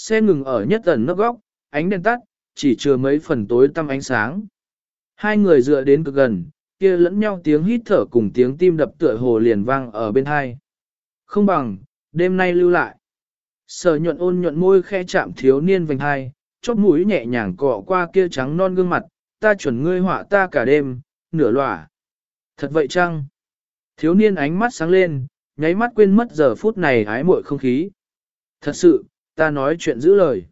Xe ngừng ở nhất ẩn nấp góc, ánh đèn tắt, chỉ chừa mấy phần tối tăm ánh sáng. Hai người dựa đến cực gần, kia lẫn nhau tiếng hít thở cùng tiếng tim đập tựa hồ liền vang ở bên hai. Không bằng, đêm nay lưu lại. Sở nhuận ôn nhuận môi khe chạm thiếu niên vành hai, chóp mũi nhẹ nhàng cọ qua kia trắng non gương mặt, ta chuẩn ngươi họa ta cả đêm, nửa lỏa. Thật vậy chăng? Thiếu niên ánh mắt sáng lên, nháy mắt quên mất giờ phút này hái muội không khí. Thật sự, ta nói chuyện giữ lời.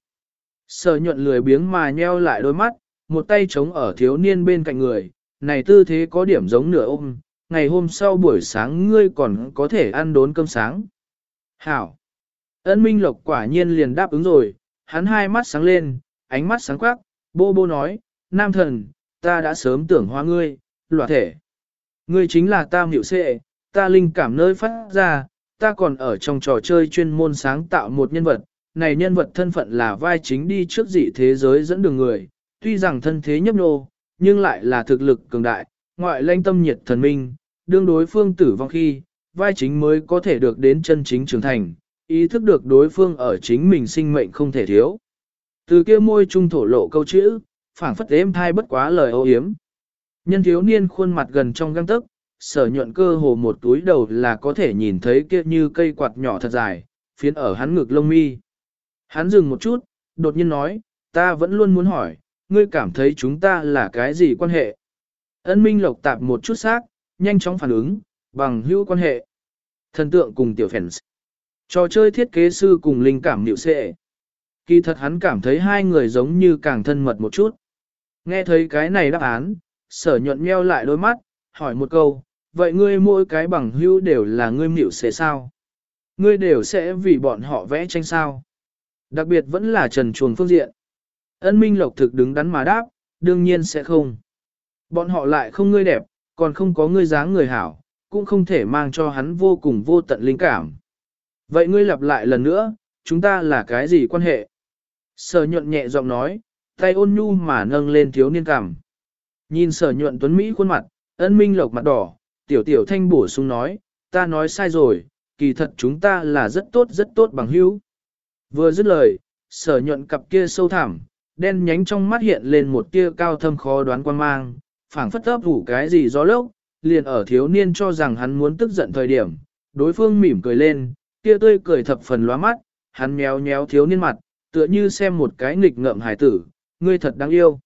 Sở nhuận lười biếng mà nheo lại đôi mắt, một tay chống ở thiếu niên bên cạnh người, này tư thế có điểm giống nửa ôm, ngày hôm sau buổi sáng ngươi còn có thể ăn đốn cơm sáng. Hảo! Ân Minh Lộc quả nhiên liền đáp ứng rồi, hắn hai mắt sáng lên, ánh mắt sáng quắc, bô bô nói, nam thần, ta đã sớm tưởng hoa ngươi, loạt thể. Ngươi chính là ta hiệu sệ, ta linh cảm nơi phát ra, ta còn ở trong trò chơi chuyên môn sáng tạo một nhân vật, này nhân vật thân phận là vai chính đi trước dị thế giới dẫn đường người, tuy rằng thân thế nhấp nô, nhưng lại là thực lực cường đại, ngoại lãnh tâm nhiệt thần minh, đương đối phương tử vong khi, vai chính mới có thể được đến chân chính trưởng thành, ý thức được đối phương ở chính mình sinh mệnh không thể thiếu. Từ kia môi trung thổ lộ câu chữ, phảng phất êm thai bất quá lời ô hiếm. Nhân thiếu niên khuôn mặt gần trong găng tức, sở nhuận cơ hồ một túi đầu là có thể nhìn thấy kia như cây quạt nhỏ thật dài, phiến ở hắn ngực lông mi. Hắn dừng một chút, đột nhiên nói, ta vẫn luôn muốn hỏi, ngươi cảm thấy chúng ta là cái gì quan hệ? Ân Minh Lộc tạp một chút xác, nhanh chóng phản ứng, bằng hữu quan hệ. Thần tượng cùng tiểu phèn Trò chơi thiết kế sư cùng linh cảm điệu sệ. Kỳ thật hắn cảm thấy hai người giống như càng thân mật một chút. Nghe thấy cái này đáp án, sở nhuận meo lại đôi mắt, hỏi một câu, vậy ngươi mỗi cái bằng hữu đều là ngươi mịu sẽ sao? Ngươi đều sẽ vì bọn họ vẽ tranh sao? Đặc biệt vẫn là trần chuồng phương diện. Ân Minh Lộc thực đứng đắn mà đáp, đương nhiên sẽ không. Bọn họ lại không ngươi đẹp, còn không có ngươi dáng người hảo, cũng không thể mang cho hắn vô cùng vô tận linh cảm. Vậy ngươi lặp lại lần nữa, chúng ta là cái gì quan hệ? Sở nhuận nhẹ giọng nói, tay ôn nhu mà nâng lên thiếu niên cảm. Nhìn sở nhuận tuấn Mỹ khuôn mặt, ân minh lộc mặt đỏ, tiểu tiểu thanh bổ sung nói, ta nói sai rồi, kỳ thật chúng ta là rất tốt rất tốt bằng hữu. Vừa dứt lời, sở nhuận cặp kia sâu thẳm, đen nhánh trong mắt hiện lên một tia cao thâm khó đoán quan mang, phảng phất ấp ủ cái gì gió lốc, liền ở thiếu niên cho rằng hắn muốn tức giận thời điểm, đối phương mỉm cười lên, kia tươi cười thập phần lóa mắt, hắn méo méo thiếu niên mặt, tựa như xem một cái nghịch ngợm hải tử, ngươi thật đáng yêu.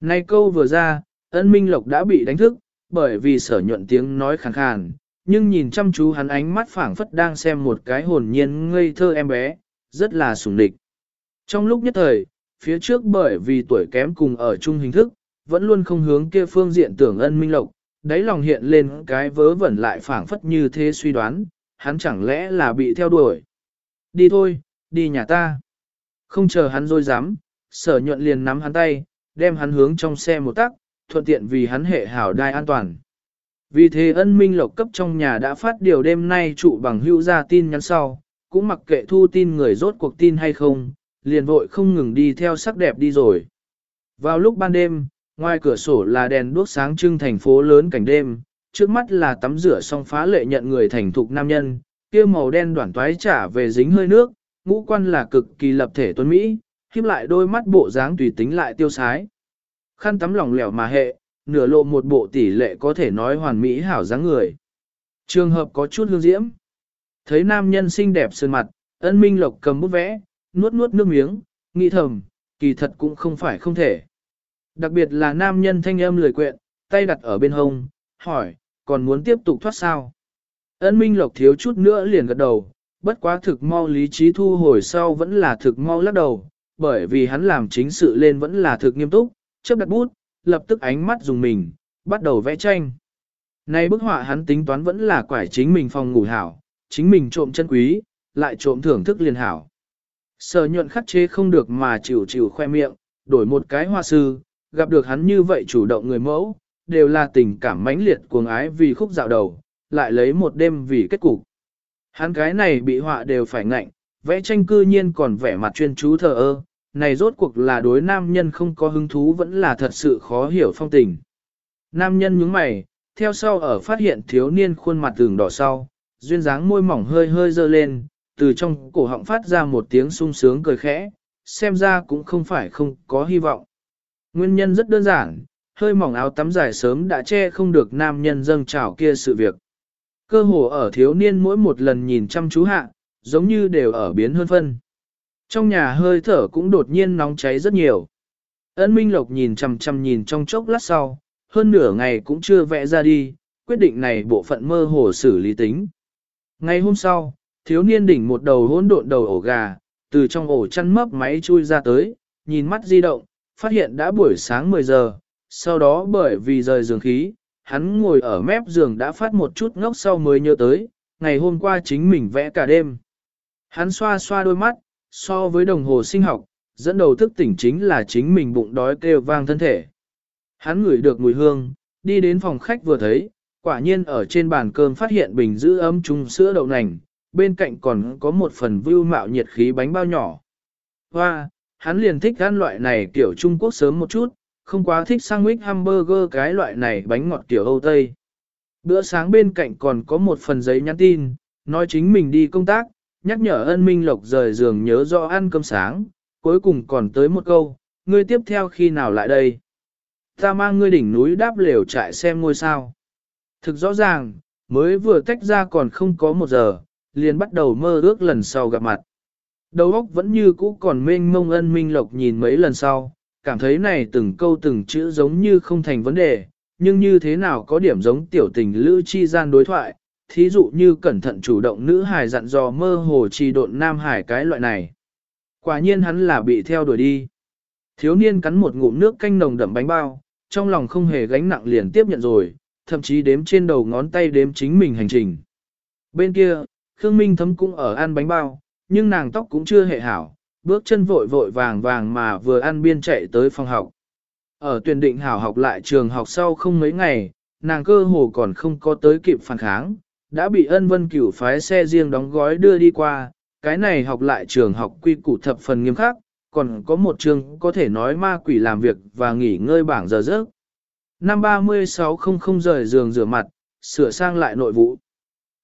nay câu vừa ra, ân minh lộc đã bị đánh thức, bởi vì sở nhuận tiếng nói khàn khàn, nhưng nhìn chăm chú hắn ánh mắt phảng phất đang xem một cái hồn nhiên ngây thơ em bé, rất là sủng địch. Trong lúc nhất thời, phía trước bởi vì tuổi kém cùng ở chung hình thức, vẫn luôn không hướng kia phương diện tưởng ân minh lộc, đáy lòng hiện lên cái vớ vẩn lại phảng phất như thế suy đoán, hắn chẳng lẽ là bị theo đuổi. Đi thôi, đi nhà ta. Không chờ hắn dôi dám, sở nhuận liền nắm hắn tay, đem hắn hướng trong xe một tắc, thuận tiện vì hắn hệ hảo đai an toàn. Vì thế ân minh lộc cấp trong nhà đã phát điều đêm nay trụ bằng hưu ra tin nhắn sau, cũng mặc kệ thu tin người rốt cuộc tin hay không, liền vội không ngừng đi theo sắc đẹp đi rồi. Vào lúc ban đêm, ngoài cửa sổ là đèn đuốc sáng trưng thành phố lớn cảnh đêm, trước mắt là tắm rửa xong phá lệ nhận người thành thục nam nhân, kia màu đen đoản toái trả về dính hơi nước, ngũ quan là cực kỳ lập thể tuấn Mỹ, khiếp lại đôi mắt bộ dáng tùy tính lại tiêu sái. Khăn tắm lỏng lẻo mà hệ, nửa lộ một bộ tỷ lệ có thể nói hoàn mỹ hảo dáng người. Trường hợp có chút hương diễm. Thấy nam nhân xinh đẹp sơn mặt, ân minh lộc cầm bút vẽ, nuốt nuốt nước miếng, nghĩ thầm, kỳ thật cũng không phải không thể. Đặc biệt là nam nhân thanh âm lười quyện, tay đặt ở bên hông, hỏi, còn muốn tiếp tục thoát sao? Ân minh lộc thiếu chút nữa liền gật đầu, bất quá thực mau lý trí thu hồi sau vẫn là thực mau lắc đầu, bởi vì hắn làm chính sự lên vẫn là thực nghiêm túc, chấp đặt bút, lập tức ánh mắt dùng mình, bắt đầu vẽ tranh. Nay bức họa hắn tính toán vẫn là quải chính mình phòng ngủ hảo, chính mình trộm chân quý, lại trộm thưởng thức liền hảo. Sở nhuận khắc chế không được mà chịu chịu khoe miệng, đổi một cái hoa sư, gặp được hắn như vậy chủ động người mẫu, đều là tình cảm mãnh liệt cuồng ái vì khúc dạo đầu, lại lấy một đêm vì kết cục. Hắn cái này bị họa đều phải ngạnh, vẽ tranh cư nhiên còn vẻ mặt chuyên chú thờ ơ, này rốt cuộc là đối nam nhân không có hứng thú vẫn là thật sự khó hiểu phong tình. Nam nhân nhướng mày, theo sau ở phát hiện thiếu niên khuôn mặt tường đỏ sau, duyên dáng môi mỏng hơi hơi dơ lên, từ trong cổ họng phát ra một tiếng sung sướng cười khẽ, xem ra cũng không phải không có hy vọng. Nguyên nhân rất đơn giản, hơi mỏng áo tắm dài sớm đã che không được nam nhân dâng trào kia sự việc. Cơ hồ ở thiếu niên mỗi một lần nhìn chăm chú hạ, giống như đều ở biến hơn phân. Trong nhà hơi thở cũng đột nhiên nóng cháy rất nhiều. ấn Minh Lộc nhìn chằm chằm nhìn trong chốc lát sau, hơn nửa ngày cũng chưa vẽ ra đi, quyết định này bộ phận mơ hồ xử lý tính. Ngày hôm sau, thiếu niên đỉnh một đầu hỗn độn đầu ổ gà, từ trong ổ chăn mấp máy chui ra tới, nhìn mắt di động, phát hiện đã buổi sáng 10 giờ, sau đó bởi vì rời giường khí, hắn ngồi ở mép giường đã phát một chút ngốc sau mới nhớ tới, ngày hôm qua chính mình vẽ cả đêm. Hắn xoa xoa đôi mắt, so với đồng hồ sinh học, dẫn đầu thức tỉnh chính là chính mình bụng đói kêu vang thân thể. Hắn ngửi được mùi hương, đi đến phòng khách vừa thấy, quả nhiên ở trên bàn cơm phát hiện bình giữ ấm chung sữa đậu nành, bên cạnh còn có một phần vưu mạo nhiệt khí bánh bao nhỏ. Hoa, hắn liền thích ăn loại này kiểu Trung Quốc sớm một chút, không quá thích sandwich hamburger cái loại này bánh ngọt kiểu Âu Tây. Bữa sáng bên cạnh còn có một phần giấy nhắn tin, nói chính mình đi công tác, nhắc nhở ân minh lộc rời giường nhớ rõ ăn cơm sáng, cuối cùng còn tới một câu, ngươi tiếp theo khi nào lại đây? Ta mang ngươi đỉnh núi đáp lều trại xem ngôi sao. Thực rõ ràng, mới vừa tách ra còn không có một giờ, liền bắt đầu mơ ước lần sau gặp mặt. Đầu óc vẫn như cũ còn mênh mông ân minh lộc nhìn mấy lần sau, cảm thấy này từng câu từng chữ giống như không thành vấn đề, nhưng như thế nào có điểm giống tiểu tình lữ chi gian đối thoại, thí dụ như cẩn thận chủ động nữ hài dặn dò mơ hồ trì độn nam hải cái loại này. Quả nhiên hắn là bị theo đuổi đi. Thiếu niên cắn một ngụm nước canh nồng đậm bánh bao, trong lòng không hề gánh nặng liền tiếp nhận rồi, thậm chí đếm trên đầu ngón tay đếm chính mình hành trình. Bên kia, Khương Minh thấm cũng ở ăn bánh bao, nhưng nàng tóc cũng chưa hệ hảo, bước chân vội vội vàng vàng mà vừa ăn biên chạy tới phòng học. Ở tuyển định hảo học lại trường học sau không mấy ngày, nàng cơ hồ còn không có tới kịp phản kháng, đã bị ân vân cửu phái xe riêng đóng gói đưa đi qua, cái này học lại trường học quy củ thập phần nghiêm khắc, còn có một trường có thể nói ma quỷ làm việc và nghỉ ngơi bảng giờ giấc. Năm 3600 rời giường rửa mặt, sửa sang lại nội vụ.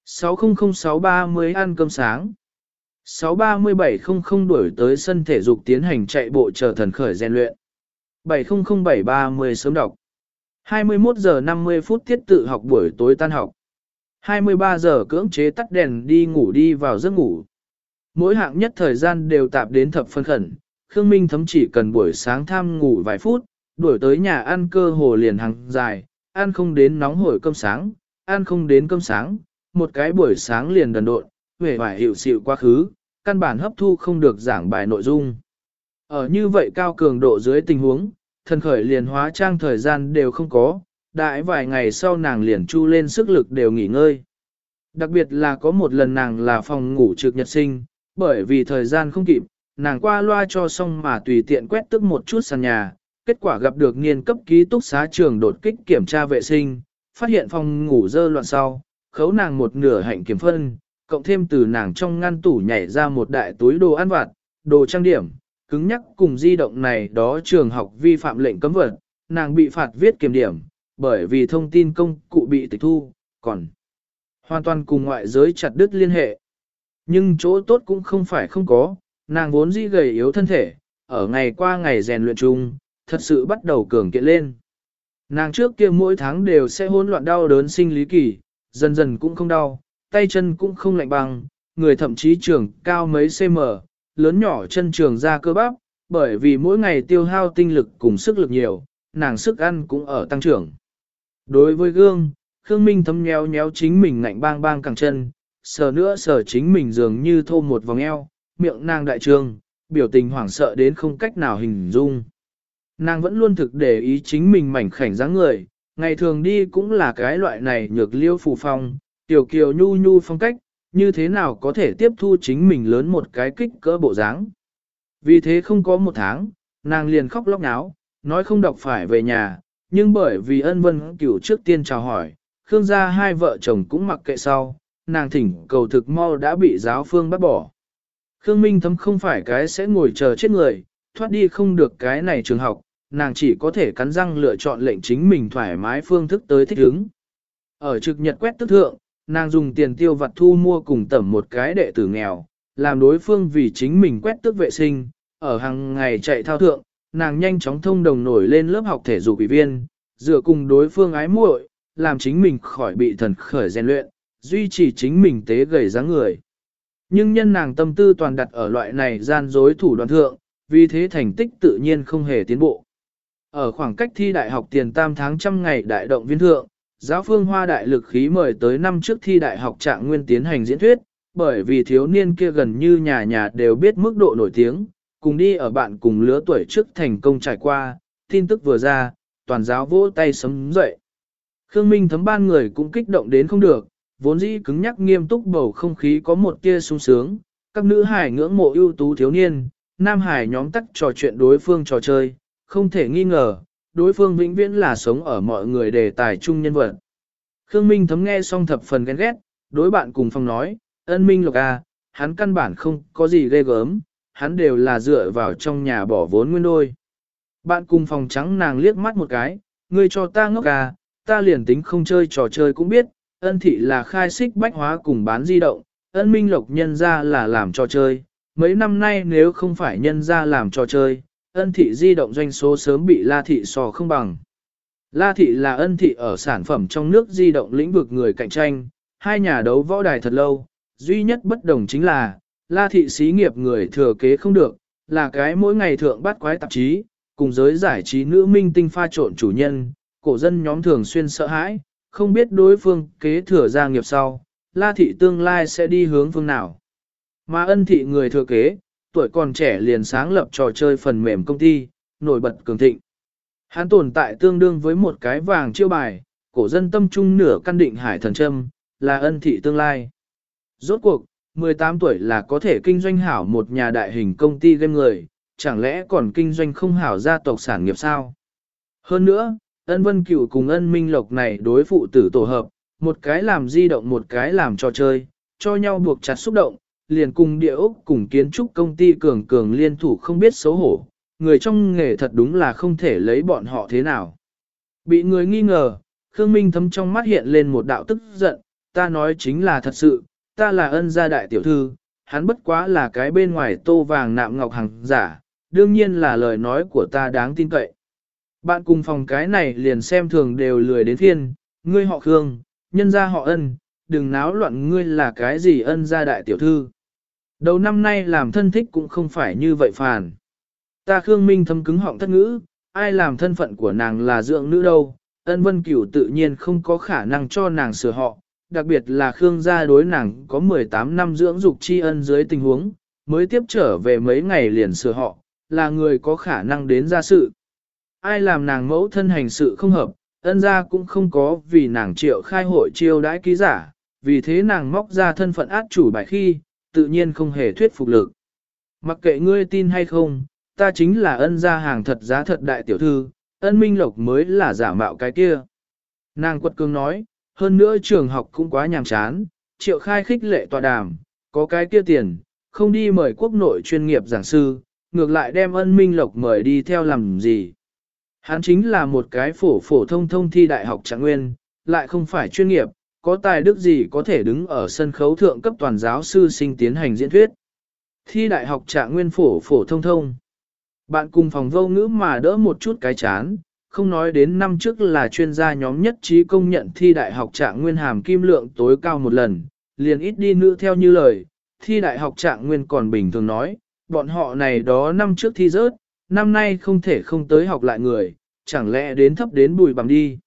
600630 ăn cơm sáng. 63700 đuổi tới sân thể dục tiến hành chạy bộ chờ thần khởi rèn luyện. 700730 sớm đọc. 21 giờ 50 phút tiết tự học buổi tối tan học. 23 giờ cưỡng chế tắt đèn đi ngủ đi vào giấc ngủ. Mỗi hạng nhất thời gian đều tạp đến thập phân khẩn, Khương Minh thấm chỉ cần buổi sáng tham ngủ vài phút, đuổi tới nhà ăn cơ hồ liền hàng dài, ăn không đến nóng hổi cơm sáng, ăn không đến cơm sáng, một cái buổi sáng liền đần độn, về vải hiệu xịu quá khứ, căn bản hấp thu không được giảng bài nội dung. Ở như vậy cao cường độ dưới tình huống, thần khởi liền hóa trang thời gian đều không có, đại vài ngày sau nàng liền chu lên sức lực đều nghỉ ngơi. Đặc biệt là có một lần nàng là phòng ngủ trực nhật sinh, bởi vì thời gian không kịp, nàng qua loa cho xong mà tùy tiện quét tức một chút sàn nhà, kết quả gặp được niên cấp ký túc xá trường đột kích kiểm tra vệ sinh, phát hiện phòng ngủ dơ loạn sau, khấu nàng một nửa hạnh kiểm phân, cộng thêm từ nàng trong ngăn tủ nhảy ra một đại túi đồ ăn vặt, đồ trang điểm, cứng nhắc cùng di động này đó trường học vi phạm lệnh cấm vật, nàng bị phạt viết kiểm điểm, bởi vì thông tin công cụ bị tịch thu, còn hoàn toàn cùng ngoại giới chặt đứt liên hệ. Nhưng chỗ tốt cũng không phải không có, nàng vốn di gầy yếu thân thể, ở ngày qua ngày rèn luyện chung, thật sự bắt đầu cường kiện lên. Nàng trước kia mỗi tháng đều sẽ hỗn loạn đau đớn sinh lý kỳ, dần dần cũng không đau, tay chân cũng không lạnh bằng, người thậm chí trưởng cao mấy cm, lớn nhỏ chân trường ra cơ bắp, bởi vì mỗi ngày tiêu hao tinh lực cùng sức lực nhiều, nàng sức ăn cũng ở tăng trưởng. Đối với gương, Khương Minh thấm nhéo nhéo chính mình ngạnh bang bang càng chân, sờ nữa sờ chính mình dường như thô một vòng eo, miệng nàng đại trương, biểu tình hoảng sợ đến không cách nào hình dung. Nàng vẫn luôn thực để ý chính mình mảnh khảnh dáng người, ngày thường đi cũng là cái loại này nhược liêu phù phong, tiểu kiều nhu nhu phong cách, như thế nào có thể tiếp thu chính mình lớn một cái kích cỡ bộ dáng. Vì thế không có một tháng, nàng liền khóc lóc náo, nói không đọc phải về nhà, nhưng bởi vì ân vân cửu trước tiên chào hỏi, Khương gia hai vợ chồng cũng mặc kệ sau, nàng thỉnh cầu thực mau đã bị giáo phương bắt bỏ. Khương Minh thấm không phải cái sẽ ngồi chờ chết người, thoát đi không được cái này trường học, nàng chỉ có thể cắn răng lựa chọn lệnh chính mình thoải mái phương thức tới thích ứng. Ở trực nhật quét tức thượng, nàng dùng tiền tiêu vặt thu mua cùng tẩm một cái đệ tử nghèo, làm đối phương vì chính mình quét tước vệ sinh, ở hàng ngày chạy thao thượng, nàng nhanh chóng thông đồng nổi lên lớp học thể dục ủy viên, dựa cùng đối phương ái muội, làm chính mình khỏi bị thần khởi rèn luyện, duy trì chính mình tế gầy dáng người. Nhưng nhân nàng tâm tư toàn đặt ở loại này gian dối thủ đoạn thượng, vì thế thành tích tự nhiên không hề tiến bộ. Ở khoảng cách thi đại học tiền tam tháng trăm ngày đại động viên thượng, giáo phương hoa đại lực khí mời tới năm trước thi đại học trạng nguyên tiến hành diễn thuyết, bởi vì thiếu niên kia gần như nhà nhà đều biết mức độ nổi tiếng, cùng đi ở bạn cùng lứa tuổi trước thành công trải qua, tin tức vừa ra, toàn giáo vỗ tay sấm dậy. Khương Minh thấm ban người cũng kích động đến không được, vốn dĩ cứng nhắc nghiêm túc bầu không khí có một tia sung sướng, các nữ hải ngưỡng mộ ưu tú thiếu niên, nam hải nhóm tắc trò chuyện đối phương trò chơi, không thể nghi ngờ, đối phương vĩnh viễn là sống ở mọi người đề tài chung nhân vật. Khương Minh thấm nghe xong thập phần ghen ghét, đối bạn cùng phòng nói, ân minh lộc à, hắn căn bản không có gì ghê gớm, hắn đều là dựa vào trong nhà bỏ vốn nguyên đôi. Bạn cùng phòng trắng nàng liếc mắt một cái, ngươi cho ta ngốc à, ta liền tính không chơi trò chơi cũng biết, ân thị là khai xích bách hóa cùng bán di động, ân minh lộc nhân ra là làm trò chơi. Mấy năm nay nếu không phải nhân ra làm trò chơi, ân thị di động doanh số sớm bị la thị so không bằng. La thị là ân thị ở sản phẩm trong nước di động lĩnh vực người cạnh tranh, hai nhà đấu võ đài thật lâu, duy nhất bất đồng chính là, la thị xí nghiệp người thừa kế không được, là cái mỗi ngày thượng bắt quái tạp chí, cùng giới giải trí nữ minh tinh pha trộn chủ nhân, cổ dân nhóm thường xuyên sợ hãi, không biết đối phương kế thừa gia nghiệp sau, la thị tương lai sẽ đi hướng phương nào. Mà ân thị người thừa kế, tuổi còn trẻ liền sáng lập trò chơi phần mềm công ty, nổi bật cường thịnh. Hắn tồn tại tương đương với một cái vàng chiêu bài, cổ dân tâm trung nửa căn định hải thần châm, là ân thị tương lai. Rốt cuộc, 18 tuổi là có thể kinh doanh hảo một nhà đại hình công ty game người, chẳng lẽ còn kinh doanh không hảo gia tộc sản nghiệp sao? Hơn nữa, ân vân cửu cùng ân minh lộc này đối phụ tử tổ hợp, một cái làm di động một cái làm trò chơi, cho nhau buộc chặt xúc động, liền cùng địa ốc cùng kiến trúc công ty cường cường liên thủ không biết xấu hổ, người trong nghề thật đúng là không thể lấy bọn họ thế nào. Bị người nghi ngờ, Khương Minh thấm trong mắt hiện lên một đạo tức giận, ta nói chính là thật sự, ta là ân gia đại tiểu thư, hắn bất quá là cái bên ngoài tô vàng nạm ngọc hàng giả, đương nhiên là lời nói của ta đáng tin cậy. Bạn cùng phòng cái này liền xem thường đều lười đến thiên ngươi họ Khương, nhân gia họ ân, đừng náo loạn ngươi là cái gì ân gia đại tiểu thư. Đầu năm nay làm thân thích cũng không phải như vậy phàn. Ta Khương Minh thâm cứng họng thất ngữ, ai làm thân phận của nàng là dưỡng nữ đâu, ân vân cửu tự nhiên không có khả năng cho nàng sửa họ, đặc biệt là Khương gia đối nàng có 18 năm dưỡng dục tri ân dưới tình huống, mới tiếp trở về mấy ngày liền sửa họ, là người có khả năng đến ra sự. Ai làm nàng mẫu thân hành sự không hợp, ân gia cũng không có vì nàng triệu khai hội chiêu đãi ký giả, vì thế nàng móc ra thân phận át chủ bài khi, tự nhiên không hề thuyết phục lực. Mặc kệ ngươi tin hay không, ta chính là ân gia hàng thật giá thật đại tiểu thư, ân minh lộc mới là giả mạo cái kia. Nàng quật cường nói, hơn nữa trường học cũng quá nhàm chán, triệu khai khích lệ tọa đàm, có cái kia tiền, không đi mời quốc nội chuyên nghiệp giảng sư, ngược lại đem ân minh lộc mời đi theo làm gì. Hắn chính là một cái phổ phổ thông thông thi đại học trạng nguyên, lại không phải chuyên nghiệp, có tài đức gì có thể đứng ở sân khấu thượng cấp toàn giáo sư sinh tiến hành diễn thuyết. Thi đại học trạng nguyên phổ phổ thông thông. Bạn cùng phòng vô ngữ mà đỡ một chút cái chán, không nói đến năm trước là chuyên gia nhóm nhất trí công nhận thi đại học trạng nguyên hàm kim lượng tối cao một lần, liền ít đi nữa theo như lời, thi đại học trạng nguyên còn bình thường nói, bọn họ này đó năm trước thi rớt, năm nay không thể không tới học lại người, chẳng lẽ đến thấp đến bùi bằng đi.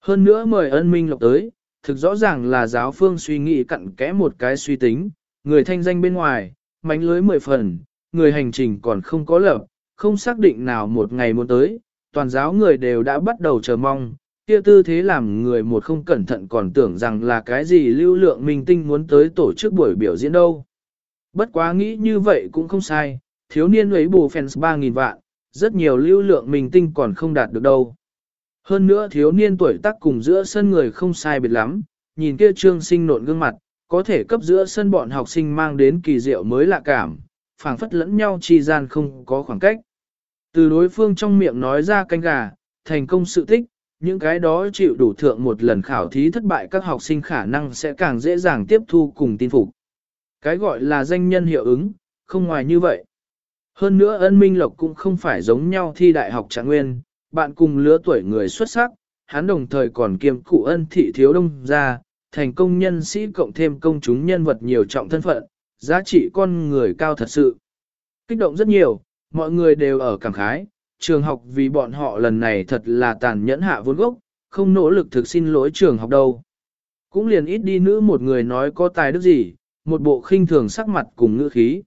Hơn nữa mời ân minh lộc tới, thực rõ ràng là giáo phương suy nghĩ cặn kẽ một cái suy tính, người thanh danh bên ngoài, mánh lưới mười phần, người hành trình còn không có lập, không xác định nào một ngày muốn tới, toàn giáo người đều đã bắt đầu chờ mong, kia tư thế làm người một không cẩn thận còn tưởng rằng là cái gì lưu lượng minh tinh muốn tới tổ chức buổi biểu diễn đâu. Bất quá nghĩ như vậy cũng không sai, thiếu niên ấy bù fans 3.000 vạn, rất nhiều lưu lượng minh tinh còn không đạt được đâu. Hơn nữa thiếu niên tuổi tác cùng giữa sân người không sai biệt lắm, nhìn kia trương sinh nộn gương mặt, có thể cấp giữa sân bọn học sinh mang đến kỳ diệu mới lạ cảm, phảng phất lẫn nhau chi gian không có khoảng cách. Từ đối phương trong miệng nói ra canh gà, thành công sự tích, những cái đó chịu đủ thượng một lần khảo thí thất bại các học sinh khả năng sẽ càng dễ dàng tiếp thu cùng tin phục. Cái gọi là danh nhân hiệu ứng, không ngoài như vậy. Hơn nữa ân minh lộc cũng không phải giống nhau thi đại học trạng nguyên, bạn cùng lứa tuổi người xuất sắc, hắn đồng thời còn kiêm cụ ân thị thiếu đông gia, thành công nhân sĩ cộng thêm công chúng nhân vật nhiều trọng thân phận, giá trị con người cao thật sự. Kích động rất nhiều, mọi người đều ở cảm khái, trường học vì bọn họ lần này thật là tàn nhẫn hạ vốn gốc, không nỗ lực thực xin lỗi trường học đâu. Cũng liền ít đi nữ một người nói có tài đức gì, một bộ khinh thường sắc mặt cùng ngữ khí.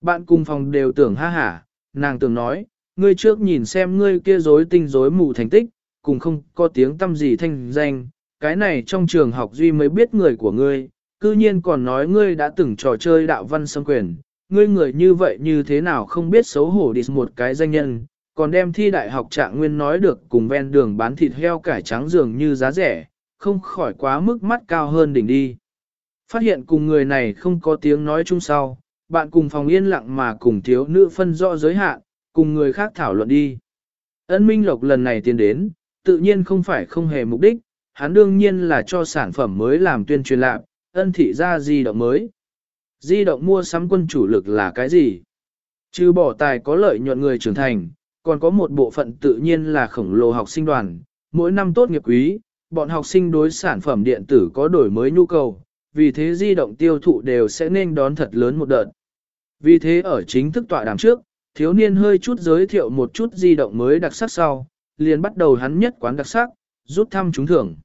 Bạn cùng phòng đều tưởng ha hả, nàng tưởng nói, ngươi trước nhìn xem ngươi kia rối tinh rối mù thành tích, cùng không có tiếng tâm gì thanh danh, cái này trong trường học duy mới biết người của ngươi, cư nhiên còn nói ngươi đã từng trò chơi đạo văn xâm quyền, ngươi người như vậy như thế nào không biết xấu hổ đi một cái danh nhân, còn đem thi đại học trạng nguyên nói được cùng ven đường bán thịt heo cải trắng dường như giá rẻ, không khỏi quá mức mắt cao hơn đỉnh đi. Phát hiện cùng người này không có tiếng nói chung sau, bạn cùng phòng yên lặng mà cùng thiếu nữ phân rõ giới hạn, cùng người khác thảo luận đi. Ân Minh Lộc lần này tiến đến, tự nhiên không phải không hề mục đích, hắn đương nhiên là cho sản phẩm mới làm tuyên truyền lạc, ân thị ra di động mới. Di động mua sắm quân chủ lực là cái gì? Trừ bỏ tài có lợi nhuận người trưởng thành, còn có một bộ phận tự nhiên là khổng lồ học sinh đoàn, mỗi năm tốt nghiệp quý, bọn học sinh đối sản phẩm điện tử có đổi mới nhu cầu, vì thế di động tiêu thụ đều sẽ nên đón thật lớn một đợt. Vì thế ở chính thức tọa đàm trước, thiếu niên hơi chút giới thiệu một chút di động mới đặc sắc sau, liền bắt đầu hắn nhất quán đặc sắc, rút thăm trúng thưởng.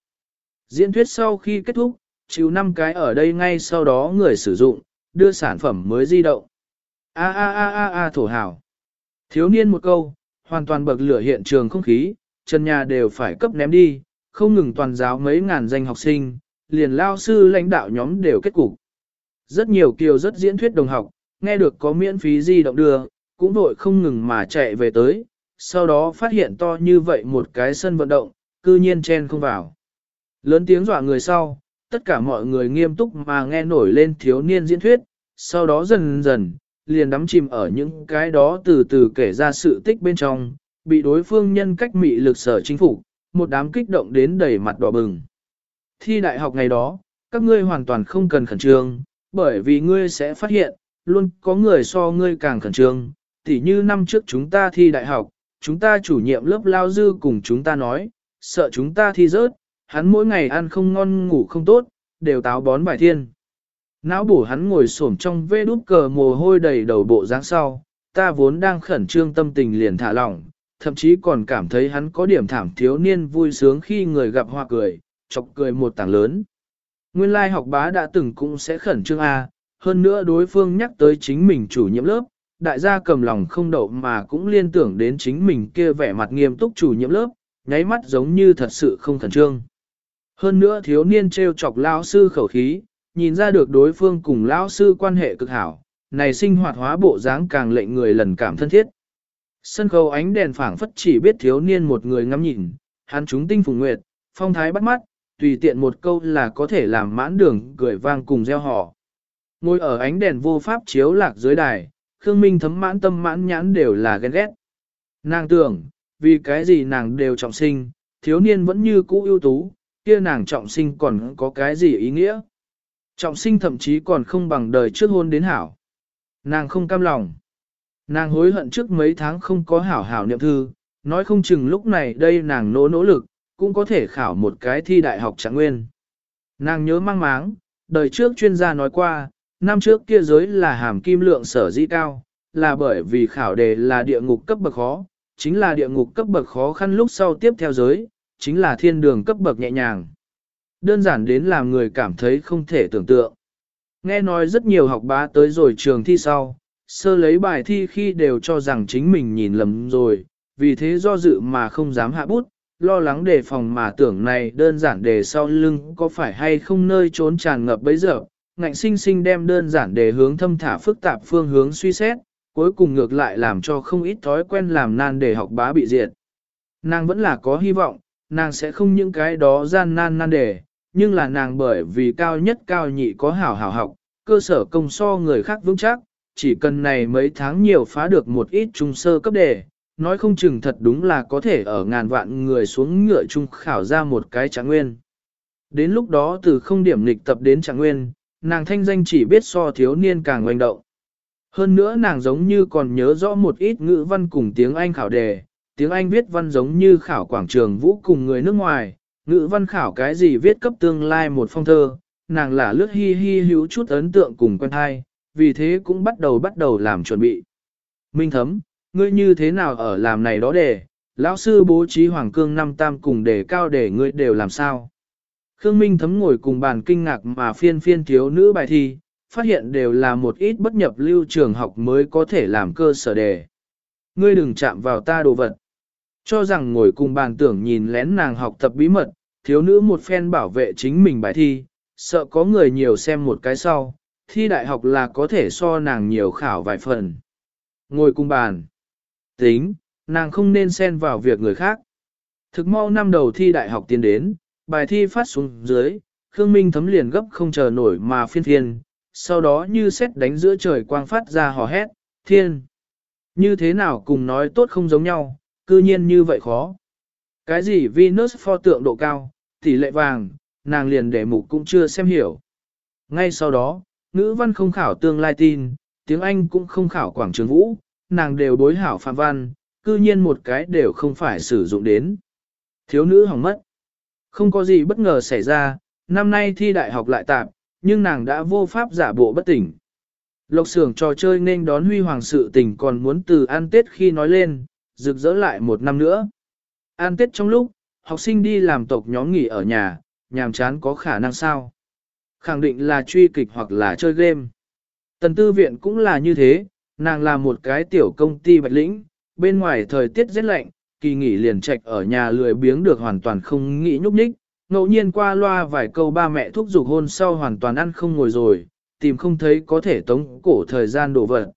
Diễn thuyết sau khi kết thúc, chịu 5 cái ở đây ngay sau đó người sử dụng, đưa sản phẩm mới di động. A a a a a thổ hào. Thiếu niên một câu, hoàn toàn bậc lửa hiện trường không khí, chân nhà đều phải cấp ném đi, không ngừng toàn giáo mấy ngàn danh học sinh, liền lao sư lãnh đạo nhóm đều kết cục. Rất nhiều kiều rất diễn thuyết đồng học, nghe được có miễn phí di động đưa, cũng vội không ngừng mà chạy về tới, sau đó phát hiện to như vậy một cái sân vận động, cư nhiên chen không vào. Lớn tiếng dọa người sau, tất cả mọi người nghiêm túc mà nghe nổi lên thiếu niên diễn thuyết, sau đó dần dần, liền đắm chìm ở những cái đó từ từ kể ra sự tích bên trong, bị đối phương nhân cách mị lực sở chính phủ, một đám kích động đến đầy mặt đỏ bừng. Thi đại học ngày đó, các ngươi hoàn toàn không cần khẩn trương, bởi vì ngươi sẽ phát hiện, luôn có người so ngươi càng khẩn trương, tỉ như năm trước chúng ta thi đại học, chúng ta chủ nhiệm lớp lao dư cùng chúng ta nói, sợ chúng ta thi rớt, hắn mỗi ngày ăn không ngon ngủ không tốt, đều táo bón bài thiên. Não bổ hắn ngồi xổm trong vê đút cờ mồ hôi đầy đầu bộ dáng sau, ta vốn đang khẩn trương tâm tình liền thả lỏng, thậm chí còn cảm thấy hắn có điểm thảm thiếu niên vui sướng khi người gặp hoa cười, chọc cười một tảng lớn. Nguyên lai học bá đã từng cũng sẽ khẩn trương A, hơn nữa đối phương nhắc tới chính mình chủ nhiệm lớp, đại gia cầm lòng không đậu mà cũng liên tưởng đến chính mình kia vẻ mặt nghiêm túc chủ nhiệm lớp, nháy mắt giống như thật sự không khẩn trương. Hơn nữa thiếu niên treo chọc lão sư khẩu khí, nhìn ra được đối phương cùng lão sư quan hệ cực hảo, này sinh hoạt hóa bộ dáng càng lệnh người lần cảm thân thiết. Sân khấu ánh đèn phảng phất chỉ biết thiếu niên một người ngắm nhìn, hắn chúng tinh phùng nguyệt, phong thái bắt mắt, tùy tiện một câu là có thể làm mãn đường cười vang cùng gieo họ. Ngồi ở ánh đèn vô pháp chiếu lạc dưới đài, Khương Minh thấm mãn tâm mãn nhãn đều là ghen ghét. Nàng tưởng, vì cái gì nàng đều trọng sinh, thiếu niên vẫn như cũ ưu tú, kia nàng trọng sinh còn có cái gì ý nghĩa. Trọng sinh thậm chí còn không bằng đời trước hôn đến hảo. Nàng không cam lòng. Nàng hối hận trước mấy tháng không có hảo hảo niệm thư, nói không chừng lúc này đây nàng nỗ nỗ lực, cũng có thể khảo một cái thi đại học trạng nguyên. Nàng nhớ mang máng, đời trước chuyên gia nói qua, năm trước kia giới là hàm kim lượng sở dĩ cao, là bởi vì khảo đề là địa ngục cấp bậc khó, chính là địa ngục cấp bậc khó khăn lúc sau tiếp theo giới, chính là thiên đường cấp bậc nhẹ nhàng. Đơn giản đến làm người cảm thấy không thể tưởng tượng. Nghe nói rất nhiều học bá tới rồi trường thi sau, sơ lấy bài thi khi đều cho rằng chính mình nhìn lầm rồi, vì thế do dự mà không dám hạ bút, lo lắng đề phòng mà tưởng này đơn giản đề sau lưng có phải hay không nơi trốn tràn ngập bấy giờ, ngạnh sinh sinh đem đơn giản để hướng thâm thả phức tạp phương hướng suy xét, cuối cùng ngược lại làm cho không ít thói quen làm nan để học bá bị diệt. Nàng vẫn là có hy vọng, nàng sẽ không những cái đó gian nan nan đề, nhưng là nàng bởi vì cao nhất cao nhị có hảo hảo học, cơ sở công so người khác vững chắc, chỉ cần này mấy tháng nhiều phá được một ít trung sơ cấp đề, nói không chừng thật đúng là có thể ở ngàn vạn người xuống ngựa trung khảo ra một cái trạng nguyên. Đến lúc đó từ không điểm lịch tập đến trạng nguyên, nàng thanh danh chỉ biết so thiếu niên càng oanh động. Hơn nữa nàng giống như còn nhớ rõ một ít ngữ văn cùng tiếng Anh khảo đề, tiếng Anh viết văn giống như khảo quảng trường vũ cùng người nước ngoài, ngữ văn khảo cái gì viết cấp tương lai một phong thơ, nàng là lướt hi hi hữu chút ấn tượng cùng quen thai, vì thế cũng bắt đầu bắt đầu làm chuẩn bị. Minh thấm, ngươi như thế nào ở làm này đó để, lão sư bố trí hoàng cương năm tam cùng đề cao để ngươi đều làm sao. Khương Minh thấm ngồi cùng bàn kinh ngạc mà phiên phiên thiếu nữ bài thi, phát hiện đều là một ít bất nhập lưu trường học mới có thể làm cơ sở đề. Ngươi đừng chạm vào ta đồ vật. Cho rằng ngồi cùng bàn tưởng nhìn lén nàng học tập bí mật, thiếu nữ một phen bảo vệ chính mình bài thi, sợ có người nhiều xem một cái sau, thi đại học là có thể so nàng nhiều khảo vài phần. Ngồi cùng bàn. Tính, nàng không nên xen vào việc người khác. Thực mau năm đầu thi đại học tiến đến, bài thi phát xuống dưới, Khương Minh thấm liền gấp không chờ nổi mà phiên thiên. sau đó như xét đánh giữa trời quang phát ra hò hét, thiên. Như thế nào cùng nói tốt không giống nhau, cư nhiên như vậy khó. Cái gì Venus pho tượng độ cao, tỷ lệ vàng, nàng liền để mục cũng chưa xem hiểu. Ngay sau đó, ngữ văn không khảo tương lai tin, tiếng Anh cũng không khảo quảng trường vũ, nàng đều đối hảo phạm văn, cư nhiên một cái đều không phải sử dụng đến. Thiếu nữ hỏng mất. Không có gì bất ngờ xảy ra, năm nay thi đại học lại tạm, nhưng nàng đã vô pháp giả bộ bất tỉnh. Lộc xưởng trò chơi nên đón huy hoàng sự tình còn muốn từ an tết khi nói lên, rực rỡ lại một năm nữa. An tết trong lúc, học sinh đi làm tộc nhóm nghỉ ở nhà, nhàm chán có khả năng sao? Khẳng định là truy kịch hoặc là chơi game. Tần tư viện cũng là như thế, nàng là một cái tiểu công ty bạch lĩnh, bên ngoài thời tiết rất lạnh, kỳ nghỉ liền trạch ở nhà lười biếng được hoàn toàn không nghĩ nhúc nhích, ngẫu nhiên qua loa vài câu ba mẹ thúc giục hôn sau hoàn toàn ăn không ngồi rồi, tìm không thấy có thể tống cổ thời gian đổ vật.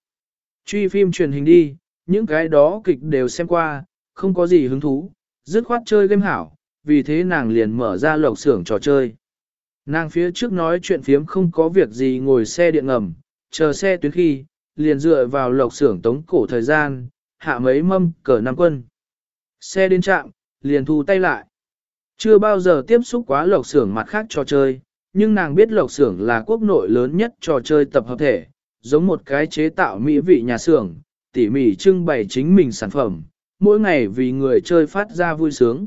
Truy phim truyền hình đi, những cái đó kịch đều xem qua, không có gì hứng thú, dứt khoát chơi game hảo, vì thế nàng liền mở ra lộc xưởng trò chơi. Nàng phía trước nói chuyện phiếm không có việc gì ngồi xe điện ngầm, chờ xe tuyến khi, liền dựa vào lộc xưởng tống cổ thời gian, hạ mấy mâm cờ năm quân. Xe đến trạm, liền thu tay lại. Chưa bao giờ tiếp xúc quá lộc xưởng mặt khác trò chơi, nhưng nàng biết lộc xưởng là quốc nội lớn nhất trò chơi tập hợp thể, giống một cái chế tạo mỹ vị nhà xưởng, tỉ mỉ trưng bày chính mình sản phẩm, mỗi ngày vì người chơi phát ra vui sướng.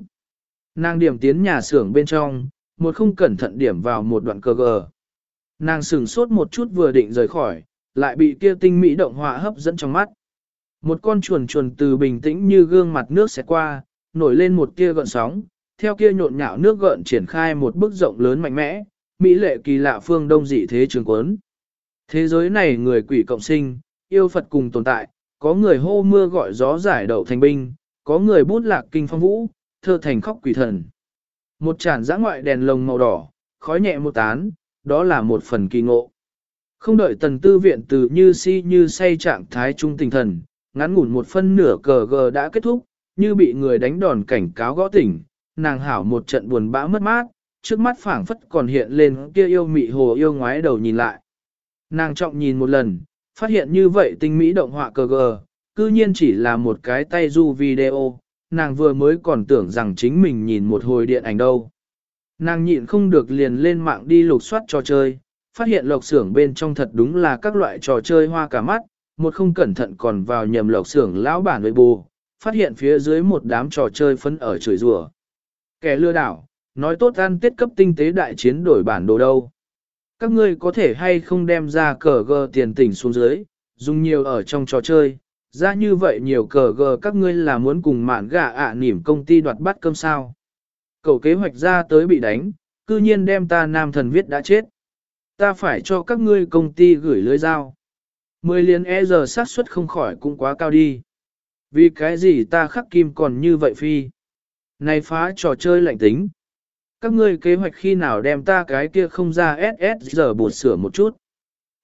Nàng điểm tiến nhà xưởng bên trong, một không cẩn thận điểm vào một đoạn cơ gờ. Nàng sửng sốt một chút vừa định rời khỏi, lại bị kia tinh mỹ động họa hấp dẫn trong mắt. Một con chuồn chuồn từ bình tĩnh như gương mặt nước sẽ qua, nổi lên một kia gợn sóng, theo kia nhộn nhạo nước gợn triển khai một bức rộng lớn mạnh mẽ, mỹ lệ kỳ lạ phương đông dị thế trường quấn. Thế giới này người quỷ cộng sinh, yêu Phật cùng tồn tại, có người hô mưa gọi gió giải đậu thành binh, có người bút lạc kinh phong vũ, thơ thành khóc quỷ thần. Một tràn giã ngoại đèn lồng màu đỏ, khói nhẹ một tán, đó là một phần kỳ ngộ. Không đợi tần tư viện từ như si như say trạng thái trung tinh thần, ngắn ngủn một phân nửa cờ gờ đã kết thúc, như bị người đánh đòn cảnh cáo gõ tỉnh, nàng hảo một trận buồn bã mất mát, trước mắt phảng phất còn hiện lên kia yêu mị hồ yêu ngoái đầu nhìn lại. Nàng trọng nhìn một lần, phát hiện như vậy tinh mỹ động họa cờ gờ, cư nhiên chỉ là một cái tay du video, nàng vừa mới còn tưởng rằng chính mình nhìn một hồi điện ảnh đâu. Nàng nhịn không được liền lên mạng đi lục soát trò chơi, phát hiện lộc xưởng bên trong thật đúng là các loại trò chơi hoa cả mắt, một không cẩn thận còn vào nhầm lộc xưởng lão bản với bù, phát hiện phía dưới một đám trò chơi phấn ở chửi rủa. Kẻ lừa đảo, nói tốt ăn tiết cấp tinh tế đại chiến đổi bản đồ đâu. Các ngươi có thể hay không đem ra cờ gờ tiền tỉnh xuống dưới, dùng nhiều ở trong trò chơi, ra như vậy nhiều cờ gờ các ngươi là muốn cùng mạn gà ạ à nỉm công ty đoạt bắt cơm sao. Cầu kế hoạch ra tới bị đánh, cư nhiên đem ta nam thần viết đã chết. Ta phải cho các ngươi công ty gửi lưới dao. Mười liền e giờ sát suất không khỏi cũng quá cao đi. Vì cái gì ta khắc kim còn như vậy phi? Này phá trò chơi lạnh tính. Các ngươi kế hoạch khi nào đem ta cái kia không ra SS giờ bột sửa một chút.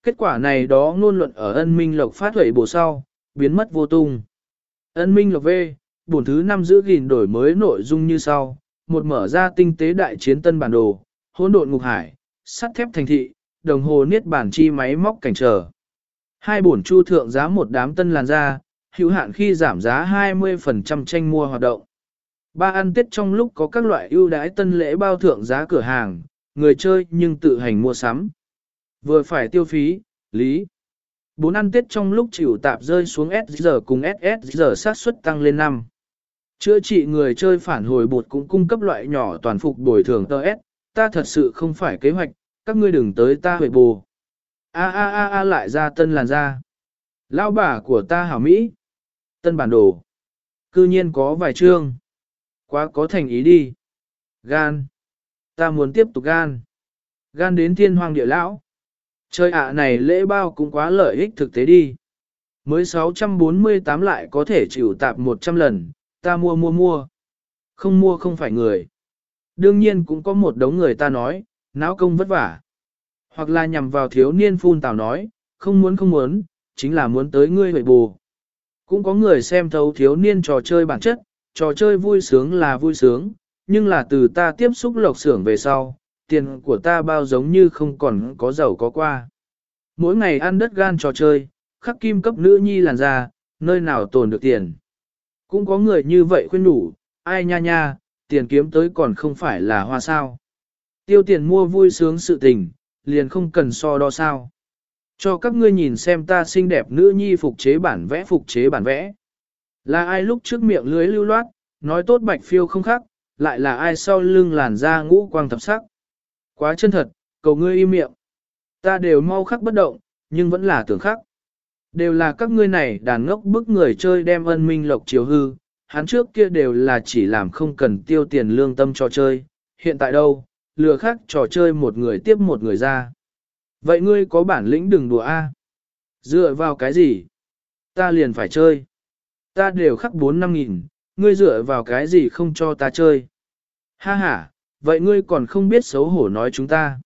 Kết quả này đó ngôn luận ở ân minh lộc phát huệ bổ sau, biến mất vô tung. Ân minh lộc V, bổn thứ năm giữ gìn đổi mới nội dung như sau, một mở ra tinh tế đại chiến tân bản đồ, hỗn độn ngục hải, sắt thép thành thị, đồng hồ niết bản chi máy móc cảnh trở. Hai bổn chu thượng giá một đám tân làn da, hữu hạn khi giảm giá 20% tranh mua hoạt động. Ba ăn tết trong lúc có các loại ưu đãi tân lễ bao thượng giá cửa hàng, người chơi nhưng tự hành mua sắm. Vừa phải tiêu phí, lý. Bốn ăn tết trong lúc chịu tạp rơi xuống S cùng SS giờ sát suất tăng lên 5. Chữa trị người chơi phản hồi bột cũng cung cấp loại nhỏ toàn phục bồi thường tờ S, ta thật sự không phải kế hoạch, các ngươi đừng tới ta huệ bù. A a a a lại ra tân làn da. Lao bà của ta hảo Mỹ. Tân bản đồ. Cư nhiên có vài chương. Quá có thành ý đi. Gan. Ta muốn tiếp tục gan. Gan đến thiên hoàng địa lão. Chơi ạ này lễ bao cũng quá lợi ích thực tế đi. Mới 648 lại có thể chịu tạp 100 lần, ta mua mua mua. Không mua không phải người. Đương nhiên cũng có một đống người ta nói, não công vất vả. Hoặc là nhằm vào thiếu niên phun tào nói, không muốn không muốn, chính là muốn tới ngươi vậy bù. Cũng có người xem thấu thiếu niên trò chơi bản chất, trò chơi vui sướng là vui sướng, nhưng là từ ta tiếp xúc lộc xưởng về sau, tiền của ta bao giống như không còn có giàu có qua. Mỗi ngày ăn đất gan trò chơi, khắc kim cấp nữ nhi làn ra, nơi nào tồn được tiền. Cũng có người như vậy khuyên đủ, ai nha nha, tiền kiếm tới còn không phải là hoa sao. Tiêu tiền mua vui sướng sự tình, liền không cần so đo sao. Cho các ngươi nhìn xem ta xinh đẹp nữ nhi phục chế bản vẽ phục chế bản vẽ. Là ai lúc trước miệng lưới lưu loát, nói tốt bạch phiêu không khác, lại là ai sau lưng làn da ngũ quang thập sắc. Quá chân thật, cầu ngươi im miệng. Ta đều mau khắc bất động, nhưng vẫn là tưởng khắc. Đều là các ngươi này đàn ngốc bức người chơi đem ân minh lộc chiều hư, hắn trước kia đều là chỉ làm không cần tiêu tiền lương tâm cho chơi, hiện tại đâu, lừa khác trò chơi một người tiếp một người ra. Vậy ngươi có bản lĩnh đừng đùa a. Dựa vào cái gì? Ta liền phải chơi. Ta đều khắc 4 năm nghìn, ngươi dựa vào cái gì không cho ta chơi? Ha ha, vậy ngươi còn không biết xấu hổ nói chúng ta.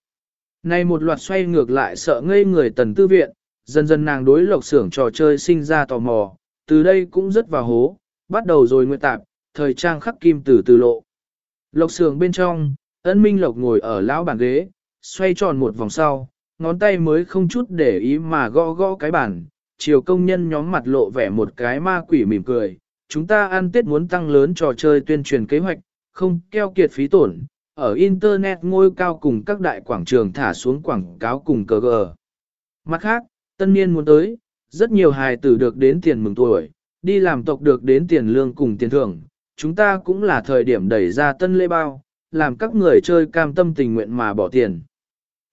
Này một loạt xoay ngược lại sợ ngây người tần tư viện, dần dần nàng đối lộc xưởng trò chơi sinh ra tò mò, từ đây cũng rất vào hố, bắt đầu rồi nguyện tạp, thời trang khắc kim từ từ lộ. Lộc xưởng bên trong, ân minh lộc ngồi ở lão bàn ghế, xoay tròn một vòng sau, ngón tay mới không chút để ý mà gõ gõ cái bàn, chiều công nhân nhóm mặt lộ vẻ một cái ma quỷ mỉm cười. Chúng ta ăn tết muốn tăng lớn trò chơi tuyên truyền kế hoạch, không keo kiệt phí tổn, ở Internet ngôi cao cùng các đại quảng trường thả xuống quảng cáo cùng cờ gờ. Mặt khác, tân niên muốn tới, rất nhiều hài tử được đến tiền mừng tuổi, đi làm tộc được đến tiền lương cùng tiền thưởng, chúng ta cũng là thời điểm đẩy ra tân lễ bao, làm các người chơi cam tâm tình nguyện mà bỏ tiền.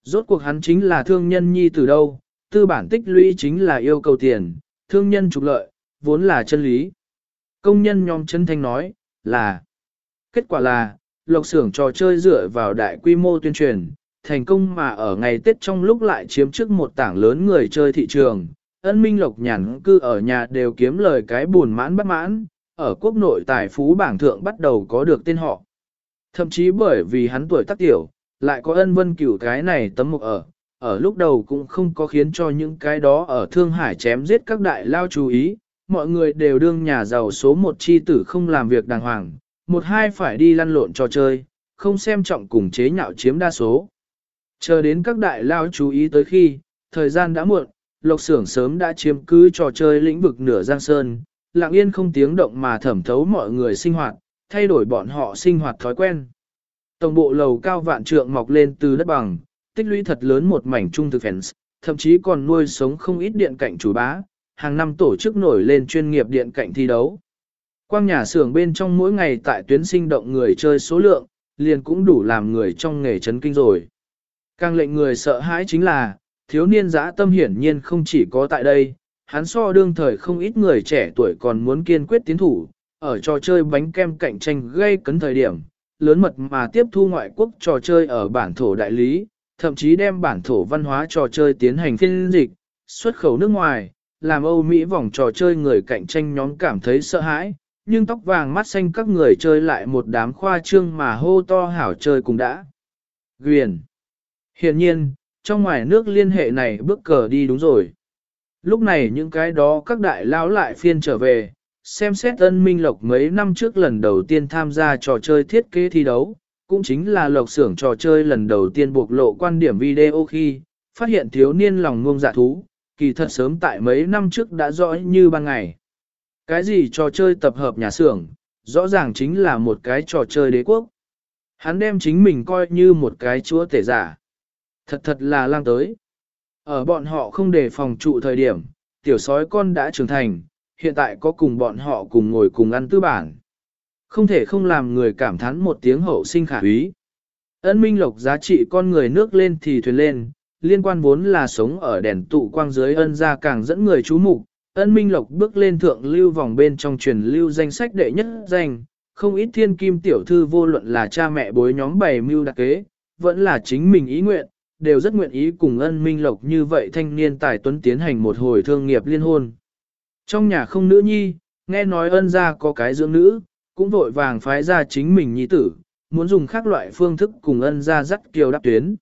Rốt cuộc hắn chính là thương nhân nhi từ đâu, tư bản tích lũy chính là yêu cầu tiền, thương nhân trục lợi, vốn là chân lý. Công nhân nhóm chân thanh nói, là. Kết quả là, lộc xưởng trò chơi dựa vào đại quy mô tuyên truyền, thành công mà ở ngày Tết trong lúc lại chiếm trước một tảng lớn người chơi thị trường. Ân Minh Lộc nhàn cư ở nhà đều kiếm lời cái buồn mãn bất mãn, ở quốc nội tài phú bảng thượng bắt đầu có được tên họ. Thậm chí bởi vì hắn tuổi tác tiểu, lại có ân vân cửu cái này tấm mục ở, ở lúc đầu cũng không có khiến cho những cái đó ở Thương Hải chém giết các đại lao chú ý, mọi người đều đương nhà giàu số một chi tử không làm việc đàng hoàng, một hai phải đi lăn lộn trò chơi, không xem trọng cùng chế nhạo chiếm đa số. Chờ đến các đại lao chú ý tới khi, thời gian đã muộn, lộc xưởng sớm đã chiếm cứ trò chơi lĩnh vực nửa giang sơn, lặng yên không tiếng động mà thẩm thấu mọi người sinh hoạt, thay đổi bọn họ sinh hoạt thói quen. Tổng bộ lầu cao vạn trượng mọc lên từ đất bằng, tích lũy thật lớn một mảnh trung thực fans, thậm chí còn nuôi sống không ít điện cạnh chủ bá, hàng năm tổ chức nổi lên chuyên nghiệp điện cạnh thi đấu. Quang nhà xưởng bên trong mỗi ngày tại tuyến sinh động người chơi số lượng, liền cũng đủ làm người trong nghề chấn kinh rồi. Càng lệnh người sợ hãi chính là, thiếu niên giã tâm hiển nhiên không chỉ có tại đây, hắn so đương thời không ít người trẻ tuổi còn muốn kiên quyết tiến thủ, ở trò chơi bánh kem cạnh tranh gây cấn thời điểm, lớn mật mà tiếp thu ngoại quốc trò chơi ở bản thổ đại lý, thậm chí đem bản thổ văn hóa trò chơi tiến hành phiên dịch, xuất khẩu nước ngoài, làm Âu Mỹ vòng trò chơi người cạnh tranh nhóm cảm thấy sợ hãi, nhưng tóc vàng mắt xanh các người chơi lại một đám khoa trương mà hô to hảo chơi cũng đã. Guyền. Hiện nhiên, trong ngoài nước liên hệ này bước cờ đi đúng rồi. Lúc này những cái đó các đại lao lại phiên trở về, xem xét ân minh lộc mấy năm trước lần đầu tiên tham gia trò chơi thiết kế thi đấu, cũng chính là lộc xưởng trò chơi lần đầu tiên bộc lộ quan điểm video khi, phát hiện thiếu niên lòng ngông dạ thú, kỳ thật sớm tại mấy năm trước đã rõ như ban ngày. Cái gì trò chơi tập hợp nhà xưởng, rõ ràng chính là một cái trò chơi đế quốc. Hắn đem chính mình coi như một cái chúa tể giả. Thật thật là lang tới. Ở bọn họ không đề phòng trụ thời điểm, tiểu sói con đã trưởng thành, hiện tại có cùng bọn họ cùng ngồi cùng ăn tư bản. Không thể không làm người cảm thán một tiếng hậu sinh khả úy. Ân minh lộc giá trị con người nước lên thì thuyền lên, liên quan vốn là sống ở đèn tụ quang dưới ân ra càng dẫn người chú mục ân minh lộc bước lên thượng lưu vòng bên trong truyền lưu danh sách đệ nhất danh, không ít thiên kim tiểu thư vô luận là cha mẹ bối nhóm bày mưu đặc kế, vẫn là chính mình ý nguyện, đều rất nguyện ý cùng ân minh lộc như vậy thanh niên tài tuấn tiến hành một hồi thương nghiệp liên hôn. Trong nhà không nữ nhi, nghe nói ân ra có cái dưỡng nữ, cũng vội vàng phái ra chính mình nhi tử, muốn dùng khác loại phương thức cùng ân ra dắt kiều đáp tuyến.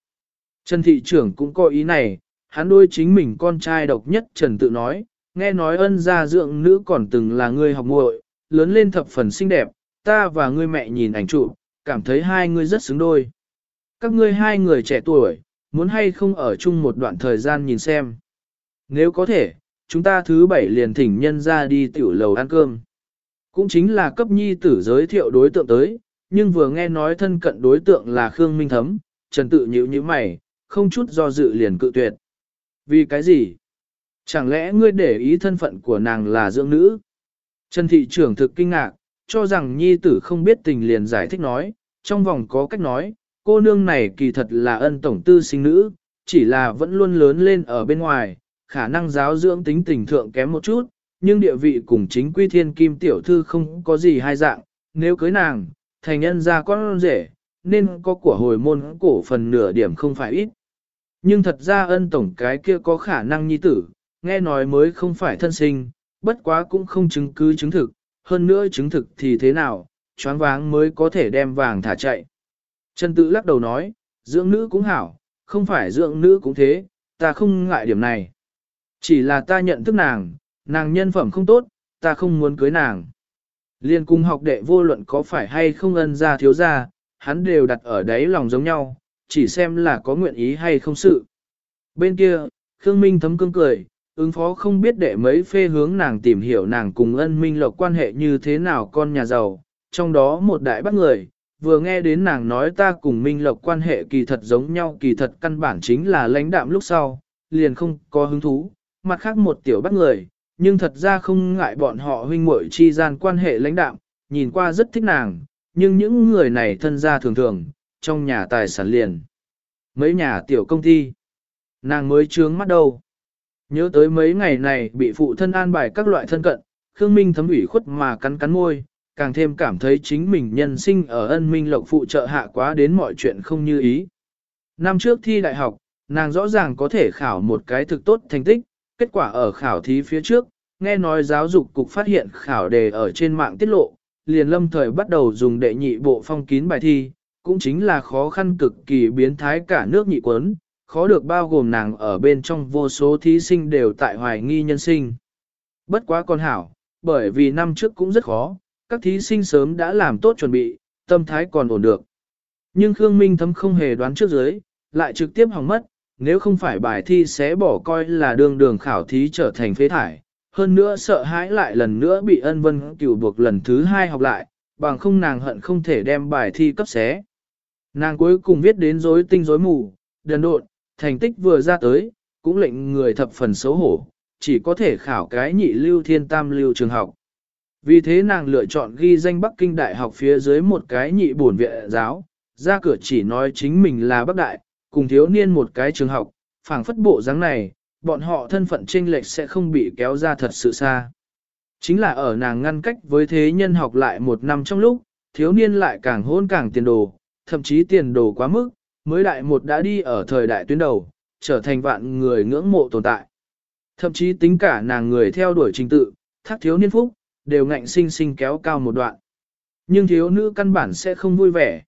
Trần thị trưởng cũng có ý này, hắn đôi chính mình con trai độc nhất Trần tự nói, nghe nói ân gia dưỡng nữ còn từng là người học muội, lớn lên thập phần xinh đẹp, ta và ngươi mẹ nhìn ảnh chụp, cảm thấy hai người rất xứng đôi. Các ngươi hai người trẻ tuổi, muốn hay không ở chung một đoạn thời gian nhìn xem. Nếu có thể, chúng ta thứ bảy liền thỉnh nhân ra đi tiểu lầu ăn cơm. Cũng chính là cấp nhi tử giới thiệu đối tượng tới, nhưng vừa nghe nói thân cận đối tượng là Khương Minh Thấm, Trần tự nhíu như mày, không chút do dự liền cự tuyệt. Vì cái gì? Chẳng lẽ ngươi để ý thân phận của nàng là dưỡng nữ? Trần thị trưởng thực kinh ngạc, cho rằng nhi tử không biết tình liền giải thích nói, trong vòng có cách nói, cô nương này kỳ thật là ân tổng tư sinh nữ, chỉ là vẫn luôn lớn lên ở bên ngoài, khả năng giáo dưỡng tính tình thượng kém một chút, nhưng địa vị cùng chính quy thiên kim tiểu thư không có gì hai dạng, nếu cưới nàng, thành nhân ra con rể, nên có của hồi môn cổ phần nửa điểm không phải ít. Nhưng thật ra ân tổng cái kia có khả năng nhi tử, nghe nói mới không phải thân sinh, bất quá cũng không chứng cứ chứng thực, hơn nữa chứng thực thì thế nào, choáng váng mới có thể đem vàng thả chạy. Trần tự lắc đầu nói, dưỡng nữ cũng hảo, không phải dưỡng nữ cũng thế, ta không ngại điểm này. Chỉ là ta nhận thức nàng, nàng nhân phẩm không tốt, ta không muốn cưới nàng. Liên cung học đệ vô luận có phải hay không ân ra thiếu ra, hắn đều đặt ở đấy lòng giống nhau, chỉ xem là có nguyện ý hay không sự. Bên kia, Khương Minh thấm cương cười, ứng phó không biết đệ mấy phê hướng nàng tìm hiểu nàng cùng ân minh lộc quan hệ như thế nào con nhà giàu, trong đó một đại bác người, vừa nghe đến nàng nói ta cùng minh lộc quan hệ kỳ thật giống nhau kỳ thật căn bản chính là lãnh đạm lúc sau, liền không có hứng thú, mặt khác một tiểu bắt người, nhưng thật ra không ngại bọn họ huynh muội chi gian quan hệ lãnh đạm, nhìn qua rất thích nàng, nhưng những người này thân gia thường thường, trong nhà tài sản liền. Mấy nhà tiểu công ty, nàng mới trướng mắt đâu. Nhớ tới mấy ngày này bị phụ thân an bài các loại thân cận, Khương Minh thấm ủy khuất mà cắn cắn môi, càng thêm cảm thấy chính mình nhân sinh ở ân minh lộc phụ trợ hạ quá đến mọi chuyện không như ý. Năm trước thi đại học, nàng rõ ràng có thể khảo một cái thực tốt thành tích, kết quả ở khảo thí phía trước, nghe nói giáo dục cục phát hiện khảo đề ở trên mạng tiết lộ, liền lâm thời bắt đầu dùng đệ nhị bộ phong kín bài thi, cũng chính là khó khăn cực kỳ biến thái cả nước nhị quấn, khó được bao gồm nàng ở bên trong vô số thí sinh đều tại hoài nghi nhân sinh. Bất quá con hảo, bởi vì năm trước cũng rất khó, các thí sinh sớm đã làm tốt chuẩn bị, tâm thái còn ổn được. Nhưng Khương Minh thấm không hề đoán trước dưới, lại trực tiếp hỏng mất, nếu không phải bài thi sẽ bỏ coi là đường đường khảo thí trở thành phế thải, hơn nữa sợ hãi lại lần nữa bị ân vân cửu buộc lần thứ hai học lại, bằng không nàng hận không thể đem bài thi cấp xé. Nàng cuối cùng viết đến rối tinh rối mù, đần độn, thành tích vừa ra tới, cũng lệnh người thập phần xấu hổ, chỉ có thể khảo cái nhị lưu thiên tam lưu trường học. Vì thế nàng lựa chọn ghi danh Bắc Kinh Đại học phía dưới một cái nhị bổn viện giáo, ra cửa chỉ nói chính mình là Bắc Đại, cùng thiếu niên một cái trường học, phảng phất bộ dáng này, bọn họ thân phận chênh lệch sẽ không bị kéo ra thật sự xa. Chính là ở nàng ngăn cách với thế nhân học lại một năm trong lúc, thiếu niên lại càng hôn càng tiền đồ, thậm chí tiền đồ quá mức, mới đại một đã đi ở thời đại tuyến đầu, trở thành vạn người ngưỡng mộ tồn tại. Thậm chí tính cả nàng người theo đuổi trình tự, thác thiếu niên phúc, đều ngạnh sinh sinh kéo cao một đoạn. Nhưng thiếu nữ căn bản sẽ không vui vẻ.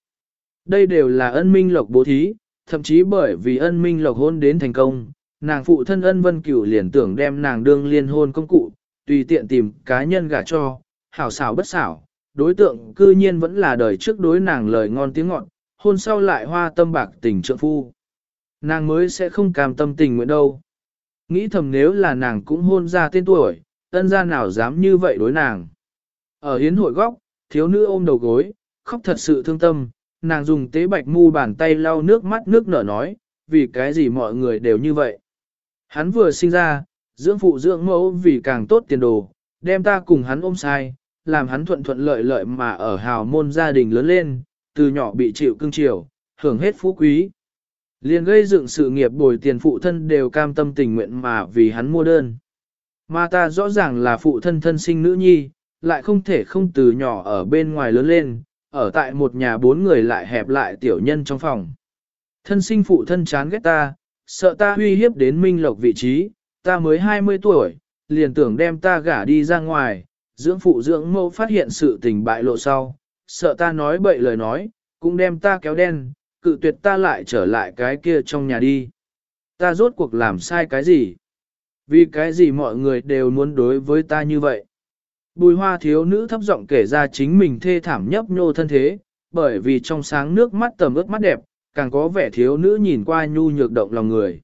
Đây đều là ân minh lộc bố thí, thậm chí bởi vì ân minh lộc hôn đến thành công, nàng phụ thân ân vân cửu liền tưởng đem nàng đương liên hôn công cụ, tùy tiện tìm cá nhân gả cho, hảo xảo bất xảo, đối tượng cư nhiên vẫn là đời trước đối nàng lời ngon tiếng ngọt, hôn sau lại hoa tâm bạc tình trượng phu. Nàng mới sẽ không cam tâm tình nguyện đâu. Nghĩ thầm nếu là nàng cũng hôn ra tên tuổi, ân gia nào dám như vậy đối nàng. Ở hiến hội góc, thiếu nữ ôm đầu gối, khóc thật sự thương tâm, nàng dùng tế bạch mu bàn tay lau nước mắt nước nở nói, vì cái gì mọi người đều như vậy. Hắn vừa sinh ra, dưỡng phụ dưỡng mẫu vì càng tốt tiền đồ, đem ta cùng hắn ôm sai, làm hắn thuận thuận lợi lợi mà ở hào môn gia đình lớn lên, từ nhỏ bị chịu cưng chiều, hưởng hết phú quý. Liền gây dựng sự nghiệp bồi tiền phụ thân đều cam tâm tình nguyện mà vì hắn mua đơn. Mà ta rõ ràng là phụ thân thân sinh nữ nhi, lại không thể không từ nhỏ ở bên ngoài lớn lên, ở tại một nhà bốn người lại hẹp lại tiểu nhân trong phòng. Thân sinh phụ thân chán ghét ta, sợ ta uy hiếp đến minh lộc vị trí, ta mới 20 tuổi, liền tưởng đem ta gả đi ra ngoài, dưỡng phụ dưỡng mẫu phát hiện sự tình bại lộ sau, sợ ta nói bậy lời nói, cũng đem ta kéo đen, cự tuyệt ta lại trở lại cái kia trong nhà đi. Ta rốt cuộc làm sai cái gì? Vì cái gì mọi người đều muốn đối với ta như vậy? Bùi hoa thiếu nữ thấp giọng kể ra chính mình thê thảm nhấp nhô thân thế, bởi vì trong sáng nước mắt tầm ướt mắt đẹp, càng có vẻ thiếu nữ nhìn qua nhu nhược động lòng người.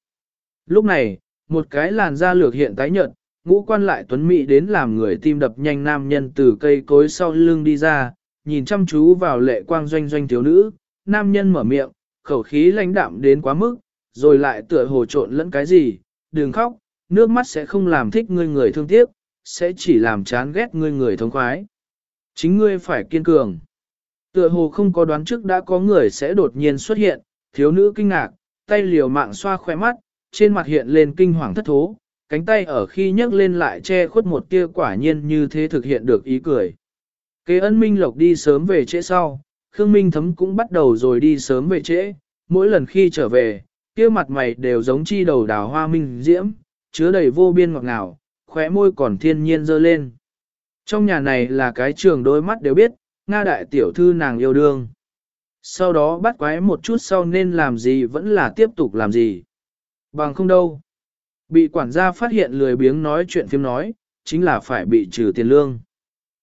Lúc này, một cái làn da lược hiện tái nhợt, ngũ quan lại tuấn mỹ đến làm người tim đập nhanh nam nhân từ cây cối sau lưng đi ra, nhìn chăm chú vào lệ quang doanh doanh thiếu nữ, nam nhân mở miệng, khẩu khí lãnh đạm đến quá mức, rồi lại tựa hồ trộn lẫn cái gì, đừng khóc, nước mắt sẽ không làm thích ngươi người thương tiếc, sẽ chỉ làm chán ghét ngươi người thống khoái. Chính ngươi phải kiên cường. Tựa hồ không có đoán trước đã có người sẽ đột nhiên xuất hiện, thiếu nữ kinh ngạc, tay liều mạng xoa khóe mắt, trên mặt hiện lên kinh hoàng thất thố, cánh tay ở khi nhấc lên lại che khuất một tia quả nhiên như thế thực hiện được ý cười. Kế ân minh lộc đi sớm về trễ sau, Khương Minh Thấm cũng bắt đầu rồi đi sớm về trễ, mỗi lần khi trở về, kia mặt mày đều giống chi đầu đào hoa minh diễm, chứa đầy vô biên ngọt ngào, khóe môi còn thiên nhiên dơ lên. Trong nhà này là cái trường đôi mắt đều biết, Nga đại tiểu thư nàng yêu đương. Sau đó bắt quái một chút sau nên làm gì vẫn là tiếp tục làm gì. Bằng không đâu. Bị quản gia phát hiện lười biếng nói chuyện phim nói, chính là phải bị trừ tiền lương.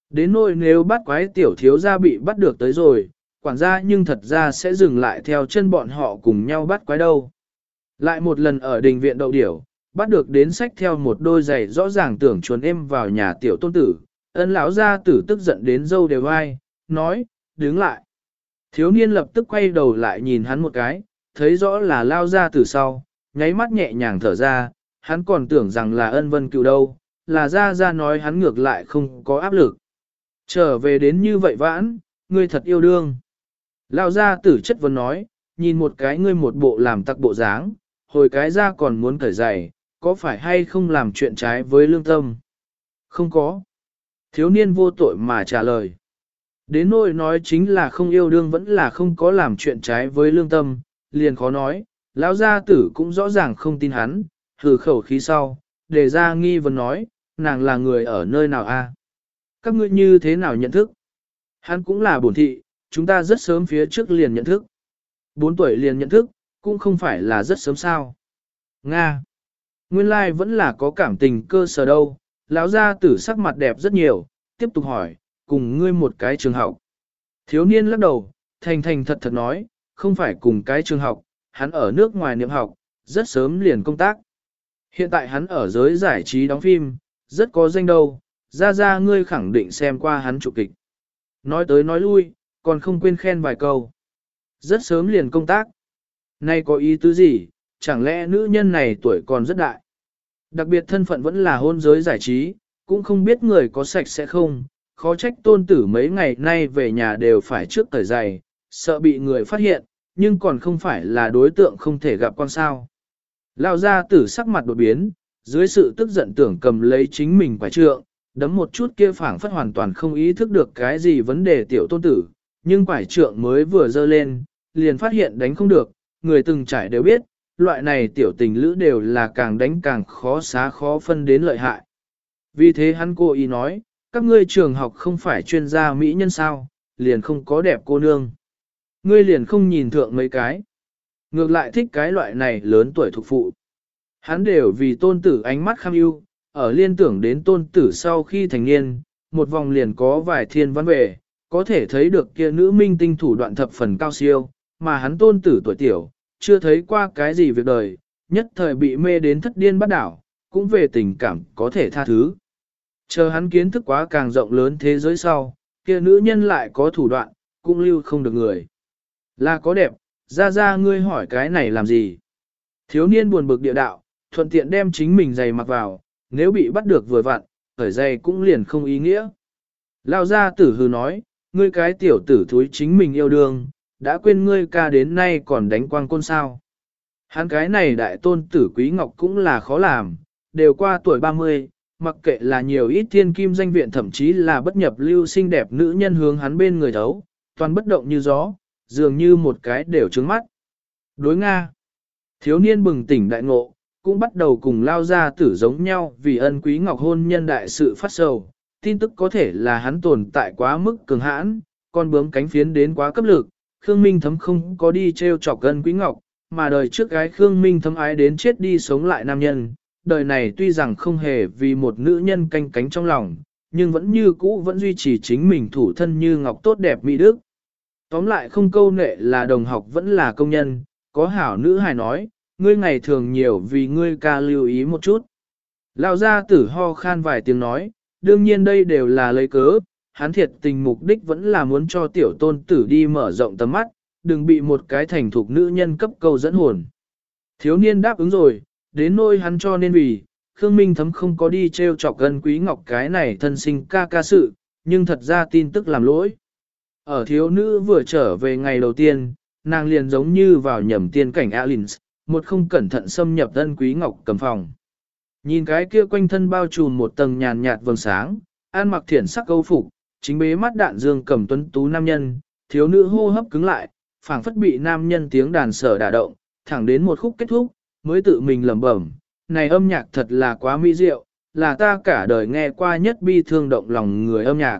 Đến nỗi nếu bắt quái tiểu thiếu gia bị bắt được tới rồi, quản gia nhưng thật ra sẽ dừng lại theo chân bọn họ cùng nhau bắt quái đâu. Lại một lần ở đình viện đậu điểu, bắt được đến sách theo một đôi giày rõ ràng tưởng chuồn em vào nhà tiểu tôn tử, ân lão gia tử tức giận đến dâu đều ai, nói, đứng lại. Thiếu niên lập tức quay đầu lại nhìn hắn một cái, thấy rõ là lao ra từ sau, nháy mắt nhẹ nhàng thở ra, hắn còn tưởng rằng là ân vân cựu đâu, là ra ra nói hắn ngược lại không có áp lực. Trở về đến như vậy vãn, ngươi thật yêu đương. Lao ra tử chất vấn nói, nhìn một cái ngươi một bộ làm tặc bộ dáng, hồi cái ra còn muốn cởi giày, có phải hay không làm chuyện trái với lương tâm? Không có. Thiếu niên vô tội mà trả lời. Đến nỗi nói chính là không yêu đương vẫn là không có làm chuyện trái với lương tâm, liền khó nói, lão gia tử cũng rõ ràng không tin hắn, hừ khẩu khí sau, để ra nghi vấn nói, nàng là người ở nơi nào a? Các ngươi như thế nào nhận thức? Hắn cũng là bổn thị, chúng ta rất sớm phía trước liền nhận thức. Bốn tuổi liền nhận thức, cũng không phải là rất sớm sao. Nga. Nguyên lai like vẫn là có cảm tình cơ sở đâu, lão gia tử sắc mặt đẹp rất nhiều, tiếp tục hỏi, cùng ngươi một cái trường học. Thiếu niên lắc đầu, thành thành thật thật nói, không phải cùng cái trường học, hắn ở nước ngoài niệm học, rất sớm liền công tác. Hiện tại hắn ở giới giải trí đóng phim, rất có danh đâu, ra ra ngươi khẳng định xem qua hắn chụp kịch. Nói tới nói lui, còn không quên khen vài câu. Rất sớm liền công tác. Nay có ý tứ gì, chẳng lẽ nữ nhân này tuổi còn rất đại. Đặc biệt thân phận vẫn là hôn giới giải trí, cũng không biết người có sạch sẽ không, khó trách tôn tử mấy ngày nay về nhà đều phải trước thời giày, sợ bị người phát hiện, nhưng còn không phải là đối tượng không thể gặp con sao. Lao ra tử sắc mặt đột biến, dưới sự tức giận tưởng cầm lấy chính mình quả trượng, đấm một chút kia phảng phất hoàn toàn không ý thức được cái gì vấn đề tiểu tôn tử, nhưng quải trượng mới vừa dơ lên, liền phát hiện đánh không được, người từng trải đều biết, loại này tiểu tình lữ đều là càng đánh càng khó xá khó phân đến lợi hại. Vì thế hắn cố ý nói, các ngươi trường học không phải chuyên gia mỹ nhân sao, liền không có đẹp cô nương. Ngươi liền không nhìn thượng mấy cái. Ngược lại thích cái loại này lớn tuổi thuộc phụ. Hắn đều vì tôn tử ánh mắt kham ưu, ở liên tưởng đến tôn tử sau khi thành niên, một vòng liền có vài thiên văn về, có thể thấy được kia nữ minh tinh thủ đoạn thập phần cao siêu, mà hắn tôn tử tuổi tiểu, chưa thấy qua cái gì việc đời, nhất thời bị mê đến thất điên bắt đảo, cũng về tình cảm có thể tha thứ. Chờ hắn kiến thức quá càng rộng lớn thế giới sau, kia nữ nhân lại có thủ đoạn, cũng lưu không được người. Là có đẹp, ra ra ngươi hỏi cái này làm gì? Thiếu niên buồn bực địa đạo, thuận tiện đem chính mình giày mặc vào, nếu bị bắt được vừa vặn, khởi giày cũng liền không ý nghĩa. Lao ra tử hư nói, ngươi cái tiểu tử thúi chính mình yêu đương, đã quên ngươi ca đến nay còn đánh quang côn sao. Hắn cái này đại tôn tử quý ngọc cũng là khó làm, đều qua tuổi 30, mặc kệ là nhiều ít thiên kim danh viện thậm chí là bất nhập lưu xinh đẹp nữ nhân hướng hắn bên người thấu, toàn bất động như gió, dường như một cái đều trứng mắt. Đối Nga, thiếu niên bừng tỉnh đại ngộ, cũng bắt đầu cùng lao ra tử giống nhau vì ân quý ngọc hôn nhân đại sự phát sầu, tin tức có thể là hắn tồn tại quá mức cường hãn, con bướm cánh phiến đến quá cấp lực, Khương Minh thấm không có đi treo chọc gần quý ngọc, mà đời trước gái Khương Minh thấm ái đến chết đi sống lại nam nhân, đời này tuy rằng không hề vì một nữ nhân canh cánh trong lòng, nhưng vẫn như cũ vẫn duy trì chính mình thủ thân như ngọc tốt đẹp mỹ đức. Tóm lại không câu nệ là đồng học vẫn là công nhân, có hảo nữ hài nói, ngươi ngày thường nhiều vì ngươi ca lưu ý một chút. Lão gia tử ho khan vài tiếng nói, đương nhiên đây đều là lấy cớ, hắn thiệt tình mục đích vẫn là muốn cho tiểu tôn tử đi mở rộng tầm mắt, đừng bị một cái thành thục nữ nhân cấp câu dẫn hồn. Thiếu niên đáp ứng rồi, đến nôi hắn cho nên vì, Khương Minh Thấm không có đi treo chọc gần quý ngọc cái này thân sinh ca ca sự, nhưng thật ra tin tức làm lỗi. Ở thiếu nữ vừa trở về ngày đầu tiên, nàng liền giống như vào nhầm tiên cảnh Alins, một không cẩn thận xâm nhập thân quý ngọc cầm phòng. Nhìn cái kia quanh thân bao trùm một tầng nhàn nhạt vầng sáng, an mặc thiển sắc câu phục, chính bế mắt đạn dương cầm tuấn tú nam nhân, thiếu nữ hô hấp cứng lại, phảng phất bị nam nhân tiếng đàn sở đả động, thẳng đến một khúc kết thúc, mới tự mình lẩm bẩm, này âm nhạc thật là quá mỹ diệu, là ta cả đời nghe qua nhất bi thương động lòng người âm nhạc.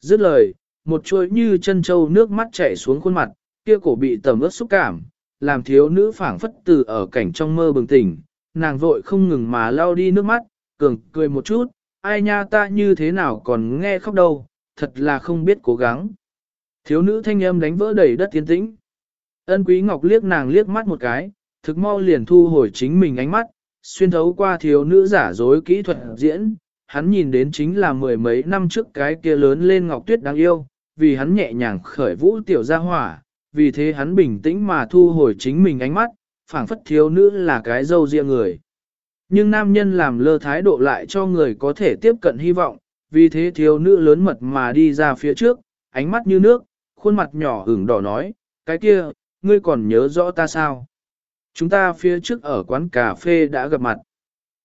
Dứt lời, một chuỗi như chân châu nước mắt chảy xuống khuôn mặt, kia cổ bị tầm ướt xúc cảm, làm thiếu nữ phảng phất từ ở cảnh trong mơ bừng tỉnh, nàng vội không ngừng mà lau đi nước mắt, cường cười một chút, ai nha ta như thế nào còn nghe khóc đâu, thật là không biết cố gắng. Thiếu nữ thanh âm đánh vỡ đầy đất tiến tĩnh. Ân quý ngọc liếc nàng liếc mắt một cái, thực mau liền thu hồi chính mình ánh mắt, xuyên thấu qua thiếu nữ giả dối kỹ thuật diễn, hắn nhìn đến chính là mười mấy năm trước cái kia lớn lên ngọc tuyết đáng yêu, vì hắn nhẹ nhàng khởi vũ tiểu gia hỏa, vì thế hắn bình tĩnh mà thu hồi chính mình ánh mắt, phảng phất thiếu nữ là cái dâu riêng người. Nhưng nam nhân làm lơ thái độ lại cho người có thể tiếp cận hy vọng, vì thế thiếu nữ lớn mật mà đi ra phía trước, ánh mắt như nước, khuôn mặt nhỏ ửng đỏ nói, cái kia, ngươi còn nhớ rõ ta sao? Chúng ta phía trước ở quán cà phê đã gặp mặt.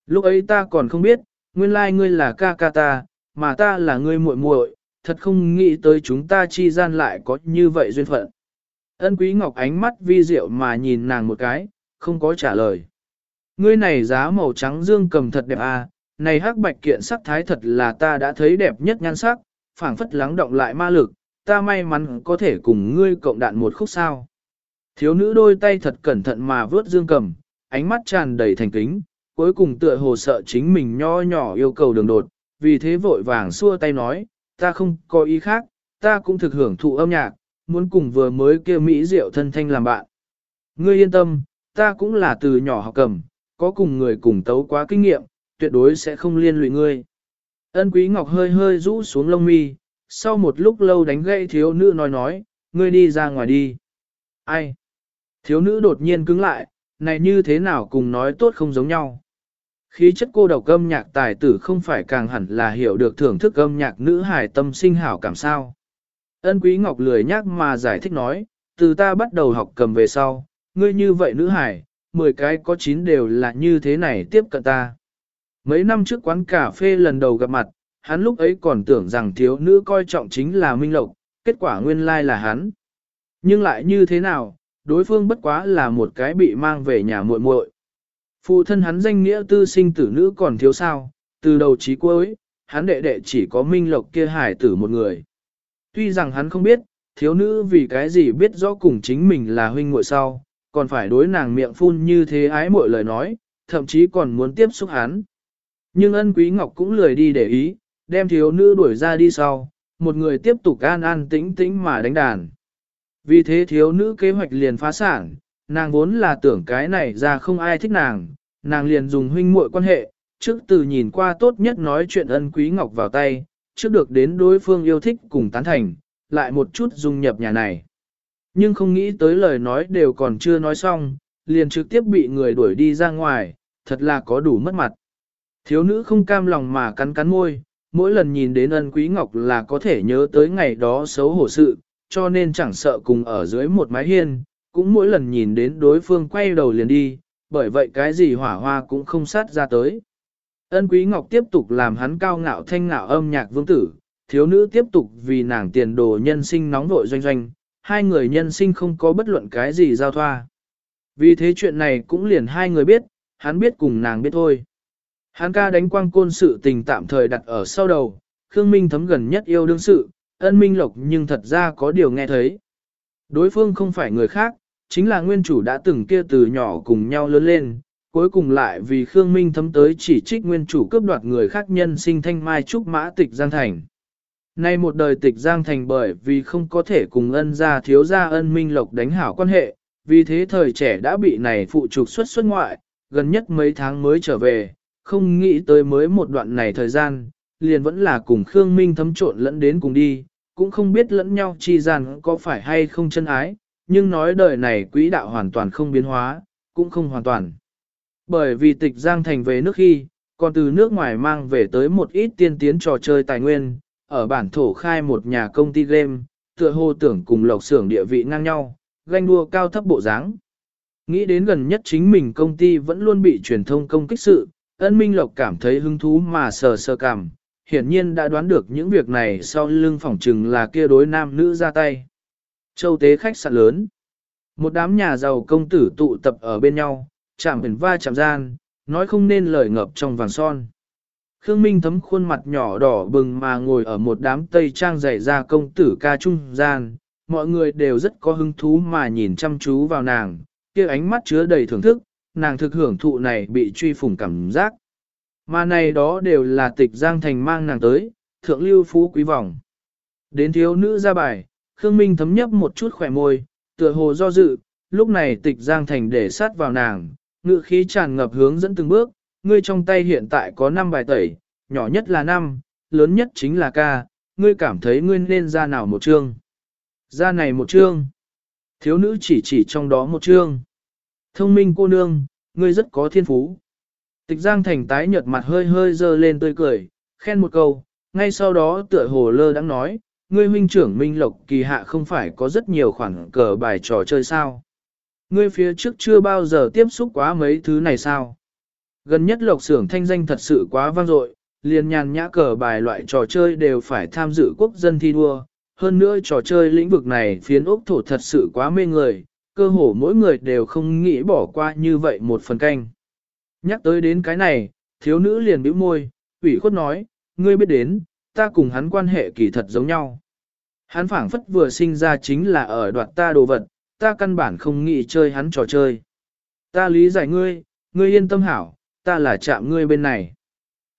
Lúc ấy ta còn không biết, nguyên lai like ngươi là ca ca ta, mà ta là ngươi muội muội, thật không nghĩ tới chúng ta chi gian lại có như vậy duyên phận. Ân quý ngọc ánh mắt vi diệu mà nhìn nàng một cái, không có trả lời. Ngươi này giá màu trắng dương cầm thật đẹp à, này hắc bạch kiện sắc thái thật là ta đã thấy đẹp nhất nhan sắc, phảng phất lắng động lại ma lực, ta may mắn có thể cùng ngươi cộng đạn một khúc sao. Thiếu nữ đôi tay thật cẩn thận mà vớt dương cầm, ánh mắt tràn đầy thành kính, cuối cùng tựa hồ sợ chính mình nho nhỏ yêu cầu đường đột, vì thế vội vàng xua tay nói, ta không có ý khác, ta cũng thực hưởng thụ âm nhạc, muốn cùng vừa mới kia Mỹ Diệu thân thanh làm bạn. Ngươi yên tâm, ta cũng là từ nhỏ học cầm, có cùng người cùng tấu quá kinh nghiệm, tuyệt đối sẽ không liên lụy ngươi. Ân Quý Ngọc hơi hơi rũ xuống lông mi, sau một lúc lâu đánh gậy thiếu nữ nói nói, ngươi đi ra ngoài đi. Ai? Thiếu nữ đột nhiên cứng lại, này như thế nào cùng nói tốt không giống nhau. Khí chất cô độc âm nhạc tài tử không phải càng hẳn là hiểu được thưởng thức âm nhạc nữ hài tâm sinh hảo cảm sao. Ân Quý Ngọc lười nhắc mà giải thích nói, từ ta bắt đầu học cầm về sau, ngươi như vậy nữ hải, 10 cái có 9 đều là như thế này tiếp cận ta. Mấy năm trước quán cà phê lần đầu gặp mặt, hắn lúc ấy còn tưởng rằng thiếu nữ coi trọng chính là Minh Lộc, kết quả nguyên lai là hắn. Nhưng lại như thế nào, đối phương bất quá là một cái bị mang về nhà muội muội. Phụ thân hắn danh nghĩa tư sinh tử nữ còn thiếu sao, từ đầu chí cuối, hắn đệ đệ chỉ có Minh Lộc kia hải tử một người. Tuy rằng hắn không biết, thiếu nữ vì cái gì biết rõ cùng chính mình là huynh muội sau, còn phải đối nàng miệng phun như thế ái muội lời nói, thậm chí còn muốn tiếp xúc hắn. Nhưng ân quý ngọc cũng lười đi để ý, đem thiếu nữ đuổi ra đi sau, một người tiếp tục an an tĩnh tĩnh mà đánh đàn. Vì thế thiếu nữ kế hoạch liền phá sản, nàng vốn là tưởng cái này ra không ai thích nàng, nàng liền dùng huynh muội quan hệ, trước từ nhìn qua tốt nhất nói chuyện ân quý ngọc vào tay, trước được đến đối phương yêu thích cùng tán thành, lại một chút dung nhập nhà này. Nhưng không nghĩ tới lời nói đều còn chưa nói xong, liền trực tiếp bị người đuổi đi ra ngoài, thật là có đủ mất mặt. Thiếu nữ không cam lòng mà cắn cắn môi, mỗi lần nhìn đến ân quý ngọc là có thể nhớ tới ngày đó xấu hổ sự, cho nên chẳng sợ cùng ở dưới một mái hiên, cũng mỗi lần nhìn đến đối phương quay đầu liền đi, bởi vậy cái gì hỏa hoa cũng không sát ra tới. Ân quý ngọc tiếp tục làm hắn cao ngạo thanh ngạo âm nhạc vương tử, thiếu nữ tiếp tục vì nàng tiền đồ nhân sinh nóng vội doanh doanh, hai người nhân sinh không có bất luận cái gì giao thoa. Vì thế chuyện này cũng liền hai người biết, hắn biết cùng nàng biết thôi. Hán ca đánh quang côn sự tình tạm thời đặt ở sau đầu, Khương Minh thấm gần nhất yêu đương sự, ân minh lộc nhưng thật ra có điều nghe thấy. Đối phương không phải người khác, chính là nguyên chủ đã từng kia từ nhỏ cùng nhau lớn lên, cuối cùng lại vì Khương Minh thấm tới chỉ trích nguyên chủ cướp đoạt người khác nhân sinh thanh mai trúc mã tịch Giang Thành. Nay một đời tịch Giang Thành bởi vì không có thể cùng ân gia thiếu gia ân minh lộc đánh hảo quan hệ, vì thế thời trẻ đã bị này phụ trục xuất xuất ngoại, gần nhất mấy tháng mới trở về, không nghĩ tới mới một đoạn này thời gian, liền vẫn là cùng Khương Minh thấm trộn lẫn đến cùng đi, cũng không biết lẫn nhau chi gian có phải hay không chân ái, nhưng nói đời này quỹ đạo hoàn toàn không biến hóa, cũng không hoàn toàn. Bởi vì tịch Giang Thành về nước khi, còn từ nước ngoài mang về tới một ít tiên tiến trò chơi tài nguyên, ở bản thổ khai một nhà công ty game, tựa hồ tưởng cùng lộc xưởng địa vị ngang nhau, ganh đua cao thấp bộ dáng. Nghĩ đến gần nhất chính mình công ty vẫn luôn bị truyền thông công kích sự, ân minh lộc cảm thấy hứng thú mà sờ sờ cảm, hiển nhiên đã đoán được những việc này sau lưng phỏng trừng là kia đối nam nữ ra tay. Châu tế khách sạn lớn. Một đám nhà giàu công tử tụ tập ở bên nhau, chạm biển va chạm gian, nói không nên lời ngập trong vàng son. Khương Minh thấm khuôn mặt nhỏ đỏ bừng mà ngồi ở một đám tây trang dày ra công tử ca trung gian, mọi người đều rất có hứng thú mà nhìn chăm chú vào nàng, kia ánh mắt chứa đầy thưởng thức, nàng thực hưởng thụ này bị truy phủng cảm giác. Mà này đó đều là tịch giang thành mang nàng tới, thượng lưu phú quý vọng. Đến thiếu nữ ra bài, Khương Minh thấm nhấp một chút khỏe môi, tựa hồ do dự, lúc này tịch giang thành để sát vào nàng, ngự khí tràn ngập hướng dẫn từng bước, ngươi trong tay hiện tại có 5 bài tẩy, nhỏ nhất là 5, lớn nhất chính là ca, ngươi cảm thấy ngươi nên ra nào một chương. Ra này một chương. Thiếu nữ chỉ chỉ trong đó một chương. Thông minh cô nương, ngươi rất có thiên phú. Tịch Giang Thành tái nhợt mặt hơi hơi dơ lên tươi cười, khen một câu, ngay sau đó tựa hồ lơ đang nói, ngươi huynh trưởng Minh Lộc kỳ hạ không phải có rất nhiều khoản cờ bài trò chơi sao. Ngươi phía trước chưa bao giờ tiếp xúc quá mấy thứ này sao. Gần nhất Lộc xưởng thanh danh thật sự quá vang dội, liền nhàn nhã cờ bài loại trò chơi đều phải tham dự quốc dân thi đua. Hơn nữa trò chơi lĩnh vực này phiến ốc thổ thật sự quá mê người, cơ hồ mỗi người đều không nghĩ bỏ qua như vậy một phần canh. Nhắc tới đến cái này, thiếu nữ liền bĩu môi, ủy khuất nói, ngươi biết đến, ta cùng hắn quan hệ kỳ thật giống nhau. Hắn phảng phất vừa sinh ra chính là ở đoạt ta đồ vật, ta căn bản không nghĩ chơi hắn trò chơi. Ta lý giải ngươi, ngươi yên tâm hảo, ta là chạm ngươi bên này.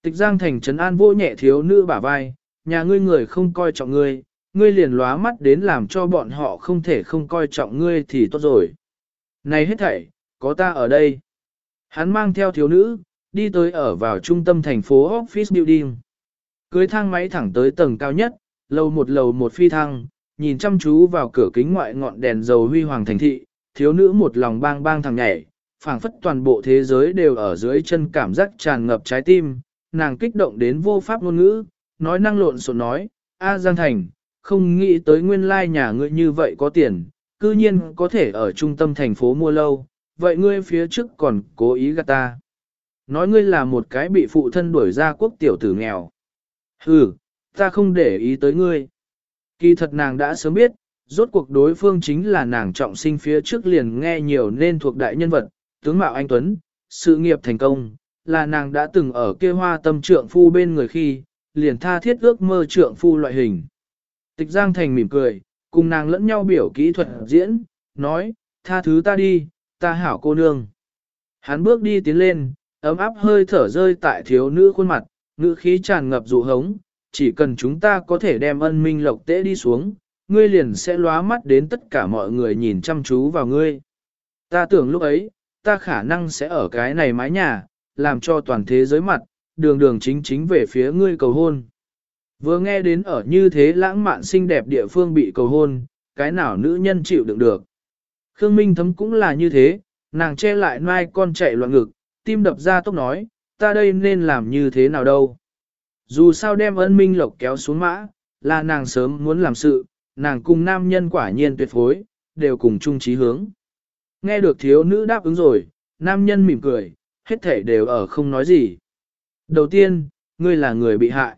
Tịch Giang Thành trấn an vô nhẹ thiếu nữ bả vai, nhà ngươi người không coi trọng ngươi, ngươi liền lóa mắt đến làm cho bọn họ không thể không coi trọng ngươi thì tốt rồi. Này hết thảy, có ta ở đây. Hắn mang theo thiếu nữ, đi tới ở vào trung tâm thành phố Office Building. Cưới thang máy thẳng tới tầng cao nhất, lầu một lầu một phi thăng, nhìn chăm chú vào cửa kính ngoại ngọn đèn dầu huy hoàng thành thị, thiếu nữ một lòng bang bang thằng nhảy, phảng phất toàn bộ thế giới đều ở dưới chân cảm giác tràn ngập trái tim, nàng kích động đến vô pháp ngôn ngữ, nói năng lộn xộn nói, A Giang Thành, không nghĩ tới nguyên lai nhà ngươi như vậy có tiền, cư nhiên có thể ở trung tâm thành phố mua lâu, vậy ngươi phía trước còn cố ý gạt ta. Nói ngươi là một cái bị phụ thân đuổi ra quốc tiểu tử nghèo. Hừ, ta không để ý tới ngươi. Kỳ thật nàng đã sớm biết, rốt cuộc đối phương chính là nàng trọng sinh phía trước liền nghe nhiều nên thuộc đại nhân vật, tướng mạo anh Tuấn, sự nghiệp thành công, là nàng đã từng ở kia hoa tâm trượng phu bên người khi, liền tha thiết ước mơ trượng phu loại hình. Tịch Giang Thành mỉm cười, cùng nàng lẫn nhau biểu kỹ thuật diễn, nói, tha thứ ta đi, ta hảo cô nương. Hắn bước đi tiến lên, ấm áp hơi thở rơi tại thiếu nữ khuôn mặt, ngữ khí tràn ngập dụ hống, chỉ cần chúng ta có thể đem ân minh lộc tế đi xuống, ngươi liền sẽ lóa mắt đến tất cả mọi người nhìn chăm chú vào ngươi. Ta tưởng lúc ấy, ta khả năng sẽ ở cái này mái nhà, làm cho toàn thế giới mặt, đường đường chính chính về phía ngươi cầu hôn. Vừa nghe đến ở như thế lãng mạn xinh đẹp địa phương bị cầu hôn, cái nào nữ nhân chịu đựng được. Khương Minh Thấm cũng là như thế, nàng che lại nai con chạy loạn ngực, tim đập ra tốc nói, ta đây nên làm như thế nào đâu. Dù sao đem ân minh lộc kéo xuống mã, là nàng sớm muốn làm sự, nàng cùng nam nhân quả nhiên tuyệt phối, đều cùng chung chí hướng. Nghe được thiếu nữ đáp ứng rồi, nam nhân mỉm cười, hết thể đều ở không nói gì. Đầu tiên, ngươi là người bị hại.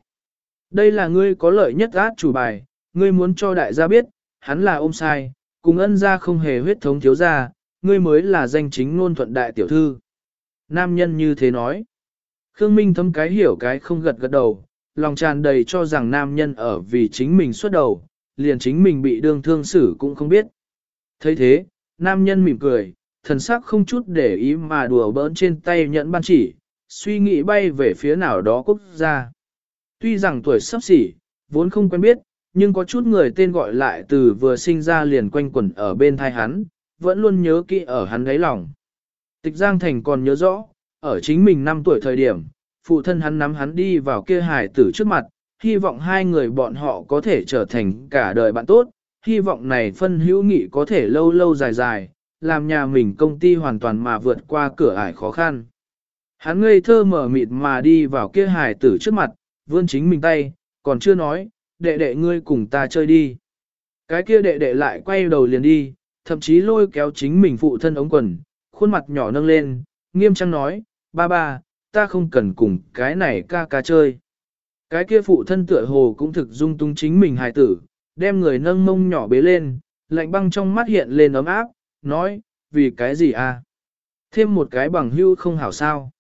Đây là ngươi có lợi nhất át chủ bài, ngươi muốn cho đại gia biết, hắn là ôm sai, cùng ân gia không hề huyết thống thiếu gia, ngươi mới là danh chính ngôn thuận đại tiểu thư. Nam nhân như thế nói. Khương Minh thấm cái hiểu cái không gật gật đầu, lòng tràn đầy cho rằng nam nhân ở vì chính mình xuất đầu, liền chính mình bị đương thương xử cũng không biết. thấy thế, nam nhân mỉm cười, thần sắc không chút để ý mà đùa bỡn trên tay nhẫn ban chỉ, suy nghĩ bay về phía nào đó quốc gia. Tuy rằng tuổi sắp xỉ, vốn không quen biết, nhưng có chút người tên gọi lại từ vừa sinh ra liền quanh quẩn ở bên thai hắn, vẫn luôn nhớ kỹ ở hắn đáy lòng. Tịch Giang Thành còn nhớ rõ, ở chính mình 5 tuổi thời điểm, phụ thân hắn nắm hắn đi vào kia hải tử trước mặt, hy vọng hai người bọn họ có thể trở thành cả đời bạn tốt, hy vọng này phân hữu nghị có thể lâu lâu dài dài, làm nhà mình công ty hoàn toàn mà vượt qua cửa ải khó khăn. Hắn ngây thơ mở mịt mà đi vào kia hải tử trước mặt, vươn chính mình tay, còn chưa nói, đệ đệ ngươi cùng ta chơi đi. Cái kia đệ đệ lại quay đầu liền đi, thậm chí lôi kéo chính mình phụ thân ống quần, khuôn mặt nhỏ nâng lên, nghiêm trang nói, ba ba, ta không cần cùng cái này ca ca chơi. Cái kia phụ thân tựa hồ cũng thực dung tung chính mình hài tử, đem người nâng mông nhỏ bế lên, lạnh băng trong mắt hiện lên ấm áp, nói, vì cái gì à? Thêm một cái bằng hưu không hảo sao.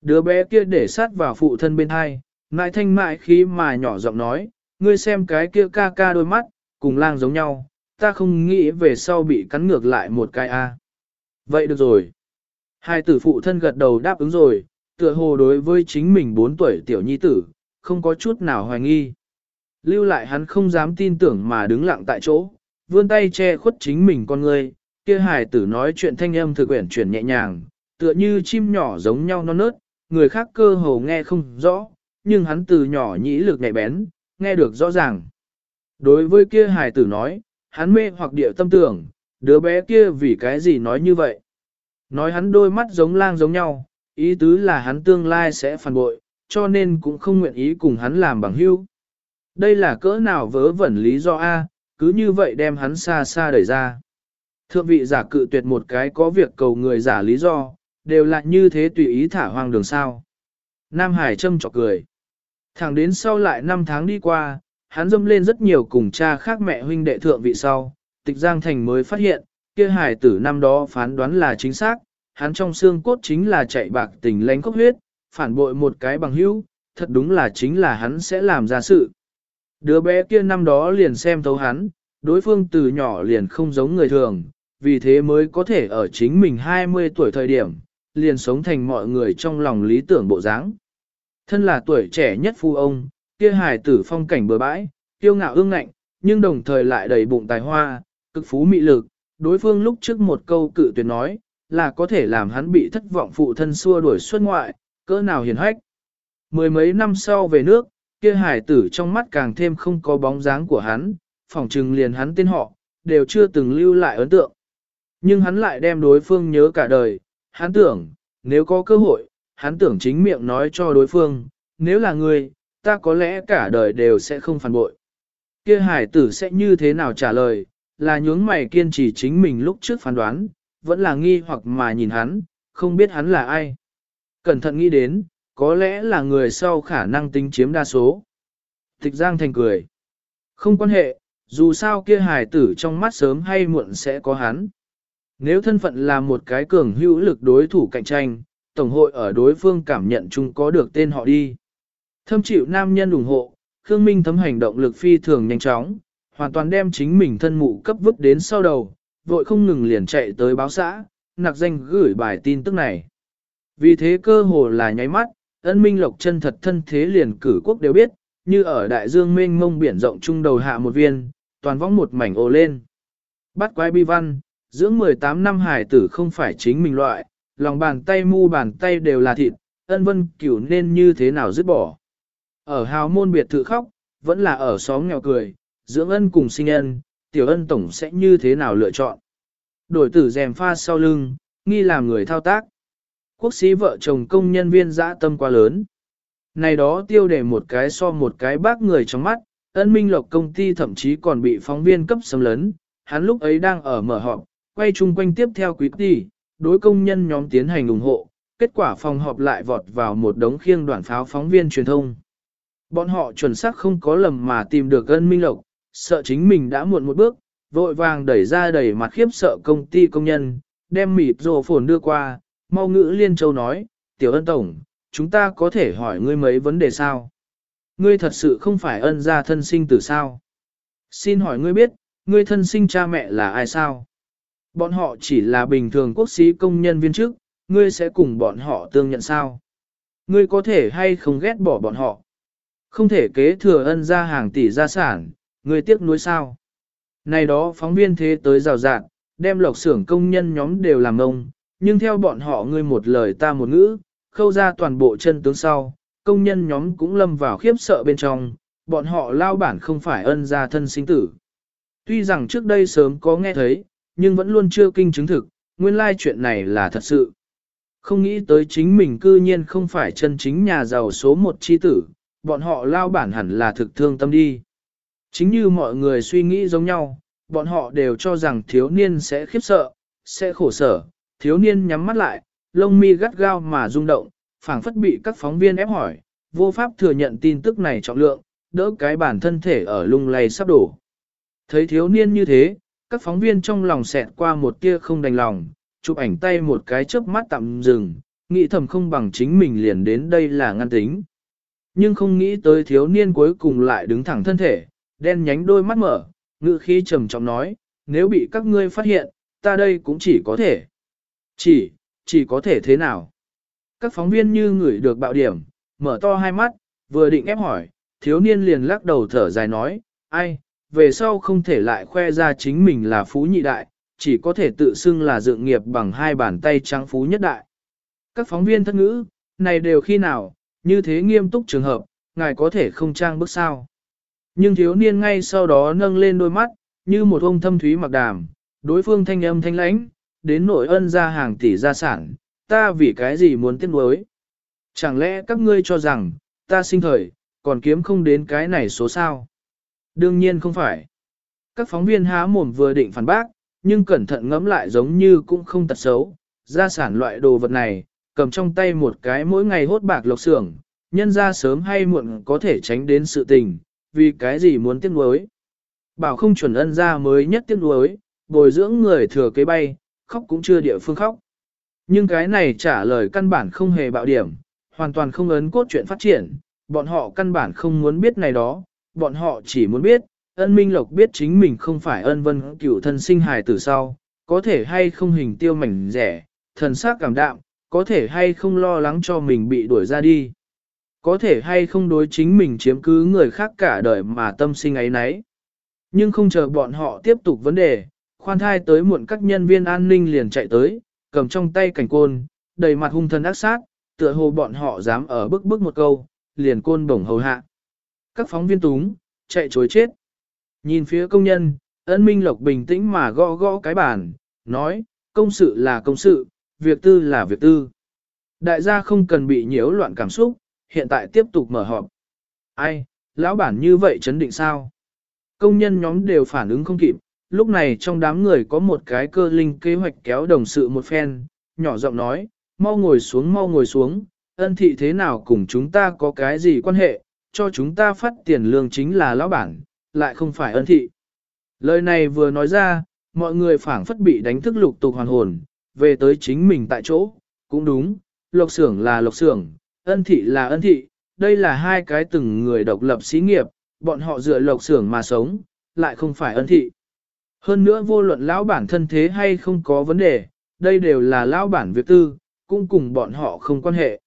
Đứa bé kia để sát vào phụ thân bên hai, nại thanh mại khí mà nhỏ giọng nói, ngươi xem cái kia ca ca đôi mắt, cùng lang giống nhau, ta không nghĩ về sau bị cắn ngược lại một cái a. Vậy được rồi. Hai tử phụ thân gật đầu đáp ứng rồi, tựa hồ đối với chính mình 4 tuổi tiểu nhi tử, không có chút nào hoài nghi. Lưu lại hắn không dám tin tưởng mà đứng lặng tại chỗ, vươn tay che khuất chính mình con người, kia hài tử nói chuyện thanh âm thực quyển chuyển nhẹ nhàng, tựa như chim nhỏ giống nhau non nớt, người khác cơ hồ nghe không rõ, nhưng hắn từ nhỏ nhĩ lực nhạy bén, nghe được rõ ràng. Đối với kia hài tử nói, hắn mê hoặc địa tâm tưởng, đứa bé kia vì cái gì nói như vậy. Nói hắn đôi mắt giống lang giống nhau, ý tứ là hắn tương lai sẽ phản bội, cho nên cũng không nguyện ý cùng hắn làm bằng hữu. Đây là cỡ nào vớ vẩn lý do A, cứ như vậy đem hắn xa xa đẩy ra. Thượng vị giả cự tuyệt một cái có việc cầu người giả lý do, đều là như thế tùy ý thả hoang đường sao. Nam Hải châm chọc cười. Thẳng đến sau lại năm tháng đi qua, hắn dâm lên rất nhiều cùng cha khác mẹ huynh đệ thượng vị sau, tịch Giang Thành mới phát hiện, kia hải tử năm đó phán đoán là chính xác, hắn trong xương cốt chính là chạy bạc tình lánh cốc huyết, phản bội một cái bằng hữu, thật đúng là chính là hắn sẽ làm ra sự. Đứa bé kia năm đó liền xem thấu hắn, đối phương từ nhỏ liền không giống người thường, vì thế mới có thể ở chính mình 20 tuổi thời điểm, liền sống thành mọi người trong lòng lý tưởng bộ dáng. Thân là tuổi trẻ nhất phu ông, kia hài tử phong cảnh bừa bãi, kiêu ngạo ương ngạnh, nhưng đồng thời lại đầy bụng tài hoa, cực phú mị lực, đối phương lúc trước một câu cự tuyệt nói, là có thể làm hắn bị thất vọng phụ thân xua đuổi xuất ngoại, cỡ nào hiền hách. Mười mấy năm sau về nước, kia hải tử trong mắt càng thêm không có bóng dáng của hắn, phỏng trừng liền hắn tên họ, đều chưa từng lưu lại ấn tượng. Nhưng hắn lại đem đối phương nhớ cả đời, hắn tưởng, nếu có cơ hội, hắn tưởng chính miệng nói cho đối phương, nếu là người, ta có lẽ cả đời đều sẽ không phản bội. Kia hải tử sẽ như thế nào trả lời, là nhướng mày kiên trì chính mình lúc trước phán đoán, vẫn là nghi hoặc mà nhìn hắn, không biết hắn là ai. Cẩn thận nghĩ đến, có lẽ là người sau khả năng tính chiếm đa số. Tịch Giang Thành cười. Không quan hệ, dù sao kia hài tử trong mắt sớm hay muộn sẽ có hắn. Nếu thân phận là một cái cường hữu lực đối thủ cạnh tranh, Tổng hội ở đối phương cảm nhận chung có được tên họ đi. Thâm chịu nam nhân ủng hộ, Khương Minh thấm hành động lực phi thường nhanh chóng, hoàn toàn đem chính mình thân mụ cấp vứt đến sau đầu, vội không ngừng liền chạy tới báo xã, nặc danh gửi bài tin tức này. Vì thế cơ hồ là nháy mắt, ân minh lộc chân thật thân thế liền cử quốc đều biết, như ở đại dương mênh mông biển rộng trung đầu hạ một viên, toàn vong một mảnh ồ lên. Bắt quái bi văn, dưỡng 18 năm hải tử không phải chính mình loại, lòng bàn tay mu bàn tay đều là thịt, ân vân cửu nên như thế nào dứt bỏ. Ở hào môn biệt thự khóc, vẫn là ở xóm nghèo cười, dưỡng ân cùng sinh ân, tiểu ân tổng sẽ như thế nào lựa chọn. Đổi tử rèm pha sau lưng, nghi làm người thao tác. Quốc sĩ vợ chồng công nhân viên dã tâm quá lớn. Này đó tiêu để một cái so một cái bác người trong mắt, ân minh lộc công ty thậm chí còn bị phóng viên cấp xâm lấn, hắn lúc ấy đang ở mở họp, quay chung quanh tiếp theo quý tỷ, đối công nhân nhóm tiến hành ủng hộ, kết quả phòng họp lại vọt vào một đống khiêng đoàn pháo phóng viên truyền thông. Bọn họ chuẩn xác không có lầm mà tìm được ân minh lộc, sợ chính mình đã muộn một bước, vội vàng đẩy ra đẩy mặt khiếp sợ công ty công nhân, đem mịp rồ phồn đưa qua, mau ngữ liên châu nói, tiểu ân tổng, chúng ta có thể hỏi ngươi mấy vấn đề sao? Ngươi thật sự không phải ân gia thân sinh từ sao? Xin hỏi ngươi biết, ngươi thân sinh cha mẹ là ai sao? Bọn họ chỉ là bình thường quốc sĩ công nhân viên chức, ngươi sẽ cùng bọn họ tương nhận sao? Ngươi có thể hay không ghét bỏ bọn họ? Không thể kế thừa ân gia hàng tỷ gia sản, ngươi tiếc nuối sao? Này đó phóng viên thế tới rào rạt, đem lộc xưởng công nhân nhóm đều làm ông, nhưng theo bọn họ ngươi một lời ta một ngữ, khâu ra toàn bộ chân tướng sau, công nhân nhóm cũng lâm vào khiếp sợ bên trong, bọn họ lao bản không phải ân gia thân sinh tử. Tuy rằng trước đây sớm có nghe thấy, nhưng vẫn luôn chưa kinh chứng thực, nguyên lai chuyện này là thật sự. Không nghĩ tới chính mình cư nhiên không phải chân chính nhà giàu số một chi tử, bọn họ lao bản hẳn là thực thương tâm đi. Chính như mọi người suy nghĩ giống nhau, bọn họ đều cho rằng thiếu niên sẽ khiếp sợ, sẽ khổ sở, thiếu niên nhắm mắt lại, lông mi gắt gao mà rung động, phảng phất bị các phóng viên ép hỏi, vô pháp thừa nhận tin tức này trọng lượng, đỡ cái bản thân thể ở lung lay sắp đổ. Thấy thiếu niên như thế, các phóng viên trong lòng xẹt qua một tia không đành lòng, chụp ảnh tay một cái chớp mắt tạm dừng, nghĩ thầm không bằng chính mình liền đến đây là ngăn tính. Nhưng không nghĩ tới thiếu niên cuối cùng lại đứng thẳng thân thể, đen nhánh đôi mắt mở, ngự khí trầm trọng nói, nếu bị các ngươi phát hiện, ta đây cũng chỉ có thể. Chỉ, chỉ có thể thế nào? Các phóng viên như người được bạo điểm, mở to hai mắt, vừa định ép hỏi, thiếu niên liền lắc đầu thở dài nói, ai, về sau không thể lại khoe ra chính mình là phú nhị đại, chỉ có thể tự xưng là dựng nghiệp bằng hai bàn tay trắng phú nhất đại. Các phóng viên thất ngữ, này đều khi nào, như thế nghiêm túc trường hợp, ngài có thể không trang bức sao. Nhưng thiếu niên ngay sau đó nâng lên đôi mắt, như một ông thâm thúy mặc đàm, đối phương thanh âm thanh lãnh, đến nội ân ra hàng tỷ gia sản, ta vì cái gì muốn tiếc nuối? Chẳng lẽ các ngươi cho rằng, ta sinh thời, còn kiếm không đến cái này số sao? Đương nhiên không phải. Các phóng viên há mồm vừa định phản bác, nhưng cẩn thận ngẫm lại giống như cũng không tật xấu. Gia sản loại đồ vật này, cầm trong tay một cái mỗi ngày hốt bạc lộc xưởng, nhân ra sớm hay muộn có thể tránh đến sự tình, vì cái gì muốn tiếc nuối. Bảo không chuẩn ân ra mới nhất tiếc nuối, bồi dưỡng người thừa kế bay, khóc cũng chưa địa phương khóc. Nhưng cái này trả lời căn bản không hề bạo điểm, hoàn toàn không ấn cốt chuyện phát triển, bọn họ căn bản không muốn biết này đó, bọn họ chỉ muốn biết, ân minh lộc biết chính mình không phải ân vân cửu thân sinh hài từ sau, có thể hay không hình tiêu mảnh rẻ, thần sắc cảm đạm, có thể hay không lo lắng cho mình bị đuổi ra đi. Có thể hay không đối chính mình chiếm cứ người khác cả đời mà tâm sinh ấy nấy. Nhưng không chờ bọn họ tiếp tục vấn đề, khoan thai tới muộn các nhân viên an ninh liền chạy tới, cầm trong tay cảnh côn, đầy mặt hung thần ác sát, tựa hồ bọn họ dám ở bức bức một câu, liền côn bổng hầu hạ. Các phóng viên túng, chạy chối chết. Nhìn phía công nhân, ân minh lộc bình tĩnh mà gõ gõ cái bàn, nói, công sự là công sự, việc tư là việc tư. Đại gia không cần bị nhiễu loạn cảm xúc, hiện tại tiếp tục mở họp. Ai, lão bản như vậy chấn định sao? Công nhân nhóm đều phản ứng không kịp, lúc này trong đám người có một cái cơ linh kế hoạch kéo đồng sự một phen, nhỏ giọng nói, mau ngồi xuống mau ngồi xuống, ân thị thế nào cùng chúng ta có cái gì quan hệ, cho chúng ta phát tiền lương chính là lão bản, lại không phải ân thị. Lời này vừa nói ra, mọi người phảng phất bị đánh thức lục tục hoàn hồn, về tới chính mình tại chỗ, cũng đúng, lộc xưởng là lộc xưởng, ân thị là ân thị, đây là hai cái từng người độc lập xí nghiệp, bọn họ dựa lộc xưởng mà sống, lại không phải ân thị. Hơn nữa vô luận lão bản thân thế hay không có vấn đề, đây đều là lão bản việc tư, cũng cùng bọn họ không quan hệ.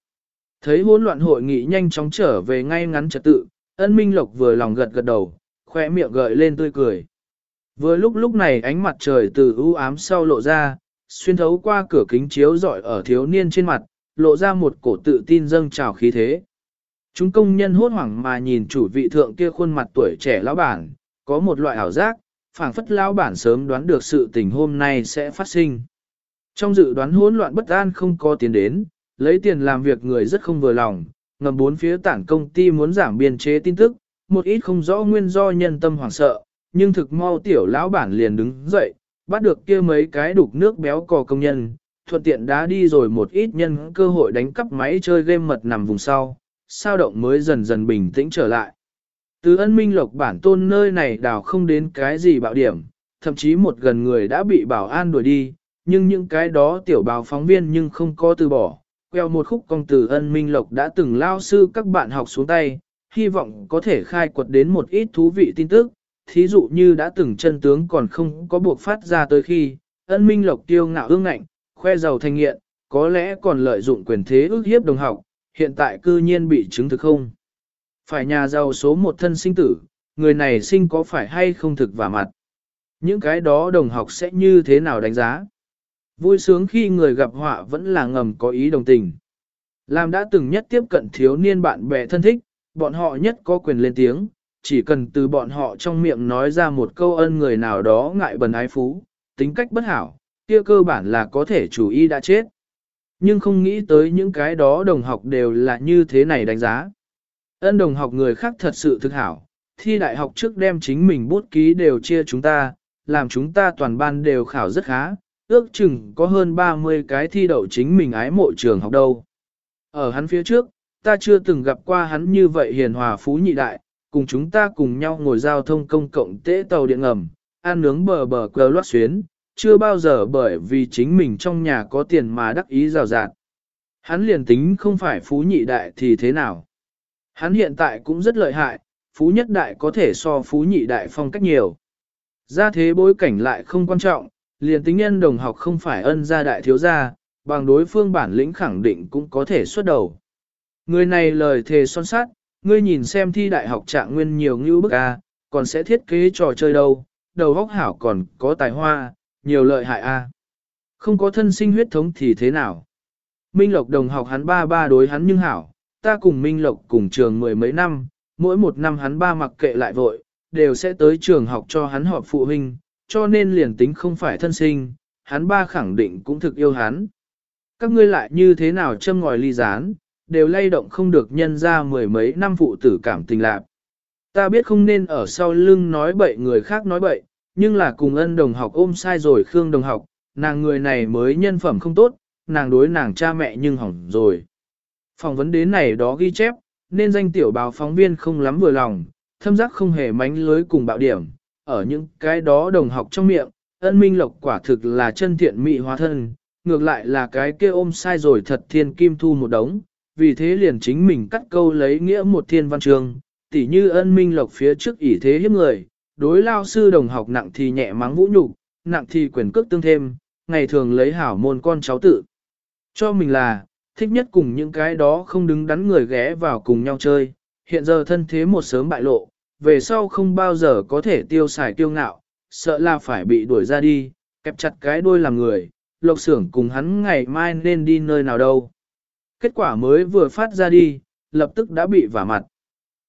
Thấy hỗn loạn hội nghị nhanh chóng trở về ngay ngắn trật tự, ân minh lộc vừa lòng gật gật đầu, khoe miệng gợi lên tươi cười. Vừa lúc lúc này ánh mặt trời từ u ám sau lộ ra, xuyên thấu qua cửa kính chiếu rọi ở thiếu niên trên mặt, lộ ra một cổ tự tin dâng trào khí thế. Chúng công nhân hốt hoảng mà nhìn chủ vị thượng kia khuôn mặt tuổi trẻ lão bản, có một loại ảo giác, phảng phất lão bản sớm đoán được sự tình hôm nay sẽ phát sinh. Trong dự đoán hỗn loạn bất an không có tiến đến, lấy tiền làm việc người rất không vừa lòng, ngầm bốn phía tản công ty muốn giảm biên chế tin tức, một ít không rõ nguyên do nhân tâm hoảng sợ, nhưng thực mau tiểu lão bản liền đứng dậy, bắt được kia mấy cái đục nước béo cò công nhân, thuận tiện đã đi rồi một ít nhân cơ hội đánh cắp máy chơi game mật nằm vùng sau, sao động mới dần dần bình tĩnh trở lại. Từ ân minh lộc bản tôn nơi này đào không đến cái gì bạo điểm, thậm chí một gần người đã bị bảo an đuổi đi, nhưng những cái đó tiểu báo phóng viên nhưng không có từ bỏ. Queo một khúc công từ ân minh lộc đã từng lao sư các bạn học xuống tay, hy vọng có thể khai quật đến một ít thú vị tin tức, thí dụ như đã từng chân tướng còn không có buộc phát ra tới khi, ân minh lộc tiêu ngạo ương ngạnh, khoe giàu thanh nghiện, có lẽ còn lợi dụng quyền thế ước hiếp đồng học, hiện tại cư nhiên bị chứng thực không. Phải nhà giàu số một thân sinh tử, người này sinh có phải hay không thực và mặt. Những cái đó đồng học sẽ như thế nào đánh giá? Vui sướng khi người gặp họa vẫn là ngầm có ý đồng tình. Làm đã từng nhất tiếp cận thiếu niên bạn bè thân thích, bọn họ nhất có quyền lên tiếng, chỉ cần từ bọn họ trong miệng nói ra một câu ân người nào đó ngại bần ái phú, tính cách bất hảo, kia cơ bản là có thể chủ ý đã chết. Nhưng không nghĩ tới những cái đó đồng học đều là như thế này đánh giá. Ân đồng học người khác thật sự thực hảo, thi đại học trước đem chính mình bút ký đều chia chúng ta, làm chúng ta toàn ban đều khảo rất khá, ước chừng có hơn 30 cái thi đậu chính mình ái mộ trường học đâu. Ở hắn phía trước, ta chưa từng gặp qua hắn như vậy hiền hòa phú nhị đại, cùng chúng ta cùng nhau ngồi giao thông công cộng tế tàu điện ngầm, ăn nướng bờ bờ quơ loát xuyến, chưa bao giờ bởi vì chính mình trong nhà có tiền mà đắc ý rào rạt. Hắn liền tính không phải phú nhị đại thì thế nào? Hắn hiện tại cũng rất lợi hại, phú nhất đại có thể so phú nhị đại phong cách nhiều. Ra thế bối cảnh lại không quan trọng, liền tính nhân đồng học không phải ân gia đại thiếu gia, bằng đối phương bản lĩnh khẳng định cũng có thể xuất đầu. Người này lời thề son sát, ngươi nhìn xem thi đại học trạng nguyên nhiều như bức a, còn sẽ thiết kế trò chơi đâu, đầu góc hảo còn có tài hoa, nhiều lợi hại a. Không có thân sinh huyết thống thì thế nào? Minh Lộc đồng học hắn ba ba đối hắn nhưng hảo, ta cùng Minh Lộc cùng trường mười mấy năm, mỗi một năm hắn ba mặc kệ lại vội, đều sẽ tới trường học cho hắn họp phụ huynh, cho nên liền tính không phải thân sinh, hắn ba khẳng định cũng thực yêu hắn. Các ngươi lại như thế nào châm ngòi ly gián, đều lay động không được nhân ra mười mấy năm phụ tử cảm tình lạc. Ta biết không nên ở sau lưng nói bậy người khác nói bậy, nhưng là cùng ân đồng học ôm sai rồi Khương đồng học, nàng người này mới nhân phẩm không tốt, nàng đối nàng cha mẹ nhưng hỏng rồi. Phỏng vấn đến này đó ghi chép, nên danh tiểu báo phóng viên không lắm vừa lòng, thâm giác không hề mánh lưới cùng bạo điểm, ở những cái đó đồng học trong miệng, ân minh lộc quả thực là chân thiện mỹ hóa thân, ngược lại là cái kia ôm sai rồi thật thiên kim thu một đống, vì thế liền chính mình cắt câu lấy nghĩa một thiên văn trường, tỉ như ân minh lộc phía trước ỷ thế hiếp người, đối lao sư đồng học nặng thì nhẹ mắng vũ nhục, nặng thì quyền cước tương thêm, ngày thường lấy hảo môn con cháu tự. Cho mình là, thích nhất cùng những cái đó không đứng đắn người ghé vào cùng nhau chơi, hiện giờ thân thế một sớm bại lộ, về sau không bao giờ có thể tiêu xài tiêu ngạo, sợ là phải bị đuổi ra đi, kẹp chặt cái đuôi làm người, lộc xưởng cùng hắn ngày mai nên đi nơi nào đâu. Kết quả mới vừa phát ra đi, lập tức đã bị vả mặt.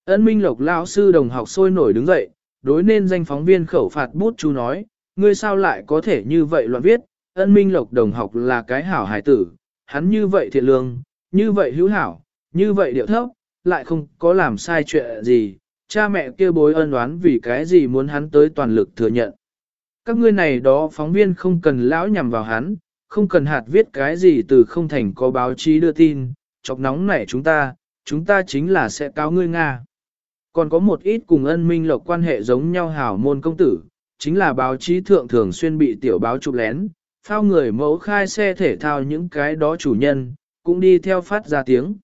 Ân Minh Lộc lão sư đồng học sôi nổi đứng dậy, đối nên danh phóng viên khẩu phạt bút chú nói, ngươi sao lại có thể như vậy loạn viết, ân Minh Lộc đồng học là cái hảo hải tử, hắn như vậy thiện lương, như vậy hữu hảo, như vậy điệu thấp, lại không có làm sai chuyện gì, cha mẹ kia bối ân đoán vì cái gì muốn hắn tới toàn lực thừa nhận. Các ngươi này đó phóng viên không cần lão nhằm vào hắn, không cần hạt viết cái gì từ không thành có báo chí đưa tin, chọc nóng nảy chúng ta, chúng ta chính là sẽ cáo ngươi Nga. Còn có một ít cùng ân minh lộc quan hệ giống nhau hảo môn công tử, chính là báo chí thượng thường xuyên bị tiểu báo chụp lén, phao người mẫu khai xe thể thao những cái đó chủ nhân, cũng đi theo phát ra tiếng.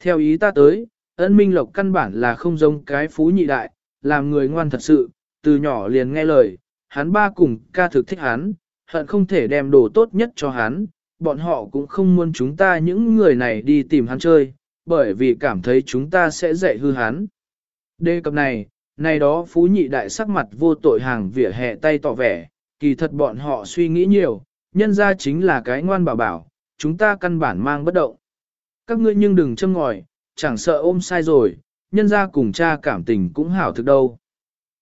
Theo ý ta tới, ân minh lộc căn bản là không giống cái phú nhị đại, làm người ngoan thật sự, từ nhỏ liền nghe lời, hắn ba cùng ca thực thích hắn, hận không thể đem đồ tốt nhất cho hắn, bọn họ cũng không muốn chúng ta những người này đi tìm hắn chơi, bởi vì cảm thấy chúng ta sẽ dạy hư hắn. Đề cập này, này đó phú nhị đại sắc mặt vô tội hàng vỉa hè tay tỏ vẻ, kỳ thật bọn họ suy nghĩ nhiều, nhân ra chính là cái ngoan bảo bảo, chúng ta căn bản mang bất động. Các ngươi nhưng đừng châm ngòi, chẳng sợ ôm sai rồi, nhân ra cùng cha cảm tình cũng hảo thực đâu.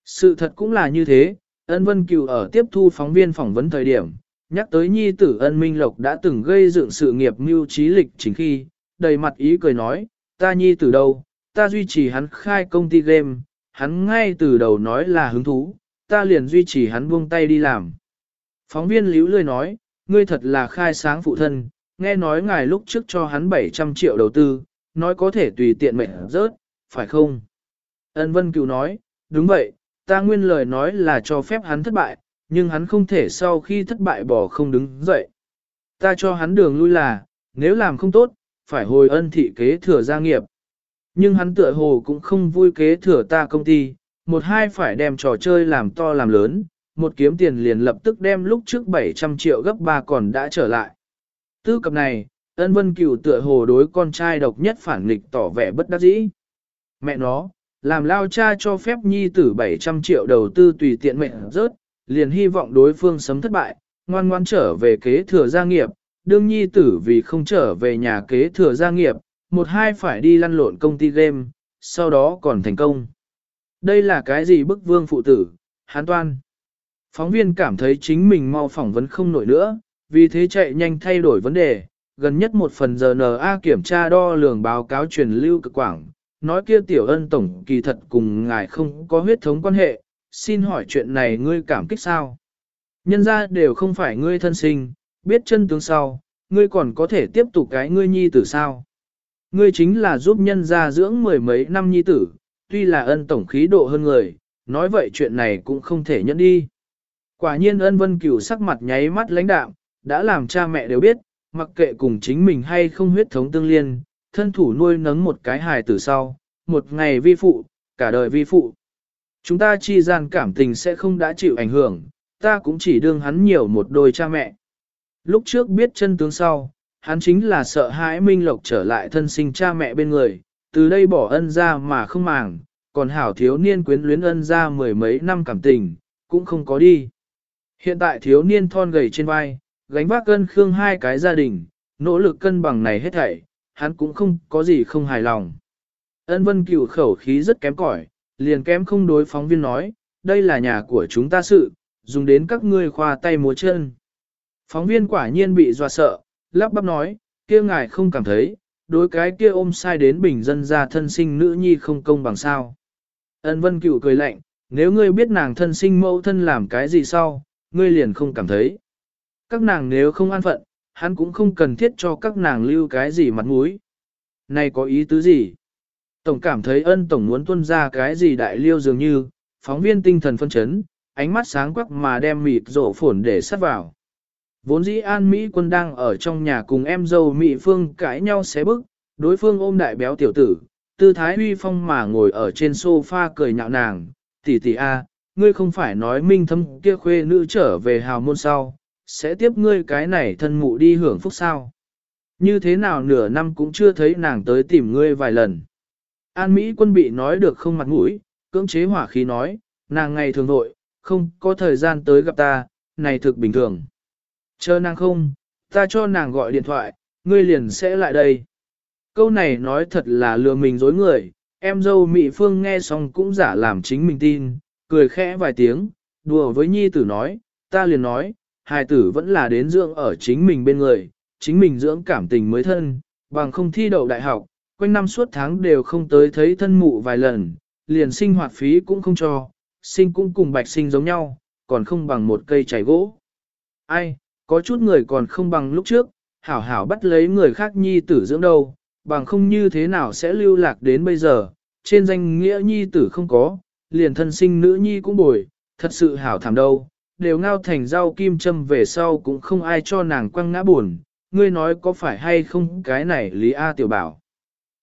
Sự thật cũng là như thế, ân vân cựu ở tiếp thu phóng viên phỏng vấn thời điểm, nhắc tới nhi tử ân minh lộc đã từng gây dựng sự nghiệp mưu trí lịch chính khi, đầy mặt ý cười nói, ta nhi tử đâu, ta duy trì hắn khai công ty game, hắn ngay từ đầu nói là hứng thú, ta liền duy trì hắn buông tay đi làm. Phóng viên liễu lười nói, ngươi thật là khai sáng phụ thân, nghe nói ngài lúc trước cho hắn 700 triệu đầu tư, nói có thể tùy tiện mệnh rớt, phải không? Ân Vân Cửu nói, đúng vậy, ta nguyên lời nói là cho phép hắn thất bại, nhưng hắn không thể sau khi thất bại bỏ không đứng dậy. Ta cho hắn đường lui là, nếu làm không tốt, phải hồi ân thị kế thừa gia nghiệp. Nhưng hắn tựa hồ cũng không vui kế thừa ta công ty, một hai phải đem trò chơi làm to làm lớn, một kiếm tiền liền lập tức đem lúc trước 700 triệu gấp ba còn đã trở lại. Tư cập này, ân vân cửu tựa hồ đối con trai độc nhất phản nghịch tỏ vẻ bất đắc dĩ. Mẹ nó, làm lao cha cho phép nhi tử 700 triệu đầu tư tùy tiện mệnh rớt, liền hy vọng đối phương sấm thất bại, ngoan ngoan trở về kế thừa gia nghiệp, đương nhi tử vì không trở về nhà kế thừa gia nghiệp, một hai phải đi lăn lộn công ty game, sau đó còn thành công. Đây là cái gì bức vương phụ tử, hán toan. Phóng viên cảm thấy chính mình mau phỏng vấn không nổi nữa, vì thế chạy nhanh thay đổi vấn đề, gần nhất một phần giờ NA kiểm tra đo lường báo cáo truyền lưu cực quảng, nói kia tiểu ân tổng kỳ thật cùng ngài không có huyết thống quan hệ, xin hỏi chuyện này ngươi cảm kích sao? Nhân ra đều không phải ngươi thân sinh, biết chân tướng sau, ngươi còn có thể tiếp tục cái ngươi nhi tử sao? Ngươi chính là giúp nhân gia dưỡng mười mấy năm nhi tử, tuy là ân tổng khí độ hơn người, nói vậy chuyện này cũng không thể nhẫn đi. Quả nhiên ân vân cửu sắc mặt nháy mắt lãnh đạm, đã làm cha mẹ đều biết, mặc kệ cùng chính mình hay không huyết thống tương liên, thân thủ nuôi nấng một cái hài tử sau, một ngày vi phụ, cả đời vi phụ. Chúng ta chi gian cảm tình sẽ không đã chịu ảnh hưởng, ta cũng chỉ đương hắn nhiều một đôi cha mẹ. Lúc trước biết chân tướng sau, hắn chính là sợ hãi Minh Lộc trở lại thân sinh cha mẹ bên người, từ đây bỏ ân ra mà không màng, còn hảo thiếu niên quyến luyến ân ra mười mấy năm cảm tình, cũng không có đi. Hiện tại thiếu niên thon gầy trên vai, gánh vác cân khương hai cái gia đình, nỗ lực cân bằng này hết thảy, hắn cũng không có gì không hài lòng. Ân vân cửu khẩu khí rất kém cỏi, liền kém không đối phóng viên nói, đây là nhà của chúng ta sự, dùng đến các ngươi khoa tay múa chân. Phóng viên quả nhiên bị dọa sợ, lắp bắp nói, kia ngài không cảm thấy, đối cái kia ôm sai đến bình dân ra thân sinh nữ nhi không công bằng sao. Ân vân cửu cười lạnh, nếu ngươi biết nàng thân sinh mẫu thân làm cái gì sau, ngươi liền không cảm thấy. Các nàng nếu không an phận, hắn cũng không cần thiết cho các nàng lưu cái gì mặt mũi. Này có ý tứ gì? Tổng cảm thấy ân tổng muốn tuân ra cái gì đại liêu dường như, phóng viên tinh thần phân chấn, ánh mắt sáng quắc mà đem mịt rộ phổn để sắt vào. Vốn dĩ an Mỹ quân đang ở trong nhà cùng em dâu Mỹ Phương cãi nhau xé bức, đối phương ôm đại béo tiểu tử, tư thái uy phong mà ngồi ở trên sofa cười nhạo nàng, tỷ tỷ a, ngươi không phải nói minh thâm kia khuê nữ trở về hào môn sau, sẽ tiếp ngươi cái này thân mụ đi hưởng phúc sao. Như thế nào nửa năm cũng chưa thấy nàng tới tìm ngươi vài lần. An Mỹ quân bị nói được không mặt mũi, cưỡng chế hỏa khí nói, nàng ngày thường nội, không có thời gian tới gặp ta, này thực bình thường. Chờ nàng không, ta cho nàng gọi điện thoại, ngươi liền sẽ lại đây. Câu này nói thật là lừa mình dối người, em dâu Mỹ Phương nghe xong cũng giả làm chính mình tin, cười khẽ vài tiếng, đùa với nhi tử nói, ta liền nói, hài tử vẫn là đến dưỡng ở chính mình bên người, chính mình dưỡng cảm tình mới thân, bằng không thi đậu đại học, quanh năm suốt tháng đều không tới thấy thân mụ vài lần, liền sinh hoạt phí cũng không cho, sinh cũng cùng bạch sinh giống nhau, còn không bằng một cây chảy gỗ. Ai, có chút người còn không bằng lúc trước, hảo hảo bắt lấy người khác nhi tử dưỡng đâu, bằng không như thế nào sẽ lưu lạc đến bây giờ, trên danh nghĩa nhi tử không có, liền thân sinh nữ nhi cũng bồi, thật sự hảo thảm đâu, đều ngao thành rau kim châm về sau cũng không ai cho nàng quăng ngã buồn, ngươi nói có phải hay không cái này Lý A tiểu bảo.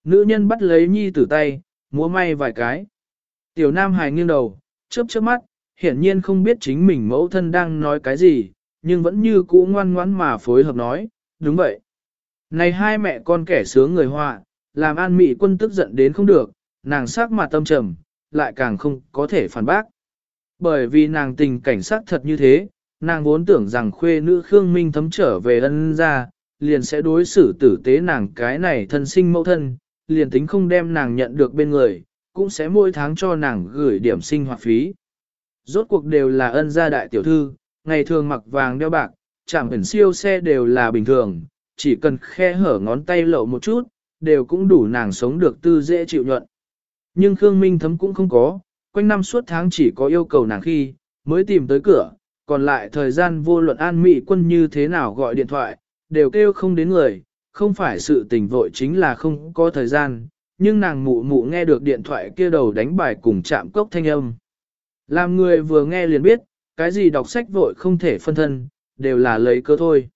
Nữ nhân bắt lấy nhi tử tay, múa may vài cái. Tiểu nam hài nghiêng đầu, chớp chớp mắt, hiển nhiên không biết chính mình mẫu thân đang nói cái gì, nhưng vẫn như cũ ngoan ngoãn mà phối hợp nói, đúng vậy. Này hai mẹ con kẻ sướng người họa, làm an mị quân tức giận đến không được, nàng sắc mặt tâm trầm, lại càng không có thể phản bác. Bởi vì nàng tình cảnh sát thật như thế, nàng vốn tưởng rằng khuê nữ Khương Minh thấm trở về ân ra, liền sẽ đối xử tử tế nàng cái này thân sinh mẫu thân, liền tính không đem nàng nhận được bên người, cũng sẽ mỗi tháng cho nàng gửi điểm sinh hoạt phí. Rốt cuộc đều là ân gia đại tiểu thư, ngày thường mặc vàng đeo bạc, chẳng ẩn siêu xe đều là bình thường, chỉ cần khe hở ngón tay lậu một chút, đều cũng đủ nàng sống được tư dễ chịu nhuận. Nhưng Khương Minh Thấm cũng không có, quanh năm suốt tháng chỉ có yêu cầu nàng khi, mới tìm tới cửa, còn lại thời gian vô luận an mị quân như thế nào gọi điện thoại, đều kêu không đến người, không phải sự tình vội chính là không có thời gian, nhưng nàng mụ mụ nghe được điện thoại kia đầu đánh bài cùng chạm cốc thanh âm. Làm người vừa nghe liền biết, cái gì đọc sách vội không thể phân thân, đều là lấy cơ thôi.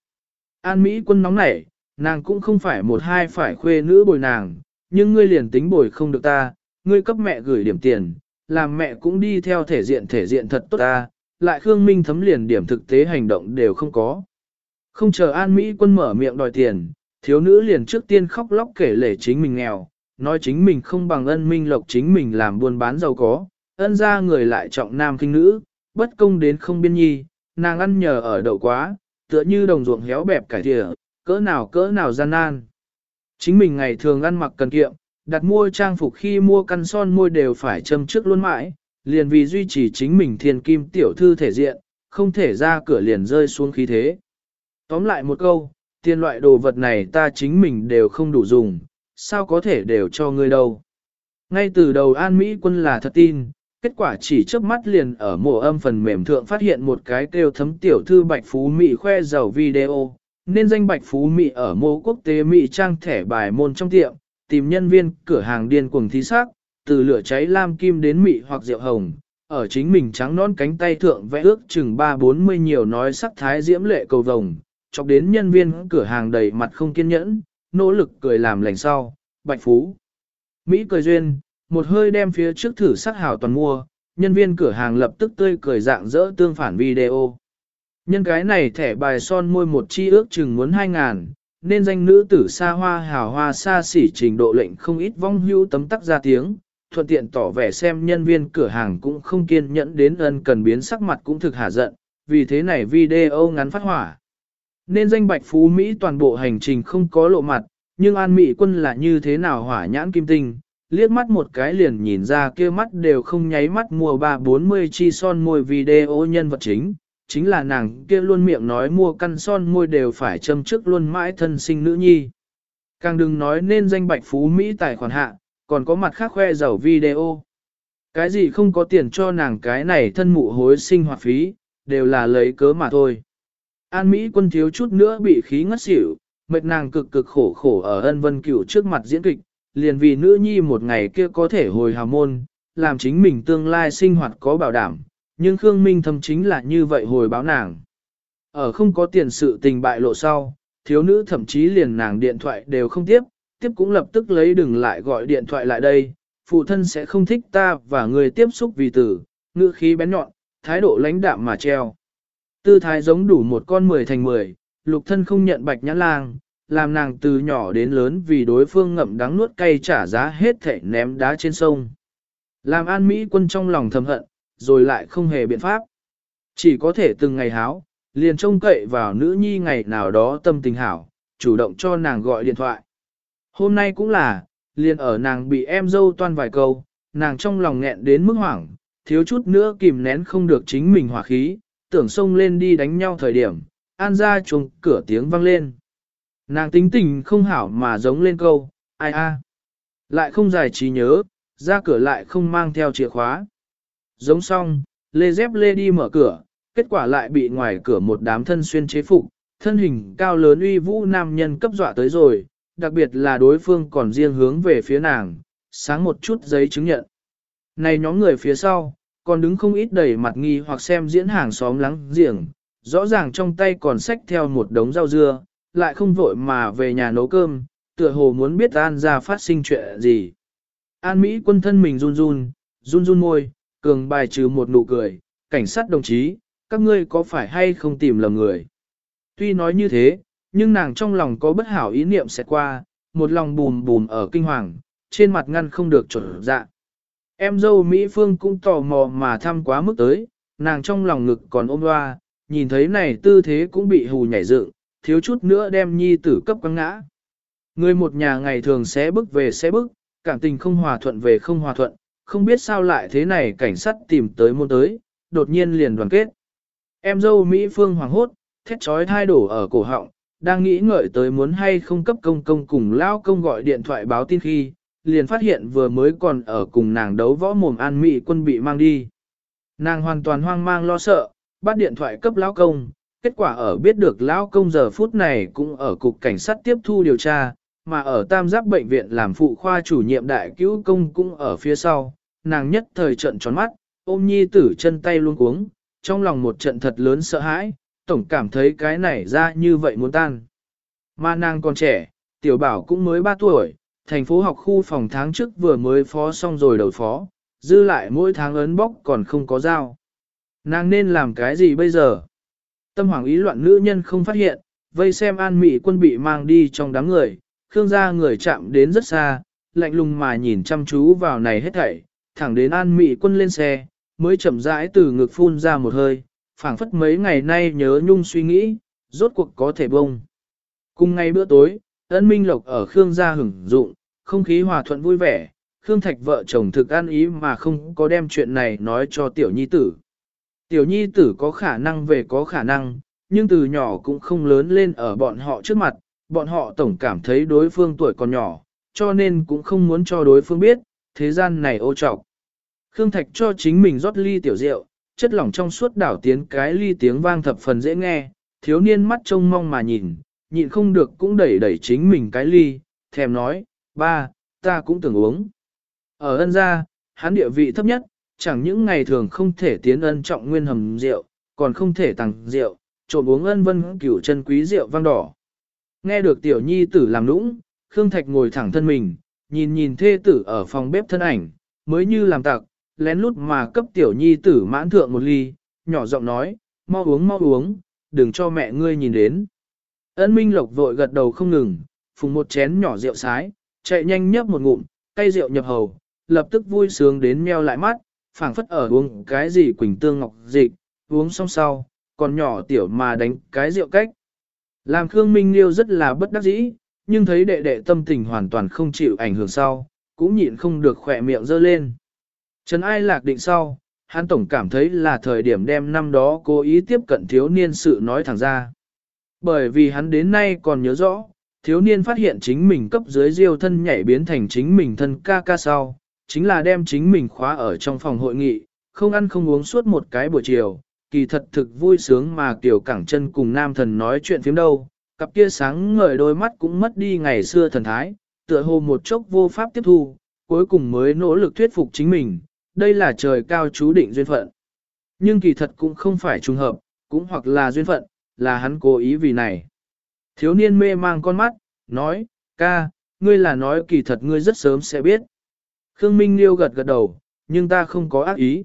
An Mỹ quân nóng nảy, nàng cũng không phải một hai phải khuê nữ bồi nàng, nhưng ngươi liền tính bồi không được ta, ngươi cấp mẹ gửi điểm tiền, làm mẹ cũng đi theo thể diện thể diện thật tốt ta, lại Khương Minh thấm liền điểm thực tế hành động đều không có. Không chờ An Mỹ quân mở miệng đòi tiền, thiếu nữ liền trước tiên khóc lóc kể lể chính mình nghèo, nói chính mình không bằng ân minh lộc chính mình làm buôn bán giàu có, ân ra người lại trọng nam kinh nữ, bất công đến không biên nhi, nàng ăn nhờ ở đậu quá, tựa như đồng ruộng héo bẹp cải thịa, cỡ nào cỡ nào gian nan. Chính mình ngày thường ăn mặc cần kiệm, đặt mua trang phục khi mua căn son môi đều phải châm trước luôn mãi, liền vì duy trì chính mình thiên kim tiểu thư thể diện, không thể ra cửa liền rơi xuống khí thế. Tóm lại một câu, tiền loại đồ vật này ta chính mình đều không đủ dùng, sao có thể đều cho ngươi đâu. Ngay từ đầu An Mỹ quân là thật tin, kết quả chỉ chớp mắt liền ở mộ âm phần mềm thượng phát hiện một cái kêu thấm tiểu thư Bạch Phú Mỹ khoe giàu video, nên danh Bạch Phú Mỹ ở mô quốc tế Mỹ trang thẻ bài môn trong tiệm, tìm nhân viên cửa hàng điên cuồng thí sắc, từ lửa cháy lam kim đến mị hoặc rượu hồng, ở chính mình trắng non cánh tay thượng vẽ ước chừng ba bốn mươi nhiều nói sắc thái diễm lệ cầu vồng, chọc đến nhân viên cửa hàng đầy mặt không kiên nhẫn, nỗ lực cười làm lành sau, Bạch Phú. Mỹ cười duyên, một hơi đem phía trước thử sắc hảo toàn mua, nhân viên cửa hàng lập tức tươi cười dạng dỡ tương phản video. Nhân cái này thẻ bài son môi một chi ước chừng muốn 2 ngàn, nên danh nữ tử xa hoa hào hoa xa xỉ trình độ lệnh không ít vong hưu tấm tắc ra tiếng, thuận tiện tỏ vẻ xem nhân viên cửa hàng cũng không kiên nhẫn đến ân cần biến sắc mặt cũng thực hạ giận, vì thế này video ngắn phát hỏa. Nên danh bạch phú Mỹ toàn bộ hành trình không có lộ mặt, nhưng an Mỹ quân là như thế nào hỏa nhãn kim tinh, liếc mắt một cái liền nhìn ra kia mắt đều không nháy mắt mua ba bốn mươi chi son môi video nhân vật chính, chính là nàng kia luôn miệng nói mua căn son môi đều phải châm trước luôn mãi thân sinh nữ nhi. Càng đừng nói nên danh bạch phú Mỹ tài khoản hạ, còn có mặt khác khoe giàu video. Cái gì không có tiền cho nàng cái này thân mụ hối sinh hoạt phí, đều là lấy cớ mà thôi. An Mỹ quân thiếu chút nữa bị khí ngất xỉu, mệt nàng cực cực khổ khổ ở ân vân cửu trước mặt diễn kịch, liền vì nữ nhi một ngày kia có thể hồi hào môn, làm chính mình tương lai sinh hoạt có bảo đảm, nhưng Khương Minh thâm chính là như vậy hồi báo nàng. Ở không có tiền sự tình bại lộ sau, thiếu nữ thậm chí liền nàng điện thoại đều không tiếp, tiếp cũng lập tức lấy đừng lại gọi điện thoại lại đây, phụ thân sẽ không thích ta và người tiếp xúc vì tử, ngữ khí bén nhọn, thái độ lãnh đạm mà treo. Tư thái giống đủ một con mười thành mười, lục thân không nhận bạch nhãn lang, làm nàng từ nhỏ đến lớn vì đối phương ngậm đắng nuốt cay trả giá hết thể ném đá trên sông. Làm an Mỹ quân trong lòng thầm hận, rồi lại không hề biện pháp. Chỉ có thể từng ngày háo, liền trông cậy vào nữ nhi ngày nào đó tâm tình hảo, chủ động cho nàng gọi điện thoại. Hôm nay cũng là, liền ở nàng bị em dâu toan vài câu, nàng trong lòng nghẹn đến mức hoảng, thiếu chút nữa kìm nén không được chính mình hỏa khí, tưởng xông lên đi đánh nhau thời điểm, an ra chuồng cửa tiếng vang lên. Nàng tính tình không hảo mà giống lên câu, ai a, Lại không giải trí nhớ, ra cửa lại không mang theo chìa khóa. Giống xong, lê dép lê đi mở cửa, kết quả lại bị ngoài cửa một đám thân xuyên chế phục, thân hình cao lớn uy vũ nam nhân cấp dọa tới rồi, đặc biệt là đối phương còn riêng hướng về phía nàng, sáng một chút giấy chứng nhận. Này nhóm người phía sau, còn đứng không ít đầy mặt nghi hoặc xem diễn hàng xóm lắng giềng, rõ ràng trong tay còn xách theo một đống rau dưa, lại không vội mà về nhà nấu cơm, tựa hồ muốn biết An ra phát sinh chuyện gì. An Mỹ quân thân mình run run, run run môi, cường bài trừ một nụ cười, cảnh sát đồng chí, các ngươi có phải hay không tìm lầm người. Tuy nói như thế, nhưng nàng trong lòng có bất hảo ý niệm sẽ qua, một lòng bùm bùm ở kinh hoàng, trên mặt ngăn không được trở dạ. Em dâu Mỹ Phương cũng tò mò mà thăm quá mức tới, nàng trong lòng ngực còn ôm loa, nhìn thấy này tư thế cũng bị hù nhảy dựng, thiếu chút nữa đem nhi tử cấp quăng ngã. Người một nhà ngày thường sẽ bước về sẽ bước, cảm tình không hòa thuận về không hòa thuận, không biết sao lại thế này cảnh sát tìm tới môn tới, đột nhiên liền đoàn kết. Em dâu Mỹ Phương hoàng hốt, thét trói thai đổ ở cổ họng, đang nghĩ ngợi tới muốn hay không cấp công công cùng lao công gọi điện thoại báo tin khi, liền phát hiện vừa mới còn ở cùng nàng đấu võ mồm an mỹ quân bị mang đi. Nàng hoàn toàn hoang mang lo sợ, bắt điện thoại cấp lão công, kết quả ở biết được lão công giờ phút này cũng ở cục cảnh sát tiếp thu điều tra, mà ở tam giác bệnh viện làm phụ khoa chủ nhiệm đại cứu công cũng ở phía sau, nàng nhất thời trận tròn mắt, ôm nhi tử chân tay luôn cuống, trong lòng một trận thật lớn sợ hãi, tổng cảm thấy cái này ra như vậy muốn tan. Mà nàng còn trẻ, tiểu bảo cũng mới 3 tuổi, thành phố học khu phòng tháng trước vừa mới phó xong rồi đầu phó, dư lại mỗi tháng ấn bóc còn không có dao. Nàng nên làm cái gì bây giờ? Tâm hoàng ý loạn nữ nhân không phát hiện, vây xem an mị quân bị mang đi trong đám người, khương gia người chạm đến rất xa, lạnh lùng mà nhìn chăm chú vào này hết thảy, thẳng đến an mị quân lên xe, mới chậm rãi từ ngực phun ra một hơi, phảng phất mấy ngày nay nhớ nhung suy nghĩ, rốt cuộc có thể bông. Cùng ngay bữa tối, ân minh lộc ở Khương gia hưởng dụng, không khí hòa thuận vui vẻ, Khương Thạch vợ chồng thực ăn ý mà không có đem chuyện này nói cho tiểu nhi tử. Tiểu nhi tử có khả năng về có khả năng, nhưng từ nhỏ cũng không lớn lên ở bọn họ trước mặt, bọn họ tổng cảm thấy đối phương tuổi còn nhỏ, cho nên cũng không muốn cho đối phương biết, thế gian này ô trọc. Khương Thạch cho chính mình rót ly tiểu rượu, chất lỏng trong suốt đảo tiến cái ly tiếng vang thập phần dễ nghe, thiếu niên mắt trông mong mà nhìn, nhịn không được cũng đẩy đẩy chính mình cái ly, thèm nói, ba, ta cũng tưởng uống. Ở ân gia, hắn địa vị thấp nhất, chẳng những ngày thường không thể tiến ân trọng nguyên hầm rượu, còn không thể tặng rượu, trộm uống ân vân cửu chân quý rượu vang đỏ. Nghe được tiểu nhi tử làm nũng, Khương Thạch ngồi thẳng thân mình, nhìn nhìn thê tử ở phòng bếp thân ảnh, mới như làm tặc, lén lút mà cấp tiểu nhi tử mãn thượng một ly, nhỏ giọng nói, mau uống mau uống, đừng cho mẹ ngươi nhìn đến. Ân Minh Lộc vội gật đầu không ngừng, phùng một chén nhỏ rượu sái, chạy nhanh nhấp một ngụm, cây rượu nhập hầu, lập tức vui sướng đến meo lại mắt, phảng phất ở uống cái gì quỳnh tương ngọc dịch, uống xong sau, còn nhỏ tiểu mà đánh cái rượu cách. Làm Khương Minh Liêu rất là bất đắc dĩ, nhưng thấy đệ đệ tâm tình hoàn toàn không chịu ảnh hưởng sau, cũng nhịn không được khỏe miệng dơ lên. Trần Ai lạc định sau, hắn tổng cảm thấy là thời điểm đem năm đó cố ý tiếp cận thiếu niên sự nói thẳng ra. Bởi vì hắn đến nay còn nhớ rõ, thiếu niên phát hiện chính mình cấp dưới diêu thân nhảy biến thành chính mình thân ca ca sau, chính là đem chính mình khóa ở trong phòng hội nghị, không ăn không uống suốt một cái buổi chiều, kỳ thật thực vui sướng mà tiểu cẳng chân cùng nam thần nói chuyện phiếm đâu, cặp kia sáng ngời đôi mắt cũng mất đi ngày xưa thần thái, tựa hồ một chốc vô pháp tiếp thu, cuối cùng mới nỗ lực thuyết phục chính mình, đây là trời cao chú định duyên phận. Nhưng kỳ thật cũng không phải trùng hợp, cũng hoặc là duyên phận, là hắn cố ý vì này. Thiếu niên mê mang con mắt, nói, ca, ngươi là nói kỳ thật ngươi rất sớm sẽ biết. Khương Minh Liêu gật gật đầu, nhưng ta không có ác ý.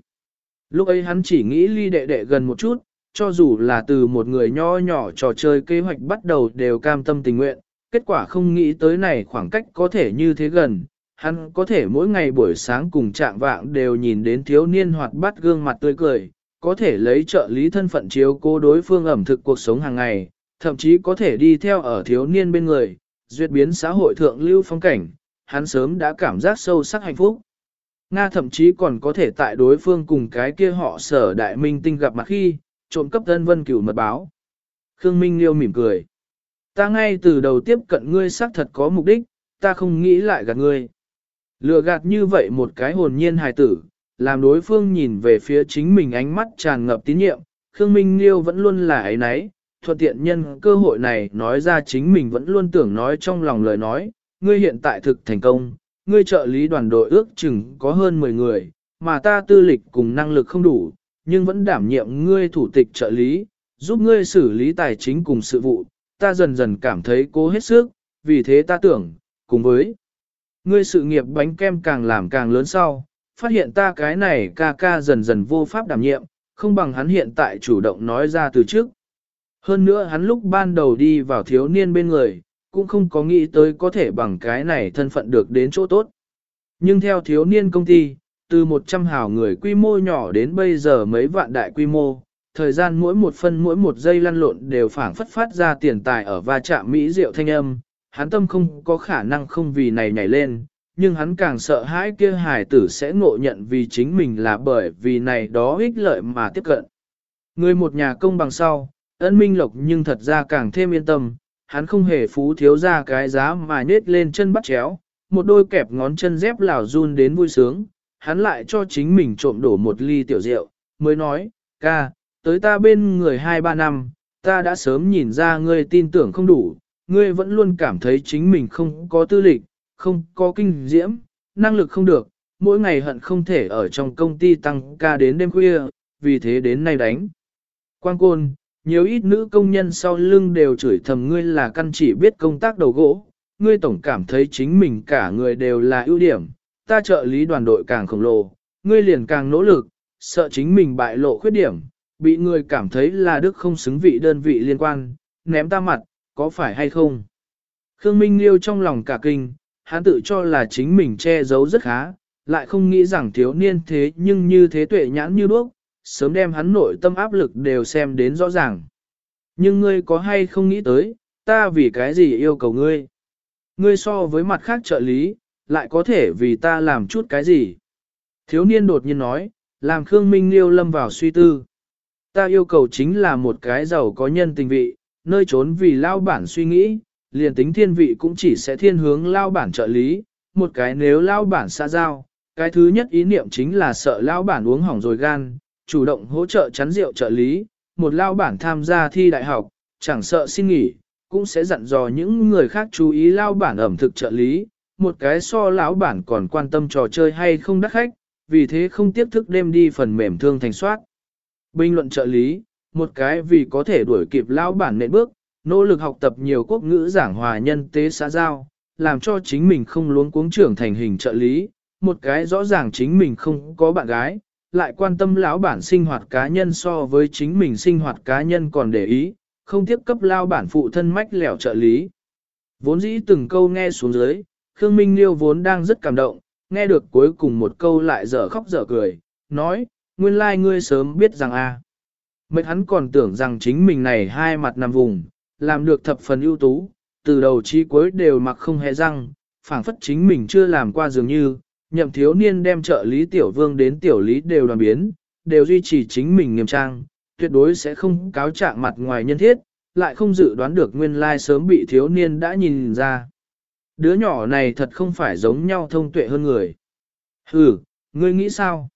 Lúc ấy hắn chỉ nghĩ ly đệ đệ gần một chút, cho dù là từ một người nho nhỏ trò chơi kế hoạch bắt đầu đều cam tâm tình nguyện, kết quả không nghĩ tới này khoảng cách có thể như thế gần, hắn có thể mỗi ngày buổi sáng cùng trạng vạng đều nhìn đến thiếu niên hoạt bát gương mặt tươi cười, có thể lấy trợ lý thân phận chiếu cô đối phương ẩm thực cuộc sống hàng ngày, thậm chí có thể đi theo ở thiếu niên bên người, duyệt biến xã hội thượng lưu phong cảnh, hắn sớm đã cảm giác sâu sắc hạnh phúc. Nga thậm chí còn có thể tại đối phương cùng cái kia họ sở đại minh tinh gặp mặt khi, trộm cấp thân vân cửu mật báo. Khương Minh Liêu mỉm cười. Ta ngay từ đầu tiếp cận ngươi xác thật có mục đích, ta không nghĩ lại gạt ngươi. Lừa gạt như vậy một cái hồn nhiên hài tử, làm đối phương nhìn về phía chính mình ánh mắt tràn ngập tín nhiệm, Khương Minh Liêu vẫn luôn là ấy nấy, thuận tiện nhân cơ hội này nói ra chính mình vẫn luôn tưởng nói trong lòng lời nói, ngươi hiện tại thực thành công, ngươi trợ lý đoàn đội ước chừng có hơn 10 người, mà ta tư lịch cùng năng lực không đủ, nhưng vẫn đảm nhiệm ngươi thủ tịch trợ lý, giúp ngươi xử lý tài chính cùng sự vụ, ta dần dần cảm thấy cố hết sức, vì thế ta tưởng, cùng với ngươi sự nghiệp bánh kem càng làm càng lớn sau, phát hiện ta cái này ca ca dần dần vô pháp đảm nhiệm, không bằng hắn hiện tại chủ động nói ra từ trước. Hơn nữa hắn lúc ban đầu đi vào thiếu niên bên người, cũng không có nghĩ tới có thể bằng cái này thân phận được đến chỗ tốt. Nhưng theo thiếu niên công ty, từ 100 hào người quy mô nhỏ đến bây giờ mấy vạn đại quy mô, thời gian mỗi một phân mỗi một giây lăn lộn đều phảng phất phát ra tiền tài ở va chạm Mỹ rượu thanh âm, hắn tâm không có khả năng không vì này nhảy lên, nhưng hắn càng sợ hãi kia hài tử sẽ ngộ nhận vì chính mình là bởi vì này đó ích lợi mà tiếp cận. Người một nhà công bằng sau, ân minh lộc nhưng thật ra càng thêm yên tâm, hắn không hề phú thiếu ra cái giá mà nết lên chân bắt chéo, một đôi kẹp ngón chân dép lào run đến vui sướng, hắn lại cho chính mình trộm đổ một ly tiểu rượu, mới nói, ca, tới ta bên người hai ba năm, ta đã sớm nhìn ra ngươi tin tưởng không đủ, ngươi vẫn luôn cảm thấy chính mình không có tư lịch, không có kinh diễm, năng lực không được, mỗi ngày hận không thể ở trong công ty tăng ca đến đêm khuya, vì thế đến nay đánh. Quang côn, nhiều ít nữ công nhân sau lưng đều chửi thầm ngươi là căn chỉ biết công tác đầu gỗ, ngươi tổng cảm thấy chính mình cả người đều là ưu điểm, ta trợ lý đoàn đội càng khổng lồ, ngươi liền càng nỗ lực, sợ chính mình bại lộ khuyết điểm, bị người cảm thấy là đức không xứng vị đơn vị liên quan, ném ta mặt, có phải hay không? Khương Minh Liêu trong lòng cả kinh, hắn tự cho là chính mình che giấu rất khá, lại không nghĩ rằng thiếu niên thế nhưng như thế tuệ nhãn như đuốc, sớm đem hắn nội tâm áp lực đều xem đến rõ ràng. Nhưng ngươi có hay không nghĩ tới, ta vì cái gì yêu cầu ngươi? Ngươi so với mặt khác trợ lý, lại có thể vì ta làm chút cái gì? Thiếu niên đột nhiên nói, làm Khương Minh Liêu lâm vào suy tư. Ta yêu cầu chính là một cái giàu có nhân tình vị, nơi trốn vì lao bản suy nghĩ, liền tính thiên vị cũng chỉ sẽ thiên hướng lao bản trợ lý, một cái nếu lao bản xa giao, cái thứ nhất ý niệm chính là sợ lao bản uống hỏng rồi gan, chủ động hỗ trợ chắn rượu trợ lý, một lao bản tham gia thi đại học, chẳng sợ xin nghỉ, cũng sẽ dặn dò những người khác chú ý lao bản ẩm thực trợ lý, một cái so lão bản còn quan tâm trò chơi hay không đắt khách, vì thế không tiếp thức đêm đi phần mềm thương thành soát. Bình luận trợ lý, một cái vì có thể đuổi kịp lão bản nện bước, nỗ lực học tập nhiều quốc ngữ giảng hòa nhân tế xã giao, làm cho chính mình không luống cuống trưởng thành hình trợ lý, một cái rõ ràng chính mình không có bạn gái, lại quan tâm lão bản sinh hoạt cá nhân so với chính mình sinh hoạt cá nhân còn để ý, không tiếp cấp lao bản phụ thân mách lẻo trợ lý. Vốn dĩ từng câu nghe xuống dưới, Khương Minh Liêu vốn đang rất cảm động, nghe được cuối cùng một câu lại dở khóc dở cười, nói, nguyên lai like ngươi sớm biết rằng a. À. Mấy hắn còn tưởng rằng chính mình này hai mặt nằm vùng, làm được thập phần ưu tú, từ đầu chí cuối đều mặc không hề răng, phảng phất chính mình chưa làm qua dường như, nhậm thiếu niên đem trợ lý tiểu vương đến tiểu lý đều đoàn biến, đều duy trì chính mình nghiêm trang, tuyệt đối sẽ không cáo trạng mặt ngoài nhân thiết, lại không dự đoán được nguyên lai sớm bị thiếu niên đã nhìn ra. Đứa nhỏ này thật không phải giống nhau thông tuệ hơn người. Ừ, ngươi nghĩ sao?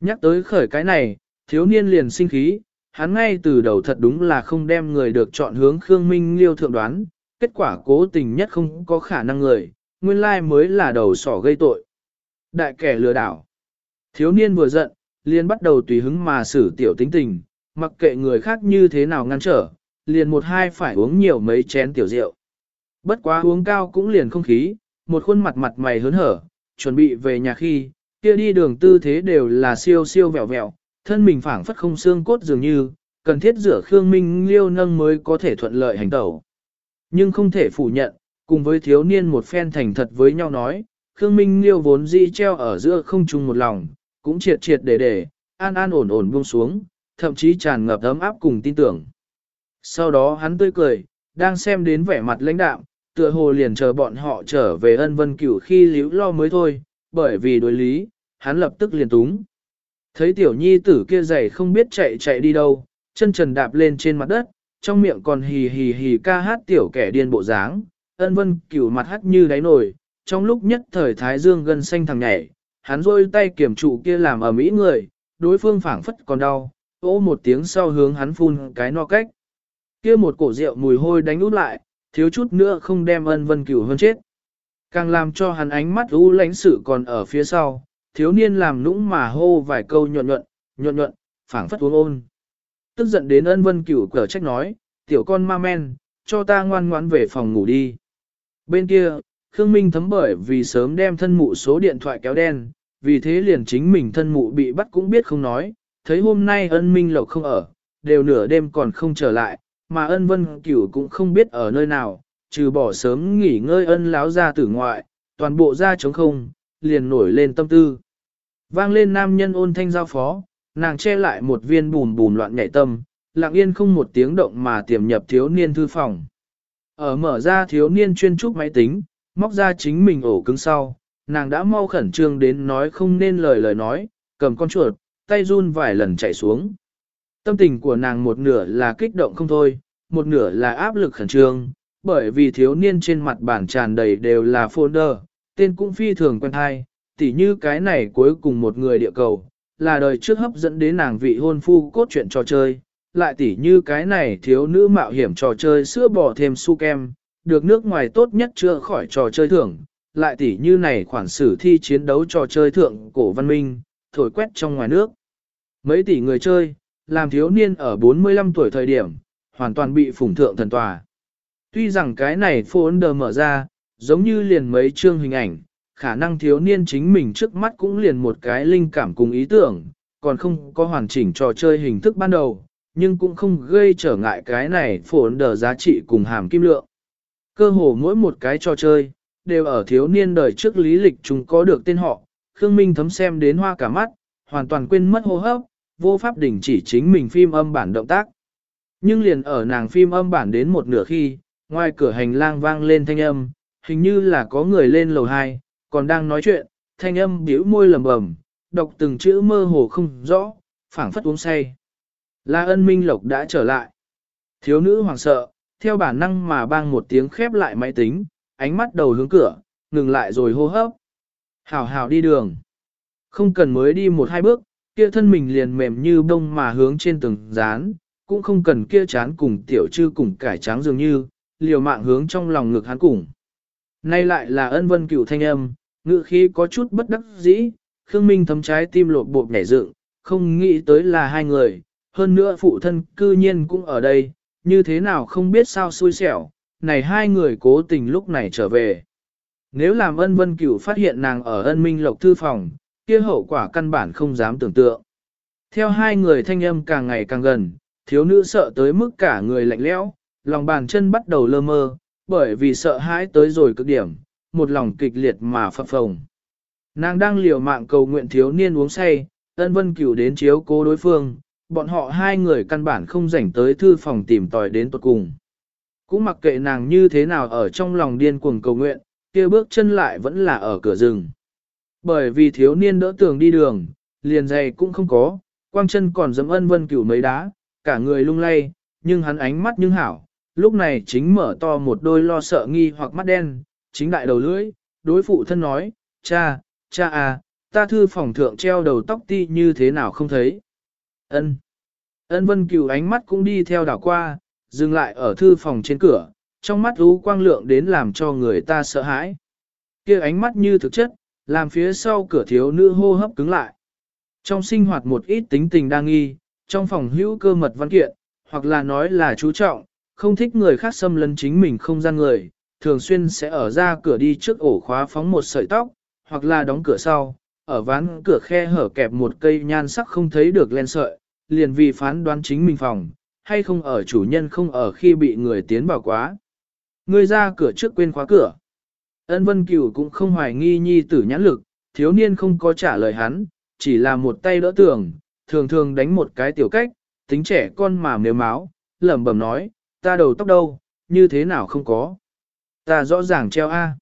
Nhắc tới khởi cái này, thiếu niên liền sinh khí, hắn ngay từ đầu thật đúng là không đem người được chọn hướng Khương Minh Liêu thượng đoán, kết quả cố tình nhất không có khả năng người, nguyên lai mới là đầu sỏ gây tội. Đại kẻ lừa đảo. Thiếu niên vừa giận, liền bắt đầu tùy hứng mà xử tiểu tính tình, mặc kệ người khác như thế nào ngăn trở, liền một hai phải uống nhiều mấy chén tiểu rượu. Bất quá uống cao cũng liền không khí, một khuôn mặt mặt mày hớn hở, chuẩn bị về nhà khi, kia đi đường tư thế đều là siêu siêu vẹo vẹo, thân mình phảng phất không xương cốt dường như, cần thiết rửa Khương Minh Liêu nâng mới có thể thuận lợi hành tẩu. Nhưng không thể phủ nhận, cùng với thiếu niên một phen thành thật với nhau nói, Khương Minh Liêu vốn dĩ treo ở giữa không chung một lòng, cũng triệt triệt để để, an an ổn ổn buông xuống, thậm chí tràn ngập ấm áp cùng tin tưởng. Sau đó hắn tươi cười, đang xem đến vẻ mặt lãnh đạm, tựa hồ liền chờ bọn họ trở về ân vân cửu khi liễu lo mới thôi, bởi vì đối lý, hắn lập tức liền túng. Thấy tiểu nhi tử kia dày không biết chạy chạy đi đâu, chân trần đạp lên trên mặt đất, trong miệng còn hì hì hì ca hát tiểu kẻ điên bộ dáng, ân vân cửu mặt hắt như đáy nổi, trong lúc nhất thời thái dương gần xanh thằng nhảy, hắn rôi tay kiểm trụ kia làm ở mỹ người, đối phương phảng phất còn đau, ô một tiếng sau hướng hắn phun cái no cách. Kia một cổ rượu mùi hôi đánh út lại, thiếu chút nữa không đem ân vân cửu hơn chết. Càng làm cho hắn ánh mắt u lãnh sự còn ở phía sau, thiếu niên làm nũng mà hô vài câu nhuận nhuận, nhuận nhuận, phảng phất uống ôn. Tức giận đến ân vân cửu cờ trách nói, tiểu con ma men, cho ta ngoan ngoãn về phòng ngủ đi. Bên kia, Khương Minh thấm bởi vì sớm đem thân mụ số điện thoại kéo đen, vì thế liền chính mình thân mụ bị bắt cũng biết không nói, thấy hôm nay ân minh lộc không ở, đều nửa đêm còn không trở lại, mà ân vân cửu cũng không biết ở nơi nào, trừ bỏ sớm nghỉ ngơi ân láo ra tử ngoại, toàn bộ ra trống không, liền nổi lên tâm tư. Vang lên nam nhân ôn thanh giao phó, nàng che lại một viên bùn bùn loạn nhảy tâm, lặng yên không một tiếng động mà tiềm nhập thiếu niên thư phòng. Ở mở ra thiếu niên chuyên trúc máy tính, móc ra chính mình ổ cứng sau, nàng đã mau khẩn trương đến nói không nên lời lời nói, cầm con chuột, tay run vài lần chạy xuống. Tâm tình của nàng một nửa là kích động không thôi, một nửa là áp lực khẩn trương, bởi vì thiếu niên trên mặt bản tràn đầy đều là folder, tên cũng phi thường quen thai, tỉ như cái này cuối cùng một người địa cầu, là đời trước hấp dẫn đến nàng vị hôn phu cốt truyện trò chơi, lại tỉ như cái này thiếu nữ mạo hiểm trò chơi sữa bò thêm su kem, được nước ngoài tốt nhất chưa khỏi trò chơi thưởng, lại tỉ như này khoản sử thi chiến đấu trò chơi thượng cổ văn minh, thổi quét trong ngoài nước. Mấy tỷ người chơi, làm thiếu niên ở 45 tuổi thời điểm, hoàn toàn bị phủng thượng thần tòa. Tuy rằng cái này folder mở ra, giống như liền mấy chương hình ảnh, khả năng thiếu niên chính mình trước mắt cũng liền một cái linh cảm cùng ý tưởng, còn không có hoàn chỉnh trò chơi hình thức ban đầu, nhưng cũng không gây trở ngại cái này folder giá trị cùng hàm kim lượng. Cơ hồ mỗi một cái trò chơi, đều ở thiếu niên đời trước lý lịch chúng có được tên họ, Khương Minh thấm xem đến hoa cả mắt, hoàn toàn quên mất hô hấp, vô pháp đình chỉ chính mình phim âm bản động tác. Nhưng liền ở nàng phim âm bản đến một nửa khi, ngoài cửa hành lang vang lên thanh âm, hình như là có người lên lầu 2, còn đang nói chuyện, thanh âm bĩu môi lầm bầm, đọc từng chữ mơ hồ không rõ, phảng phất uống say. La ân minh lộc đã trở lại. Thiếu nữ hoảng sợ, theo bản năng mà bang một tiếng khép lại máy tính, ánh mắt đầu hướng cửa, ngừng lại rồi hô hấp. Hảo hảo đi đường. Không cần mới đi một hai bước, kia thân mình liền mềm như bông mà hướng trên tường dán, cũng không cần kia chán cùng tiểu chư cùng cải tráng dường như, liều mạng hướng trong lòng ngực hắn cùng. Nay lại là ân vân cựu thanh âm, ngự khí có chút bất đắc dĩ, Khương Minh thấm trái tim lột bột nhảy dựng, không nghĩ tới là hai người, hơn nữa phụ thân cư nhiên cũng ở đây, như thế nào không biết sao xui xẻo, này hai người cố tình lúc này trở về. Nếu làm ân vân cửu phát hiện nàng ở ân minh lộc thư phòng, kia hậu quả căn bản không dám tưởng tượng. Theo hai người thanh âm càng ngày càng gần, thiếu nữ sợ tới mức cả người lạnh lẽo, lòng bàn chân bắt đầu lơ mơ, bởi vì sợ hãi tới rồi cực điểm, một lòng kịch liệt mà phập phồng. Nàng đang liều mạng cầu nguyện thiếu niên uống say, ân vân cửu đến chiếu cố đối phương, bọn họ hai người căn bản không rảnh tới thư phòng tìm tòi đến tuột cùng. Cũng mặc kệ nàng như thế nào ở trong lòng điên cuồng cầu nguyện, kia bước chân lại vẫn là ở cửa rừng. Bởi vì thiếu niên đỡ tường đi đường, liền giày cũng không có, quang chân còn dẫm ân vân cửu mấy đá, cả người lung lay, nhưng hắn ánh mắt nhưng hảo, lúc này chính mở to một đôi lo sợ nghi hoặc mắt đen, chính đại đầu lưỡi, đối phụ thân nói, cha, cha à, ta thư phòng thượng treo đầu tóc ti như thế nào không thấy. Ân. Ân vân cửu ánh mắt cũng đi theo đảo qua, dừng lại ở thư phòng trên cửa, trong mắt ú quang lượng đến làm cho người ta sợ hãi. kia ánh mắt như thực chất, làm phía sau cửa thiếu nữ hô hấp cứng lại. Trong sinh hoạt một ít tính tình đang nghi, trong phòng hữu cơ mật văn kiện, hoặc là nói là chú trọng, không thích người khác xâm lấn chính mình không gian người, thường xuyên sẽ ở ra cửa đi trước ổ khóa phóng một sợi tóc, hoặc là đóng cửa sau, ở ván cửa khe hở kẹp một cây nhan sắc không thấy được len sợi, liền vì phán đoán chính mình phòng, hay không ở chủ nhân không ở khi bị người tiến vào quá. Người ra cửa trước quên khóa cửa. Ân Vân Cửu cũng không hoài nghi nhi tử nhãn lực, thiếu niên không có trả lời hắn, chỉ là một tay đỡ tường, thường thường đánh một cái tiểu cách, tính trẻ con mà nếu máu, lẩm bẩm nói, ta đầu tóc đâu, như thế nào không có. Ta rõ ràng treo A.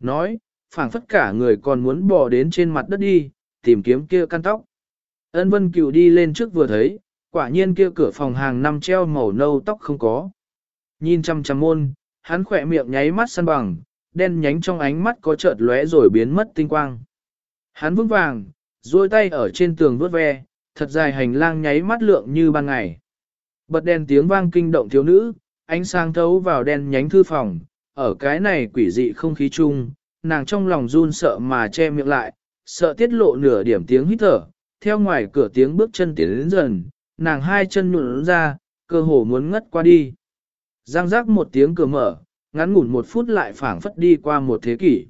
Nói, phảng phất cả người còn muốn bỏ đến trên mặt đất đi, tìm kiếm kia căn tóc. Ân Vân Cửu đi lên trước vừa thấy, quả nhiên kia cửa phòng hàng năm treo màu nâu tóc không có. Nhìn chăm chăm môn, hắn khỏe miệng nháy mắt săn bằng, đen nhánh trong ánh mắt có chợt lóe rồi biến mất tinh quang. Hắn vững vàng, duỗi tay ở trên tường vớt ve, thật dài hành lang nháy mắt lượng như ban ngày. Bật đèn tiếng vang kinh động thiếu nữ, ánh sáng thấu vào đen nhánh thư phòng, ở cái này quỷ dị không khí chung, nàng trong lòng run sợ mà che miệng lại, sợ tiết lộ nửa điểm tiếng hít thở, theo ngoài cửa tiếng bước chân tiến đến dần, nàng hai chân nhuộn ra, cơ hồ muốn ngất qua đi. Giang giác một tiếng cửa mở, ngắn ngủn một phút lại phảng phất đi qua một thế kỷ.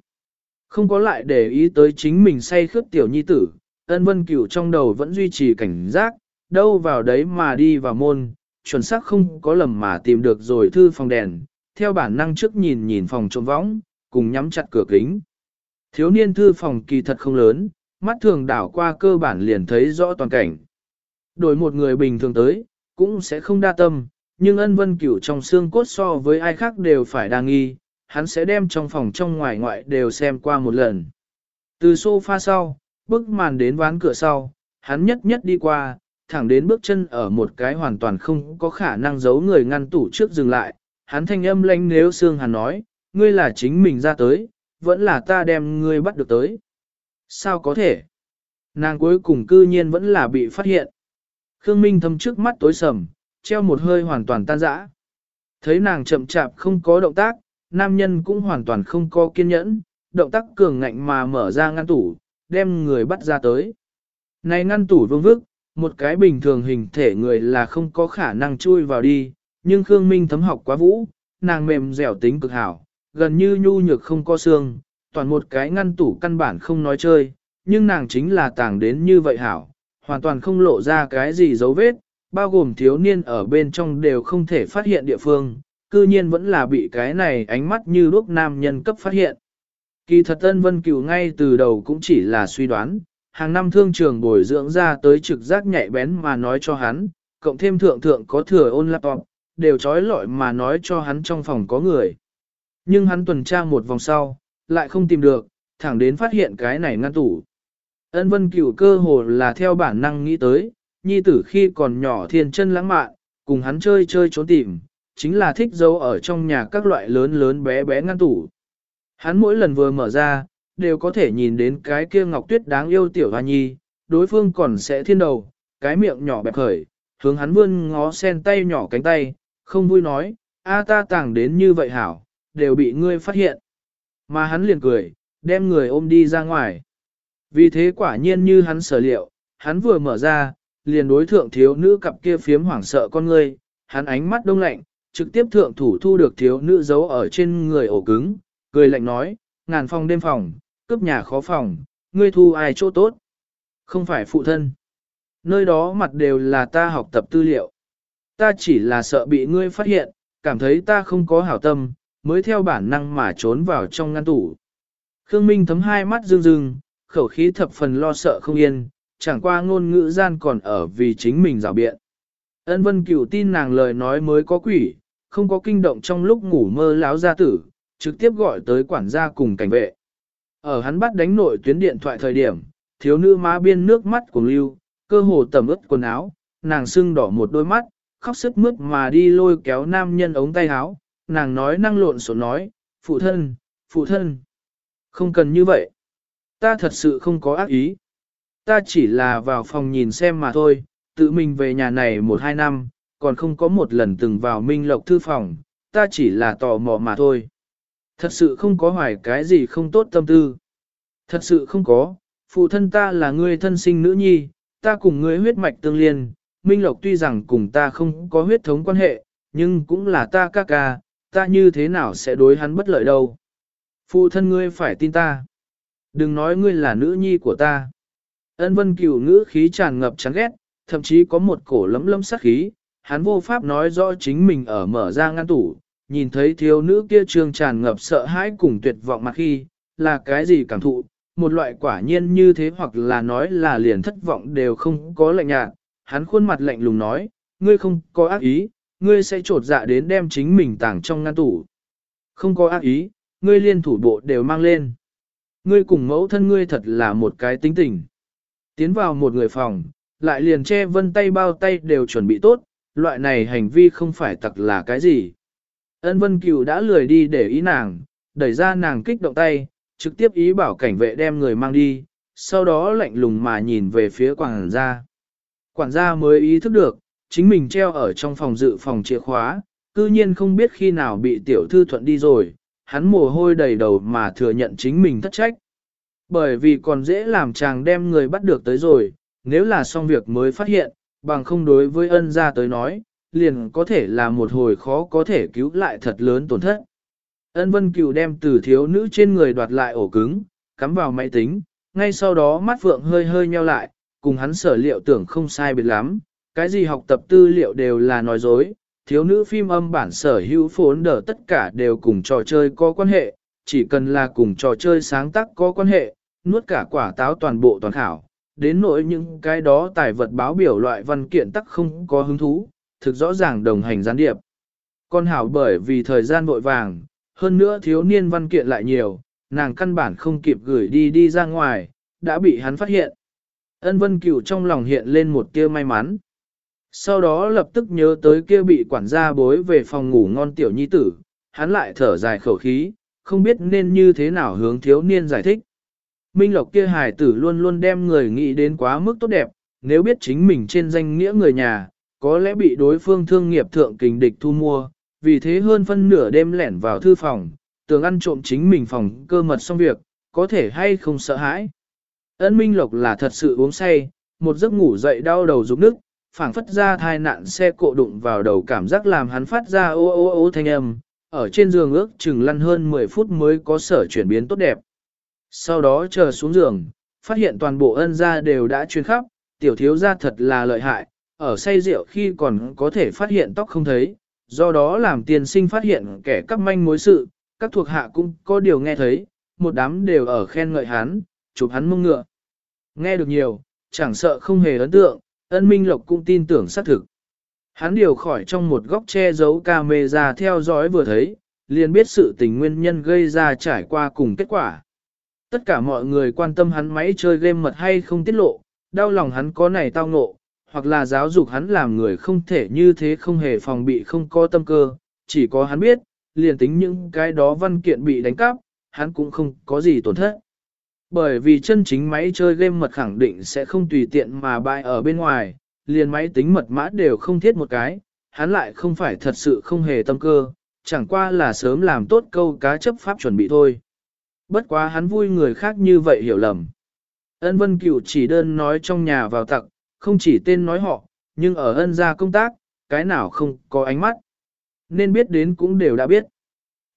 Không có lại để ý tới chính mình say khướt tiểu nhi tử, ân vân cửu trong đầu vẫn duy trì cảnh giác, đâu vào đấy mà đi vào môn, chuẩn xác không có lầm mà tìm được rồi thư phòng đèn, theo bản năng trước nhìn nhìn phòng trộm võng, cùng nhắm chặt cửa kính. Thiếu niên thư phòng kỳ thật không lớn, mắt thường đảo qua cơ bản liền thấy rõ toàn cảnh. Đổi một người bình thường tới, cũng sẽ không đa tâm, nhưng ân vân cửu trong xương cốt so với ai khác đều phải đa nghi, hắn sẽ đem trong phòng trong ngoài ngoại đều xem qua một lần. Từ sofa sau, bước màn đến ván cửa sau, hắn nhất nhất đi qua, thẳng đến bước chân ở một cái hoàn toàn không có khả năng giấu người ngăn tủ trước dừng lại, hắn thanh âm lanh nếu xương hắn nói, ngươi là chính mình ra tới, vẫn là ta đem ngươi bắt được tới. Sao có thể? Nàng cuối cùng cư nhiên vẫn là bị phát hiện. Khương Minh thâm trước mắt tối sầm, treo một hơi hoàn toàn tan rã. Thấy nàng chậm chạp không có động tác, nam nhân cũng hoàn toàn không có kiên nhẫn, động tác cường ngạnh mà mở ra ngăn tủ, đem người bắt ra tới. Này ngăn tủ vương vức, một cái bình thường hình thể người là không có khả năng chui vào đi, nhưng Khương Minh thấm học quá vũ, nàng mềm dẻo tính cực hảo, gần như nhu nhược không có xương, toàn một cái ngăn tủ căn bản không nói chơi, nhưng nàng chính là tàng đến như vậy hảo, hoàn toàn không lộ ra cái gì dấu vết, bao gồm thiếu niên ở bên trong đều không thể phát hiện địa phương, cư nhiên vẫn là bị cái này ánh mắt như lúc nam nhân cấp phát hiện. Kỳ thật Tân Vân Cửu ngay từ đầu cũng chỉ là suy đoán, hàng năm thương trường bồi dưỡng ra tới trực giác nhạy bén mà nói cho hắn, cộng thêm thượng thượng có thừa ôn laptop, đều trói lọi mà nói cho hắn trong phòng có người. Nhưng hắn tuần tra một vòng sau, lại không tìm được, thẳng đến phát hiện cái này ngăn tủ. Ân vân cửu cơ hồ là theo bản năng nghĩ tới, nhi tử khi còn nhỏ thiên chân lãng mạn, cùng hắn chơi chơi trốn tìm, chính là thích giấu ở trong nhà các loại lớn lớn bé bé ngăn tủ. Hắn mỗi lần vừa mở ra, đều có thể nhìn đến cái kia ngọc tuyết đáng yêu tiểu hoa nhi, đối phương còn sẽ thiên đầu, cái miệng nhỏ bẹp khởi, hướng hắn vươn ngó sen tay nhỏ cánh tay, không vui nói, a ta tàng đến như vậy hảo, đều bị ngươi phát hiện. Mà hắn liền cười, đem người ôm đi ra ngoài. Vì thế quả nhiên như hắn sở liệu, hắn vừa mở ra, liền đối thượng thiếu nữ cặp kia phiếm hoảng sợ con ngươi, hắn ánh mắt đông lạnh, trực tiếp thượng thủ thu được thiếu nữ giấu ở trên người ổ cứng, cười lạnh nói, ngàn phòng đêm phòng, cướp nhà khó phòng, ngươi thu ai chỗ tốt. Không phải phụ thân. Nơi đó mặt đều là ta học tập tư liệu. Ta chỉ là sợ bị ngươi phát hiện, cảm thấy ta không có hảo tâm, mới theo bản năng mà trốn vào trong ngăn tủ. Khương Minh thấm hai mắt rưng rưng, khẩu khí thập phần lo sợ không yên, chẳng qua ngôn ngữ gian còn ở vì chính mình rào biện. Ân vân cửu tin nàng lời nói mới có quỷ, không có kinh động trong lúc ngủ mơ láo gia tử, trực tiếp gọi tới quản gia cùng cảnh vệ. Ở hắn bắt đánh nội tuyến điện thoại thời điểm, thiếu nữ má biên nước mắt của lưu, cơ hồ tầm ướt quần áo, nàng sưng đỏ một đôi mắt, khóc sức mướt mà đi lôi kéo nam nhân ống tay áo, nàng nói năng lộn xộn nói, phụ thân, phụ thân, không cần như vậy. Ta thật sự không có ác ý. Ta chỉ là vào phòng nhìn xem mà thôi, tự mình về nhà này một hai năm, còn không có một lần từng vào minh lộc thư phòng, ta chỉ là tò mò mà thôi. Thật sự không có hoài cái gì không tốt tâm tư. Thật sự không có, phụ thân ta là người thân sinh nữ nhi, ta cùng ngươi huyết mạch tương liên, Minh Lộc tuy rằng cùng ta không có huyết thống quan hệ, nhưng cũng là ta ca ca, ta như thế nào sẽ đối hắn bất lợi đâu. Phụ thân ngươi phải tin ta. Đừng nói ngươi là nữ nhi của ta. Ân vân cửu ngữ khí tràn ngập chán ghét, thậm chí có một cổ lấm lấm sát khí, hắn vô pháp nói rõ chính mình ở mở ra ngăn tủ, nhìn thấy thiếu nữ kia trương tràn ngập sợ hãi cùng tuyệt vọng mặt khi, là cái gì cảm thụ, một loại quả nhiên như thế hoặc là nói là liền thất vọng đều không có lạnh nhạt, hắn khuôn mặt lạnh lùng nói, ngươi không có ác ý, ngươi sẽ trột dạ đến đem chính mình tàng trong ngăn tủ. Không có ác ý, ngươi liên thủ bộ đều mang lên. Ngươi cùng mẫu thân ngươi thật là một cái tính tình. Tiến vào một người phòng, lại liền che vân tay bao tay đều chuẩn bị tốt, loại này hành vi không phải tặc là cái gì. Ân vân cửu đã lười đi để ý nàng, đẩy ra nàng kích động tay, trực tiếp ý bảo cảnh vệ đem người mang đi, sau đó lạnh lùng mà nhìn về phía quảng gia. Quản gia mới ý thức được, chính mình treo ở trong phòng dự phòng chìa khóa, cư nhiên không biết khi nào bị tiểu thư thuận đi rồi, hắn mồ hôi đầy đầu mà thừa nhận chính mình thất trách. Bởi vì còn dễ làm chàng đem người bắt được tới rồi, nếu là xong việc mới phát hiện, bằng không đối với ân gia tới nói, liền có thể là một hồi khó có thể cứu lại thật lớn tổn thất. Ân vân cửu đem từ thiếu nữ trên người đoạt lại ổ cứng, cắm vào máy tính, ngay sau đó mắt phượng hơi hơi nheo lại, cùng hắn sở liệu tưởng không sai biệt lắm, cái gì học tập tư liệu đều là nói dối, thiếu nữ phim âm bản sở hữu phốn đỡ tất cả đều cùng trò chơi có quan hệ, chỉ cần là cùng trò chơi sáng tác có quan hệ, nuốt cả quả táo toàn bộ toàn khảo, đến nỗi những cái đó tài vật báo biểu loại văn kiện tắc không có hứng thú, thực rõ ràng đồng hành gián điệp. Con hảo bởi vì thời gian vội vàng, hơn nữa thiếu niên văn kiện lại nhiều, nàng căn bản không kịp gửi đi đi ra ngoài, đã bị hắn phát hiện. Ân vân cửu trong lòng hiện lên một tia may mắn. Sau đó lập tức nhớ tới kia bị quản gia bối về phòng ngủ ngon tiểu nhi tử, hắn lại thở dài khẩu khí, không biết nên như thế nào hướng thiếu niên giải thích. Minh Lộc kia hài tử luôn luôn đem người nghĩ đến quá mức tốt đẹp, nếu biết chính mình trên danh nghĩa người nhà, có lẽ bị đối phương thương nghiệp thượng kình địch thu mua, vì thế hơn phân nửa đêm lẻn vào thư phòng, tưởng ăn trộm chính mình phòng cơ mật xong việc, có thể hay không sợ hãi. Ân Minh Lộc là thật sự uống say, một giấc ngủ dậy đau đầu rụng nức, phảng phất ra thai nạn xe cộ đụng vào đầu cảm giác làm hắn phát ra ô ô ô thanh âm, ở trên giường ước chừng lăn hơn 10 phút mới có sở chuyển biến tốt đẹp. Sau đó chờ xuống giường, phát hiện toàn bộ ân gia đều đã chuyên khắp, tiểu thiếu gia thật là lợi hại, ở say rượu khi còn có thể phát hiện tóc không thấy, do đó làm tiền sinh phát hiện kẻ cắp manh mối sự, các thuộc hạ cũng có điều nghe thấy, một đám đều ở khen ngợi hắn, chụp hắn mông ngựa. Nghe được nhiều, chẳng sợ không hề ấn tượng, ân minh lộc cũng tin tưởng xác thực. Hắn điều khỏi trong một góc che giấu camera theo dõi vừa thấy, liền biết sự tình nguyên nhân gây ra trải qua cùng kết quả. Tất cả mọi người quan tâm hắn máy chơi game mật hay không tiết lộ, đau lòng hắn có này tao ngộ, hoặc là giáo dục hắn làm người không thể như thế không hề phòng bị không có tâm cơ, chỉ có hắn biết, liền tính những cái đó văn kiện bị đánh cắp, hắn cũng không có gì tổn thất. Bởi vì chân chính máy chơi game mật khẳng định sẽ không tùy tiện mà bại ở bên ngoài, liền máy tính mật mã đều không thiết một cái, hắn lại không phải thật sự không hề tâm cơ, chẳng qua là sớm làm tốt câu cá chấp pháp chuẩn bị thôi. Bất quá hắn vui người khác như vậy hiểu lầm. Ân Vân Cửu chỉ đơn nói trong nhà vào tặc, không chỉ tên nói họ, nhưng ở ân gia công tác, cái nào không có ánh mắt. Nên biết đến cũng đều đã biết.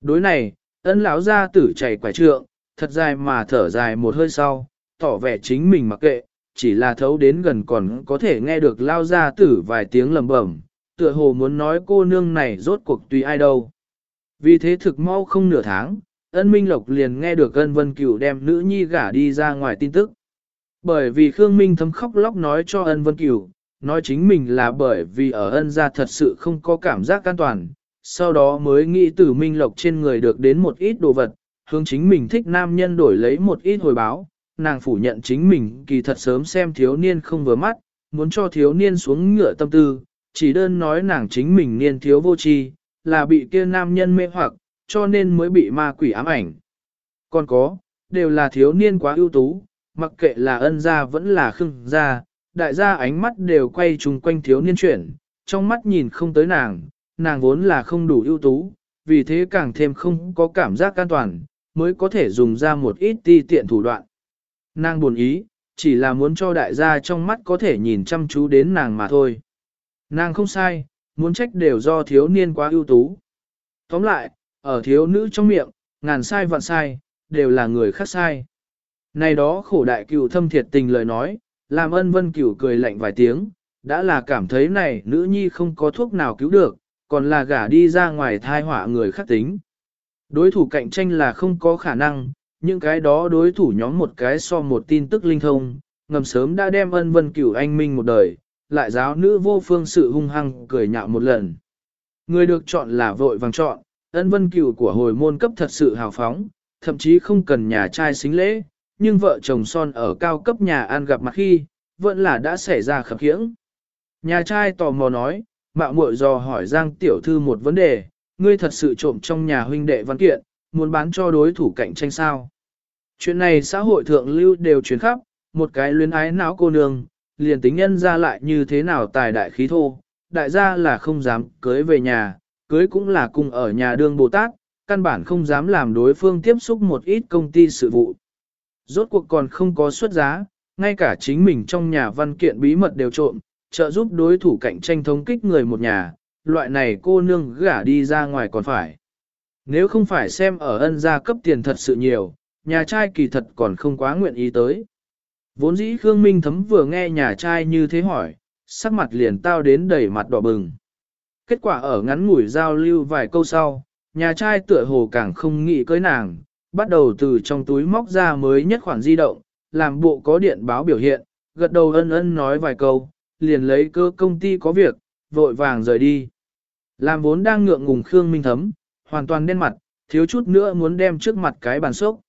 Đối này, ân lão gia tử chảy quải trượng, thật dài mà thở dài một hơi sau, tỏ vẻ chính mình mặc kệ, chỉ là thấu đến gần còn có thể nghe được lao ra tử vài tiếng lầm bẩm, tựa hồ muốn nói cô nương này rốt cuộc tùy ai đâu. Vì thế thực mau không nửa tháng, ân Minh Lộc liền nghe được ân Vân Cửu đem nữ nhi gả đi ra ngoài tin tức. Bởi vì Khương Minh thấm khóc lóc nói cho ân Vân Cửu, nói chính mình là bởi vì ở ân gia thật sự không có cảm giác an toàn, sau đó mới nghĩ từ Minh Lộc trên người được đến một ít đồ vật, hướng chính mình thích nam nhân đổi lấy một ít hồi báo, nàng phủ nhận chính mình kỳ thật sớm xem thiếu niên không vừa mắt, muốn cho thiếu niên xuống ngựa tâm tư, chỉ đơn nói nàng chính mình niên thiếu vô tri, là bị kia nam nhân mê hoặc, cho nên mới bị ma quỷ ám ảnh. Còn có, đều là thiếu niên quá ưu tú, mặc kệ là ân gia vẫn là khưng gia, đại gia ánh mắt đều quay chung quanh thiếu niên chuyển, trong mắt nhìn không tới nàng, nàng vốn là không đủ ưu tú, vì thế càng thêm không có cảm giác an toàn, mới có thể dùng ra một ít ti tiện thủ đoạn. Nàng buồn ý, chỉ là muốn cho đại gia trong mắt có thể nhìn chăm chú đến nàng mà thôi. Nàng không sai, muốn trách đều do thiếu niên quá ưu tú. Tóm lại, ở thiếu nữ trong miệng, ngàn sai vạn sai, đều là người khác sai. Này đó khổ đại cựu thâm thiệt tình lời nói, làm ân vân cửu cười lạnh vài tiếng, đã là cảm thấy này nữ nhi không có thuốc nào cứu được, còn là gả đi ra ngoài thai họa người khác tính. Đối thủ cạnh tranh là không có khả năng, những cái đó đối thủ nhóm một cái so một tin tức linh thông, ngầm sớm đã đem ân vân cửu anh minh một đời, lại giáo nữ vô phương sự hung hăng cười nhạo một lần. Người được chọn là vội vàng chọn, ân vân cửu của hồi môn cấp thật sự hào phóng, thậm chí không cần nhà trai xính lễ, nhưng vợ chồng son ở cao cấp nhà ăn gặp mặt khi, vẫn là đã xảy ra khập khiễng. Nhà trai tò mò nói, mạo muội dò hỏi Giang tiểu thư một vấn đề, ngươi thật sự trộm trong nhà huynh đệ văn kiện, muốn bán cho đối thủ cạnh tranh sao? Chuyện này xã hội thượng lưu đều truyền khắp, một cái luyến ái não cô nương, liền tính nhân ra lại như thế nào tài đại khí thô, đại gia là không dám cưới về nhà, cưới cũng là cùng ở nhà đương Bồ Tát, căn bản không dám làm đối phương tiếp xúc một ít công ty sự vụ. Rốt cuộc còn không có xuất giá, ngay cả chính mình trong nhà văn kiện bí mật đều trộm, trợ giúp đối thủ cạnh tranh thống kích người một nhà, loại này cô nương gả đi ra ngoài còn phải. Nếu không phải xem ở ân gia cấp tiền thật sự nhiều, nhà trai kỳ thật còn không quá nguyện ý tới. Vốn dĩ Khương Minh Thấm vừa nghe nhà trai như thế hỏi, sắc mặt liền tao đến đầy mặt đỏ bừng. Kết quả ở ngắn ngủi giao lưu vài câu sau, nhà trai tựa hồ càng không nghĩ cưới nàng, bắt đầu từ trong túi móc ra mới nhất khoản di động, làm bộ có điện báo biểu hiện, gật đầu ân ân nói vài câu, liền lấy cơ công ty có việc, vội vàng rời đi. Làm vốn đang ngượng ngùng Khương Minh Thấm, hoàn toàn đen mặt, thiếu chút nữa muốn đem trước mặt cái bàn sốc.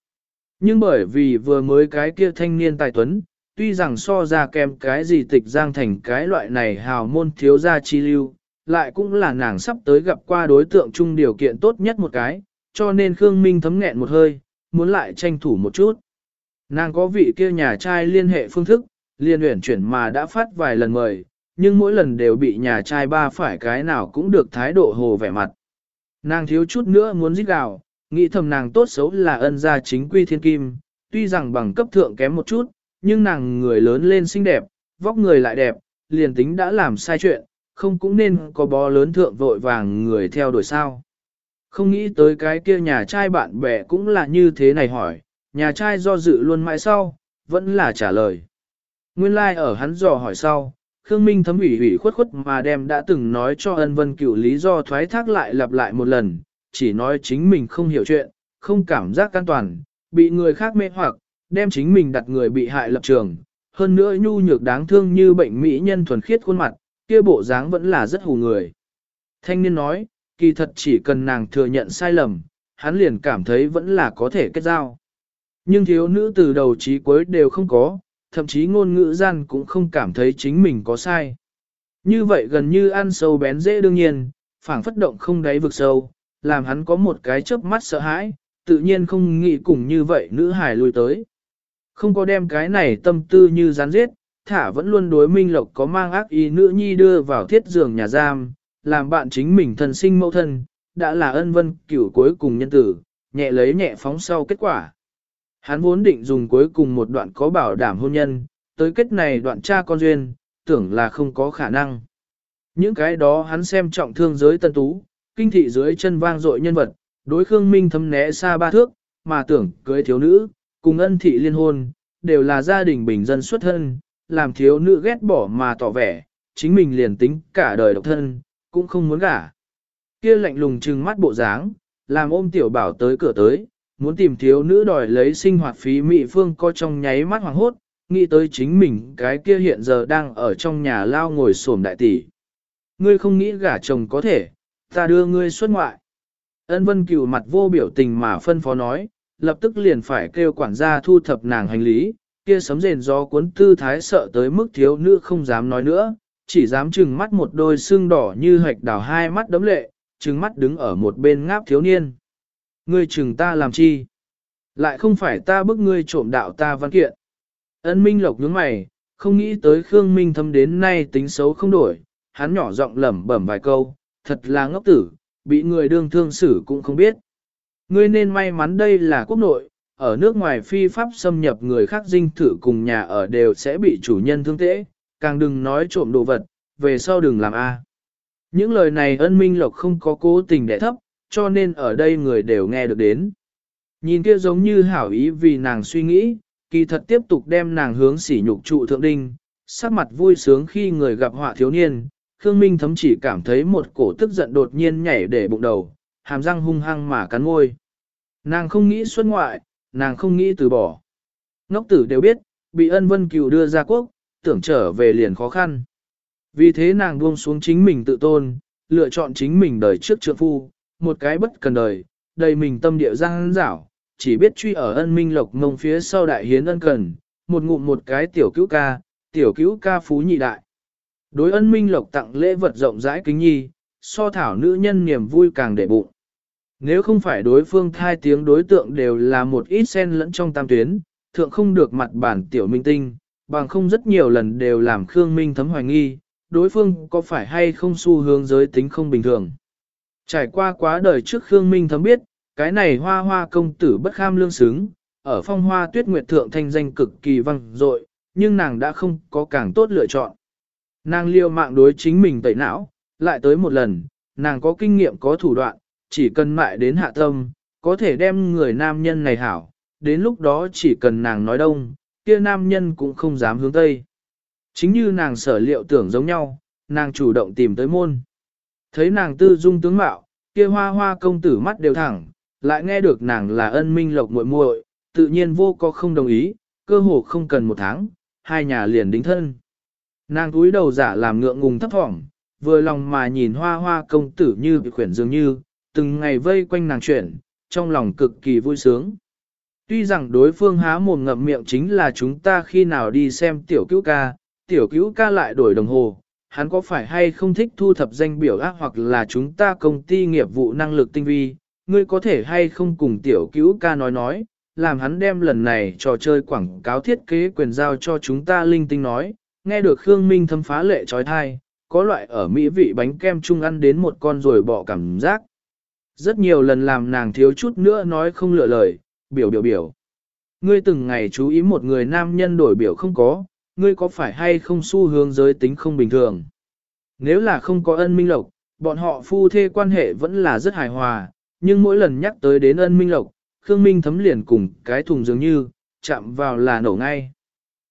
Nhưng bởi vì vừa mới cái kia thanh niên tài tuấn, tuy rằng so ra kèm cái gì tịch giang thành cái loại này hào môn thiếu gia chi lưu, lại cũng là nàng sắp tới gặp qua đối tượng chung điều kiện tốt nhất một cái, cho nên Khương Minh thấm nghẹn một hơi, muốn lại tranh thủ một chút. Nàng có vị kia nhà trai liên hệ phương thức, liên uyển chuyển mà đã phát vài lần mời, nhưng mỗi lần đều bị nhà trai ba phải cái nào cũng được thái độ hồ vẻ mặt. Nàng thiếu chút nữa muốn giết gào, nghĩ thầm nàng tốt xấu là ân gia chính quy thiên kim, tuy rằng bằng cấp thượng kém một chút, nhưng nàng người lớn lên xinh đẹp, vóc người lại đẹp, liền tính đã làm sai chuyện, không cũng nên có bó lớn thượng vội vàng người theo đuổi sao. Không nghĩ tới cái kia nhà trai bạn bè cũng là như thế này hỏi, nhà trai do dự luôn mãi sau, vẫn là trả lời. Nguyên lai like ở hắn dò hỏi sau, Khương Minh thấm ủy ủy khuất khuất mà đem đã từng nói cho ân vân cửu lý do thoái thác lại lặp lại một lần, chỉ nói chính mình không hiểu chuyện, không cảm giác an toàn, bị người khác mê hoặc, đem chính mình đặt người bị hại lập trường, hơn nữa nhu nhược đáng thương như bệnh mỹ nhân thuần khiết khuôn mặt, kia bộ dáng vẫn là rất hù người. Thanh niên nói, kỳ thật chỉ cần nàng thừa nhận sai lầm, hắn liền cảm thấy vẫn là có thể kết giao. Nhưng thiếu nữ từ đầu chí cuối đều không có, thậm chí ngôn ngữ gian cũng không cảm thấy chính mình có sai. Như vậy gần như ăn sâu bén dễ đương nhiên, phảng phất động không đáy vực sâu, làm hắn có một cái chớp mắt sợ hãi, tự nhiên không nghĩ cùng như vậy nữ hài lui tới. Không có đem cái này tâm tư như rắn giết, thả vẫn luôn đối minh lộc có mang ác ý nữ nhi đưa vào thiết giường nhà giam, làm bạn chính mình thân sinh mẫu thân, đã là ân vân cửu cuối cùng nhân tử, nhẹ lấy nhẹ phóng sau kết quả. Hắn vốn định dùng cuối cùng một đoạn có bảo đảm hôn nhân, tới kết này đoạn cha con duyên, tưởng là không có khả năng. Những cái đó hắn xem trọng thương giới tân tú, kinh thị dưới chân vang dội nhân vật, đối Khương Minh thấm né xa ba thước, mà tưởng cưới thiếu nữ, cùng ân thị liên hôn, đều là gia đình bình dân xuất thân, làm thiếu nữ ghét bỏ mà tỏ vẻ, chính mình liền tính cả đời độc thân, cũng không muốn gả. Kia lạnh lùng trừng mắt bộ dáng, làm ôm tiểu bảo tới cửa tới, muốn tìm thiếu nữ đòi lấy sinh hoạt phí mỹ phương có trong nháy mắt hoàng hốt, nghĩ tới chính mình cái kia hiện giờ đang ở trong nhà lao ngồi xổm đại tỷ. Ngươi không nghĩ gả chồng có thể, ta đưa ngươi xuất ngoại. Ân vân cửu mặt vô biểu tình mà phân phó nói, lập tức liền phải kêu quản gia thu thập nàng hành lý, kia sấm rền gió cuốn tư thái sợ tới mức thiếu nữ không dám nói nữa, chỉ dám trừng mắt một đôi xương đỏ như hạch đào hai mắt đấm lệ, trừng mắt đứng ở một bên ngáp thiếu niên. Ngươi chừng ta làm chi? Lại không phải ta bức ngươi trộm đạo ta văn kiện. Ân Minh Lộc nhướng mày, không nghĩ tới Khương Minh thâm đến nay tính xấu không đổi, hắn nhỏ giọng lẩm bẩm vài câu, thật là ngốc tử, bị người đương thương xử cũng không biết. Ngươi nên may mắn đây là quốc nội, ở nước ngoài phi pháp xâm nhập người khác dinh thử cùng nhà ở đều sẽ bị chủ nhân thương tễ, càng đừng nói trộm đồ vật, về sau đừng làm A. Những lời này ân minh lộc không có cố tình để thấp, cho nên ở đây người đều nghe được đến. Nhìn kia giống như hảo ý vì nàng suy nghĩ, kỳ thật tiếp tục đem nàng hướng sỉ nhục trụ thượng đinh, sắc mặt vui sướng khi người gặp họa thiếu niên, Khương Minh thấm chỉ cảm thấy một cổ tức giận đột nhiên nhảy để bụng đầu, hàm răng hung hăng mà cắn môi. Nàng không nghĩ xuất ngoại, nàng không nghĩ từ bỏ. Ngốc tử đều biết, bị ân vân cựu đưa ra quốc, tưởng trở về liền khó khăn. Vì thế nàng buông xuống chính mình tự tôn, lựa chọn chính mình đời trước trượng phu, một cái bất cần đời, đầy mình tâm địa giang dảo, chỉ biết truy ở ân minh lộc mông phía sau đại hiến ân cần, một ngụm một cái tiểu cứu ca, tiểu cứu ca phú nhị đại. Đối ân minh lộc tặng lễ vật rộng rãi kính nhi, so thảo nữ nhân niềm vui càng để bụng. Nếu không phải đối phương thai tiếng đối tượng đều là một ít sen lẫn trong tam tuyến, thượng không được mặt bản tiểu minh tinh, bằng không rất nhiều lần đều làm Khương Minh thấm hoài nghi, đối phương có phải hay không xu hướng giới tính không bình thường. Trải qua quá đời trước Khương Minh thấm biết, cái này hoa hoa công tử bất kham lương xứng, ở phong hoa tuyết nguyệt thượng thanh danh cực kỳ văng dội, nhưng nàng đã không có càng tốt lựa chọn. Nàng liêu mạng đối chính mình tẩy não, lại tới một lần, nàng có kinh nghiệm có thủ đoạn, chỉ cần mại đến hạ tâm, có thể đem người nam nhân này hảo, đến lúc đó chỉ cần nàng nói đông, kia nam nhân cũng không dám hướng tây. Chính như nàng sở liệu tưởng giống nhau, nàng chủ động tìm tới môn. Thấy nàng tư dung tướng mạo, kia hoa hoa công tử mắt đều thẳng, lại nghe được nàng là ân minh lộc muội muội, tự nhiên vô có không đồng ý, cơ hồ không cần một tháng, hai nhà liền đính thân. Nàng túi đầu giả làm ngượng ngùng thấp thỏm, vừa lòng mà nhìn hoa hoa công tử như bị khuyển dường như, từng ngày vây quanh nàng chuyển, trong lòng cực kỳ vui sướng. Tuy rằng đối phương há mồm ngậm miệng chính là chúng ta khi nào đi xem tiểu cứu ca, tiểu cứu ca lại đổi đồng hồ, hắn có phải hay không thích thu thập danh biểu ác hoặc là chúng ta công ty nghiệp vụ năng lực tinh vi, ngươi có thể hay không cùng tiểu cứu ca nói nói, làm hắn đem lần này trò chơi quảng cáo thiết kế quyền giao cho chúng ta linh tinh nói, nghe được Khương Minh thâm phá lệ trói thai, có loại ở mỹ vị bánh kem chung ăn đến một con rồi bỏ cảm giác. Rất nhiều lần làm nàng thiếu chút nữa nói không lựa lời, biểu biểu biểu. Ngươi từng ngày chú ý một người nam nhân đổi biểu không có, ngươi có phải hay không xu hướng giới tính không bình thường. Nếu là không có ân minh lộc, bọn họ phu thê quan hệ vẫn là rất hài hòa, nhưng mỗi lần nhắc tới đến ân minh lộc, Khương Minh thấm liền cùng cái thùng dường như, chạm vào là nổ ngay.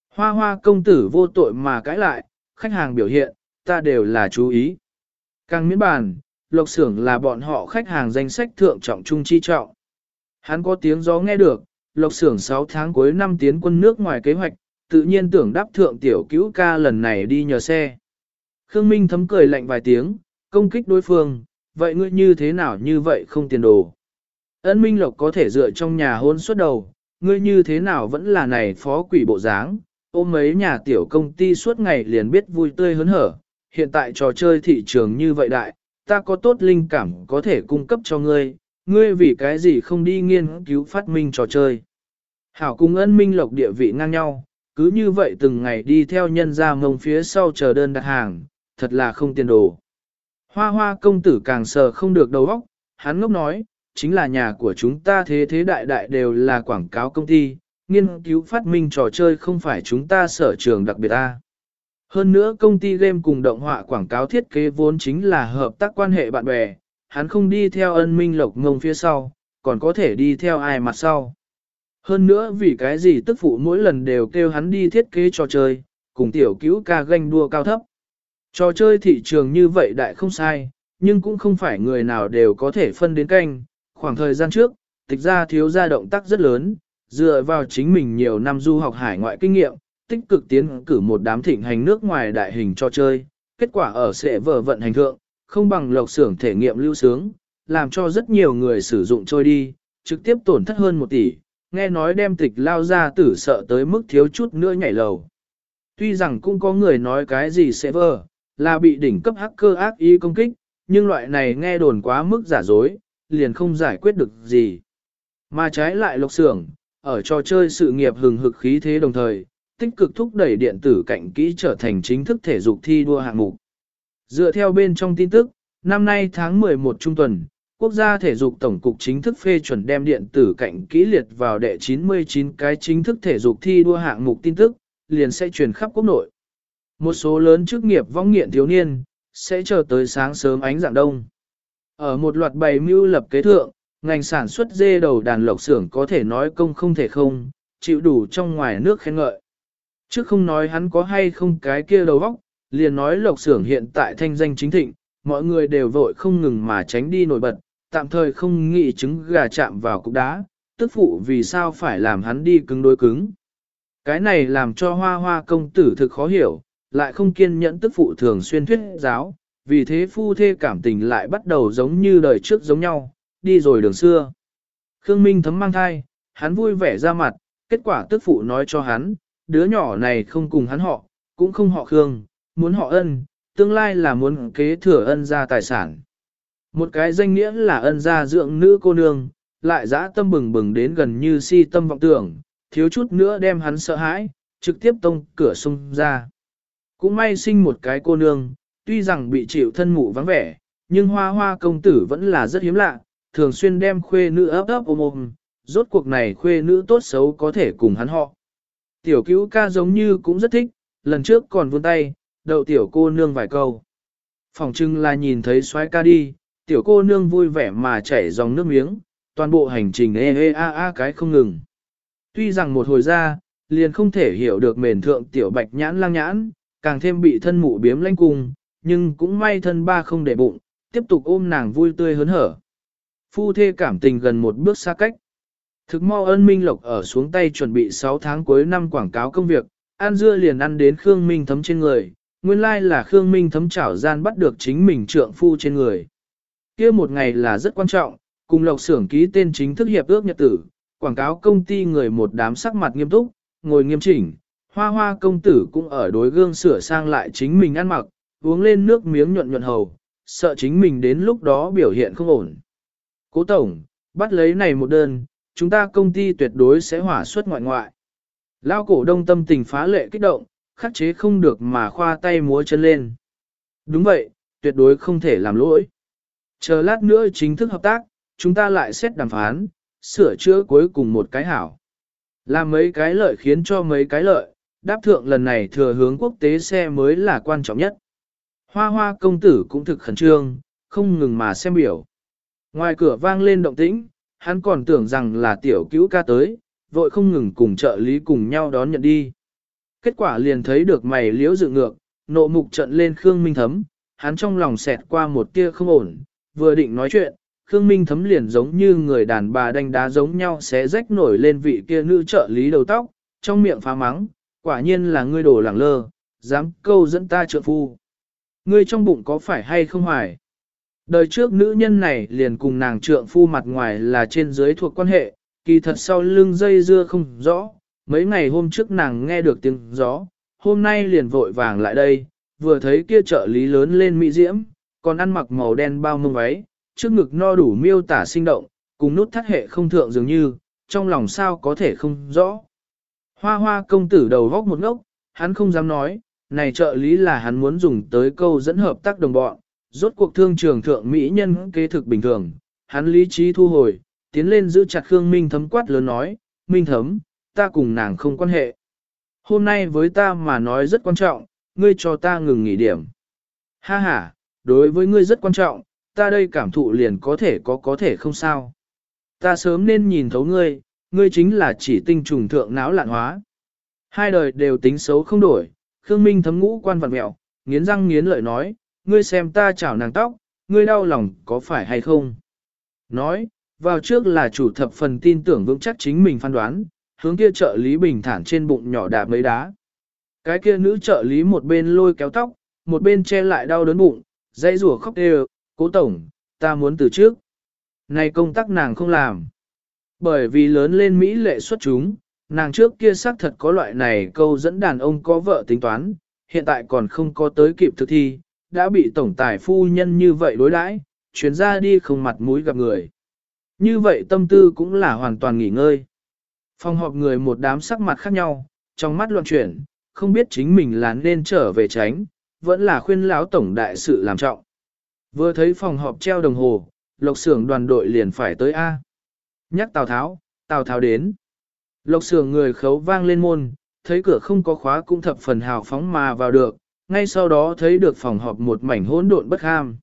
Hoa hoa công tử vô tội mà cãi lại, khách hàng biểu hiện, ta đều là chú ý. Càng miễn bàn, lộc xưởng là bọn họ khách hàng danh sách thượng trọng trung chi trọng. Hắn có tiếng gió nghe được, lộc xưởng 6 tháng cuối năm tiến quân nước ngoài kế hoạch, tự nhiên tưởng đáp thượng tiểu cứu ca lần này đi nhờ xe. Khương Minh thấm cười lạnh vài tiếng, công kích đối phương, vậy ngươi như thế nào như vậy không tiền đồ. Ân Minh Lộc có thể dựa trong nhà hôn suốt đầu, ngươi như thế nào vẫn là này phó quỷ bộ dáng, ôm mấy nhà tiểu công ty suốt ngày liền biết vui tươi hớn hở, hiện tại trò chơi thị trường như vậy đại, ta có tốt linh cảm có thể cung cấp cho ngươi, ngươi vì cái gì không đi nghiên cứu phát minh trò chơi. Hảo cùng ân minh lộc địa vị ngang nhau, cứ như vậy từng ngày đi theo nhân ra mông phía sau chờ đơn đặt hàng, thật là không tiền đồ. Hoa hoa công tử càng sờ không được đầu óc, hắn ngốc nói, chính là nhà của chúng ta thế thế đại đại đều là quảng cáo công ty, nghiên cứu phát minh trò chơi không phải chúng ta sở trường đặc biệt ta. Hơn nữa công ty game cùng động họa quảng cáo thiết kế vốn chính là hợp tác quan hệ bạn bè, hắn không đi theo ân minh lộc ngông phía sau, còn có thể đi theo ai mặt sau. Hơn nữa vì cái gì tức phụ mỗi lần đều kêu hắn đi thiết kế trò chơi, cùng tiểu cứu ca ganh đua cao thấp. Trò chơi thị trường như vậy đại không sai, nhưng cũng không phải người nào đều có thể phân đến canh. Khoảng thời gian trước, tịch ra thiếu ra động tác rất lớn, dựa vào chính mình nhiều năm du học hải ngoại kinh nghiệm, tích cực tiến cử một đám thịnh hành nước ngoài đại hình trò chơi. Kết quả ở sẽ vở vận hành thượng, không bằng lộc xưởng thể nghiệm lưu sướng, làm cho rất nhiều người sử dụng trôi đi, trực tiếp tổn thất hơn một tỷ, nghe nói đem tịch lao ra tử sợ tới mức thiếu chút nữa nhảy lầu. Tuy rằng cũng có người nói cái gì sẽ vờ, là bị đỉnh cấp hacker ác ý công kích, nhưng loại này nghe đồn quá mức giả dối, liền không giải quyết được gì. Mà trái lại lộc xưởng, ở trò chơi sự nghiệp hừng hực khí thế đồng thời, tích cực thúc đẩy điện tử cạnh kỹ trở thành chính thức thể dục thi đua hạng mục. Dựa theo bên trong tin tức, năm nay tháng 11 trung tuần, Quốc gia thể dục tổng cục chính thức phê chuẩn đem điện tử cạnh kỹ liệt vào đệ 99 cái chính thức thể dục thi đua hạng mục tin tức, liền sẽ truyền khắp quốc nội. Một số lớn chức nghiệp vong nghiện thiếu niên, sẽ chờ tới sáng sớm ánh dạng đông. Ở một loạt bày mưu lập kế thượng, ngành sản xuất dê đầu đàn lộc xưởng có thể nói công không thể không, chịu đủ trong ngoài nước khen ngợi. Chứ không nói hắn có hay không cái kia đầu óc, liền nói lộc xưởng hiện tại thanh danh chính thịnh, mọi người đều vội không ngừng mà tránh đi nổi bật, tạm thời không nghĩ trứng gà chạm vào cục đá, tức phụ vì sao phải làm hắn đi cứng đối cứng. Cái này làm cho hoa hoa công tử thực khó hiểu, lại không kiên nhẫn tức phụ thường xuyên thuyết giáo, vì thế phu thê cảm tình lại bắt đầu giống như đời trước giống nhau, đi rồi đường xưa. Khương Minh thấm mang thai, hắn vui vẻ ra mặt, kết quả tức phụ nói cho hắn, đứa nhỏ này không cùng hắn họ, cũng không họ Khương, muốn họ ân, tương lai là muốn kế thừa ân ra tài sản. Một cái danh nghĩa là ân gia dưỡng nữ cô nương, lại dã tâm bừng bừng đến gần như si tâm vọng tưởng, thiếu chút nữa đem hắn sợ hãi, trực tiếp tông cửa xung ra. Cũng may sinh một cái cô nương, tuy rằng bị chịu thân mụ vắng vẻ, nhưng hoa hoa công tử vẫn là rất hiếm lạ, thường xuyên đem khuê nữ ấp ấp ôm ôm, rốt cuộc này khuê nữ tốt xấu có thể cùng hắn họ. Tiểu cứu ca giống như cũng rất thích, lần trước còn vươn tay, đậu tiểu cô nương vài câu. Phòng trưng là nhìn thấy xoái ca đi, tiểu cô nương vui vẻ mà chảy dòng nước miếng, toàn bộ hành trình ê ê a a cái không ngừng. Tuy rằng một hồi ra, liền không thể hiểu được mền thượng tiểu bạch nhãn lang nhãn, càng thêm bị thân mụ biếm lanh cung, nhưng cũng may thân ba không để bụng, tiếp tục ôm nàng vui tươi hớn hở. Phu thê cảm tình gần một bước xa cách. Thực mau ân minh lộc ở xuống tay chuẩn bị 6 tháng cuối năm quảng cáo công việc, An dưa liền ăn đến Khương Minh thấm trên người, nguyên lai là Khương Minh thấm chảo gian bắt được chính mình trượng phu trên người kia một ngày là rất quan trọng, cùng lộc xưởng ký tên chính thức hiệp ước nhật tử, quảng cáo công ty người một đám sắc mặt nghiêm túc, ngồi nghiêm chỉnh, hoa hoa công tử cũng ở đối gương sửa sang lại chính mình ăn mặc, uống lên nước miếng nhuận nhuận hầu, sợ chính mình đến lúc đó biểu hiện không ổn. Cố tổng, bắt lấy này một đơn, chúng ta công ty tuyệt đối sẽ hỏa suất ngoại ngoại. Lao cổ đông tâm tình phá lệ kích động, khắc chế không được mà khoa tay múa chân lên. Đúng vậy, tuyệt đối không thể làm lỗi. Chờ lát nữa chính thức hợp tác, chúng ta lại xét đàm phán, sửa chữa cuối cùng một cái hảo. Làm mấy cái lợi khiến cho mấy cái lợi, đáp thượng lần này thừa hướng quốc tế xe mới là quan trọng nhất. Hoa hoa công tử cũng thực khẩn trương, không ngừng mà xem biểu. Ngoài cửa vang lên động tĩnh, hắn còn tưởng rằng là tiểu cứu ca tới, vội không ngừng cùng trợ lý cùng nhau đón nhận đi. Kết quả liền thấy được mày liễu dự ngược, nộ mục trận lên Khương Minh Thấm, hắn trong lòng xẹt qua một tia không ổn, vừa định nói chuyện, Khương Minh Thấm liền giống như người đàn bà đánh đá giống nhau xé rách nổi lên vị kia nữ trợ lý đầu tóc, trong miệng phá mắng, quả nhiên là ngươi đổ lẳng lơ, dám câu dẫn ta trợ phu. Ngươi trong bụng có phải hay không hoài? Đời trước nữ nhân này liền cùng nàng trượng phu mặt ngoài là trên dưới thuộc quan hệ, kỳ thật sau lưng dây dưa không rõ, mấy ngày hôm trước nàng nghe được tiếng gió, hôm nay liền vội vàng lại đây, vừa thấy kia trợ lý lớn lên mỹ diễm, còn ăn mặc màu đen bao mông váy, trước ngực no đủ miêu tả sinh động, cùng nút thắt hệ không thượng dường như, trong lòng sao có thể không rõ. Hoa hoa công tử đầu góc một ngốc, hắn không dám nói, này trợ lý là hắn muốn dùng tới câu dẫn hợp tác đồng bọn, rốt cuộc thương trường thượng mỹ nhân kế thực bình thường, hắn lý trí thu hồi, tiến lên giữ chặt Khương Minh thấm quát lớn nói, Minh thấm, ta cùng nàng không quan hệ. Hôm nay với ta mà nói rất quan trọng, ngươi cho ta ngừng nghỉ điểm. Ha ha, đối với ngươi rất quan trọng, ta đây cảm thụ liền có thể có có thể không sao. Ta sớm nên nhìn thấu ngươi, ngươi chính là chỉ tinh trùng thượng não lạn hóa. Hai đời đều tính xấu không đổi, Khương Minh thấm ngũ quan vật mẹo, nghiến răng nghiến lợi nói, ngươi xem ta chảo nàng tóc, ngươi đau lòng có phải hay không? Nói, vào trước là chủ thập phần tin tưởng vững chắc chính mình phán đoán, hướng kia trợ lý bình thản trên bụng nhỏ đạp mấy đá. Cái kia nữ trợ lý một bên lôi kéo tóc, một bên che lại đau đớn bụng, dãy rủa khóc đều, cố tổng, ta muốn từ trước. Này công tác nàng không làm. Bởi vì lớn lên Mỹ lệ xuất chúng, nàng trước kia xác thật có loại này câu dẫn đàn ông có vợ tính toán, hiện tại còn không có tới kịp thực thi, đã bị tổng tài phu nhân như vậy đối đãi, chuyến ra đi không mặt mũi gặp người. Như vậy tâm tư cũng là hoàn toàn nghỉ ngơi. Phòng họp người một đám sắc mặt khác nhau, trong mắt loạn chuyển, không biết chính mình là nên trở về tránh, vẫn là khuyên lão tổng đại sự làm trọng. Vừa thấy phòng họp treo đồng hồ, lộc xưởng đoàn đội liền phải tới A. Nhắc Tào Tháo, Tào Tháo đến. Lộc xưởng người khấu vang lên môn, thấy cửa không có khóa cũng thập phần hào phóng mà vào được, ngay sau đó thấy được phòng họp một mảnh hỗn độn bất ham.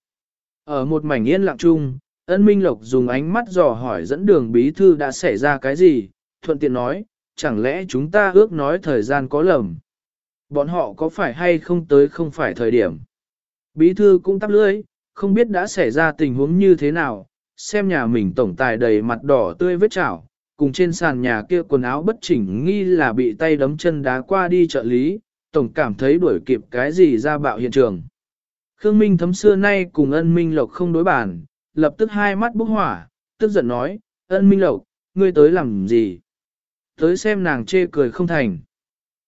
Ở một mảnh yên lặng chung, ân minh lộc dùng ánh mắt dò hỏi dẫn đường bí thư đã xảy ra cái gì, thuận tiện nói, chẳng lẽ chúng ta ước nói thời gian có lầm. Bọn họ có phải hay không tới không phải thời điểm. Bí thư cũng tắp lưỡi, không biết đã xảy ra tình huống như thế nào, xem nhà mình tổng tài đầy mặt đỏ tươi vết chảo, cùng trên sàn nhà kia quần áo bất chỉnh nghi là bị tay đấm chân đá qua đi trợ lý, tổng cảm thấy đuổi kịp cái gì ra bạo hiện trường. Khương Minh thấm xưa nay cùng ân Minh Lộc không đối bản, lập tức hai mắt bốc hỏa, tức giận nói, ân Minh Lộc, ngươi tới làm gì? Tới xem nàng chê cười không thành.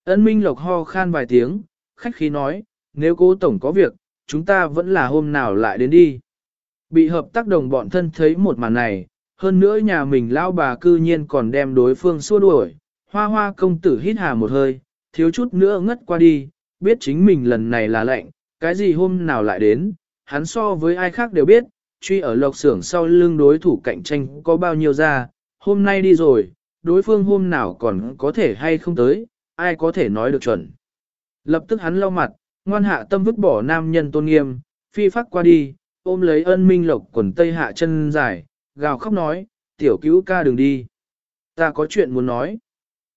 Ân Minh Lộc ho khan vài tiếng, khách khí nói, nếu cố tổng có việc, chúng ta vẫn là hôm nào lại đến đi. Bị hợp tác đồng bọn thân thấy một màn này, hơn nữa nhà mình lao bà cư nhiên còn đem đối phương xua đuổi, hoa hoa công tử hít hà một hơi, thiếu chút nữa ngất qua đi, biết chính mình lần này là lệnh, cái gì hôm nào lại đến, hắn so với ai khác đều biết, truy ở lộc xưởng sau lưng đối thủ cạnh tranh có bao nhiêu ra, hôm nay đi rồi, đối phương hôm nào còn có thể hay không tới, ai có thể nói được chuẩn. Lập tức hắn lau mặt, ngoan hạ tâm vứt bỏ nam nhân tôn nghiêm, phi phát qua đi, ôm lấy ân minh lộc quần tây hạ chân dài, gào khóc nói, tiểu cứu ca đừng đi. Ta có chuyện muốn nói.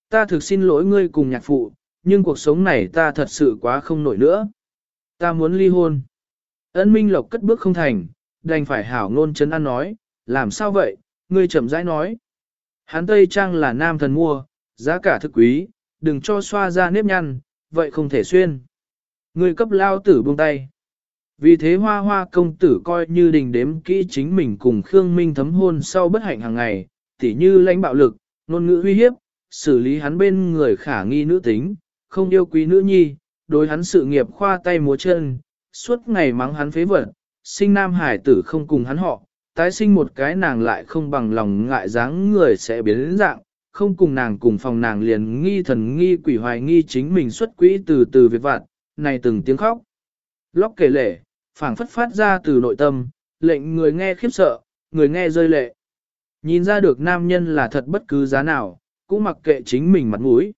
Ta thực xin lỗi ngươi cùng nhạc phụ, nhưng cuộc sống này ta thật sự quá không nổi nữa. Ta muốn ly hôn. Ân Minh Lộc cất bước không thành, đành phải hảo ngôn chấn an nói, làm sao vậy, ngươi chậm rãi nói. Hán Tây Trang là nam thần mua, giá cả thực quý, đừng cho xoa ra nếp nhăn, vậy không thể xuyên. người cấp lao tử buông tay. Vì thế hoa hoa công tử coi như đình đếm kỹ chính mình cùng Khương Minh thấm hôn sau bất hạnh hàng ngày, tỉ như lãnh bạo lực, ngôn ngữ uy hiếp, xử lý hắn bên người khả nghi nữ tính, không yêu quý nữ nhi, đối hắn sự nghiệp khoa tay múa chân, suốt ngày mắng hắn phế vật, sinh nam hải tử không cùng hắn họ, tái sinh một cái nàng lại không bằng lòng ngại dáng người sẽ biến dạng, không cùng nàng cùng phòng nàng liền nghi thần nghi quỷ hoài nghi chính mình xuất quỹ từ từ việc vặt, này từng tiếng khóc. Lóc kể lệ, phảng phất phát ra từ nội tâm, lệnh người nghe khiếp sợ, người nghe rơi lệ. Nhìn ra được nam nhân là thật bất cứ giá nào, cũng mặc kệ chính mình mặt mũi.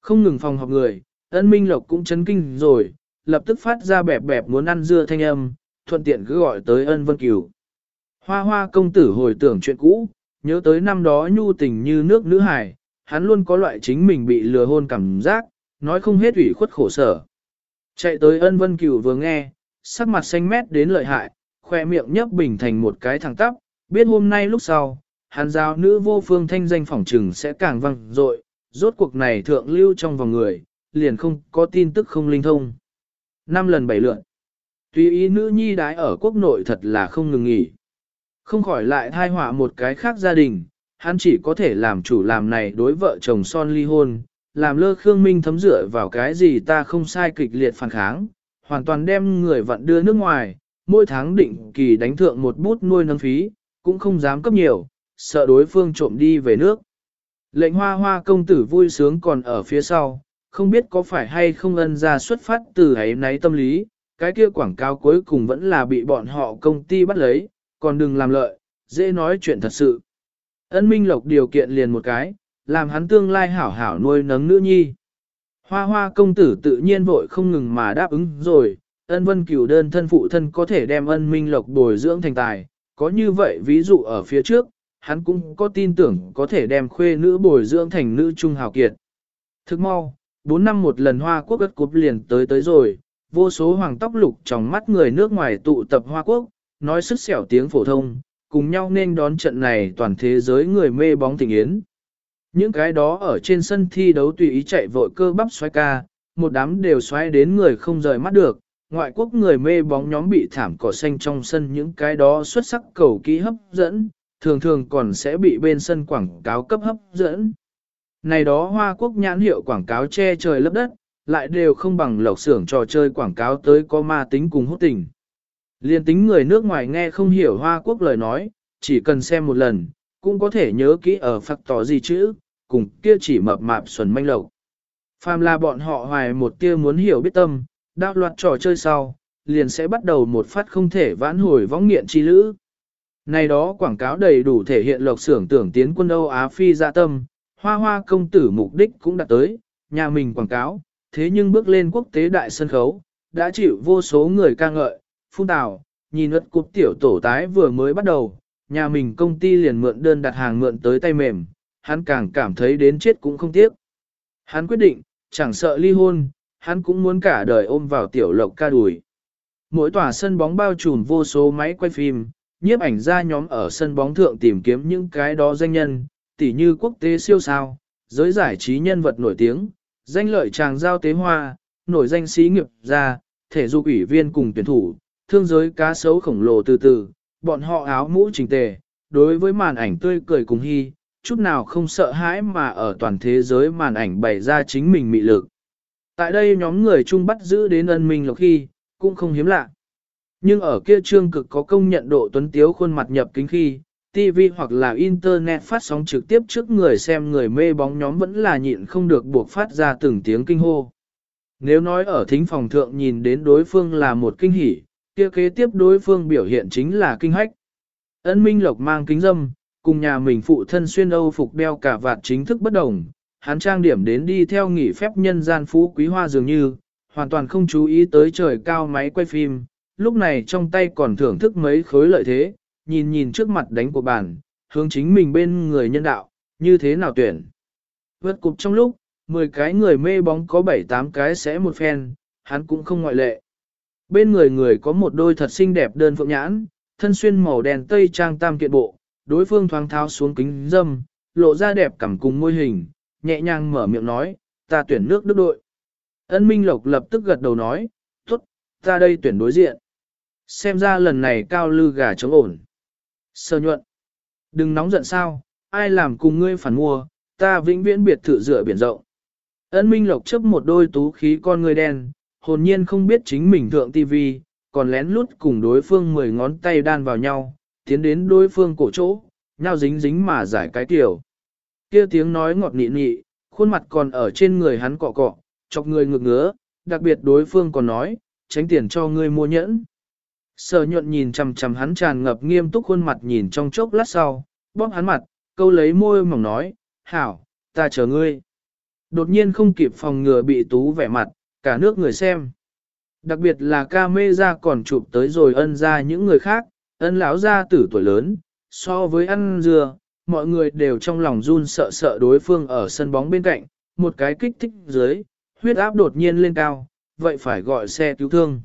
Không ngừng phòng họp người, ân minh lộc cũng chấn kinh rồi, lập tức phát ra bẹp bẹp muốn ăn dưa thanh âm, thuận tiện cứ gọi tới ân vân cửu. Hoa hoa công tử hồi tưởng chuyện cũ, nhớ tới năm đó nhu tình như nước nữ hải, hắn luôn có loại chính mình bị lừa hôn cảm giác, nói không hết ủy khuất khổ sở. Chạy tới ân vân cửu vừa nghe, sắc mặt xanh mét đến lợi hại, khoe miệng nhấp bình thành một cái thẳng tắp, biết hôm nay lúc sau, hắn giáo nữ vô phương thanh danh phỏng trừng sẽ càng văng dội rốt cuộc này thượng lưu trong vòng người, liền không có tin tức không linh thông. Năm lần bảy lượn. Tùy ý nữ nhi đái ở quốc nội thật là không ngừng nghỉ. Không khỏi lại thai họa một cái khác gia đình, hắn chỉ có thể làm chủ làm này đối vợ chồng son ly hôn, làm lơ Khương Minh thấm dựa vào cái gì ta không sai kịch liệt phản kháng, hoàn toàn đem người vận đưa nước ngoài, mỗi tháng định kỳ đánh thượng một bút nuôi nâng phí, cũng không dám cấp nhiều, sợ đối phương trộm đi về nước. Lệnh hoa hoa công tử vui sướng còn ở phía sau, không biết có phải hay không ân ra xuất phát từ ấy náy tâm lý, cái kia quảng cáo cuối cùng vẫn là bị bọn họ công ty bắt lấy, còn đừng làm lợi, dễ nói chuyện thật sự. Ân Minh Lộc điều kiện liền một cái, làm hắn tương lai hảo hảo nuôi nấng nữ nhi. Hoa hoa công tử tự nhiên vội không ngừng mà đáp ứng rồi, ân vân cửu đơn thân phụ thân có thể đem ân Minh Lộc bồi dưỡng thành tài, có như vậy ví dụ ở phía trước, hắn cũng có tin tưởng có thể đem khuê nữ bồi dưỡng thành nữ trung hào kiệt. Thức mau, 4 năm một lần Hoa Quốc ất cúp liền tới tới rồi, vô số hoàng tóc lục trong mắt người nước ngoài tụ tập Hoa Quốc, nói sức xẻo tiếng phổ thông, cùng nhau nên đón trận này toàn thế giới người mê bóng tình yến. Những cái đó ở trên sân thi đấu tùy ý chạy vội cơ bắp xoay ca, một đám đều xoay đến người không rời mắt được, ngoại quốc người mê bóng nhóm bị thảm cỏ xanh trong sân những cái đó xuất sắc cầu kỹ hấp dẫn, thường thường còn sẽ bị bên sân quảng cáo cấp hấp dẫn. Này đó Hoa Quốc nhãn hiệu quảng cáo che trời lấp đất, lại đều không bằng lộc xưởng trò chơi quảng cáo tới có ma tính cùng hút tình. Liên tính người nước ngoài nghe không hiểu Hoa Quốc lời nói, chỉ cần xem một lần, cũng có thể nhớ kỹ ở phạc tỏ gì chữ, cùng kia chỉ mập mạp xuẩn manh lộc. Phàm là bọn họ hoài một tia muốn hiểu biết tâm, đạo loạt trò chơi sau, liền sẽ bắt đầu một phát không thể vãn hồi võng nghiện chi lữ. Này đó quảng cáo đầy đủ thể hiện lộc xưởng tưởng tiến quân Âu Á Phi dạ tâm, hoa hoa công tử mục đích cũng đã tới, nhà mình quảng cáo, thế nhưng bước lên quốc tế đại sân khấu, đã chịu vô số người ca ngợi, phun tào, nhìn ướt cục tiểu tổ tái vừa mới bắt đầu, nhà mình công ty liền mượn đơn đặt hàng mượn tới tay mềm, hắn càng cảm thấy đến chết cũng không tiếc. Hắn quyết định, chẳng sợ ly hôn, hắn cũng muốn cả đời ôm vào tiểu lộc ca đùi. Mỗi tòa sân bóng bao trùm vô số máy quay phim, nhiếp ảnh ra nhóm ở sân bóng thượng tìm kiếm những cái đó danh nhân, tỉ như quốc tế siêu sao, giới giải trí nhân vật nổi tiếng, danh lợi chàng giao tế hoa, nổi danh sĩ nghiệp gia, thể dục ủy viên cùng tuyển thủ, thương giới cá sấu khổng lồ từ từ, bọn họ áo mũ chỉnh tề, đối với màn ảnh tươi cười cùng hy, chút nào không sợ hãi mà ở toàn thế giới màn ảnh bày ra chính mình mị lực. Tại đây nhóm người chung bắt giữ đến ân minh lộc khi, cũng không hiếm lạ. Nhưng ở kia trương cực có công nhận độ tuấn tiếu khuôn mặt nhập kính khi, TV hoặc là Internet phát sóng trực tiếp trước người xem người mê bóng nhóm vẫn là nhịn không được buộc phát ra từng tiếng kinh hô. Nếu nói ở thính phòng thượng nhìn đến đối phương là một kinh hỉ, kia kế tiếp đối phương biểu hiện chính là kinh hách. ấn Minh Lộc mang kính dâm, cùng nhà mình phụ thân xuyên Âu phục đeo cả vạt chính thức bất đồng, hắn trang điểm đến đi theo nghỉ phép nhân gian phú quý hoa dường như, hoàn toàn không chú ý tới trời cao máy quay phim, lúc này trong tay còn thưởng thức mấy khối lợi thế, nhìn nhìn trước mặt đánh của bản, hướng chính mình bên người nhân đạo, như thế nào tuyển. Vượt cục trong lúc, 10 cái người mê bóng có 7-8 cái sẽ một phen, hắn cũng không ngoại lệ. Bên người người có một đôi thật xinh đẹp đơn phượng nhãn, thân xuyên màu đen tây trang tam kiện bộ, đối phương thoáng tháo xuống kính dâm, lộ ra đẹp cảm cùng môi hình, nhẹ nhàng mở miệng nói, ta tuyển nước đức đội. Ân Minh Lộc lập tức gật đầu nói, tốt, ta đây tuyển đối diện. Xem ra lần này cao lư gà chống ổn. Sơ nhuận. Đừng nóng giận sao, ai làm cùng ngươi phản mua, ta vĩnh viễn biệt thự dựa biển rộng. Ân Minh Lộc chấp một đôi tú khí con người đen, hồn nhiên không biết chính mình thượng tivi, còn lén lút cùng đối phương mười ngón tay đan vào nhau, tiến đến đối phương cổ chỗ, nhau dính dính mà giải cái tiểu. Kia tiếng nói ngọt nị nị, khuôn mặt còn ở trên người hắn cọ cọ, chọc người ngược ngứa, đặc biệt đối phương còn nói, tránh tiền cho ngươi mua nhẫn. Sở nhuận nhìn chằm chằm hắn tràn ngập nghiêm túc khuôn mặt nhìn trong chốc lát sau, bóp hắn mặt, câu lấy môi mỏng nói, hảo, ta chờ ngươi. Đột nhiên không kịp phòng ngừa bị tú vẻ mặt, cả nước người xem. Đặc biệt là ca mê ra còn chụp tới rồi ân ra những người khác, ân lão ra tử tuổi lớn, so với ăn dừa, mọi người đều trong lòng run sợ sợ đối phương ở sân bóng bên cạnh, một cái kích thích dưới, huyết áp đột nhiên lên cao, vậy phải gọi xe cứu thương.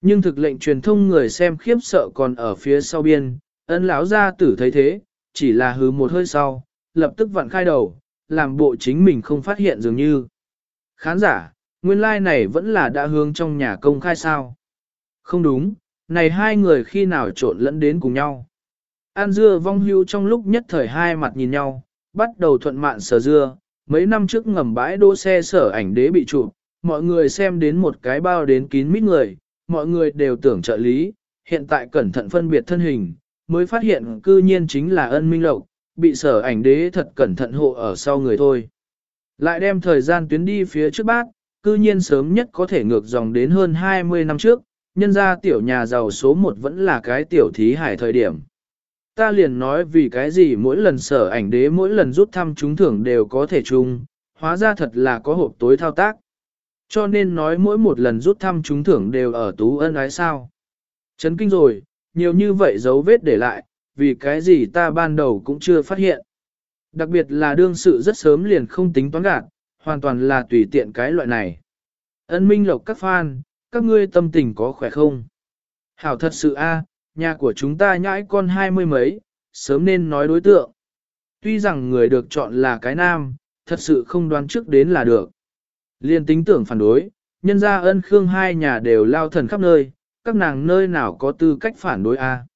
Nhưng thực lệnh truyền thông người xem khiếp sợ còn ở phía sau biên, ân lão gia tử thấy thế, chỉ là hứ một hơi sau, lập tức vặn khai đầu, làm bộ chính mình không phát hiện dường như. Khán giả, nguyên lai like này vẫn là đã hướng trong nhà công khai sao. Không đúng, này hai người khi nào trộn lẫn đến cùng nhau. An dưa vong hưu trong lúc nhất thời hai mặt nhìn nhau, bắt đầu thuận mạn sở dưa, mấy năm trước ngầm bãi đỗ xe sở ảnh đế bị chụp, mọi người xem đến một cái bao đến kín mít người, mọi người đều tưởng trợ lý, hiện tại cẩn thận phân biệt thân hình, mới phát hiện cư nhiên chính là ân minh lộc, bị sở ảnh đế thật cẩn thận hộ ở sau người thôi. Lại đem thời gian tuyến đi phía trước bác, cư nhiên sớm nhất có thể ngược dòng đến hơn 20 năm trước, nhân ra tiểu nhà giàu số 1 vẫn là cái tiểu thí hải thời điểm. Ta liền nói vì cái gì mỗi lần sở ảnh đế mỗi lần rút thăm trúng thưởng đều có thể chung, hóa ra thật là có hộp tối thao tác. Cho nên nói mỗi một lần rút thăm trúng thưởng đều ở tú ân ái sao. Chấn kinh rồi, nhiều như vậy dấu vết để lại, vì cái gì ta ban đầu cũng chưa phát hiện. Đặc biệt là đương sự rất sớm liền không tính toán gạt, hoàn toàn là tùy tiện cái loại này. Ân minh lộc các fan, các ngươi tâm tình có khỏe không? Hảo thật sự a, nhà của chúng ta nhãi con hai mươi mấy, sớm nên nói đối tượng. Tuy rằng người được chọn là cái nam, thật sự không đoán trước đến là được. Liên tính tưởng phản đối, nhân ra ân khương hai nhà đều lao thần khắp nơi, các nàng nơi nào có tư cách phản đối a?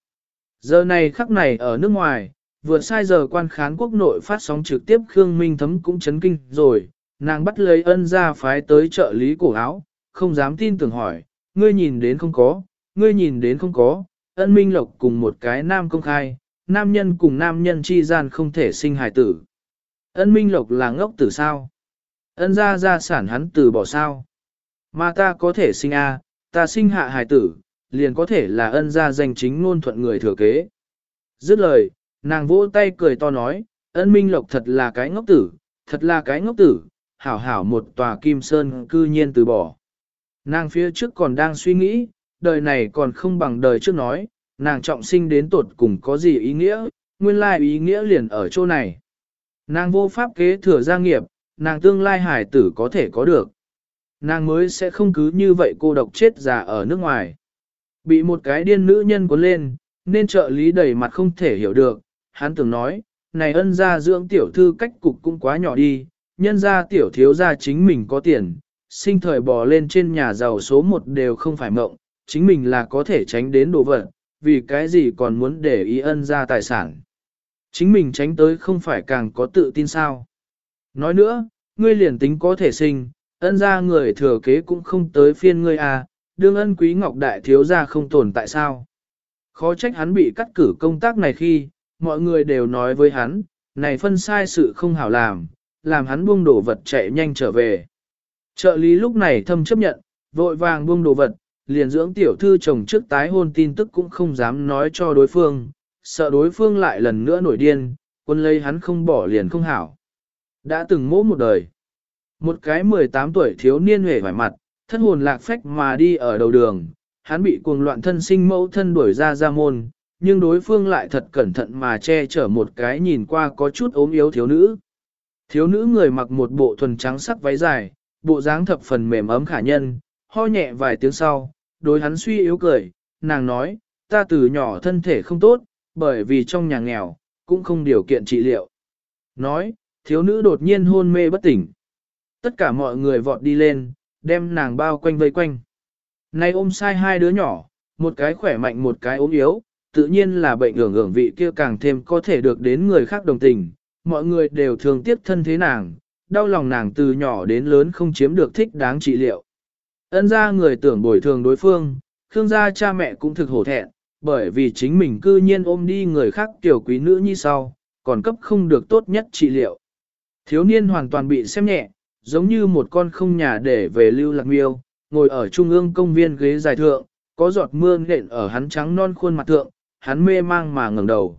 Giờ này khắc này ở nước ngoài, vừa sai giờ quan khán quốc nội phát sóng trực tiếp Khương Minh Thấm cũng chấn kinh rồi, nàng bắt lấy ân ra phái tới trợ lý cổ áo, không dám tin tưởng hỏi, ngươi nhìn đến không có, ngươi nhìn đến không có, ân minh lộc cùng một cái nam công khai, nam nhân cùng nam nhân chi gian không thể sinh hài tử. Ân minh lộc là ngốc tử sao? Ân ra gia sản hắn từ bỏ sao? Mà ta có thể sinh A, ta sinh hạ hài tử, liền có thể là ân gia danh chính ngôn thuận người thừa kế. Dứt lời, nàng vỗ tay cười to nói, ân minh lộc thật là cái ngốc tử, thật là cái ngốc tử, hảo hảo một tòa kim sơn cư nhiên từ bỏ. Nàng phía trước còn đang suy nghĩ, đời này còn không bằng đời trước nói, nàng trọng sinh đến tột cùng có gì ý nghĩa, nguyên lai ý nghĩa liền ở chỗ này. Nàng vô pháp kế thừa gia nghiệp, nàng tương lai hải tử có thể có được. Nàng mới sẽ không cứ như vậy cô độc chết già ở nước ngoài. Bị một cái điên nữ nhân cuốn lên, nên trợ lý đầy mặt không thể hiểu được, hắn tưởng nói, này ân gia dưỡng tiểu thư cách cục cũng quá nhỏ đi, nhân gia tiểu thiếu gia chính mình có tiền, sinh thời bò lên trên nhà giàu số một đều không phải mộng, chính mình là có thể tránh đến đồ vật, vì cái gì còn muốn để ý ân gia tài sản. Chính mình tránh tới không phải càng có tự tin sao. Nói nữa, ngươi liền tính có thể sinh, ân gia người thừa kế cũng không tới phiên ngươi à, đương ân quý ngọc đại thiếu gia không tồn tại sao. Khó trách hắn bị cắt cử công tác này khi, mọi người đều nói với hắn, này phân sai sự không hảo làm, làm hắn buông đồ vật chạy nhanh trở về. Trợ lý lúc này thâm chấp nhận, vội vàng buông đồ vật, liền dưỡng tiểu thư chồng trước tái hôn tin tức cũng không dám nói cho đối phương, sợ đối phương lại lần nữa nổi điên, quân lấy hắn không bỏ liền không hảo. Đã từng mỗ một đời. Một cái 18 tuổi thiếu niên hề vải mặt, thân hồn lạc phách mà đi ở đầu đường, hắn bị cuồng loạn thân sinh mẫu thân đuổi ra ra môn, nhưng đối phương lại thật cẩn thận mà che chở một cái nhìn qua có chút ốm yếu thiếu nữ. Thiếu nữ người mặc một bộ thuần trắng sắc váy dài, bộ dáng thập phần mềm ấm khả nhân, ho nhẹ vài tiếng sau, đối hắn suy yếu cười, nàng nói, ta từ nhỏ thân thể không tốt, bởi vì trong nhà nghèo, cũng không điều kiện trị liệu. Nói, thiếu nữ đột nhiên hôn mê bất tỉnh. Tất cả mọi người vọt đi lên, đem nàng bao quanh vây quanh. Nay ôm sai hai đứa nhỏ, một cái khỏe mạnh một cái ốm yếu, tự nhiên là bệnh hưởng hưởng vị kia càng thêm có thể được đến người khác đồng tình, mọi người đều thường tiếc thân thế nàng, đau lòng nàng từ nhỏ đến lớn không chiếm được thích đáng trị liệu. Ân ra người tưởng bồi thường đối phương, Khương gia cha mẹ cũng thực hổ thẹn, bởi vì chính mình cư nhiên ôm đi người khác tiểu quý nữ như sau, còn cấp không được tốt nhất trị liệu. Thiếu niên hoàn toàn bị xem nhẹ, giống như một con không nhà để về lưu lạc miêu, ngồi ở trung ương công viên ghế dài thượng, có giọt mưa nện ở hắn trắng non khuôn mặt thượng, hắn mê mang mà ngẩng đầu.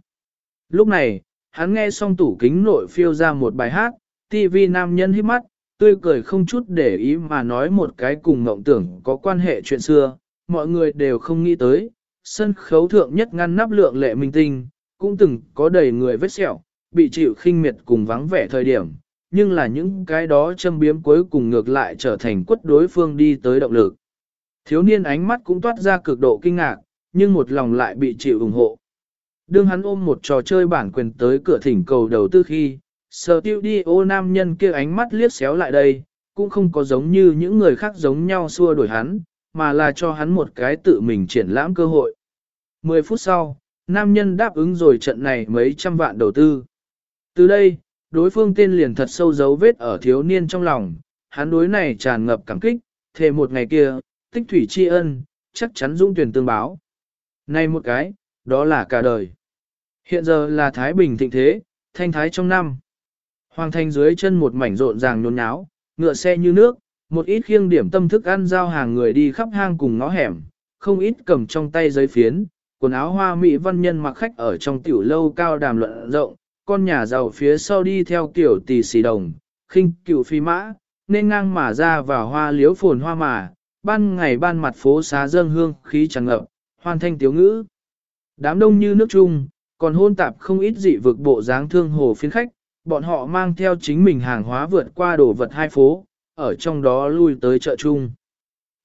Lúc này, hắn nghe xong tủ kính nội phiêu ra một bài hát, TV nam nhân hít mắt, tươi cười không chút để ý mà nói một cái cùng ngộng tưởng có quan hệ chuyện xưa, mọi người đều không nghĩ tới. Sân khấu thượng nhất ngăn nắp lượng lệ minh tinh, cũng từng có đầy người vết sẹo, bị chịu khinh miệt cùng vắng vẻ thời điểm, nhưng là những cái đó châm biếm cuối cùng ngược lại trở thành quất đối phương đi tới động lực. Thiếu niên ánh mắt cũng toát ra cực độ kinh ngạc, nhưng một lòng lại bị chịu ủng hộ. Đương hắn ôm một trò chơi bản quyền tới cửa thỉnh cầu đầu tư khi, sở tiêu đi ô nam nhân kia ánh mắt liếc xéo lại đây, cũng không có giống như những người khác giống nhau xua đuổi hắn, mà là cho hắn một cái tự mình triển lãm cơ hội. Mười phút sau, nam nhân đáp ứng rồi trận này mấy trăm vạn đầu tư. Từ đây, đối phương tên liền thật sâu dấu vết ở thiếu niên trong lòng, hắn đối này tràn ngập cảm kích, thề một ngày kia, tích thủy tri ân, chắc chắn dũng tuyển tương báo. Này một cái, đó là cả đời. Hiện giờ là Thái Bình thịnh thế, thanh thái trong năm. Hoàng thành dưới chân một mảnh rộn ràng nhốn nháo, ngựa xe như nước, một ít khiêng điểm tâm thức ăn giao hàng người đi khắp hang cùng ngõ hẻm, không ít cầm trong tay giấy phiến, quần áo hoa mỹ văn nhân mặc khách ở trong tiểu lâu cao đàm luận rộng, con nhà giàu phía sau đi theo kiểu tỷ xì đồng, khinh cựu phi mã, nên ngang mà ra vào hoa liếu phồn hoa mà, ban ngày ban mặt phố xá dâng hương khí tràn ngập, hoàn thanh tiếu ngữ. Đám đông như nước chung, còn hôn tạp không ít dị vực bộ dáng thương hồ phiến khách, bọn họ mang theo chính mình hàng hóa vượt qua đồ vật hai phố, ở trong đó lui tới chợ chung.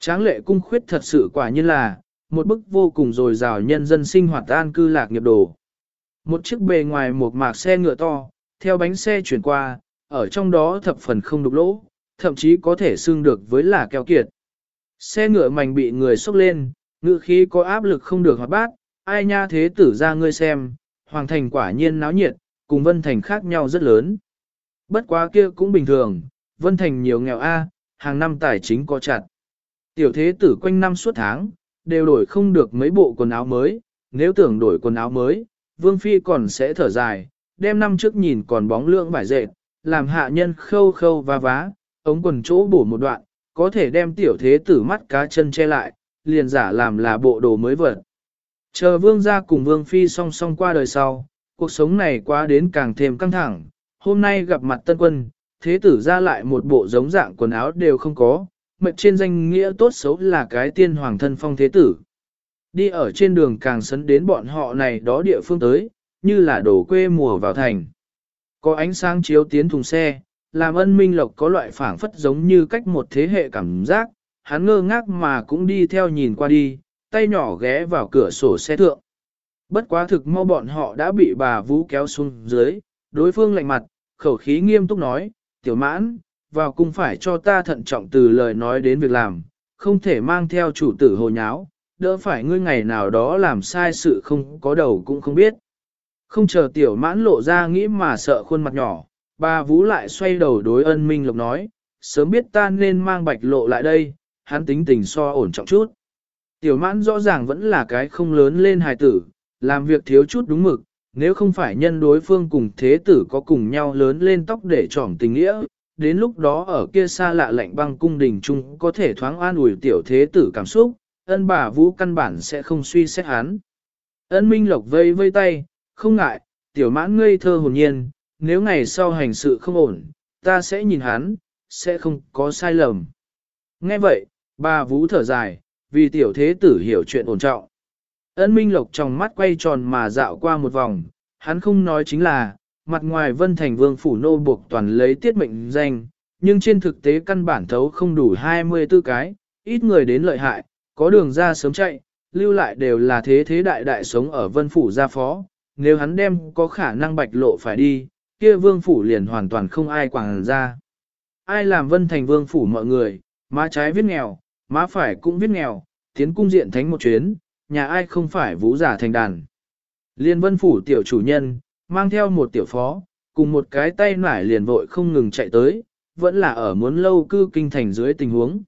Tráng lệ cung khuyết thật sự quả nhiên là, một bức vô cùng dồi dào nhân dân sinh hoạt an cư lạc nghiệp đồ. Một chiếc bề ngoài một mạc xe ngựa to, theo bánh xe chuyển qua, ở trong đó thập phần không đục lỗ, thậm chí có thể xưng được với là keo kiệt. Xe ngựa mảnh bị người xúc lên, ngựa khí có áp lực không được hoạt bát, ai nha thế tử ra ngươi xem, hoàng thành quả nhiên náo nhiệt, cùng vân thành khác nhau rất lớn. Bất quá kia cũng bình thường, vân thành nhiều nghèo a, hàng năm tài chính có chặt. Tiểu thế tử quanh năm suốt tháng, đều đổi không được mấy bộ quần áo mới, nếu tưởng đổi quần áo mới, Vương Phi còn sẽ thở dài, đem năm trước nhìn còn bóng lượng vải dệt, làm hạ nhân khâu khâu và vá, ống quần chỗ bổ một đoạn, có thể đem tiểu thế tử mắt cá chân che lại, liền giả làm là bộ đồ mới vật. Chờ vương gia cùng vương phi song song qua đời sau, cuộc sống này quá đến càng thêm căng thẳng, hôm nay gặp mặt tân quân, thế tử ra lại một bộ giống dạng quần áo đều không có, mệnh trên danh nghĩa tốt xấu là cái tiên hoàng thân phong thế tử. Đi ở trên đường càng sấn đến bọn họ này đó địa phương tới, như là đổ quê mùa vào thành. Có ánh sáng chiếu tiến thùng xe, làm ân minh lộc có loại phảng phất giống như cách một thế hệ cảm giác, hắn ngơ ngác mà cũng đi theo nhìn qua đi, tay nhỏ ghé vào cửa sổ xe thượng. Bất quá thực mau bọn họ đã bị bà Vũ kéo xuống dưới, đối phương lạnh mặt, khẩu khí nghiêm túc nói, tiểu mãn, vào cung phải cho ta thận trọng từ lời nói đến việc làm, không thể mang theo chủ tử hồ nháo, đỡ phải ngươi ngày nào đó làm sai sự không có đầu cũng không biết. Không chờ tiểu mãn lộ ra nghĩ mà sợ khuôn mặt nhỏ, bà Vũ lại xoay đầu đối ân minh lộc nói, sớm biết ta nên mang bạch lộ lại đây, hắn tính tình so ổn trọng chút. Tiểu mãn rõ ràng vẫn là cái không lớn lên hài tử, làm việc thiếu chút đúng mực, nếu không phải nhân đối phương cùng thế tử có cùng nhau lớn lên tóc để trỏm tình nghĩa, đến lúc đó ở kia xa lạ lạnh băng cung đình chung có thể thoáng an ủi tiểu thế tử cảm xúc, ân bà vũ căn bản sẽ không suy xét hắn. Ân minh lộc vây vây tay, không ngại, tiểu mãn ngây thơ hồn nhiên, nếu ngày sau hành sự không ổn, ta sẽ nhìn hắn, sẽ không có sai lầm. Nghe vậy, bà vũ thở dài, vì tiểu thế tử hiểu chuyện ổn trọng. Ân Minh Lộc trong mắt quay tròn mà dạo qua một vòng, hắn không nói chính là, mặt ngoài Vân Thành Vương phủ nô buộc toàn lấy tiết mệnh danh, nhưng trên thực tế căn bản thấu không đủ 24 cái, ít người đến lợi hại, có đường ra sớm chạy, lưu lại đều là thế thế đại đại sống ở Vân phủ gia phó, nếu hắn đem có khả năng bạch lộ phải đi, kia Vương phủ liền hoàn toàn không ai quảng ra. Ai làm Vân Thành Vương phủ mọi người, má trái viết nghèo, má phải cũng viết nghèo, tiến cung diện thánh một chuyến, nhà ai không phải vũ giả thành đàn. Liên vân phủ tiểu chủ nhân, mang theo một tiểu phó, cùng một cái tay nải liền vội không ngừng chạy tới, vẫn là ở muốn lâu cư kinh thành dưới tình huống.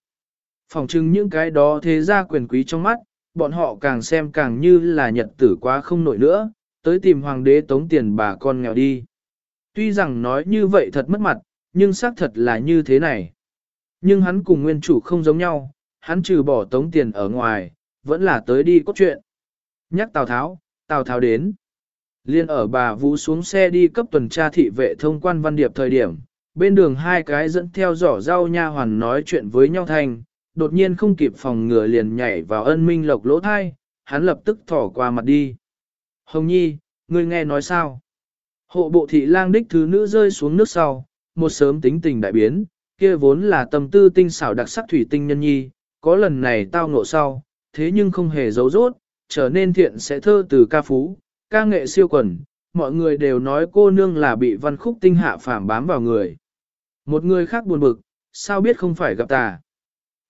Phòng trưng những cái đó thế ra quyền quý trong mắt, bọn họ càng xem càng như là nhật tử quá không nổi nữa, tới tìm hoàng đế tống tiền bà con nghèo đi. Tuy rằng nói như vậy thật mất mặt, nhưng xác thật là như thế này. Nhưng hắn cùng nguyên chủ không giống nhau, hắn trừ bỏ tống tiền ở ngoài, vẫn là tới đi cốt truyện. Nhắc Tào Tháo, Tào Tháo đến. Liên ở bà Vũ xuống xe đi cấp tuần tra thị vệ thông quan văn điệp thời điểm, bên đường hai cái dẫn theo giỏ rau nha hoàn nói chuyện với nhau thành, đột nhiên không kịp phòng ngừa liền nhảy vào ân minh lộc lỗ thai, hắn lập tức thỏ qua mặt đi. Hồng Nhi, ngươi nghe nói sao? Hộ bộ thị lang đích thứ nữ rơi xuống nước sau, một sớm tính tình đại biến, kia vốn là tâm tư tinh xảo đặc sắc thủy tinh nhân nhi, có lần này tao ngộ sau, thế nhưng không hề giấu rốt, trở nên thiện sẽ thơ từ ca phú, ca nghệ siêu quần, mọi người đều nói cô nương là bị văn khúc tinh hạ phàm bám vào người. Một người khác buồn bực, sao biết không phải gặp ta.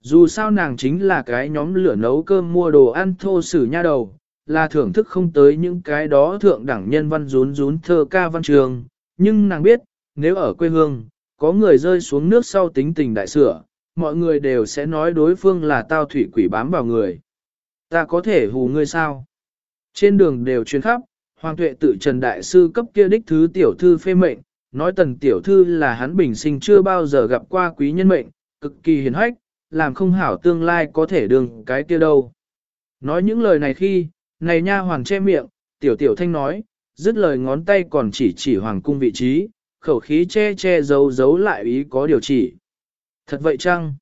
Dù sao nàng chính là cái nhóm lửa nấu cơm mua đồ ăn thô sử nha đầu, là thưởng thức không tới những cái đó thượng đẳng nhân văn rún rún thơ ca văn trường, nhưng nàng biết, nếu ở quê hương, có người rơi xuống nước sau tính tình đại sửa, mọi người đều sẽ nói đối phương là tao thủy quỷ bám vào người. Ta có thể hù ngươi sao? Trên đường đều chuyến khắp, Hoàng tuệ tự Trần Đại Sư cấp kia đích thứ tiểu thư phê mệnh, nói tần tiểu thư là hắn bình sinh chưa bao giờ gặp qua quý nhân mệnh, cực kỳ hiền hách, làm không hảo tương lai có thể đường cái kia đâu. Nói những lời này khi, này nha hoàng che miệng, tiểu tiểu thanh nói, dứt lời ngón tay còn chỉ chỉ hoàng cung vị trí, khẩu khí che che giấu giấu lại ý có điều chỉ. Thật vậy chăng?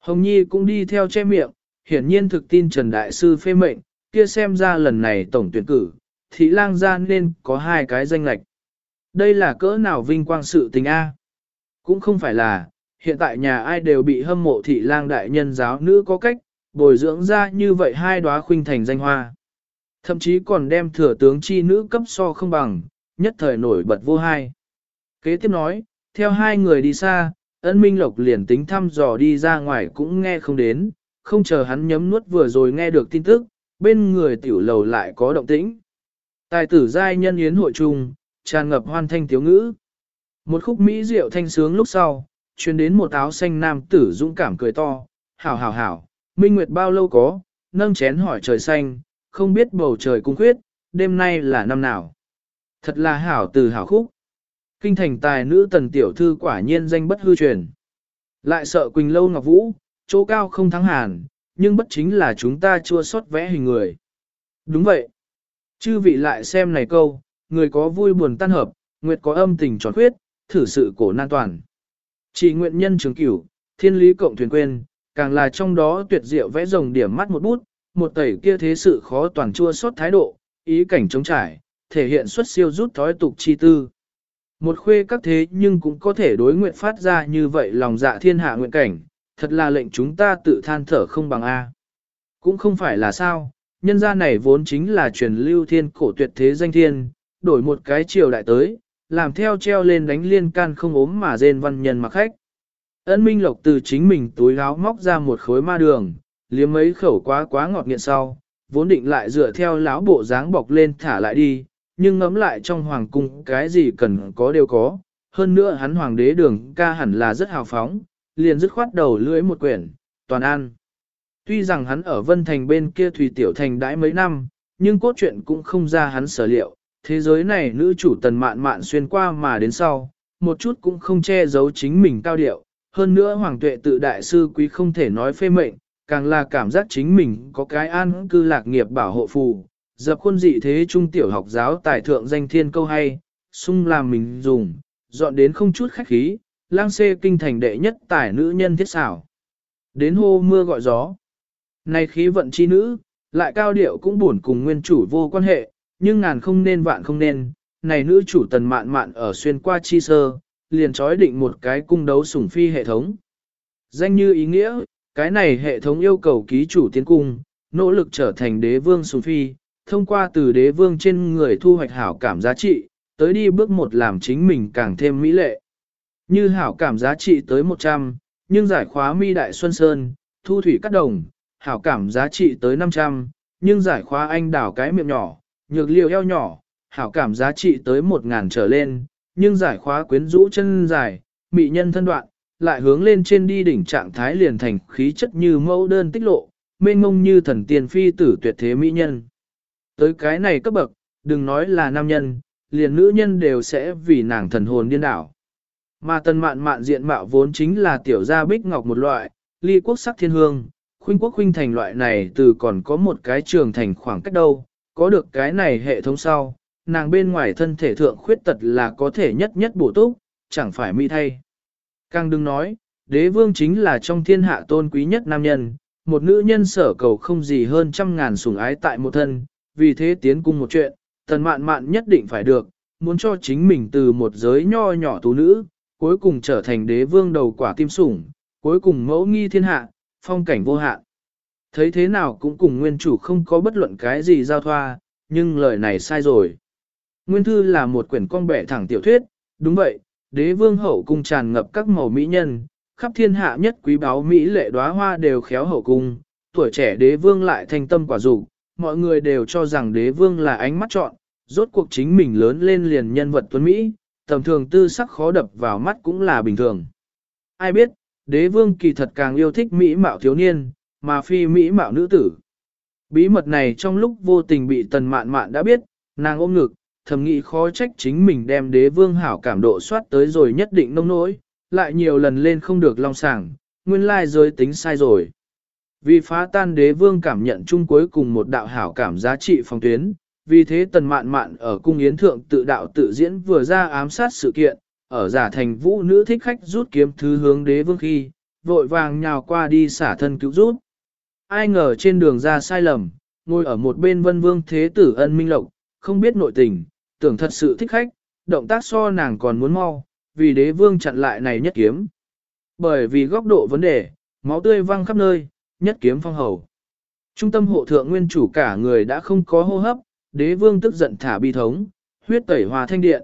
Hồng Nhi cũng đi theo che miệng, hiển nhiên thực tin Trần Đại Sư phê mệnh, kia xem ra lần này tổng tuyển cử, thị lang gia nên có hai cái danh lạch. Đây là cỡ nào vinh quang sự tình A? Cũng không phải là, hiện tại nhà ai đều bị hâm mộ thị lang đại nhân giáo nữ có cách, bồi dưỡng ra như vậy hai đóa khuynh thành danh hoa. Thậm chí còn đem thừa tướng chi nữ cấp so không bằng, nhất thời nổi bật vô hai. Kế tiếp nói, theo hai người đi xa, ân minh lộc liền tính thăm dò đi ra ngoài cũng nghe không đến, không chờ hắn nhấm nuốt vừa rồi nghe được tin tức, bên người tiểu lầu lại có động tĩnh. Tài tử giai nhân yến hội trung, tràn ngập hoan thanh tiếu ngữ. Một khúc mỹ diệu thanh sướng lúc sau, truyền đến một áo xanh nam tử dũng cảm cười to, hảo hảo hảo, minh nguyệt bao lâu có, nâng chén hỏi trời xanh, không biết bầu trời cung khuyết, đêm nay là năm nào. Thật là hảo từ hảo khúc. Kinh thành tài nữ tần tiểu thư quả nhiên danh bất hư truyền. Lại sợ Quỳnh Lâu Ngọc Vũ, chỗ cao không thắng hàn, nhưng bất chính là chúng ta chua sót vẽ hình người. Đúng vậy. Chư vị lại xem này câu, người có vui buồn tan hợp, nguyệt có âm tình tròn khuyết, thử sự cổ nan toàn. Chỉ nguyện nhân trường cửu, thiên lý cộng thuyền quên, càng là trong đó tuyệt diệu vẽ rồng điểm mắt một bút, một tẩy kia thế sự khó toàn chua sót thái độ, ý cảnh chống trải, thể hiện xuất siêu rút thói tục chi tư. Một khuê các thế nhưng cũng có thể đối nguyện phát ra như vậy lòng dạ thiên hạ nguyện cảnh, thật là lệnh chúng ta tự than thở không bằng A. Cũng không phải là sao, nhân gia này vốn chính là truyền lưu thiên cổ tuyệt thế danh thiên, đổi một cái triều đại tới, làm theo treo lên đánh liên can không ốm mà rên văn nhân mặc khách. ấn Minh Lộc từ chính mình túi áo móc ra một khối ma đường, liếm mấy khẩu quá quá ngọt nghiện sau, vốn định lại dựa theo lão bộ dáng bọc lên thả lại đi, nhưng ngấm lại trong hoàng cung cái gì cần có đều có, hơn nữa hắn hoàng đế đường ca hẳn là rất hào phóng, liền dứt khoát đầu lưỡi một quyển, toàn an. Tuy rằng hắn ở Vân Thành bên kia Thủy Tiểu Thành đãi mấy năm, nhưng cốt truyện cũng không ra hắn sở liệu, thế giới này nữ chủ tần mạn mạn xuyên qua mà đến sau, một chút cũng không che giấu chính mình cao điệu, hơn nữa hoàng tuệ tự đại sư quý không thể nói phê mệnh, càng là cảm giác chính mình có cái an cư lạc nghiệp bảo hộ phù, dập khuôn dị thế trung tiểu học giáo tài thượng danh thiên câu hay, sung làm mình dùng, dọn đến không chút khách khí, lang xê kinh thành đệ nhất tài nữ nhân thiết xảo. Đến hô mưa gọi gió. Này khí vận chi nữ, lại cao điệu cũng buồn cùng nguyên chủ vô quan hệ, nhưng ngàn không nên vạn không nên, này nữ chủ tần mạn mạn ở xuyên qua chi sơ, liền trói định một cái cung đấu sủng phi hệ thống. Danh như ý nghĩa, cái này hệ thống yêu cầu ký chủ tiến cung, nỗ lực trở thành đế vương sủng phi, thông qua từ đế vương trên người thu hoạch hảo cảm giá trị, tới đi bước một làm chính mình càng thêm mỹ lệ. Như hảo cảm giá trị tới 100, nhưng giải khóa mi đại xuân sơn, thu thủy cắt đồng, hảo cảm giá trị tới 500, nhưng giải khóa anh đảo cái miệng nhỏ, nhược liều eo nhỏ, hảo cảm giá trị tới 1.000 trở lên, Nhưng giải khóa quyến rũ chân dài, mị nhân thân đoạn, lại hướng lên trên đi đỉnh trạng thái liền thành khí chất như mẫu đơn tích lộ, mênh mông như thần tiên phi tử tuyệt thế mỹ nhân. Tới cái này cấp bậc, đừng nói là nam nhân, liền nữ nhân đều sẽ vì nàng thần hồn điên đảo. Mà tần mạn mạn diện mạo vốn chính là tiểu gia bích ngọc một loại, ly quốc sắc thiên hương, khuynh quốc khuynh thành loại này từ còn có một cái trường thành khoảng cách đâu, có được cái này hệ thống sau, nàng bên ngoài thân thể thượng khuyết tật là có thể nhất nhất bổ túc, chẳng phải mỹ thay. Càng đừng nói, đế vương chính là trong thiên hạ tôn quý nhất nam nhân, một nữ nhân sở cầu không gì hơn trăm ngàn sủng ái tại một thân, vì thế tiến cung một chuyện, tần mạn mạn nhất định phải được, muốn cho chính mình từ một giới nho nhỏ tú nữ, cuối cùng trở thành đế vương đầu quả tim sủng, cuối cùng mẫu nghi thiên hạ, phong cảnh vô hạn. Thấy thế nào cũng cùng nguyên chủ không có bất luận cái gì giao thoa, nhưng lời này sai rồi. Nguyên thư là một quyển con bẻ thẳng tiểu thuyết, đúng vậy, đế vương hậu cung tràn ngập các màu mỹ nhân, khắp thiên hạ nhất quý báu mỹ lệ đóa hoa đều khéo hậu cung, tuổi trẻ đế vương lại thành tâm quả dục mọi người đều cho rằng đế vương là ánh mắt chọn, rốt cuộc chính mình lớn lên liền nhân vật tuấn Mỹ, tầm thường tư sắc khó đập vào mắt cũng là bình thường. Ai biết, đế vương kỳ thật càng yêu thích Mỹ mạo thiếu niên, mà phi Mỹ mạo nữ tử. Bí mật này trong lúc vô tình bị tần mạn mạn đã biết, nàng ôm ngực, thầm nghĩ khó trách chính mình đem đế vương hảo cảm độ soát tới rồi nhất định nông nỗi, lại nhiều lần lên không được long sàng, nguyên lai giới tính sai rồi. Vì phá tan đế vương cảm nhận chung cuối cùng một đạo hảo cảm giá trị phong tuyến, vì thế tần mạn mạn ở cung yến thượng tự đạo tự diễn vừa ra ám sát sự kiện, ở giả thành vũ nữ thích khách rút kiếm thứ hướng đế vương khi, vội vàng nhào qua đi xả thân cứu rút. Ai ngờ trên đường ra sai lầm, ngồi ở một bên vân vương thế tử ân minh lộc, không biết nội tình, tưởng thật sự thích khách, động tác so nàng còn muốn mau, vì đế vương chặn lại này nhất kiếm. Bởi vì góc độ vấn đề, máu tươi văng khắp nơi, nhất kiếm phong hầu. Trung tâm hộ thượng nguyên chủ cả người đã không có hô hấp, đế vương tức giận thả bi thống, huyết tẩy hòa thanh điện.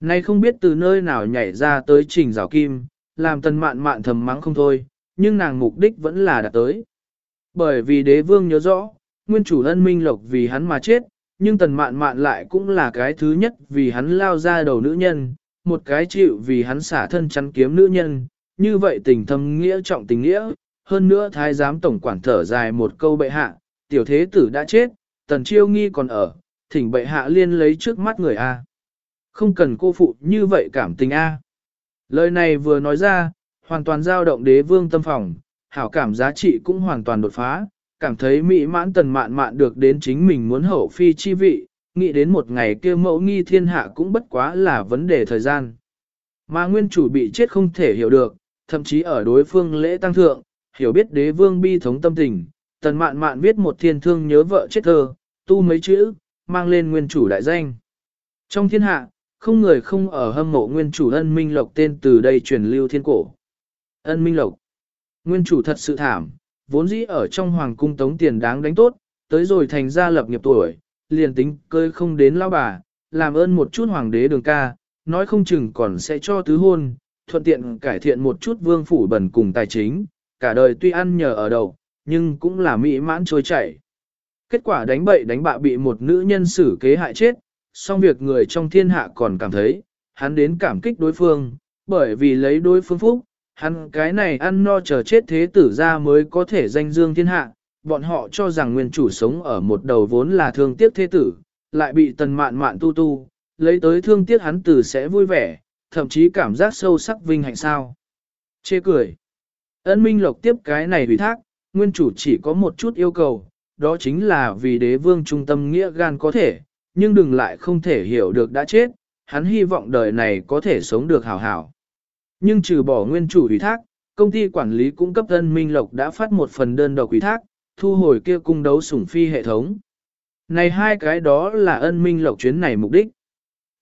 Nay không biết từ nơi nào nhảy ra tới trình rào kim, làm tần mạn mạn thầm mắng không thôi, nhưng nàng mục đích vẫn là đạt tới. Bởi vì đế vương nhớ rõ, nguyên chủ ân minh lộc vì hắn mà chết, nhưng tần mạn mạn lại cũng là cái thứ nhất vì hắn lao ra đầu nữ nhân, một cái chịu vì hắn xả thân chắn kiếm nữ nhân, như vậy tình thâm nghĩa trọng tình nghĩa, hơn nữa thái giám tổng quản thở dài một câu bệ hạ, tiểu thế tử đã chết, tần chiêu nghi còn ở, thỉnh bệ hạ liên lấy trước mắt người A. Không cần cô phụ như vậy cảm tình A. Lời này vừa nói ra, hoàn toàn giao động đế vương tâm phòng, hảo cảm giá trị cũng hoàn toàn đột phá, cảm thấy mỹ mãn tần mạn mạn được đến chính mình muốn hậu phi chi vị, nghĩ đến một ngày kia mẫu nghi thiên hạ cũng bất quá là vấn đề thời gian. Mà nguyên chủ bị chết không thể hiểu được, thậm chí ở đối phương lễ tăng thượng, hiểu biết đế vương bi thống tâm tình, tần mạn mạn viết một thiên thương nhớ vợ chết thơ, tu mấy chữ, mang lên nguyên chủ đại danh. Trong thiên hạ, không người không ở hâm mộ nguyên chủ ân minh lộc tên từ đây truyền lưu thiên cổ. Ân minh lộc. Nguyên chủ thật sự thảm, vốn dĩ ở trong hoàng cung tống tiền đáng đánh tốt, tới rồi thành gia lập nghiệp tuổi, liền tính cơi không đến lao bà, làm ơn một chút hoàng đế đường ca, nói không chừng còn sẽ cho tứ hôn, thuận tiện cải thiện một chút vương phủ bẩn cùng tài chính, cả đời tuy ăn nhờ ở đầu, nhưng cũng là mỹ mãn trôi chảy. Kết quả đánh bậy đánh bạ bị một nữ nhân xử kế hại chết, song việc người trong thiên hạ còn cảm thấy, hắn đến cảm kích đối phương, bởi vì lấy đối phương phúc, hắn cái này ăn no chờ chết thế tử ra mới có thể danh dương thiên hạ, bọn họ cho rằng nguyên chủ sống ở một đầu vốn là thương tiếc thế tử, lại bị tần mạn mạn tu tu, lấy tới thương tiếc hắn tử sẽ vui vẻ, thậm chí cảm giác sâu sắc vinh hạnh sao. Chê cười. Ân Minh Lộc tiếp cái này ủy thác, nguyên chủ chỉ có một chút yêu cầu, đó chính là vì đế vương trung tâm nghĩa gan có thể, nhưng đừng lại không thể hiểu được đã chết, hắn hy vọng đời này có thể sống được hảo hảo. Nhưng trừ bỏ nguyên chủ ủy thác, công ty quản lý cung cấp ân Minh Lộc đã phát một phần đơn độc ủy thác, thu hồi kia cung đấu sủng phi hệ thống. Này hai cái đó là ân Minh Lộc chuyến này mục đích.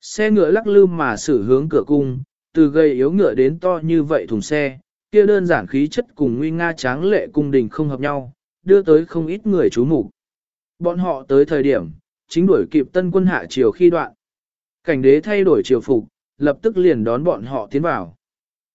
Xe ngựa lắc lư mà xử hướng cửa cung, từ gây yếu ngựa đến to như vậy thùng xe, kia đơn giản khí chất cùng nguy nga tráng lệ cung đình không hợp nhau, đưa tới không ít người chú mục. Bọn họ tới thời điểm, chính đuổi kịp tân quân hạ triều khi đoạn. Cảnh đế thay đổi triều phục, lập tức liền đón bọn họ tiến vào.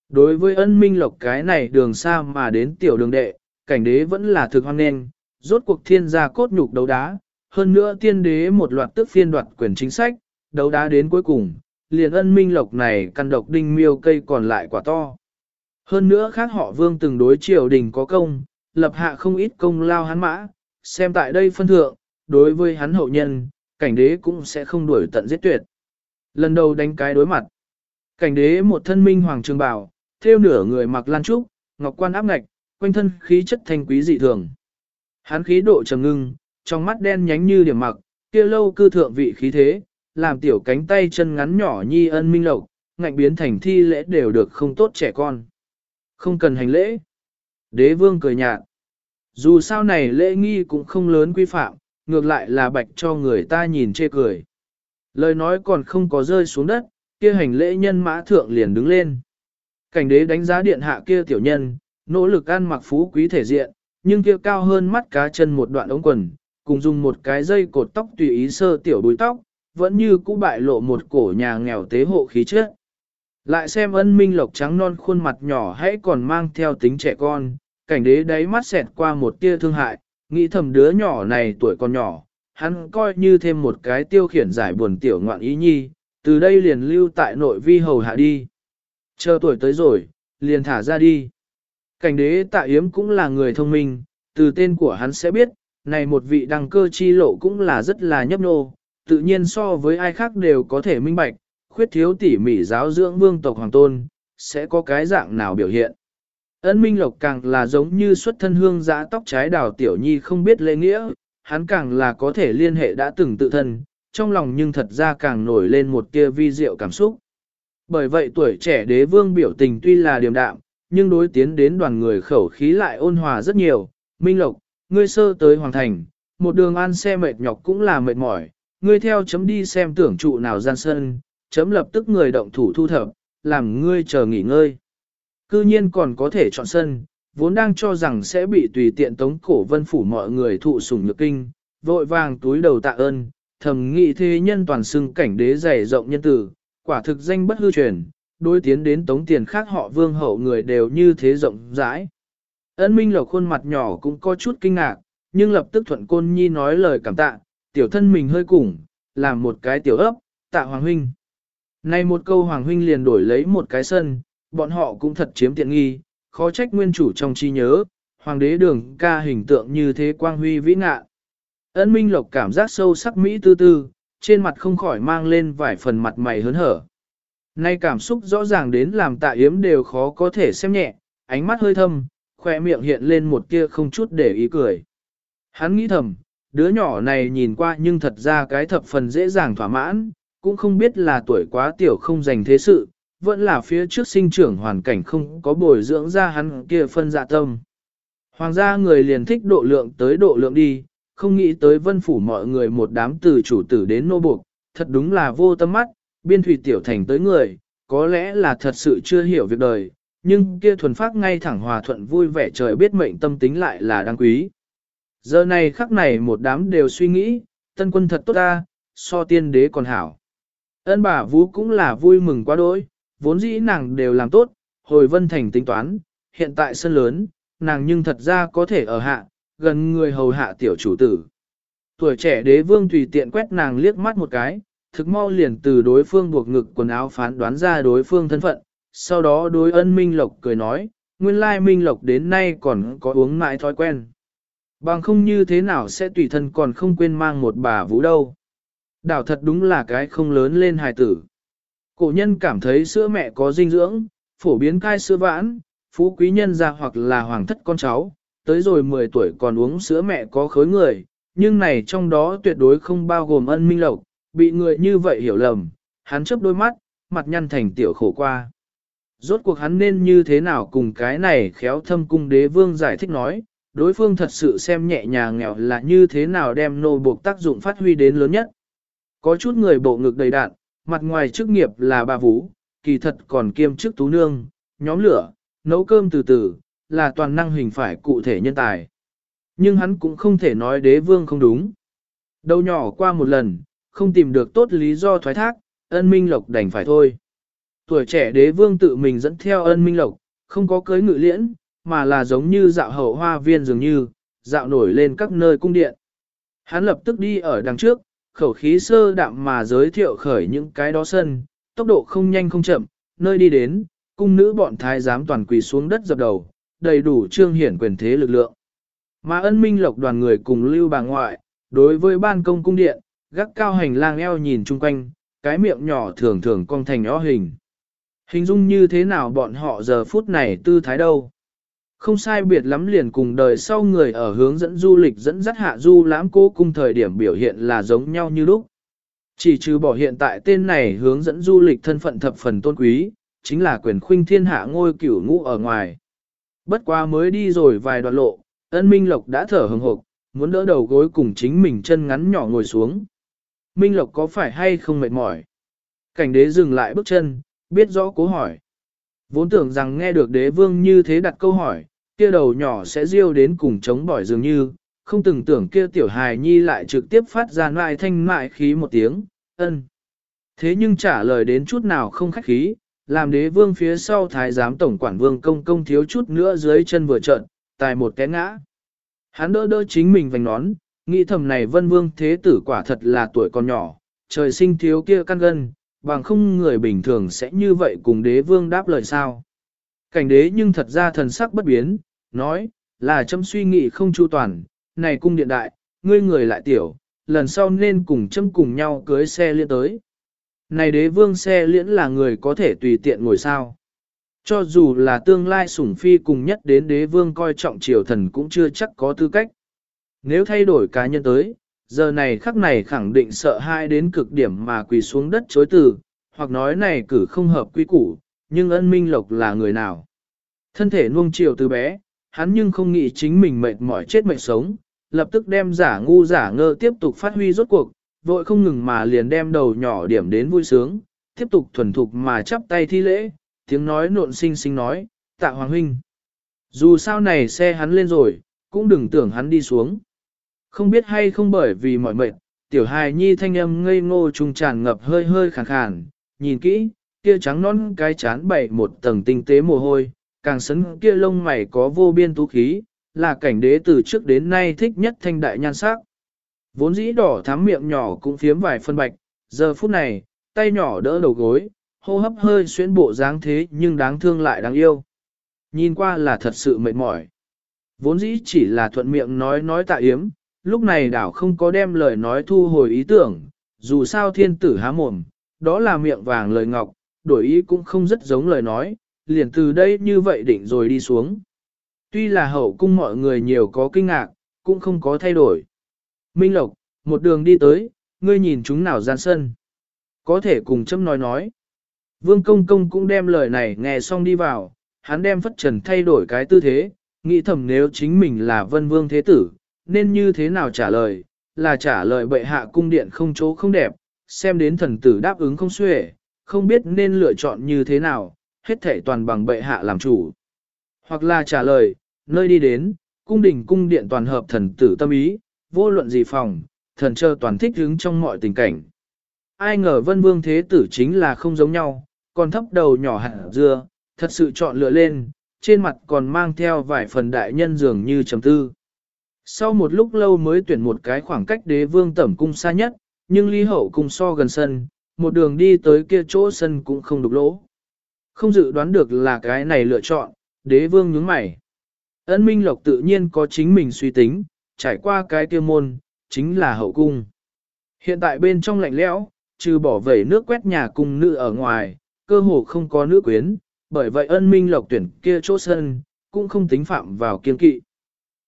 Đối với ân minh lộc cái này đường xa mà đến tiểu đường đệ, cảnh đế vẫn là thực hoan nghênh, rốt cuộc thiên gia cốt nhục đấu đá, hơn nữa tiên đế một loạt tức phiên đoạt quyền chính sách, đấu đá đến cuối cùng, liền ân minh lộc này căn độc đinh miêu cây còn lại quả to. Hơn nữa khác họ vương từng đối triều đình có công, lập hạ không ít công lao hắn mã, xem tại đây phân thượng, đối với hắn hậu nhân, cảnh đế cũng sẽ không đuổi tận giết tuyệt. Lần đầu đánh cái đối mặt, cảnh đế một thân minh hoàng trường bảo theo nửa người mặc lan trúc, ngọc quan áp ngạch, quanh thân khí chất thanh quý dị thường. Hắn khí độ trầm ngưng, trong mắt đen nhánh như điểm mặc, kia lâu cư thượng vị khí thế, làm tiểu cánh tay chân ngắn nhỏ nhi ân minh lộc, ngạnh biến thành thi lễ đều được không tốt trẻ con. Không cần hành lễ. Đế vương cười nhạt. Dù sao này lễ nghi cũng không lớn quy phạm, ngược lại là bạch cho người ta nhìn chê cười. Lời nói còn không có rơi xuống đất, kia hành lễ nhân mã thượng liền đứng lên. Cảnh đế đánh giá điện hạ kia tiểu nhân, nỗ lực ăn mặc phú quý thể diện, nhưng kia cao hơn mắt cá chân một đoạn ống quần, cùng dùng một cái dây cột tóc tùy ý sơ tiểu đuôi tóc, vẫn như cũ bại lộ một cổ nhà nghèo tế hộ khí chất. Lại xem ân minh lộc trắng non khuôn mặt nhỏ hãy còn mang theo tính trẻ con, cảnh đế đáy mắt xẹt qua một tia thương hại, nghĩ thầm đứa nhỏ này tuổi còn nhỏ, hắn coi như thêm một cái tiêu khiển giải buồn tiểu ngoạn ý nhi, từ đây liền lưu tại nội vi hầu hạ đi. Chờ tuổi tới rồi, liền thả ra đi. Cảnh đế tạ yếm cũng là người thông minh, từ tên của hắn sẽ biết, này một vị đăng cơ chi lộ cũng là rất là nhấp nô, tự nhiên so với ai khác đều có thể minh bạch, khuyết thiếu tỉ mỉ giáo dưỡng vương tộc hoàng tôn, sẽ có cái dạng nào biểu hiện. Ấn Minh Lộc càng là giống như xuất thân hương giã tóc trái đào tiểu nhi không biết lễ nghĩa, hắn càng là có thể liên hệ đã từng tự thân, trong lòng nhưng thật ra càng nổi lên một tia vi diệu cảm xúc. Bởi vậy tuổi trẻ đế vương biểu tình tuy là điềm đạm, nhưng đối tiến đến đoàn người khẩu khí lại ôn hòa rất nhiều. Minh Lộc, ngươi sơ tới Hoàng Thành, một đường ăn xe mệt nhọc cũng là mệt mỏi, ngươi theo chấm đi xem tưởng trụ nào gian sân, chấm lập tức người động thủ thu thập, làm ngươi chờ nghỉ ngơi. Cư nhiên còn có thể chọn sân, vốn đang cho rằng sẽ bị tùy tiện tống cổ vân phủ mọi người thụ sủng nhược kinh, vội vàng túi đầu tạ ơn, thầm nghị thế nhân toàn xưng cảnh đế dày rộng nhân tử, quả thực danh bất hư truyền, đối tiến đến tống tiền khác họ vương hậu người đều như thế rộng rãi. Ân Minh Lộc khuôn mặt nhỏ cũng có chút kinh ngạc, nhưng lập tức thuận côn nhi nói lời cảm tạ, tiểu thân mình hơi củng, làm một cái tiểu ấp, tạ Hoàng Huynh. Này một câu Hoàng Huynh liền đổi lấy một cái sân, bọn họ cũng thật chiếm tiện nghi, khó trách nguyên chủ trong trí nhớ, Hoàng đế đường ca hình tượng như thế quang huy vĩ ngạ. ấn Minh Lộc cảm giác sâu sắc mỹ tư tư, trên mặt không khỏi mang lên vài phần mặt mày hớn hở. Nay cảm xúc rõ ràng đến làm tạ yếm đều khó có thể xem nhẹ, ánh mắt hơi thâm, khoe miệng hiện lên một kia không chút để ý cười. Hắn nghĩ thầm, đứa nhỏ này nhìn qua nhưng thật ra cái thập phần dễ dàng thỏa mãn, cũng không biết là tuổi quá tiểu không dành thế sự, vẫn là phía trước sinh trưởng hoàn cảnh không có bồi dưỡng ra hắn kia phân dạ tâm. Hoàng gia người liền thích độ lượng tới độ lượng đi, không nghĩ tới vân phủ mọi người một đám từ chủ tử đến nô buộc, thật đúng là vô tâm mắt, biên thủy tiểu thành tới người, có lẽ là thật sự chưa hiểu việc đời, nhưng kia thuần phát ngay thẳng hòa thuận vui vẻ trời biết mệnh tâm tính lại là đáng quý. Giờ này khắc này một đám đều suy nghĩ, tân quân thật tốt ta, so tiên đế còn hảo. Ân bà vũ cũng là vui mừng quá đỗi, vốn dĩ nàng đều làm tốt, hồi vân thành tính toán, hiện tại sân lớn, nàng nhưng thật ra có thể ở hạ, gần người hầu hạ tiểu chủ tử. Tuổi trẻ đế vương tùy tiện quét nàng liếc mắt một cái, thực mau liền từ đối phương buộc ngực quần áo phán đoán ra đối phương thân phận, sau đó đối ân Minh Lộc cười nói, nguyên lai Minh Lộc đến nay còn có uống mãi thói quen. Bằng không như thế nào sẽ tùy thân còn không quên mang một bà vũ đâu. Đảo thật đúng là cái không lớn lên hài tử. Cổ nhân cảm thấy sữa mẹ có dinh dưỡng, phổ biến cai sữa vãn, phú quý nhân ra hoặc là hoàng thất con cháu, tới rồi 10 tuổi còn uống sữa mẹ có khối người, nhưng này trong đó tuyệt đối không bao gồm ân minh lộc, bị người như vậy hiểu lầm, hắn chớp đôi mắt, mặt nhăn thành tiểu khổ qua. Rốt cuộc hắn nên như thế nào cùng cái này khéo thâm cung đế vương giải thích nói, đối phương thật sự xem nhẹ nhàng nghèo là như thế nào đem nô buộc tác dụng phát huy đến lớn nhất. Có chút người bộ ngực đầy đạn, mặt ngoài chức nghiệp là bà vũ, kỳ thật còn kiêm chức tú nương, nhóm lửa, nấu cơm từ từ, là toàn năng hình phải cụ thể nhân tài. Nhưng hắn cũng không thể nói đế vương không đúng. Đầu nhỏ qua một lần, không tìm được tốt lý do thoái thác, ân minh lộc đành phải thôi. Tuổi trẻ đế vương tự mình dẫn theo ân minh lộc, không có cưới ngự liễn, mà là giống như dạo hậu hoa viên dường như, dạo nổi lên các nơi cung điện. Hắn lập tức đi ở đằng trước, khẩu khí sơ đạm mà giới thiệu khởi những cái đó sân, tốc độ không nhanh không chậm, nơi đi đến, cung nữ bọn thái giám toàn quỳ xuống đất dập đầu, đầy đủ trương hiển quyền thế lực lượng. Mà ân minh lộc đoàn người cùng lưu bà ngoại, đối với ban công cung điện, gác cao hành lang eo nhìn chung quanh, cái miệng nhỏ thường thường cong thành o hình. Hình dung như thế nào bọn họ giờ phút này tư thái đâu. Không sai biệt lắm liền cùng đời sau người ở hướng dẫn du lịch dẫn dắt hạ du lãm cố cung thời điểm biểu hiện là giống nhau như lúc. Chỉ trừ bỏ hiện tại tên này hướng dẫn du lịch thân phận thập phần tôn quý, chính là quyền khuynh thiên hạ ngôi cửu ngũ ở ngoài. Bất quá mới đi rồi vài đoạn lộ, ân Minh Lộc đã thở hừng hộp, muốn đỡ đầu gối cùng chính mình chân ngắn nhỏ ngồi xuống. Minh Lộc có phải hay không mệt mỏi? Cảnh đế dừng lại bước chân, biết rõ cố hỏi. Vốn tưởng rằng nghe được đế vương như thế đặt câu hỏi, kia đầu nhỏ sẽ riêu đến cùng chống bỏi dường như, không từng tưởng kia tiểu hài nhi lại trực tiếp phát ra lại thanh mại khí một tiếng, ân. Thế nhưng trả lời đến chút nào không khách khí, làm đế vương phía sau thái giám tổng quản vương công công thiếu chút nữa dưới chân vừa trợn, tài một cái ngã. Hắn đỡ đỡ chính mình vành nón, nghĩ thầm này vân vương thế tử quả thật là tuổi còn nhỏ, trời sinh thiếu kia căn gân, bằng không người bình thường sẽ như vậy cùng đế vương đáp lời sao. Cảnh đế nhưng thật ra thần sắc bất biến, nói, là châm suy nghĩ không chu toàn, này cung điện đại, ngươi người lại tiểu, lần sau nên cùng châm cùng nhau cưới xe liên tới. Này đế vương xe liễn là người có thể tùy tiện ngồi sao. Cho dù là tương lai sủng phi cùng nhất đến đế vương coi trọng triều thần cũng chưa chắc có tư cách. Nếu thay đổi cá nhân tới, giờ này khắc này khẳng định sợ hãi đến cực điểm mà quỳ xuống đất chối từ, hoặc nói này cử không hợp quy củ, nhưng ân minh lộc là người nào. Thân thể nuông chiều từ bé, hắn nhưng không nghĩ chính mình mệt mỏi chết mệt sống, lập tức đem giả ngu giả ngơ tiếp tục phát huy rốt cuộc, vội không ngừng mà liền đem đầu nhỏ điểm đến vui sướng, tiếp tục thuần thục mà chắp tay thi lễ, tiếng nói nộn sinh sinh nói, tạ hoàng huynh. Dù sao này xe hắn lên rồi, cũng đừng tưởng hắn đi xuống. Không biết hay không bởi vì mỏi mệt, tiểu hài nhi thanh âm ngây ngô trùng tràn ngập hơi hơi khàn khàn, nhìn kỹ, kia trắng non cái chán bảy một tầng tinh tế mồ hôi, càng sấn kia lông mày có vô biên tú khí, là cảnh đế từ trước đến nay thích nhất thanh đại nhan sắc. Vốn dĩ đỏ thắm miệng nhỏ cũng phiếm vài phân bạch, giờ phút này, tay nhỏ đỡ đầu gối, hô hấp hơi xuyên bộ dáng thế nhưng đáng thương lại đáng yêu. Nhìn qua là thật sự mệt mỏi. Vốn dĩ chỉ là thuận miệng nói nói tạ yếm, lúc này đảo không có đem lời nói thu hồi ý tưởng, dù sao thiên tử há mồm, đó là miệng vàng lời ngọc, đổi ý cũng không rất giống lời nói, liền từ đây như vậy định rồi đi xuống. Tuy là hậu cung mọi người nhiều có kinh ngạc, cũng không có thay đổi. Minh Lộc, một đường đi tới, ngươi nhìn chúng nào gian sân. Có thể cùng châm nói nói. Vương Công Công cũng đem lời này nghe xong đi vào, hắn đem phất trần thay đổi cái tư thế, nghĩ thầm nếu chính mình là vân vương thế tử, nên như thế nào trả lời, là trả lời bệ hạ cung điện không chỗ không đẹp, xem đến thần tử đáp ứng không xuể, không biết nên lựa chọn như thế nào, hết thể toàn bằng bệ hạ làm chủ. Hoặc là trả lời, nơi đi đến, cung đình cung điện toàn hợp thần tử tâm ý, vô luận gì phòng, thần chờ toàn thích hứng trong mọi tình cảnh. Ai ngờ vân vương thế tử chính là không giống nhau, còn thấp đầu nhỏ hạt dưa, thật sự chọn lựa lên, trên mặt còn mang theo vài phần đại nhân dường như trầm tư. Sau một lúc lâu mới tuyển một cái khoảng cách đế vương tẩm cung xa nhất, nhưng ly hậu cung so gần sân, một đường đi tới kia chỗ sân cũng không đục lỗ. Không dự đoán được là cái này lựa chọn, đế vương nhướng mày. Ân Minh Lộc tự nhiên có chính mình suy tính, trải qua cái kia môn, chính là hậu cung. Hiện tại bên trong lạnh lẽo, trừ bỏ vẩy nước quét nhà cung nữ ở ngoài, cơ hồ không có nữ quyến, bởi vậy ân minh lộc tuyển kia chỗ sân, cũng không tính phạm vào kiên kỵ.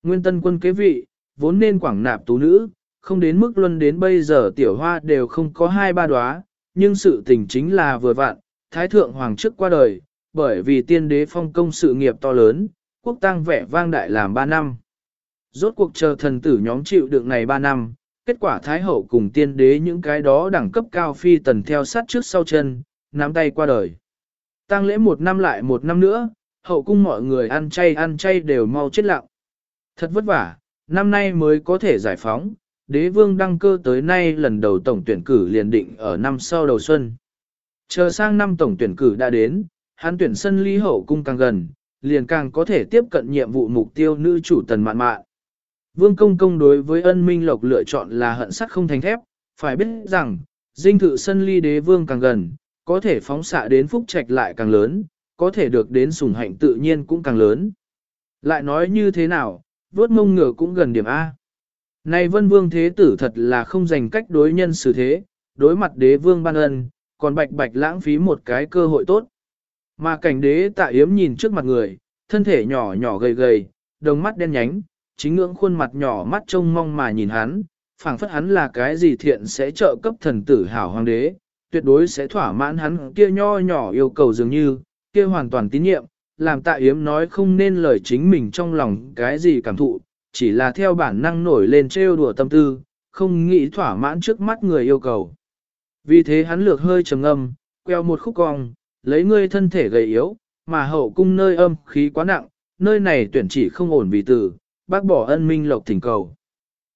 Nguyên tân quân kế vị, vốn nên quảng nạp tú nữ, không đến mức luân đến bây giờ tiểu hoa đều không có hai ba đóa, nhưng sự tình chính là vừa vặn, thái thượng hoàng trước qua đời, bởi vì tiên đế phong công sự nghiệp to lớn, quốc tăng vẻ vang đại làm ba năm. Rốt cuộc chờ thần tử nhóm chịu đựng này ba năm, kết quả Thái Hậu cùng tiên đế những cái đó đẳng cấp cao phi tần theo sát trước sau chân, nắm tay qua đời. Tăng lễ một năm lại một năm nữa, hậu cung mọi người ăn chay ăn chay đều mau chết lặng. Thật vất vả, năm nay mới có thể giải phóng, đế vương đăng cơ tới nay lần đầu tổng tuyển cử liền định ở năm sau đầu xuân. Chờ sang năm tổng tuyển cử đã đến, hắn tuyển sân ly hậu cung càng gần, liền càng có thể tiếp cận nhiệm vụ mục tiêu nữ chủ tần mạn mạn. Vương Công Công đối với ân minh lộc lựa chọn là hận sắt không thành thép, phải biết rằng, dinh thự sân ly đế vương càng gần, có thể phóng xạ đến phúc trạch lại càng lớn, có thể được đến sủng hạnh tự nhiên cũng càng lớn. Lại nói như thế nào, vớt mông ngựa cũng gần điểm A. Này vân vương thế tử thật là không dành cách đối nhân xử thế, đối mặt đế vương ban ân, còn bạch bạch lãng phí một cái cơ hội tốt. Mà cảnh đế tạ yếm nhìn trước mặt người, thân thể nhỏ nhỏ gầy gầy, đồng mắt đen nhánh, chính ngưỡng khuôn mặt nhỏ mắt trông mong mà nhìn hắn, phảng phất hắn là cái gì thiện sẽ trợ cấp thần tử hảo hoàng đế, tuyệt đối sẽ thỏa mãn hắn kia nho nhỏ yêu cầu dường như, kia hoàn toàn tín nhiệm, làm tạ yếm nói không nên lời chính mình trong lòng cái gì cảm thụ, chỉ là theo bản năng nổi lên trêu đùa tâm tư, không nghĩ thỏa mãn trước mắt người yêu cầu. Vì thế hắn lược hơi trầm âm queo một khúc cong, lấy ngươi thân thể gầy yếu, mà hậu cung nơi âm khí quá nặng, nơi này tuyển chỉ không ổn vì tử, bác bỏ ân minh lộc thỉnh cầu.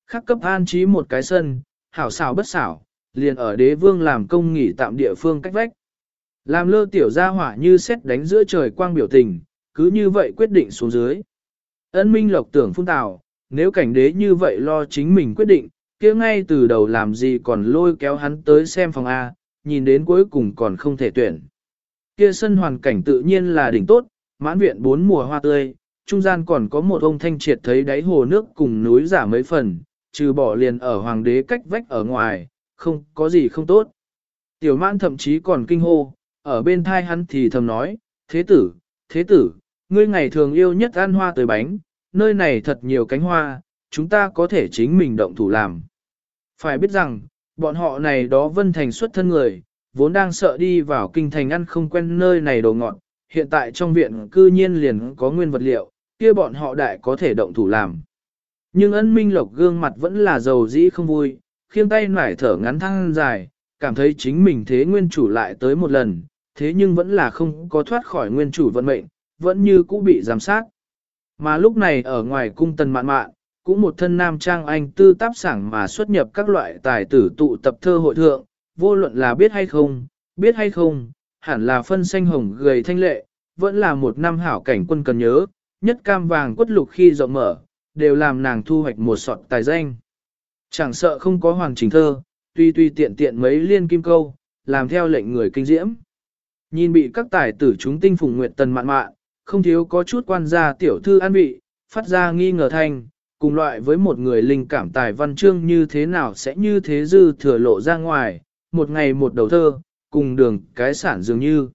Khắc cấp an trí một cái sân, hảo xảo bất xảo, liền ở đế vương làm công nghỉ tạm địa phương cách vách. Làm lơ tiểu gia hỏa như xét đánh giữa trời quang biểu tình, cứ như vậy quyết định xuống dưới. Ân minh lộc tưởng phun tào, nếu cảnh đế như vậy lo chính mình quyết định, kia ngay từ đầu làm gì còn lôi kéo hắn tới xem phòng A, nhìn đến cuối cùng còn không thể tuyển. Kia sân hoàn cảnh tự nhiên là đỉnh tốt, mãn viện bốn mùa hoa tươi, trung gian còn có một ông thanh triệt thấy đáy hồ nước cùng núi giả mấy phần, trừ bỏ liền ở hoàng đế cách vách ở ngoài, không có gì không tốt. Tiểu mãn thậm chí còn kinh hô, ở bên thai hắn thì thầm nói, thế tử, thế tử, ngươi ngày thường yêu nhất ăn hoa tới bánh, nơi này thật nhiều cánh hoa, chúng ta có thể chính mình động thủ làm. Phải biết rằng, bọn họ này đó vân thành xuất thân người, vốn đang sợ đi vào kinh thành ăn không quen nơi này đồ ngọt, hiện tại trong viện cư nhiên liền có nguyên vật liệu, kia bọn họ đại có thể động thủ làm. Nhưng ân minh lộc gương mặt vẫn là giàu dĩ không vui, khiêng tay nải thở ngắn thăng dài, cảm thấy chính mình thế nguyên chủ lại tới một lần, thế nhưng vẫn là không có thoát khỏi nguyên chủ vận mệnh, vẫn như cũ bị giám sát. Mà lúc này ở ngoài cung tần mạn mạn, cũng một thân nam trang anh tư táp sảng mà xuất nhập các loại tài tử tụ tập thơ hội thượng, vô luận là biết hay không, biết hay không, hẳn là phân xanh hồng gầy thanh lệ, vẫn là một năm hảo cảnh quân cần nhớ, nhất cam vàng quất lục khi rộng mở, đều làm nàng thu hoạch một sọt tài danh. Chẳng sợ không có hoàng trình thơ, tuy tuy tiện tiện mấy liên kim câu, làm theo lệnh người kinh diễm. Nhìn bị các tài tử chúng tinh phùng nguyệt tần mạn mạn, không thiếu có chút quan gia tiểu thư an vị, phát ra nghi ngờ thanh, cùng loại với một người linh cảm tài văn chương như thế nào sẽ như thế dư thừa lộ ra ngoài, một ngày một đầu thơ, cùng đường cái sản dường như.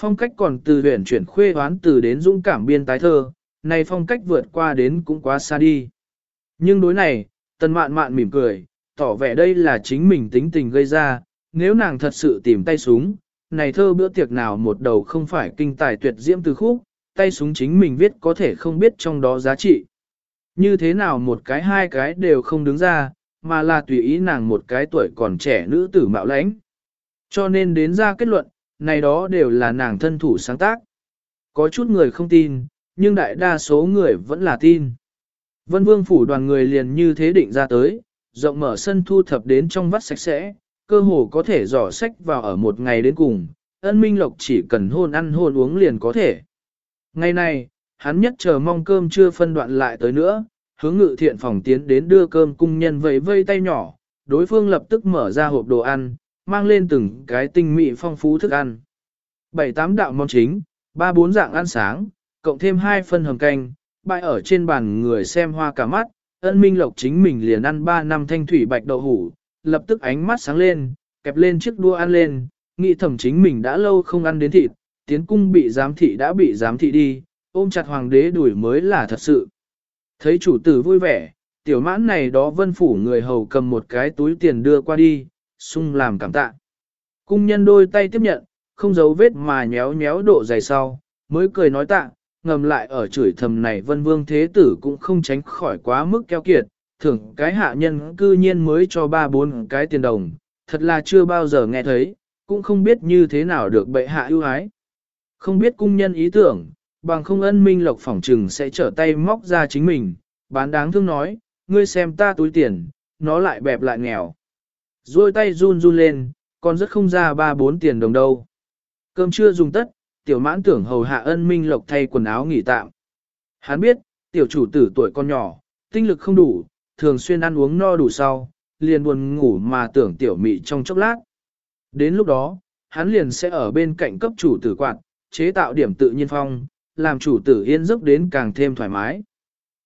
Phong cách còn từ huyền chuyển khuê hoán từ đến dũng cảm biên tái thơ, này phong cách vượt qua đến cũng quá xa đi. Nhưng đối này, tần mạn mạn mỉm cười, tỏ vẻ đây là chính mình tính tình gây ra, nếu nàng thật sự tìm tay súng, này thơ bữa tiệc nào một đầu không phải kinh tài tuyệt diễm từ khúc, tay súng chính mình viết có thể không biết trong đó giá trị. Như thế nào một cái hai cái đều không đứng ra, mà là tùy ý nàng một cái tuổi còn trẻ nữ tử mạo lãnh. Cho nên đến ra kết luận, này đó đều là nàng thân thủ sáng tác. Có chút người không tin, nhưng đại đa số người vẫn là tin. Vân vương phủ đoàn người liền như thế định ra tới, rộng mở sân thu thập đến trong vắt sạch sẽ, cơ hồ có thể dò sách vào ở một ngày đến cùng, ân minh lộc chỉ cần hôn ăn hôn uống liền có thể. Ngày này, hắn nhất chờ mong cơm chưa phân đoạn lại tới nữa, hướng ngự thiện phòng tiến đến đưa cơm cung nhân vẫy vây tay nhỏ, đối phương lập tức mở ra hộp đồ ăn, mang lên từng cái tinh mỹ phong phú thức ăn. Bảy tám đạo món chính, ba bốn dạng ăn sáng, cộng thêm hai phân hầm canh, bày ở trên bàn người xem hoa cả mắt, ân minh lộc chính mình liền ăn ba năm thanh thủy bạch đậu hủ, lập tức ánh mắt sáng lên, kẹp lên chiếc đua ăn lên, nghĩ thẩm chính mình đã lâu không ăn đến thịt, tiến cung bị giám thị đã bị giám thị đi, ôm chặt hoàng đế đuổi mới là thật sự. Thấy chủ tử vui vẻ, tiểu mãn này đó vân phủ người hầu cầm một cái túi tiền đưa qua đi, sung làm cảm tạ. Cung nhân đôi tay tiếp nhận, không giấu vết mà nhéo nhéo độ dày sau, mới cười nói tạ, ngầm lại ở chửi thầm này vân vương thế tử cũng không tránh khỏi quá mức keo kiệt, thưởng cái hạ nhân cư nhiên mới cho ba bốn cái tiền đồng, thật là chưa bao giờ nghe thấy, cũng không biết như thế nào được bệ hạ ưu ái. Không biết cung nhân ý tưởng, bằng không ân minh lộc phỏng trừng sẽ trở tay móc ra chính mình, bán đáng thương nói, ngươi xem ta túi tiền, nó lại bẹp lại nghèo. Rồi tay run run lên, còn rất không ra ba bốn tiền đồng đâu. Cơm chưa dùng tất, tiểu mãn tưởng hầu hạ ân minh lộc thay quần áo nghỉ tạm. Hắn biết, tiểu chủ tử tuổi con nhỏ, tinh lực không đủ, thường xuyên ăn uống no đủ sau, liền buồn ngủ mà tưởng tiểu mị trong chốc lát. Đến lúc đó, hắn liền sẽ ở bên cạnh cấp chủ tử quạt, chế tạo điểm tự nhiên phong, làm chủ tử yên giấc đến càng thêm thoải mái.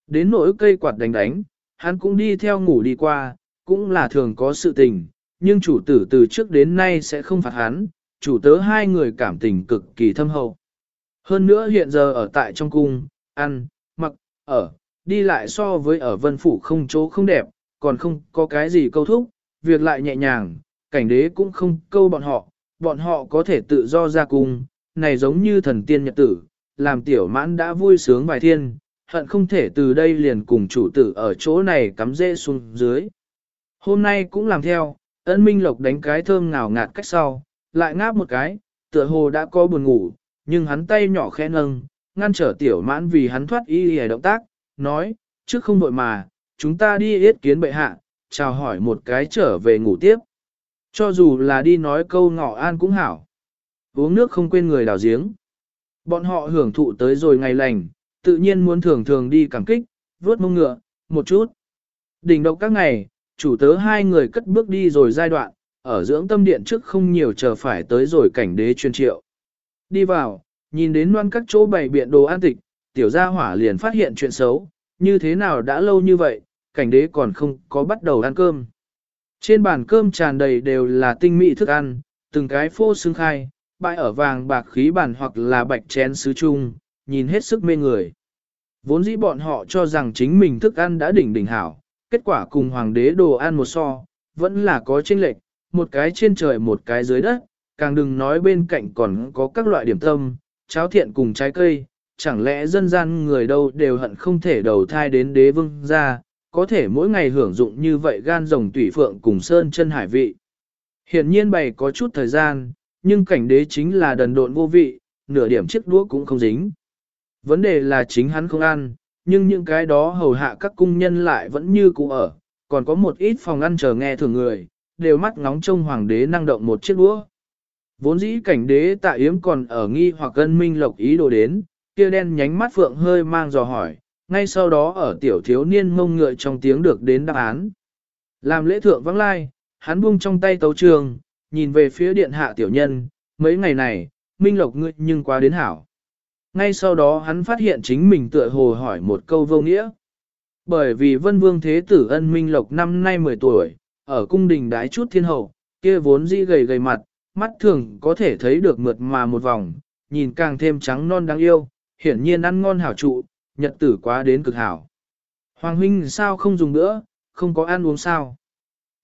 Đến nỗi cây quạt đánh đánh, hắn cũng đi theo ngủ đi qua, cũng là thường có sự tình, nhưng chủ tử từ trước đến nay sẽ không phạt hắn, chủ tớ hai người cảm tình cực kỳ thâm hậu. Hơn nữa hiện giờ ở tại trong cung, ăn, mặc, ở, đi lại so với ở vân phủ không chỗ không đẹp, còn không có cái gì câu thúc, việc lại nhẹ nhàng, cảnh đế cũng không câu bọn họ, bọn họ có thể tự do ra cung, này giống như thần tiên nhật tử, làm tiểu mãn đã vui sướng vài thiên, hận không thể từ đây liền cùng chủ tử ở chỗ này cắm rễ xuống dưới. Hôm nay cũng làm theo, ân minh lộc đánh cái thơm ngào ngạt cách sau, lại ngáp một cái, tựa hồ đã có buồn ngủ, nhưng hắn tay nhỏ khẽ nâng, ngăn trở tiểu mãn vì hắn thoát y hề động tác, nói, trước không vội mà, chúng ta đi yết kiến bệ hạ, chào hỏi một cái trở về ngủ tiếp. Cho dù là đi nói câu ngọ an cũng hảo. Uống nước không quên người đào giếng. Bọn họ hưởng thụ tới rồi ngày lành, tự nhiên muốn thường thường đi cảm kích, vớt mông ngựa, một chút. Đỉnh độc các ngày, chủ tớ hai người cất bước đi rồi giai đoạn, ở dưỡng tâm điện trước không nhiều chờ phải tới rồi cảnh đế chuyên triệu. Đi vào, nhìn đến loan các chỗ bày biện đồ an tịch, tiểu gia hỏa liền phát hiện chuyện xấu, như thế nào đã lâu như vậy, cảnh đế còn không có bắt đầu ăn cơm. Trên bàn cơm tràn đầy đều là tinh mỹ thức ăn, từng cái phô xương khai, bãi ở vàng bạc khí bàn hoặc là bạch chén sứ chung, nhìn hết sức mê người. Vốn dĩ bọn họ cho rằng chính mình thức ăn đã đỉnh đỉnh hảo, kết quả cùng hoàng đế đồ ăn một so, vẫn là có chênh lệch, một cái trên trời một cái dưới đất, càng đừng nói bên cạnh còn có các loại điểm tâm, cháo thiện cùng trái cây, chẳng lẽ dân gian người đâu đều hận không thể đầu thai đến đế vương ra, có thể mỗi ngày hưởng dụng như vậy gan rồng tủy phượng cùng sơn chân hải vị. Hiện nhiên bày có chút thời gian, nhưng cảnh đế chính là đần độn vô vị, nửa điểm chiếc đũa cũng không dính. Vấn đề là chính hắn không ăn, nhưng những cái đó hầu hạ các cung nhân lại vẫn như cũ ở, còn có một ít phòng ăn chờ nghe thường người, đều mắt ngóng trông hoàng đế năng động một chiếc đũa. Vốn dĩ cảnh đế tạ yếm còn ở nghi hoặc ân minh lộc ý đồ đến, kia đen nhánh mắt phượng hơi mang dò hỏi, ngay sau đó ở tiểu thiếu niên mông ngựa trong tiếng được đến đáp án. Làm lễ thượng vắng lai, hắn buông trong tay tấu trường, nhìn về phía điện hạ tiểu nhân, mấy ngày này, minh lộc ngươi nhưng quá đến hảo. Ngay sau đó hắn phát hiện chính mình tựa hồ hỏi một câu vô nghĩa. Bởi vì vân vương thế tử ân minh lộc năm nay 10 tuổi, ở cung đình đái chút thiên hậu, kia vốn dĩ gầy gầy mặt, mắt thường có thể thấy được mượt mà một vòng, nhìn càng thêm trắng non đáng yêu, hiển nhiên ăn ngon hảo trụ, nhật tử quá đến cực hảo. Hoàng huynh sao không dùng nữa, không có ăn uống sao.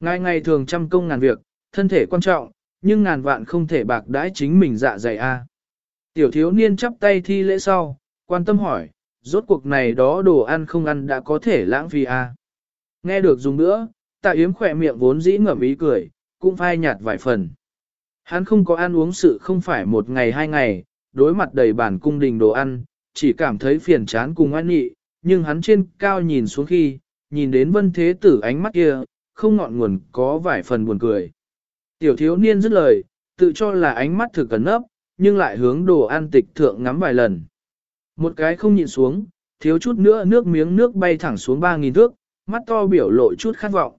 Ngày ngày thường trăm công ngàn việc, thân thể quan trọng, nhưng ngàn vạn không thể bạc đãi chính mình dạ dày a. Tiểu thiếu niên chắp tay thi lễ sau, quan tâm hỏi, rốt cuộc này đó đồ ăn không ăn đã có thể lãng phí a. Nghe được dùng nữa, tạ yếm khỏe miệng vốn dĩ ngậm ý cười, cũng phai nhạt vài phần. Hắn không có ăn uống sự không phải một ngày hai ngày, đối mặt đầy bản cung đình đồ ăn, chỉ cảm thấy phiền chán cùng oan nhị, nhưng hắn trên cao nhìn xuống khi, nhìn đến vân thế tử ánh mắt kia, không ngọn nguồn có vài phần buồn cười. Tiểu thiếu niên dứt lời, tự cho là ánh mắt thực cẩn nấp, nhưng lại hướng đồ ăn tịch thượng ngắm vài lần. Một cái không nhịn xuống, thiếu chút nữa nước miếng nước bay thẳng xuống 3.000 thước, mắt to biểu lộ chút khát vọng.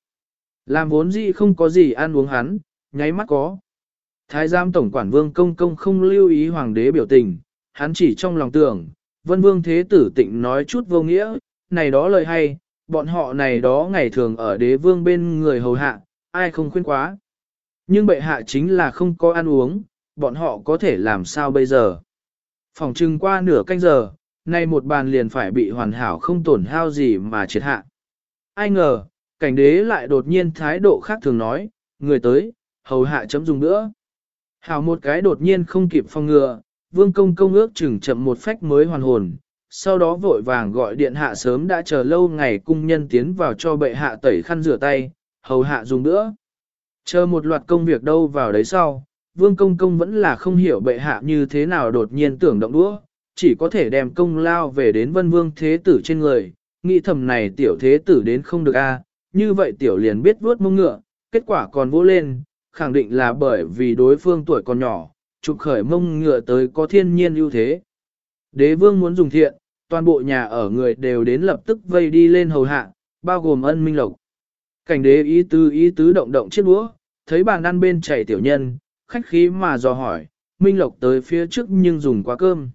Làm vốn gì không có gì ăn uống hắn, nháy mắt có. Thái giám tổng quản vương công công không lưu ý hoàng đế biểu tình, hắn chỉ trong lòng tưởng, vân vương thế tử tịnh nói chút vô nghĩa, này đó lời hay, bọn họ này đó ngày thường ở đế vương bên người hầu hạ, ai không khuyên quá. Nhưng bệ hạ chính là không có ăn uống, bọn họ có thể làm sao bây giờ. Phòng trưng qua nửa canh giờ, nay một bàn liền phải bị hoàn hảo không tổn hao gì mà triệt hạ. Ai ngờ, cảnh đế lại đột nhiên thái độ khác thường nói, người tới, hầu hạ chấm dùng nữa. Hảo một cái đột nhiên không kịp phòng ngừa, vương công công ước chừng chậm một phách mới hoàn hồn, sau đó vội vàng gọi điện hạ sớm đã chờ lâu ngày cung nhân tiến vào cho bệ hạ tẩy khăn rửa tay, hầu hạ dùng nữa. Chờ một loạt công việc đâu vào đấy sau, vương công công vẫn là không hiểu bệ hạ như thế nào đột nhiên tưởng động đũa, chỉ có thể đem công lao về đến vân vương thế tử trên người, nghĩ thầm này tiểu thế tử đến không được a như vậy tiểu liền biết vuốt mông ngựa, kết quả còn vỗ lên, khẳng định là bởi vì đối phương tuổi còn nhỏ, trục khởi mông ngựa tới có thiên nhiên ưu thế. Đế vương muốn dùng thiện, toàn bộ nhà ở người đều đến lập tức vây đi lên hầu hạ, bao gồm ân minh lộc. Cảnh đế ý tứ ý tứ động động chiếc đũa, thấy bàn ăn bên chảy tiểu nhân, khách khí mà dò hỏi, Minh Lộc tới phía trước nhưng dùng quá cơm.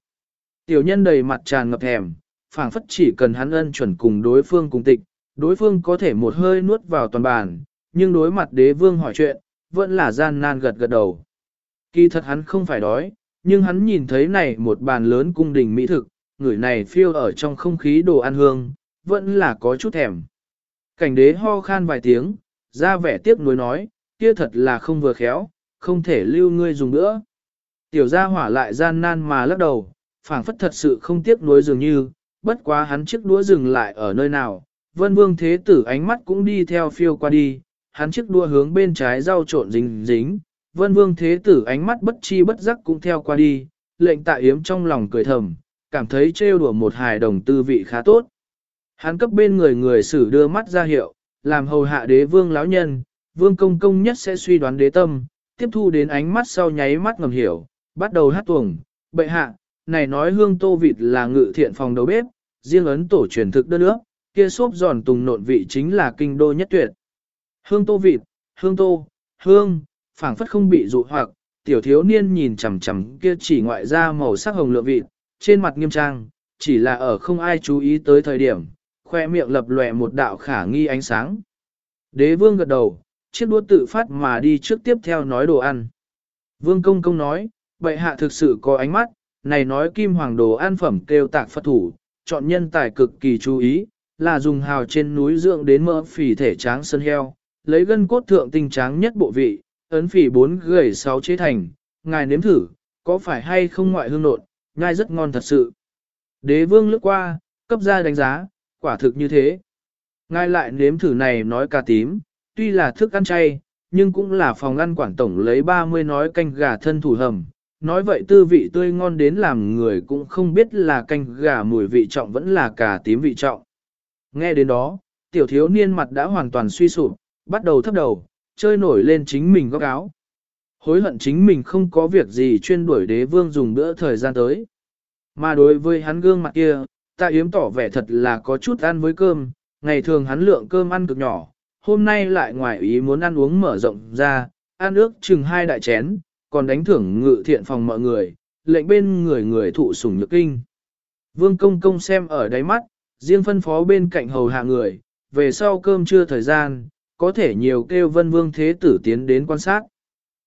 Tiểu nhân đầy mặt tràn ngập thèm, phảng phất chỉ cần hắn ân chuẩn cùng đối phương cùng tịch, đối phương có thể một hơi nuốt vào toàn bàn, nhưng đối mặt đế vương hỏi chuyện, vẫn là gian nan gật gật đầu. Kỳ thật hắn không phải đói, nhưng hắn nhìn thấy này một bàn lớn cung đình mỹ thực, người này phiêu ở trong không khí đồ ăn hương, vẫn là có chút thèm. Cảnh đế ho khan vài tiếng, ra vẻ tiếc nuối nói, kia thật là không vừa khéo, không thể lưu ngươi dùng nữa. Tiểu gia hỏa lại gian nan mà lắc đầu, phảng phất thật sự không tiếc nuối dường như, bất quá hắn chiếc đũa dừng lại ở nơi nào, vân vương thế tử ánh mắt cũng đi theo phiêu qua đi, hắn chiếc đua hướng bên trái rau trộn dính dính, vân vương thế tử ánh mắt bất chi bất giác cũng theo qua đi, lệnh tạ yếm trong lòng cười thầm, cảm thấy trêu đùa một hài đồng tư vị khá tốt. Hắn cấp bên người người xử đưa mắt ra hiệu, làm hầu hạ đế vương lão nhân, vương công công nhất sẽ suy đoán đế tâm, tiếp thu đến ánh mắt sau nháy mắt ngầm hiểu, bắt đầu hát tuồng, bệ hạ, này nói hương tô vịt là ngự thiện phòng đầu bếp, riêng ấn tổ truyền thực đơn nước, kia xốp giòn tùng nộn vị chính là kinh đô nhất tuyệt. Hương tô vịt, hương tô, hương, phảng phất không bị dụ hoặc, tiểu thiếu niên nhìn chằm chằm kia chỉ ngoại ra màu sắc hồng lượng vịt, trên mặt nghiêm trang, chỉ là ở không ai chú ý tới thời điểm, khoe miệng lập lòe một đạo khả nghi ánh sáng. Đế vương gật đầu, chiếc đũa tự phát mà đi trước tiếp theo nói đồ ăn. Vương công công nói, bệ hạ thực sự có ánh mắt, này nói kim hoàng đồ ăn phẩm kêu tạc phật thủ, chọn nhân tài cực kỳ chú ý, là dùng hào trên núi dưỡng đến mỡ phì thể tráng sân heo, lấy gân cốt thượng tinh tráng nhất bộ vị, ấn phỉ bốn gầy sáu chế thành, ngài nếm thử, có phải hay không ngoại hương nộn, ngài rất ngon thật sự. Đế vương lướt qua, cấp ra đánh giá, quả thực như thế. Ngài lại nếm thử này nói cà tím, tuy là thức ăn chay, nhưng cũng là phòng ăn quản tổng lấy 30 nói canh gà thân thủ hầm. Nói vậy tư vị tươi ngon đến làm người cũng không biết là canh gà mùi vị trọng vẫn là cà tím vị trọng. Nghe đến đó, tiểu thiếu niên mặt đã hoàn toàn suy sụp, bắt đầu thấp đầu, chơi nổi lên chính mình góc áo. Hối hận chính mình không có việc gì chuyên đuổi đế vương dùng bữa thời gian tới. Mà đối với hắn gương mặt kia, ta yếm tỏ vẻ thật là có chút ăn với cơm, ngày thường hắn lượng cơm ăn cực nhỏ, hôm nay lại ngoài ý muốn ăn uống mở rộng ra, ăn ước chừng hai đại chén, còn đánh thưởng ngự thiện phòng mọi người, lệnh bên người người thụ sủng nhược kinh. Vương công công xem ở đáy mắt, riêng phân phó bên cạnh hầu hạ người, về sau cơm trưa thời gian, có thể nhiều kêu vân vương thế tử tiến đến quan sát.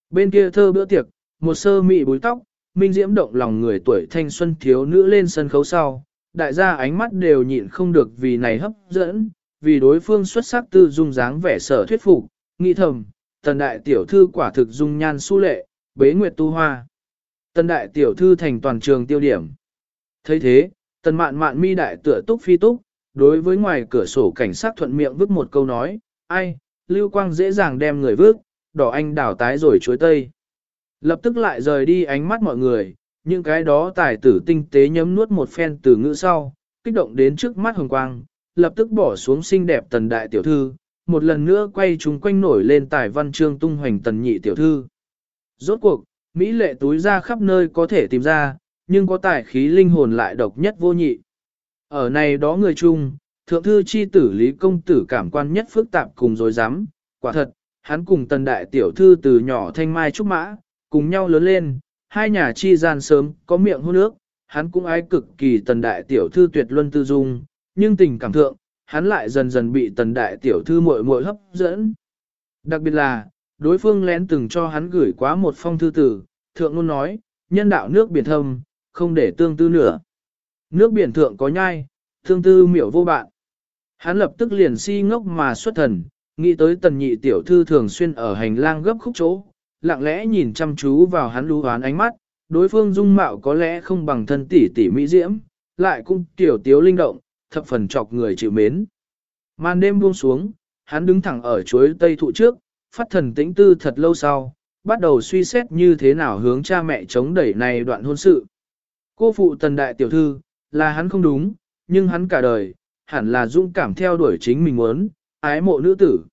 Bên kia thơ bữa tiệc, một sơ mị búi tóc, minh diễm động lòng người tuổi thanh xuân thiếu nữ lên sân khấu sau, đại gia ánh mắt đều nhịn không được vì này hấp dẫn, vì đối phương xuất sắc tư dung dáng vẻ sở thuyết phục, nghĩ thầm, tần đại tiểu thư quả thực dung nhan su lệ, bế nguyệt tu hoa. Tần đại tiểu thư thành toàn trường tiêu điểm. thấy thế, tần mạn mạn mi đại tựa túc phi túc, đối với ngoài cửa sổ cảnh sát thuận miệng vứt một câu nói, ai, lưu quang dễ dàng đem người vước, đỏ anh đảo tái rồi chuối tây. Lập tức lại rời đi ánh mắt mọi người, những cái đó tài tử tinh tế nhấm nuốt một phen từ ngữ sau, kích động đến trước mắt hồng quang, lập tức bỏ xuống xinh đẹp tần đại tiểu thư, một lần nữa quay chúng quanh nổi lên tài văn chương tung hoành tần nhị tiểu thư. Rốt cuộc, Mỹ lệ túi ra khắp nơi có thể tìm ra, nhưng có tài khí linh hồn lại độc nhất vô nhị. Ở này đó người chung, thượng thư chi tử lý công tử cảm quan nhất phức tạp cùng dối rắm quả thật, hắn cùng tần đại tiểu thư từ nhỏ thanh mai trúc mã, cùng nhau lớn lên, hai nhà chi gian sớm có miệng hôn nước, hắn cũng ái cực kỳ tần đại tiểu thư tuyệt luân tư dung, nhưng tình cảm thượng, hắn lại dần dần bị tần đại tiểu thư muội muội hấp dẫn. Đặc biệt là, đối phương lén từng cho hắn gửi quá một phong thư tử, thượng luôn nói, nhân đạo nước biển thâm, không để tương tư nữa. Nước biển thượng có nhai, tương tư miểu vô bạn. Hắn lập tức liền si ngốc mà xuất thần, nghĩ tới tần nhị tiểu thư thường xuyên ở hành lang gấp khúc chỗ, lặng lẽ nhìn chăm chú vào hắn lưu hoán ánh mắt, đối phương dung mạo có lẽ không bằng thân tỷ tỷ mỹ diễm, lại cũng tiểu tiếu linh động, thập phần chọc người chịu mến. Màn đêm buông xuống, hắn đứng thẳng ở chuối tây thụ trước, phát thần tĩnh tư thật lâu sau, bắt đầu suy xét như thế nào hướng cha mẹ chống đẩy này đoạn hôn sự. Cô phụ tần đại tiểu thư, là hắn không đúng, nhưng hắn cả đời, hẳn là dũng cảm theo đuổi chính mình muốn, ái mộ nữ tử.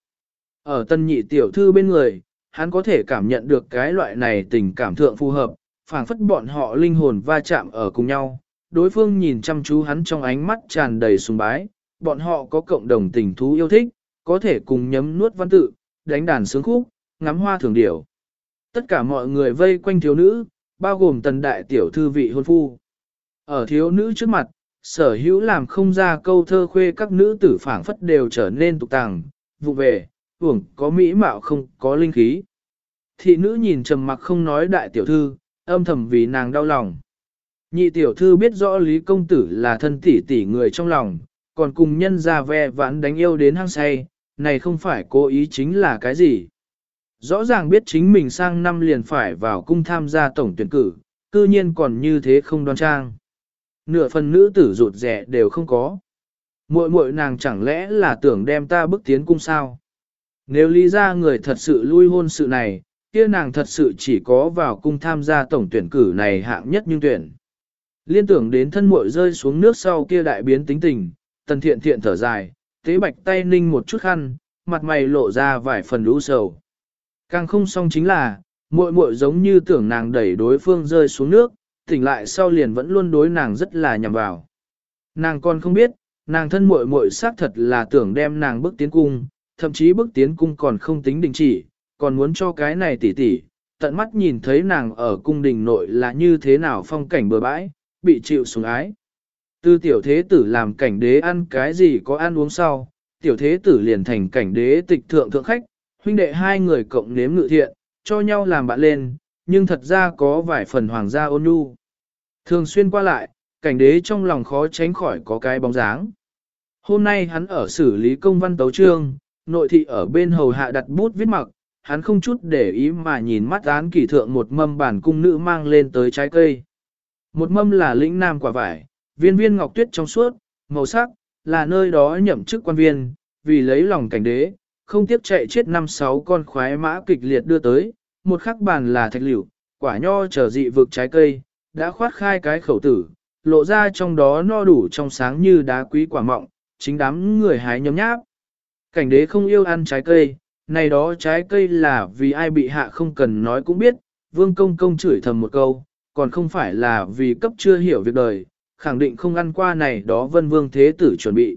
Ở tân nhị tiểu thư bên người, hắn có thể cảm nhận được cái loại này tình cảm thượng phù hợp, phảng phất bọn họ linh hồn va chạm ở cùng nhau. Đối phương nhìn chăm chú hắn trong ánh mắt tràn đầy sùng bái, bọn họ có cộng đồng tình thú yêu thích, có thể cùng nhấm nuốt văn tự, đánh đàn sướng khúc, ngắm hoa thường điểu. Tất cả mọi người vây quanh thiếu nữ, bao gồm tần đại tiểu thư vị hôn phu. Ở thiếu nữ trước mặt, sở hữu làm không ra câu thơ khuê các nữ tử phảng phất đều trở nên tục tàng, vụ về, uổng có mỹ mạo không có linh khí. Thị nữ nhìn trầm mặc không nói đại tiểu thư, âm thầm vì nàng đau lòng. Nhị tiểu thư biết rõ Lý Công Tử là thân tỷ tỷ người trong lòng, còn cùng nhân ra ve vãn đánh yêu đến hang say, này không phải cố ý chính là cái gì. Rõ ràng biết chính mình sang năm liền phải vào cung tham gia tổng tuyển cử, cư nhiên còn như thế không đoan trang. Nửa phần nữ tử rụt rẻ đều không có. Muội muội nàng chẳng lẽ là tưởng đem ta bước tiến cung sao? Nếu lý ra người thật sự lui hôn sự này, kia nàng thật sự chỉ có vào cung tham gia tổng tuyển cử này hạng nhất nhưng tuyển. Liên tưởng đến thân muội rơi xuống nước sau kia đại biến tính tình, tần thiện thiện thở dài, tế bạch tay ninh một chút khăn, mặt mày lộ ra vài phần lũ sầu. Càng không xong chính là, muội muội giống như tưởng nàng đẩy đối phương rơi xuống nước, tỉnh lại sau liền vẫn luôn đối nàng rất là nhằm vào. Nàng còn không biết, nàng thân muội muội xác thật là tưởng đem nàng bước tiến cung, thậm chí bước tiến cung còn không tính đình chỉ, còn muốn cho cái này tỉ tỉ, tận mắt nhìn thấy nàng ở cung đình nội là như thế nào phong cảnh bừa bãi, bị chịu sủng ái. tư tiểu thế tử làm cảnh đế ăn cái gì có ăn uống sau, tiểu thế tử liền thành cảnh đế tịch thượng thượng khách, huynh đệ hai người cộng nếm ngự thiện, cho nhau làm bạn lên, nhưng thật ra có vài phần hoàng gia ôn nhu. Thường xuyên qua lại, cảnh đế trong lòng khó tránh khỏi có cái bóng dáng. Hôm nay hắn ở xử lý công văn tấu trương, nội thị ở bên hầu hạ đặt bút viết mặc, hắn không chút để ý mà nhìn mắt án kỷ thượng một mâm bản cung nữ mang lên tới trái cây. Một mâm là lĩnh nam quả vải, viên viên ngọc tuyết trong suốt, màu sắc, là nơi đó nhậm chức quan viên, vì lấy lòng cảnh đế, không tiếc chạy chết năm sáu con khoái mã kịch liệt đưa tới, một khắc bàn là thạch liễu, quả nho trở dị vực trái cây, đã khoát khai cái khẩu tử, lộ ra trong đó no đủ trong sáng như đá quý quả mọng, chính đám người hái nhấm nháp. Cảnh đế không yêu ăn trái cây, này đó trái cây là vì ai bị hạ không cần nói cũng biết, vương công công chửi thầm một câu, còn không phải là vì cấp chưa hiểu việc đời, khẳng định không ăn qua này đó vân vương thế tử chuẩn bị.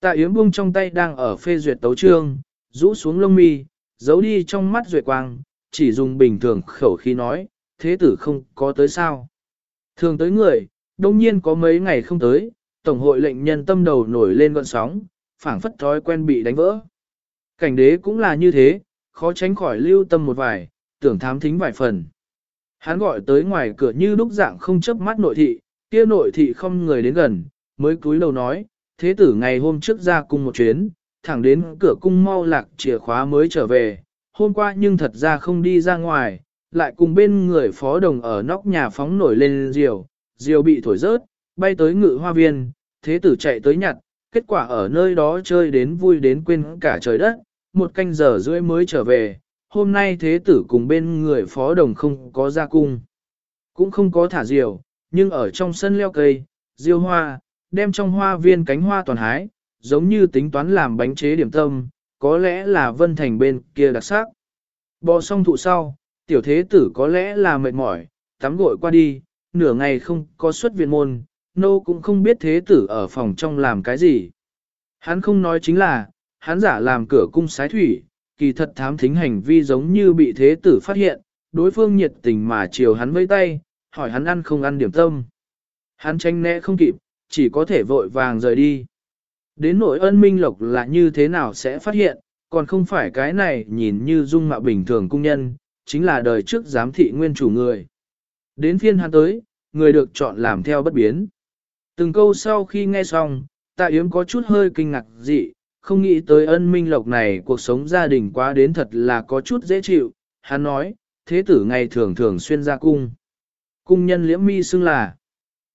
Tạ Yếm buông trong tay đang ở phê duyệt tấu trương, rũ xuống lông mi, giấu đi trong mắt duyệt quang, chỉ dùng bình thường khẩu khí nói, thế tử không có tới sao. Thường tới người, đông nhiên có mấy ngày không tới, Tổng hội lệnh nhân tâm đầu nổi lên gọn sóng, phảng phất thói quen bị đánh vỡ. Cảnh đế cũng là như thế, khó tránh khỏi lưu tâm một vài, tưởng thám thính vài phần. Hắn gọi tới ngoài cửa như đúc dạng không chấp mắt nội thị, kia nội thị không người đến gần, mới cúi đầu nói, thế tử ngày hôm trước ra cung một chuyến, thẳng đến cửa cung mau lạc chìa khóa mới trở về, hôm qua nhưng thật ra không đi ra ngoài, lại cùng bên người phó đồng ở nóc nhà phóng nổi lên diều, diều bị thổi rớt, bay tới ngự hoa viên, thế tử chạy tới nhặt, kết quả ở nơi đó chơi đến vui đến quên cả trời đất, một canh giờ rưỡi mới trở về, hôm nay thế tử cùng bên người phó đồng không có ra cung, cũng không có thả diều, nhưng ở trong sân leo cây, diêu hoa, đem trong hoa viên cánh hoa toàn hái, giống như tính toán làm bánh chế điểm tâm, có lẽ là vân thành bên kia đặc sắc. Bò xong thụ sau, tiểu thế tử có lẽ là mệt mỏi, tắm gội qua đi, nửa ngày không có xuất viện môn, nô cũng không biết thế tử ở phòng trong làm cái gì. Hắn không nói chính là, hắn giả làm cửa cung sái thủy, kỳ thật thám thính hành vi giống như bị thế tử phát hiện, đối phương nhiệt tình mà chiều hắn với tay, hỏi hắn ăn không ăn điểm tâm. Hắn tranh né không kịp, chỉ có thể vội vàng rời đi. Đến nỗi ân minh lộc là như thế nào sẽ phát hiện, còn không phải cái này nhìn như dung mạo bình thường cung nhân, chính là đời trước giám thị nguyên chủ người. Đến phiên hắn tới, người được chọn làm theo bất biến. Từng câu sau khi nghe xong, tạ yếm có chút hơi kinh ngạc dị, không nghĩ tới ân minh lộc này cuộc sống gia đình quá đến thật là có chút dễ chịu. Hắn nói, thế tử ngày thường thường xuyên ra cung. Cung nhân liễm mi xưng là.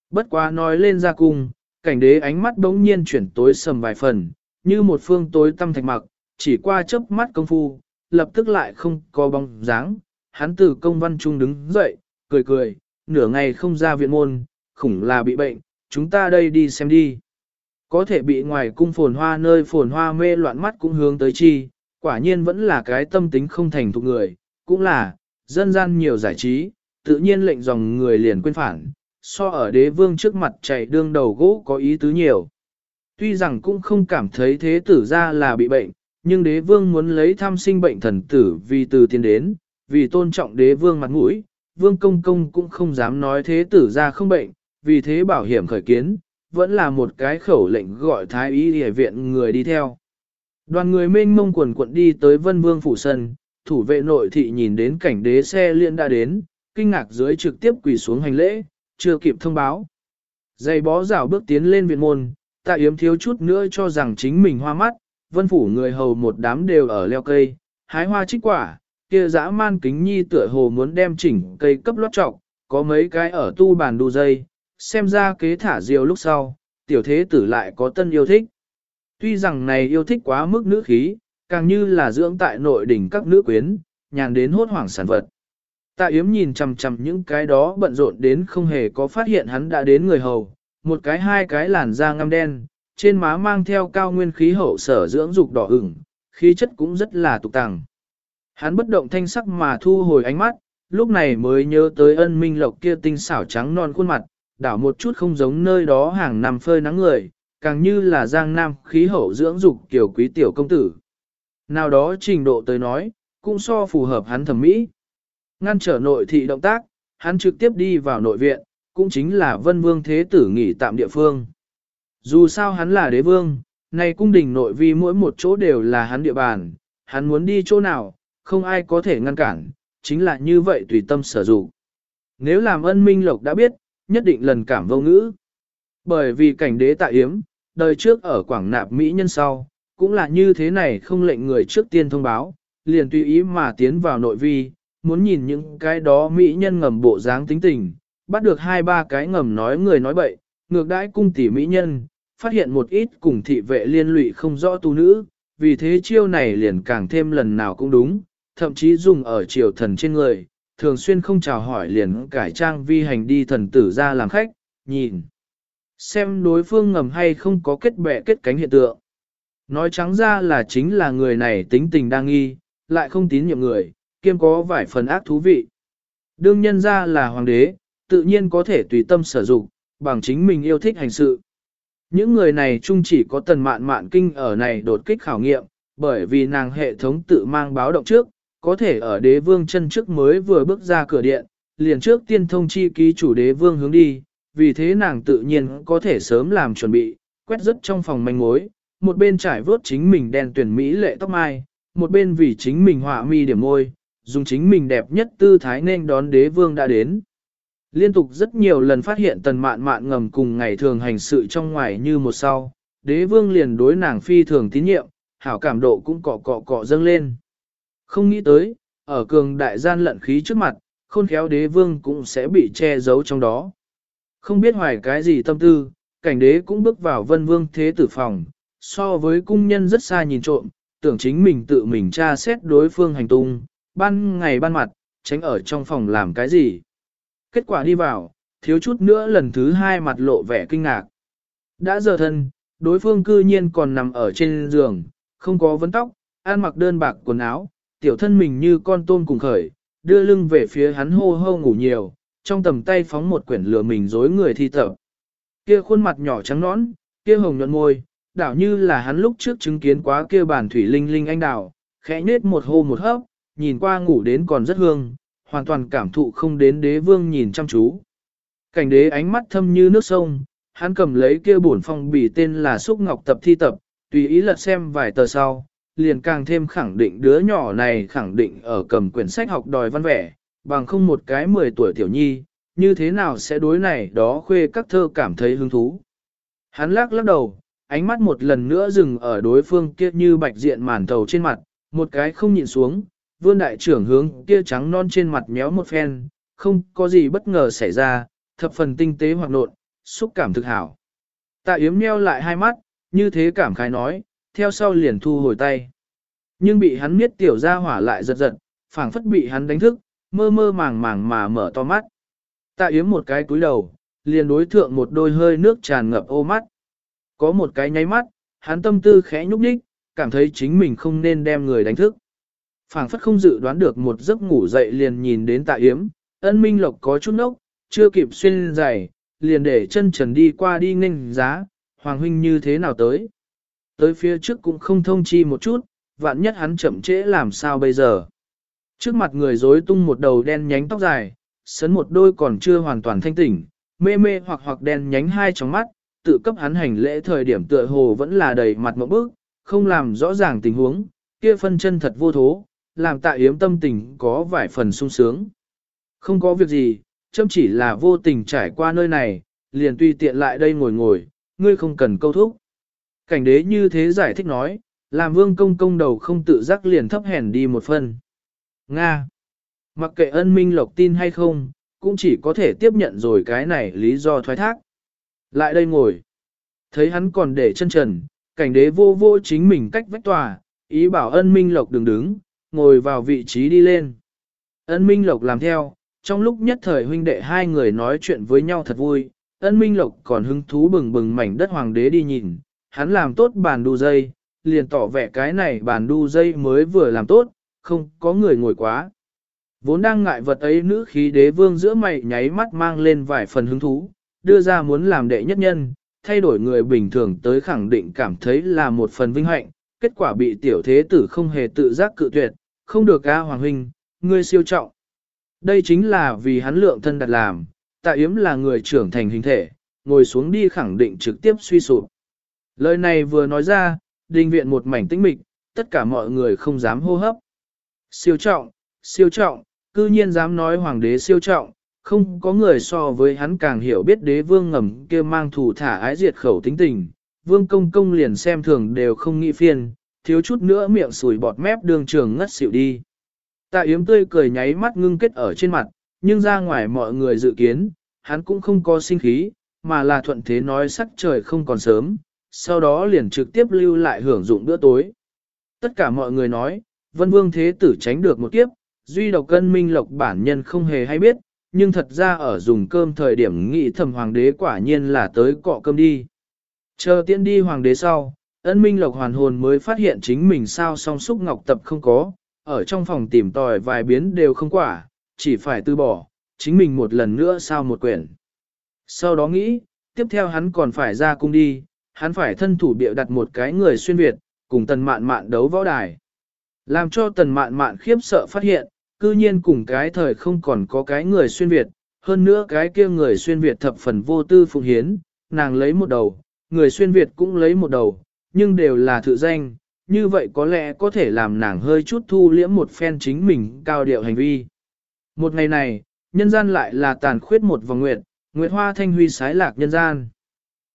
Bất quá nói lên ra cung, cảnh đế ánh mắt bỗng nhiên chuyển tối sầm vài phần, như một phương tối tâm thạch mặc, chỉ qua chớp mắt công phu, lập tức lại không có bóng dáng. Hắn từ công văn trung đứng dậy, cười cười, nửa ngày không ra viện môn, khủng là bị bệnh, chúng ta đây đi xem đi. Có thể bị ngoài cung phồn hoa nơi phồn hoa mê loạn mắt cũng hướng tới chi, quả nhiên vẫn là cái tâm tính không thành thục người, cũng là, dân gian nhiều giải trí, tự nhiên lệnh dòng người liền quên phản, so ở đế vương trước mặt chạy đương đầu gỗ có ý tứ nhiều. Tuy rằng cũng không cảm thấy thế tử ra là bị bệnh, nhưng đế vương muốn lấy thăm sinh bệnh thần tử vì từ tiến đến, vì tôn trọng đế vương mặt mũi, vương công công cũng không dám nói thế tử ra không bệnh, vì thế bảo hiểm khởi kiến, vẫn là một cái khẩu lệnh gọi thái y hệ viện người đi theo. Đoàn người mênh mông quần quận đi tới vân vương phủ sân, thủ vệ nội thị nhìn đến cảnh đế xe liên đã đến, kinh ngạc dưới trực tiếp quỳ xuống hành lễ, chưa kịp thông báo. Dây bó rào bước tiến lên viện môn, tạ yếm thiếu chút nữa cho rằng chính mình hoa mắt, vân phủ người hầu một đám đều ở leo cây, hái hoa trích quả, kia dã man kính nhi tựa hồ muốn đem chỉnh cây cấp lót trọng, có mấy cái ở tu bàn đu dây, xem ra kế thả diều lúc sau, tiểu thế tử lại có tân yêu thích. Tuy rằng này yêu thích quá mức nữ khí, càng như là dưỡng tại nội đỉnh các nữ quyến, nhàn đến hốt hoảng sản vật. Tạ Yếm nhìn chằm chằm những cái đó bận rộn đến không hề có phát hiện hắn đã đến người hầu, một cái hai cái làn da ngăm đen, trên má mang theo cao nguyên khí hậu sở dưỡng dục đỏ ửng, khí chất cũng rất là tục tàng. Hắn bất động thanh sắc mà thu hồi ánh mắt, lúc này mới nhớ tới ân minh lộc kia tinh xảo trắng non khuôn mặt, đảo một chút không giống nơi đó hàng nằm phơi nắng người, càng như là giang nam khí hậu dưỡng dục kiểu quý tiểu công tử. Nào đó trình độ tới nói, cũng so phù hợp hắn thẩm mỹ. Ngăn trở nội thị động tác, hắn trực tiếp đi vào nội viện, cũng chính là vân vương thế tử nghỉ tạm địa phương. Dù sao hắn là đế vương, này cung đình nội vi mỗi một chỗ đều là hắn địa bàn, hắn muốn đi chỗ nào, không ai có thể ngăn cản, chính là như vậy tùy tâm sở dụng. Nếu làm ân minh lộc đã biết, nhất định lần cảm vô ngữ. Bởi vì cảnh đế tại yếm, đời trước ở Quảng Nạp Mỹ nhân sau, cũng là như thế này không lệnh người trước tiên thông báo, liền tùy ý mà tiến vào nội vi, muốn nhìn những cái đó Mỹ nhân ngầm bộ dáng tính tình, bắt được hai ba cái ngầm nói người nói bậy, ngược đãi cung tỷ Mỹ nhân, phát hiện một ít cùng thị vệ liên lụy không rõ tu nữ, vì thế chiêu này liền càng thêm lần nào cũng đúng, thậm chí dùng ở triều thần trên người, thường xuyên không chào hỏi liền cải trang vi hành đi thần tử ra làm khách, nhìn. Xem đối phương ngầm hay không có kết bè kết cánh hiện tượng. Nói trắng ra là chính là người này tính tình đang nghi, lại không tín nhiệm người, kiêm có vài phần ác thú vị. Đương nhân ra là hoàng đế, tự nhiên có thể tùy tâm sử dụng, bằng chính mình yêu thích hành sự. Những người này chung chỉ có tần mạn mạn kinh ở này đột kích khảo nghiệm, bởi vì nàng hệ thống tự mang báo động trước, có thể ở đế vương chân trước mới vừa bước ra cửa điện, liền trước tiên thông chi ký chủ đế vương hướng đi, vì thế nàng tự nhiên có thể sớm làm chuẩn bị, quét rất trong phòng manh mối, một bên trải vớt chính mình đen tuyển mỹ lệ tóc mai, một bên vì chính mình họa mi điểm môi, dùng chính mình đẹp nhất tư thái nên đón đế vương đã đến. Liên tục rất nhiều lần phát hiện tần mạn mạn ngầm cùng ngày thường hành sự trong ngoài như một sau, đế vương liền đối nàng phi thường tín nhiệm, hảo cảm độ cũng cọ cọ cọ dâng lên. Không nghĩ tới, ở cường đại gian lận khí trước mặt, khôn khéo đế vương cũng sẽ bị che giấu trong đó. Không biết hoài cái gì tâm tư, cảnh đế cũng bước vào vân vương thế tử phòng, so với cung nhân rất xa nhìn trộm, tưởng chính mình tự mình tra xét đối phương hành tung, ban ngày ban mặt, tránh ở trong phòng làm cái gì. Kết quả đi vào, thiếu chút nữa lần thứ hai mặt lộ vẻ kinh ngạc. Đã giờ thân, đối phương cư nhiên còn nằm ở trên giường, không có vấn tóc, ăn mặc đơn bạc quần áo, tiểu thân mình như con tôm cùng khởi, đưa lưng về phía hắn hô hô ngủ nhiều, trong tầm tay phóng một quyển lừa mình dối người thi tập. Kia khuôn mặt nhỏ trắng nõn, kia hồng nhuận môi, đảo như là hắn lúc trước chứng kiến quá kia bản thủy linh linh anh đào, khẽ nết một hô một hấp, nhìn qua ngủ đến còn rất hương, hoàn toàn cảm thụ không đến đế vương nhìn chăm chú. Cảnh đế ánh mắt thâm như nước sông, hắn cầm lấy kia bổn phong bì tên là xúc ngọc tập thi tập, tùy ý lật xem vài tờ sau, liền càng thêm khẳng định đứa nhỏ này khẳng định ở cầm quyển sách học đòi văn vẻ, bằng không một cái 10 tuổi tiểu nhi, như thế nào sẽ đối này đó khuê các thơ cảm thấy hứng thú. Hắn lắc lắc đầu, ánh mắt một lần nữa dừng ở đối phương kia như bạch diện màn thầu trên mặt, một cái không nhìn xuống, vươn đại trưởng hướng kia trắng non trên mặt méo một phen, không có gì bất ngờ xảy ra, thập phần tinh tế hoặc nộn, xúc cảm thực hảo. Tạ yếm nheo lại hai mắt, như thế cảm khái nói, theo sau liền thu hồi tay. Nhưng bị hắn miết tiểu ra hỏa lại giật giật, phảng phất bị hắn đánh thức, mơ mơ màng màng mà mở to mắt. Tạ yếm một cái cúi đầu, liền đối thượng một đôi hơi nước tràn ngập ô mắt. Có một cái nháy mắt, hắn tâm tư khẽ nhúc nhích, cảm thấy chính mình không nên đem người đánh thức phảng phất không dự đoán được một giấc ngủ dậy liền nhìn đến tạ yếm, ân minh lộc có chút nốc, chưa kịp xuyên giày, liền để chân trần đi qua đi nghênh giá, hoàng huynh như thế nào tới. Tới phía trước cũng không thông chi một chút, vạn nhất hắn chậm trễ làm sao bây giờ. Trước mặt người rối tung một đầu đen nhánh tóc dài, sấn một đôi còn chưa hoàn toàn thanh tỉnh, mê mê hoặc hoặc đen nhánh hai tròng mắt, tự cấp hắn hành lễ thời điểm tựa hồ vẫn là đầy mặt mộng bức, không làm rõ ràng tình huống, kia phân chân thật vô thố, làm tạ yếm tâm tình có vài phần sung sướng. Không có việc gì, châm chỉ là vô tình trải qua nơi này, liền tùy tiện lại đây ngồi ngồi, ngươi không cần câu thúc. Cảnh đế như thế giải thích nói, làm vương công công đầu không tự giác liền thấp hèn đi một phần. Nga. Mặc kệ ân minh lộc tin hay không, cũng chỉ có thể tiếp nhận rồi cái này lý do thoái thác. Lại đây ngồi. Thấy hắn còn để chân trần, cảnh đế vô vô chính mình cách vách tòa, ý bảo ân minh lộc đừng đứng, ngồi vào vị trí đi lên. Ân minh lộc làm theo, trong lúc nhất thời huynh đệ hai người nói chuyện với nhau thật vui, ân minh lộc còn hứng thú bừng bừng mảnh đất hoàng đế đi nhìn, hắn làm tốt bàn đu dây, liền tỏ vẻ cái này bàn đu dây mới vừa làm tốt, không có người ngồi quá. Vốn đang ngại vật ấy nữ khí đế vương giữa mày nháy mắt mang lên vài phần hứng thú, đưa ra muốn làm đệ nhất nhân, thay đổi người bình thường tới khẳng định cảm thấy là một phần vinh hạnh, kết quả bị tiểu thế tử không hề tự giác cự tuyệt, không được a hoàng huynh, ngươi siêu trọng. Đây chính là vì hắn lượng thân đặt làm, tạ yếm là người trưởng thành hình thể, ngồi xuống đi khẳng định trực tiếp suy sụp. Lời này vừa nói ra, đình viện một mảnh tĩnh mịch, tất cả mọi người không dám hô hấp. Siêu trọng, siêu trọng, cư nhiên dám nói hoàng đế siêu trọng, không có người so với hắn càng hiểu biết đế vương ngầm kia mang thủ thả ái diệt khẩu tính tình. Vương công công liền xem thường đều không nghĩ phiền, thiếu chút nữa miệng sùi bọt mép đường trường ngất xỉu đi. Tạ yếm tươi cười nháy mắt ngưng kết ở trên mặt, nhưng ra ngoài mọi người dự kiến, hắn cũng không có sinh khí, mà là thuận thế nói sắc trời không còn sớm, sau đó liền trực tiếp lưu lại hưởng dụng bữa tối. Tất cả mọi người nói, vân vương thế tử tránh được một kiếp, duy độc cân minh lộc bản nhân không hề hay biết, nhưng thật ra ở dùng cơm thời điểm nghĩ thầm hoàng đế quả nhiên là tới cọ cơm đi. Chờ tiễn đi hoàng đế sau, ân minh lộc hoàn hồn mới phát hiện chính mình sao song xúc ngọc tập không có, ở trong phòng tìm tòi vài biến đều không quả, chỉ phải từ bỏ, chính mình một lần nữa sao một quyển. Sau đó nghĩ, tiếp theo hắn còn phải ra cung đi, hắn phải thân thủ bịa đặt một cái người xuyên Việt, cùng tần mạn mạn đấu võ đài. Làm cho tần mạn mạn khiếp sợ phát hiện, cư nhiên cùng cái thời không còn có cái người xuyên Việt, hơn nữa cái kia người xuyên Việt thập phần vô tư phụng hiến, nàng lấy một đầu, người xuyên Việt cũng lấy một đầu, nhưng đều là thự danh, như vậy có lẽ có thể làm nàng hơi chút thu liễm một phen chính mình cao điệu hành vi. Một ngày này, nhân gian lại là tàn khuyết một vòng nguyệt, nguyệt hoa thanh huy sái lạc nhân gian.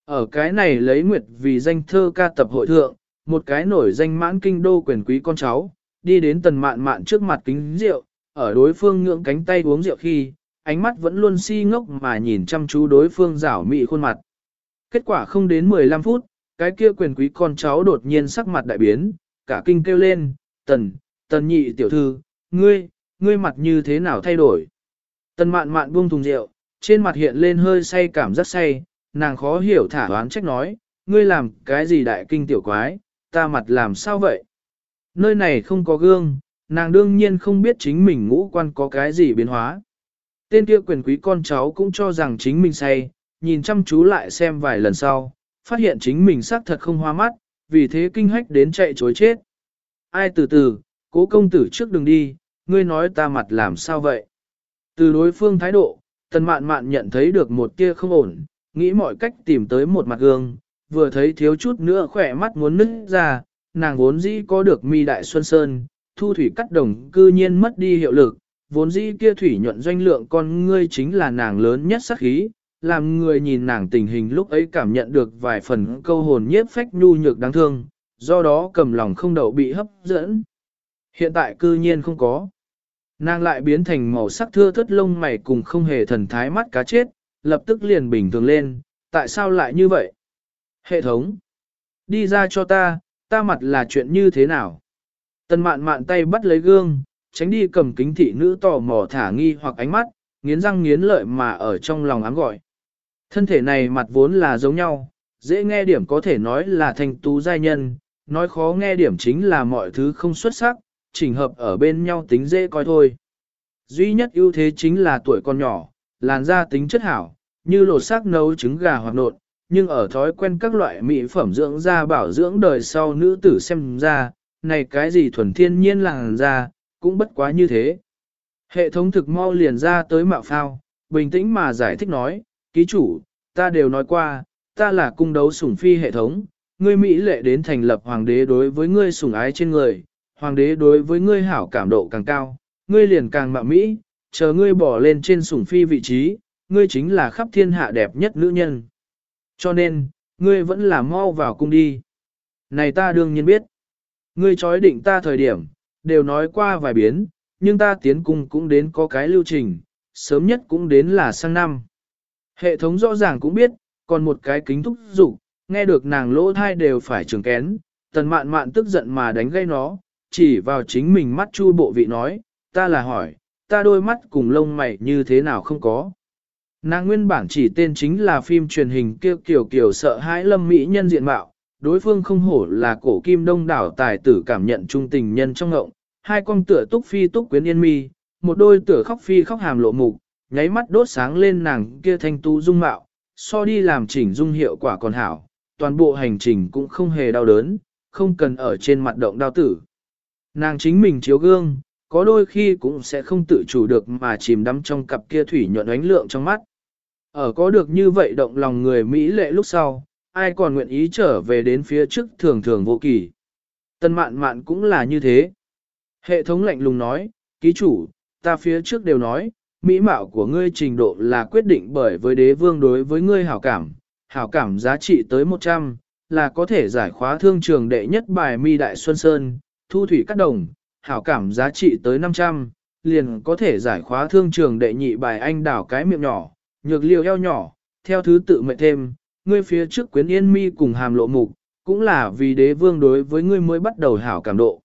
Ở cái này lấy nguyệt vì danh thơ ca tập hội thượng, một cái nổi danh mãn kinh đô quyền quý con cháu, đi đến tần mạn mạn trước mặt kính rượu, ở đối phương ngưỡng cánh tay uống rượu khi, ánh mắt vẫn luôn si ngốc mà nhìn chăm chú đối phương rảo mị khuôn mặt. Kết quả không đến 15 phút, cái kia quyền quý con cháu đột nhiên sắc mặt đại biến, cả kinh kêu lên, tần, tần nhị tiểu thư, ngươi, ngươi mặt như thế nào thay đổi. Tần mạn mạn buông thùng rượu, trên mặt hiện lên hơi say cảm giác say, nàng khó hiểu thả đoán trách nói, ngươi làm cái gì đại kinh tiểu quái, ta mặt làm sao vậy? Nơi này không có gương, nàng đương nhiên không biết chính mình ngũ quan có cái gì biến hóa. Tên kia quyền quý con cháu cũng cho rằng chính mình say, nhìn chăm chú lại xem vài lần sau, phát hiện chính mình xác thật không hoa mắt, vì thế kinh hách đến chạy chối chết. Ai từ từ, cố công tử trước đừng đi, ngươi nói ta mặt làm sao vậy? Từ đối phương thái độ, tần mạn mạn nhận thấy được một tia không ổn, nghĩ mọi cách tìm tới một mặt gương, vừa thấy thiếu chút nữa khỏe mắt muốn nứt ra, nàng vốn dĩ có được mi đại xuân sơn, thu thủy cắt đồng cư nhiên mất đi hiệu lực, vốn dĩ kia thủy nhuận doanh lượng con ngươi chính là nàng lớn nhất sắc khí, làm người nhìn nàng tình hình lúc ấy cảm nhận được vài phần câu hồn nhiếp phách nhu nhược đáng thương, do đó cầm lòng không đậu bị hấp dẫn. Hiện tại cư nhiên không có. Nàng lại biến thành màu sắc thưa thất lông mày cùng không hề thần thái mắt cá chết, lập tức liền bình thường lên, tại sao lại như vậy? Hệ thống, đi ra cho ta, ta mặt là chuyện như thế nào? Tần mạn mạn tay bắt lấy gương, tránh đi cầm kính thị nữ tò mò thả nghi hoặc ánh mắt, nghiến răng nghiến lợi mà ở trong lòng ám gọi. Thân thể này mặt vốn là giống nhau, dễ nghe điểm có thể nói là thành tú giai nhân, nói khó nghe điểm chính là mọi thứ không xuất sắc, chỉnh hợp ở bên nhau tính dễ coi thôi. Duy nhất ưu thế chính là tuổi con nhỏ, làn da tính chất hảo, như lột xác nấu trứng gà hoặc nộn, nhưng ở thói quen các loại mỹ phẩm dưỡng da bảo dưỡng đời sau nữ tử xem ra, này cái gì thuần thiên nhiên làn da, cũng bất quá như thế. Hệ thống thực mau liền ra tới mạo phao, bình tĩnh mà giải thích nói, ký chủ, ta đều nói qua, ta là cung đấu sủng phi hệ thống, ngươi Mỹ lệ đến thành lập hoàng đế đối với ngươi sủng ái trên người, hoàng đế đối với ngươi hảo cảm độ càng cao, ngươi liền càng mạo Mỹ, chờ ngươi bỏ lên trên sủng phi vị trí, ngươi chính là khắp thiên hạ đẹp nhất nữ nhân. Cho nên, ngươi vẫn là mau vào cung đi. Này ta đương nhiên biết. Ngươi chói định ta thời điểm, đều nói qua vài biến, nhưng ta tiến cung cũng đến có cái lưu trình, sớm nhất cũng đến là sang năm. Hệ thống rõ ràng cũng biết, còn một cái kính thúc dục nghe được nàng lỗ thai đều phải trường kén, tần mạn mạn tức giận mà đánh gây nó, chỉ vào chính mình mắt chu bộ vị nói, ta là hỏi, ta đôi mắt cùng lông mày như thế nào không có. Nàng nguyên bản chỉ tên chính là phim truyền hình kêu kiểu kiểu sợ hãi lâm mỹ nhân diện mạo, đối phương không hổ là cổ kim đông đảo tài tử cảm nhận trung tình nhân trong ngộng, hai con tựa túc phi túc quyến yên mi, một đôi tựa khóc phi khóc hàm lộ mục, nháy mắt đốt sáng lên nàng kia thanh tú dung mạo, so đi làm chỉnh dung hiệu quả còn hảo, toàn bộ hành trình cũng không hề đau đớn, không cần ở trên mặt động đau tử. Nàng chính mình chiếu gương, có đôi khi cũng sẽ không tự chủ được mà chìm đắm trong cặp kia thủy nhuận ánh lượng trong mắt. Ở có được như vậy động lòng người Mỹ lệ lúc sau, ai còn nguyện ý trở về đến phía trước thường thường vô kỳ. Tân mạn mạn cũng là như thế. Hệ thống lạnh lùng nói, ký chủ, ta phía trước đều nói, mỹ mạo của ngươi trình độ là quyết định bởi với đế vương đối với ngươi hảo cảm, hảo cảm giá trị tới 100, là có thể giải khóa thương trường đệ nhất bài mi đại xuân sơn, thu thủy cắt đồng, hảo cảm giá trị tới 500, liền có thể giải khóa thương trường đệ nhị bài anh đảo cái miệng nhỏ, nhược liều eo nhỏ, theo thứ tự mệnh thêm, ngươi phía trước quyến yên mi cùng hàm lộ mục, cũng là vì đế vương đối với ngươi mới bắt đầu hảo cảm độ.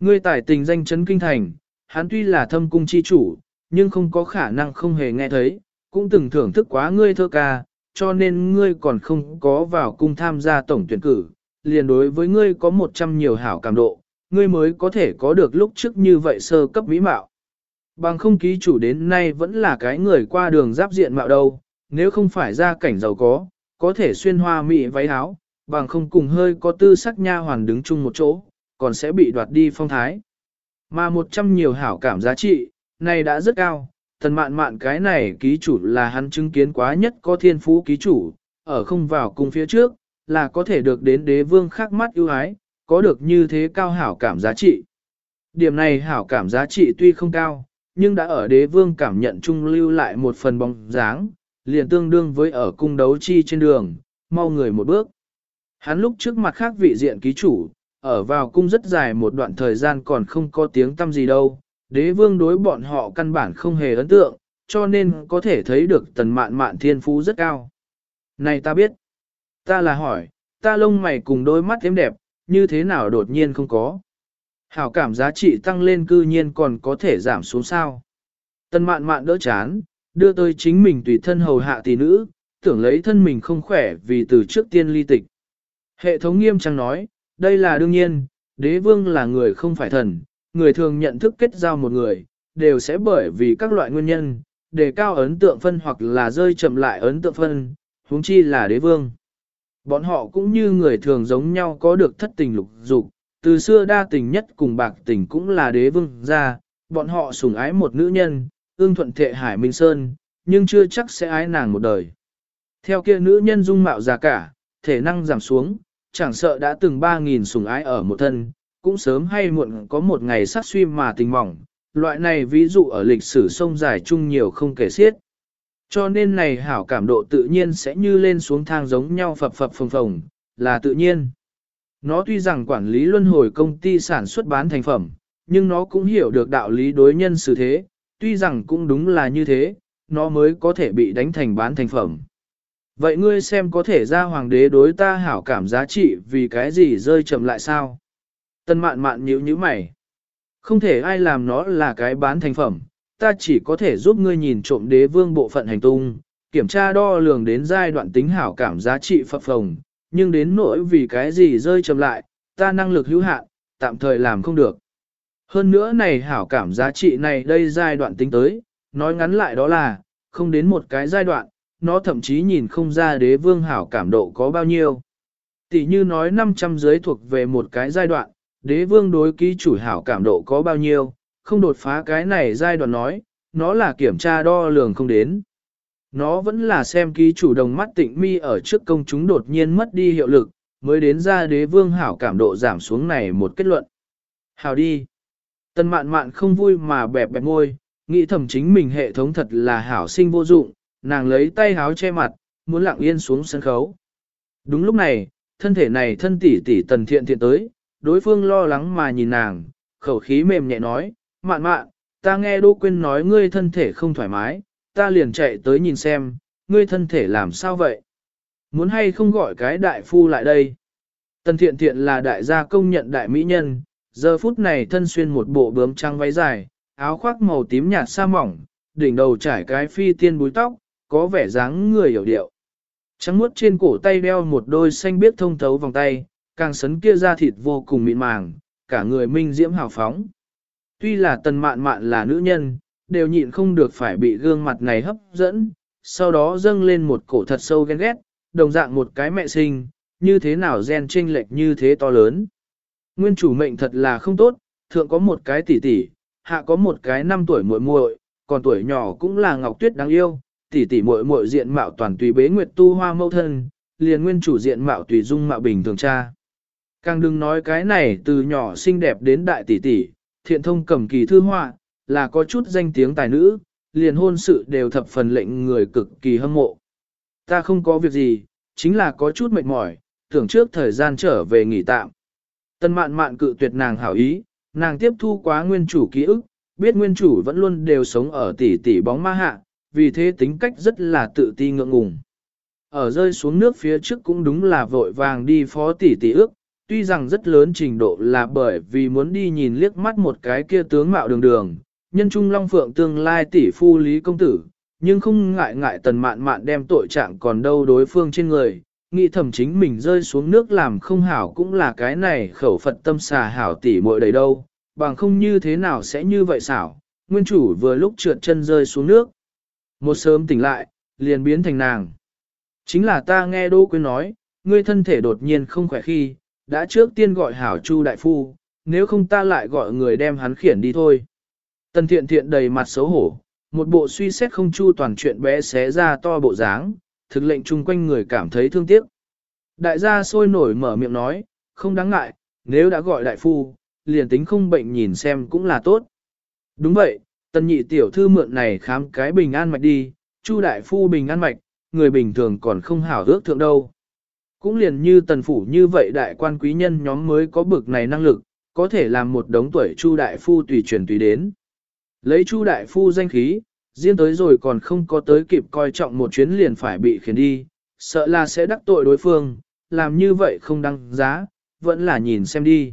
Ngươi tài tình danh chấn kinh thành, hắn tuy là thâm cung chi chủ, nhưng không có khả năng không hề nghe thấy, cũng từng thưởng thức quá ngươi thơ ca, cho nên ngươi còn không có vào cung tham gia tổng tuyển cử, liền đối với ngươi có một trăm nhiều hảo cảm độ, ngươi mới có thể có được lúc trước như vậy sơ cấp mỹ mạo. Bằng không ký chủ đến nay vẫn là cái người qua đường giáp diện mạo đâu, nếu không phải ra cảnh giàu có, có thể xuyên hoa mỹ váy áo, bằng không cùng hơi có tư sắc nha hoàn đứng chung một chỗ, còn sẽ bị đoạt đi phong thái. Mà một trăm nhiều hảo cảm giá trị, này đã rất cao, thần mạn mạn cái này ký chủ là hắn chứng kiến quá nhất có thiên phú ký chủ, ở không vào cùng phía trước, là có thể được đến đế vương khác mắt ưu ái, có được như thế cao hảo cảm giá trị. Điểm này hảo cảm giá trị tuy không cao, nhưng đã ở đế vương cảm nhận trung lưu lại một phần bóng dáng, liền tương đương với ở cung đấu chi trên đường, mau người một bước. Hắn lúc trước mặt khác vị diện ký chủ, ở vào cung rất dài một đoạn thời gian còn không có tiếng tâm gì đâu, đế vương đối bọn họ căn bản không hề ấn tượng, cho nên có thể thấy được tần mạn mạn thiên phú rất cao. Này ta biết, ta là hỏi, ta lông mày cùng đôi mắt thêm đẹp, như thế nào đột nhiên không có. Hảo cảm giá trị tăng lên cư nhiên còn có thể giảm xuống sao. Tần mạn mạn đỡ chán, đưa tới chính mình tùy thân hầu hạ tỷ nữ, tưởng lấy thân mình không khỏe vì từ trước tiên ly tịch. Hệ thống nghiêm trang nói, đây là đương nhiên, đế vương là người không phải thần, người thường nhận thức kết giao một người, đều sẽ bởi vì các loại nguyên nhân, đề cao ấn tượng phân hoặc là rơi chậm lại ấn tượng phân, huống chi là đế vương. Bọn họ cũng như người thường giống nhau có được thất tình lục dục, từ xưa đa tình nhất cùng bạc tình cũng là đế vương ra, bọn họ sủng ái một nữ nhân, ương thuận thệ hải minh sơn, nhưng chưa chắc sẽ ái nàng một đời. Theo kia nữ nhân dung mạo già cả, thể năng giảm xuống, chẳng sợ đã từng 3.000 sủng ái ở một thân, cũng sớm hay muộn có một ngày sát suy mà tình mỏng, loại này ví dụ ở lịch sử sông dài chung nhiều không kể xiết. Cho nên này hảo cảm độ tự nhiên sẽ như lên xuống thang giống nhau phập phập phồng phồng, là tự nhiên. Nó tuy rằng quản lý luân hồi công ty sản xuất bán thành phẩm, nhưng nó cũng hiểu được đạo lý đối nhân xử thế, tuy rằng cũng đúng là như thế, nó mới có thể bị đánh thành bán thành phẩm. Vậy ngươi xem có thể ra hoàng đế đối ta hảo cảm giá trị vì cái gì rơi chậm lại sao? Tân mạn mạn nhíu nhíu mày. Không thể ai làm nó là cái bán thành phẩm, ta chỉ có thể giúp ngươi nhìn trộm đế vương bộ phận hành tung, kiểm tra đo lường đến giai đoạn tính hảo cảm giá trị phập phồng, nhưng đến nỗi vì cái gì rơi chậm lại, ta năng lực hữu hạn, tạm thời làm không được. Hơn nữa này hảo cảm giá trị này đây giai đoạn tính tới, nói ngắn lại đó là, không đến một cái giai đoạn, nó thậm chí nhìn không ra đế vương hảo cảm độ có bao nhiêu. Tỷ như nói 500 giới thuộc về một cái giai đoạn, đế vương đối ký chủ hảo cảm độ có bao nhiêu, không đột phá cái này giai đoạn nói, nó là kiểm tra đo lường không đến. Nó vẫn là xem ký chủ đồng mắt tịnh mi ở trước công chúng đột nhiên mất đi hiệu lực, mới đến ra đế vương hảo cảm độ giảm xuống này một kết luận. Hảo đi. Tân mạn mạn không vui mà bẹp bẹp ngôi, nghĩ thầm chính mình hệ thống thật là hảo sinh vô dụng, nàng lấy tay háo che mặt, muốn lặng yên xuống sân khấu. Đúng lúc này, thân thể này thân tỷ tỷ tần thiện thiện tới, đối phương lo lắng mà nhìn nàng, khẩu khí mềm nhẹ nói, mạn mạn, ta nghe Đỗ Quyên nói ngươi thân thể không thoải mái, ta liền chạy tới nhìn xem, ngươi thân thể làm sao vậy? Muốn hay không gọi cái đại phu lại đây? Tần thiện thiện là đại gia công nhận đại mỹ nhân, giờ phút này thân xuyên một bộ bướm trăng váy dài, áo khoác màu tím nhạt sa mỏng, đỉnh đầu trải cái phi tiên búi tóc, có vẻ dáng người hiểu điệu. Trắng muốt trên cổ tay đeo một đôi xanh biết thông thấu vòng tay, càng sấn kia ra thịt vô cùng mịn màng, cả người minh diễm hào phóng. Tuy là tần mạn mạn là nữ nhân, đều nhịn không được phải bị gương mặt này hấp dẫn, sau đó dâng lên một cổ thật sâu ghen ghét, đồng dạng một cái mẹ sinh, như thế nào gen chênh lệch như thế to lớn. Nguyên chủ mệnh thật là không tốt, thượng có một cái tỷ tỷ, hạ có một cái năm tuổi muội muội, còn tuổi nhỏ cũng là Ngọc Tuyết đáng yêu, tỷ tỷ muội muội diện mạo toàn tùy bế nguyệt tu hoa mâu thân, liền nguyên chủ diện mạo tùy dung mạo bình thường cha. Càng đừng nói cái này từ nhỏ xinh đẹp đến đại tỷ tỷ, thiện thông cầm kỳ thư họa, là có chút danh tiếng tài nữ, liền hôn sự đều thập phần lệnh người cực kỳ hâm mộ. Ta không có việc gì, chính là có chút mệt mỏi, tưởng trước thời gian trở về nghỉ tạm. Tân mạn mạn cự tuyệt nàng hảo ý, nàng tiếp thu quá nguyên chủ ký ức, biết nguyên chủ vẫn luôn đều sống ở tỷ tỷ bóng ma hạ, vì thế tính cách rất là tự ti ngượng ngùng. Ở rơi xuống nước phía trước cũng đúng là vội vàng đi phó tỷ tỷ ước, tuy rằng rất lớn trình độ là bởi vì muốn đi nhìn liếc mắt một cái kia tướng mạo đường đường, nhân trung long phượng tương lai tỷ phu lý công tử, nhưng không ngại ngại tần mạn mạn đem tội trạng còn đâu đối phương trên người, nghĩ thầm chính mình rơi xuống nước làm không hảo cũng là cái này khẩu phật tâm xà hảo tỷ muội đầy đâu, bằng không như thế nào sẽ như vậy xảo, nguyên chủ vừa lúc trượt chân rơi xuống nước. Một sớm tỉnh lại, liền biến thành nàng. Chính là ta nghe Đỗ Quyên nói, ngươi thân thể đột nhiên không khỏe khi, đã trước tiên gọi hảo Chu đại phu, nếu không ta lại gọi người đem hắn khiển đi thôi. Tần thiện thiện đầy mặt xấu hổ, một bộ suy xét không chu toàn chuyện bé xé ra to bộ dáng, thực lệnh chung quanh người cảm thấy thương tiếc. Đại gia sôi nổi mở miệng nói, không đáng ngại, nếu đã gọi đại phu, liền tính không bệnh nhìn xem cũng là tốt. Đúng vậy, tần nhị tiểu thư mượn này khám cái bình an mạch đi, chu đại phu bình an mạch, người bình thường còn không hảo ước thượng đâu. Cũng liền như tần phủ như vậy đại quan quý nhân nhóm mới có bực này năng lực, có thể làm một đống tuổi chu đại phu tùy chuyển tùy đến. Lấy chu đại phu danh khí, riêng tới rồi còn không có tới kịp coi trọng một chuyến liền phải bị khiến đi, sợ là sẽ đắc tội đối phương, làm như vậy không đăng giá, vẫn là nhìn xem đi.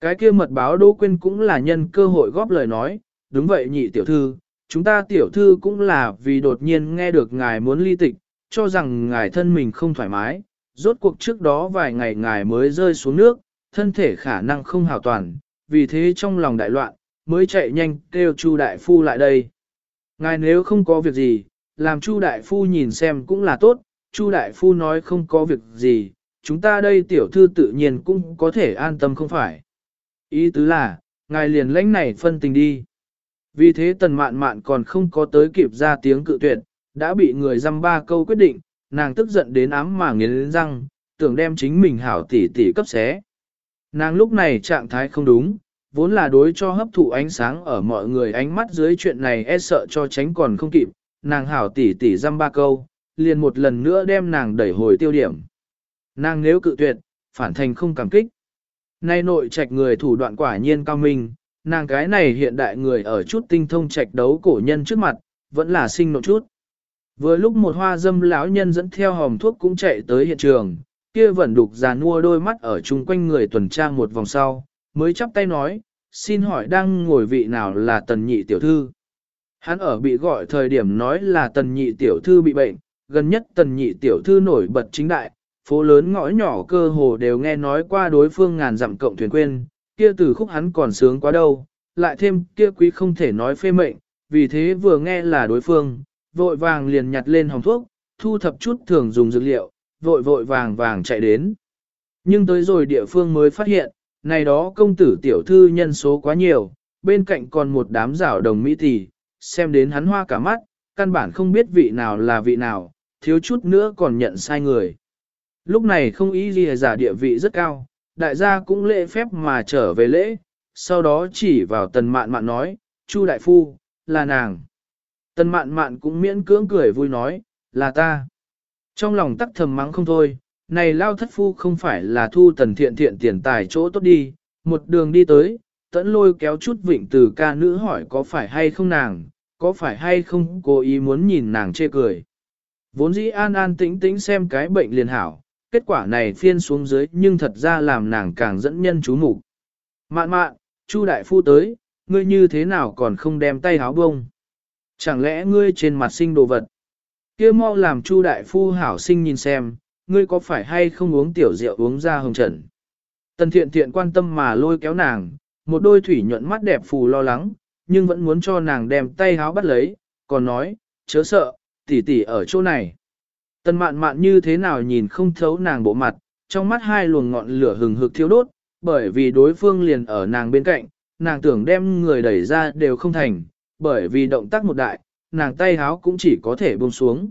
Cái kia mật báo Đỗ Quyên cũng là nhân cơ hội góp lời nói, đúng vậy nhị tiểu thư, chúng ta tiểu thư cũng là vì đột nhiên nghe được ngài muốn ly tịch, cho rằng ngài thân mình không thoải mái, rốt cuộc trước đó vài ngày ngài mới rơi xuống nước, thân thể khả năng không hào toàn, vì thế trong lòng đại loạn, mới chạy nhanh kêu Chu đại phu lại đây. Ngài nếu không có việc gì, làm Chu đại phu nhìn xem cũng là tốt, Chu đại phu nói không có việc gì, chúng ta đây tiểu thư tự nhiên cũng có thể an tâm không phải. Ý tứ là, ngài liền lãnh này phân tình đi. Vì thế tần mạn mạn còn không có tới kịp ra tiếng cự tuyệt, đã bị người dăm ba câu quyết định, nàng tức giận đến ám mà nghiến răng, tưởng đem chính mình hảo tỷ tỷ cấp xé. Nàng lúc này trạng thái không đúng, vốn là đối cho hấp thụ ánh sáng ở mọi người ánh mắt dưới chuyện này e sợ cho tránh còn không kịp, nàng hảo tỷ tỷ dăm ba câu, liền một lần nữa đem nàng đẩy hồi tiêu điểm. Nàng nếu cự tuyệt, phản thành không cảm kích. Nay nội trạch người thủ đoạn quả nhiên cao minh, nàng cái này hiện đại người ở chút tinh thông trạch đấu cổ nhân trước mặt, vẫn là sinh nộ chút. Vừa lúc một hoa dâm lão nhân dẫn theo hòm thuốc cũng chạy tới hiện trường, kia vẫn đục già nua đôi mắt ở chung quanh người tuần tra một vòng sau, mới chắp tay nói, xin hỏi đang ngồi vị nào là tần nhị tiểu thư. Hắn ở bị gọi thời điểm nói là tần nhị tiểu thư bị bệnh, gần nhất tần nhị tiểu thư nổi bật chính đại, phố lớn ngõ nhỏ cơ hồ đều nghe nói qua đối phương ngàn dặm cộng thuyền quên, kia từ khúc hắn còn sướng quá đâu, lại thêm kia quý không thể nói phê mệnh, vì thế vừa nghe là đối phương, vội vàng liền nhặt lên hồng thuốc, thu thập chút thường dùng dược liệu, vội vội vàng vàng chạy đến. Nhưng tới rồi địa phương mới phát hiện, này đó công tử tiểu thư nhân số quá nhiều, bên cạnh còn một đám rảo đồng mỹ tỷ, xem đến hắn hoa cả mắt, căn bản không biết vị nào là vị nào, thiếu chút nữa còn nhận sai người. Lúc này không ý gì giả địa vị rất cao, đại gia cũng lễ phép mà trở về lễ, sau đó chỉ vào tần mạn mạn nói, Chu đại phu, là nàng. Tần mạn mạn cũng miễn cưỡng cười vui nói, là ta. Trong lòng tắc thầm mắng không thôi, này lao thất phu không phải là thu tần thiện thiện tiền tài chỗ tốt đi, một đường đi tới, tẫn lôi kéo chút vịnh từ ca nữ hỏi có phải hay không nàng, có phải hay không cố ý muốn nhìn nàng chê cười. Vốn dĩ an an tĩnh tĩnh xem cái bệnh liền hảo, kết quả này phiên xuống dưới nhưng thật ra làm nàng càng dẫn nhân chú mục Mạn mạn, Chu đại phu tới, ngươi như thế nào còn không đem tay háo bông? Chẳng lẽ ngươi trên mặt sinh đồ vật? kia mau làm Chu đại phu hảo sinh nhìn xem, ngươi có phải hay không uống tiểu rượu uống ra hồng trần? Tần thiện thiện quan tâm mà lôi kéo nàng, một đôi thủy nhuận mắt đẹp phù lo lắng, nhưng vẫn muốn cho nàng đem tay háo bắt lấy, còn nói, chớ sợ, tỷ tỷ ở chỗ này. Tần mạn mạn như thế nào nhìn không thấu nàng bộ mặt, trong mắt hai luồng ngọn lửa hừng hực thiêu đốt, bởi vì đối phương liền ở nàng bên cạnh, nàng tưởng đem người đẩy ra đều không thành, bởi vì động tác một đại, nàng tay háo cũng chỉ có thể buông xuống.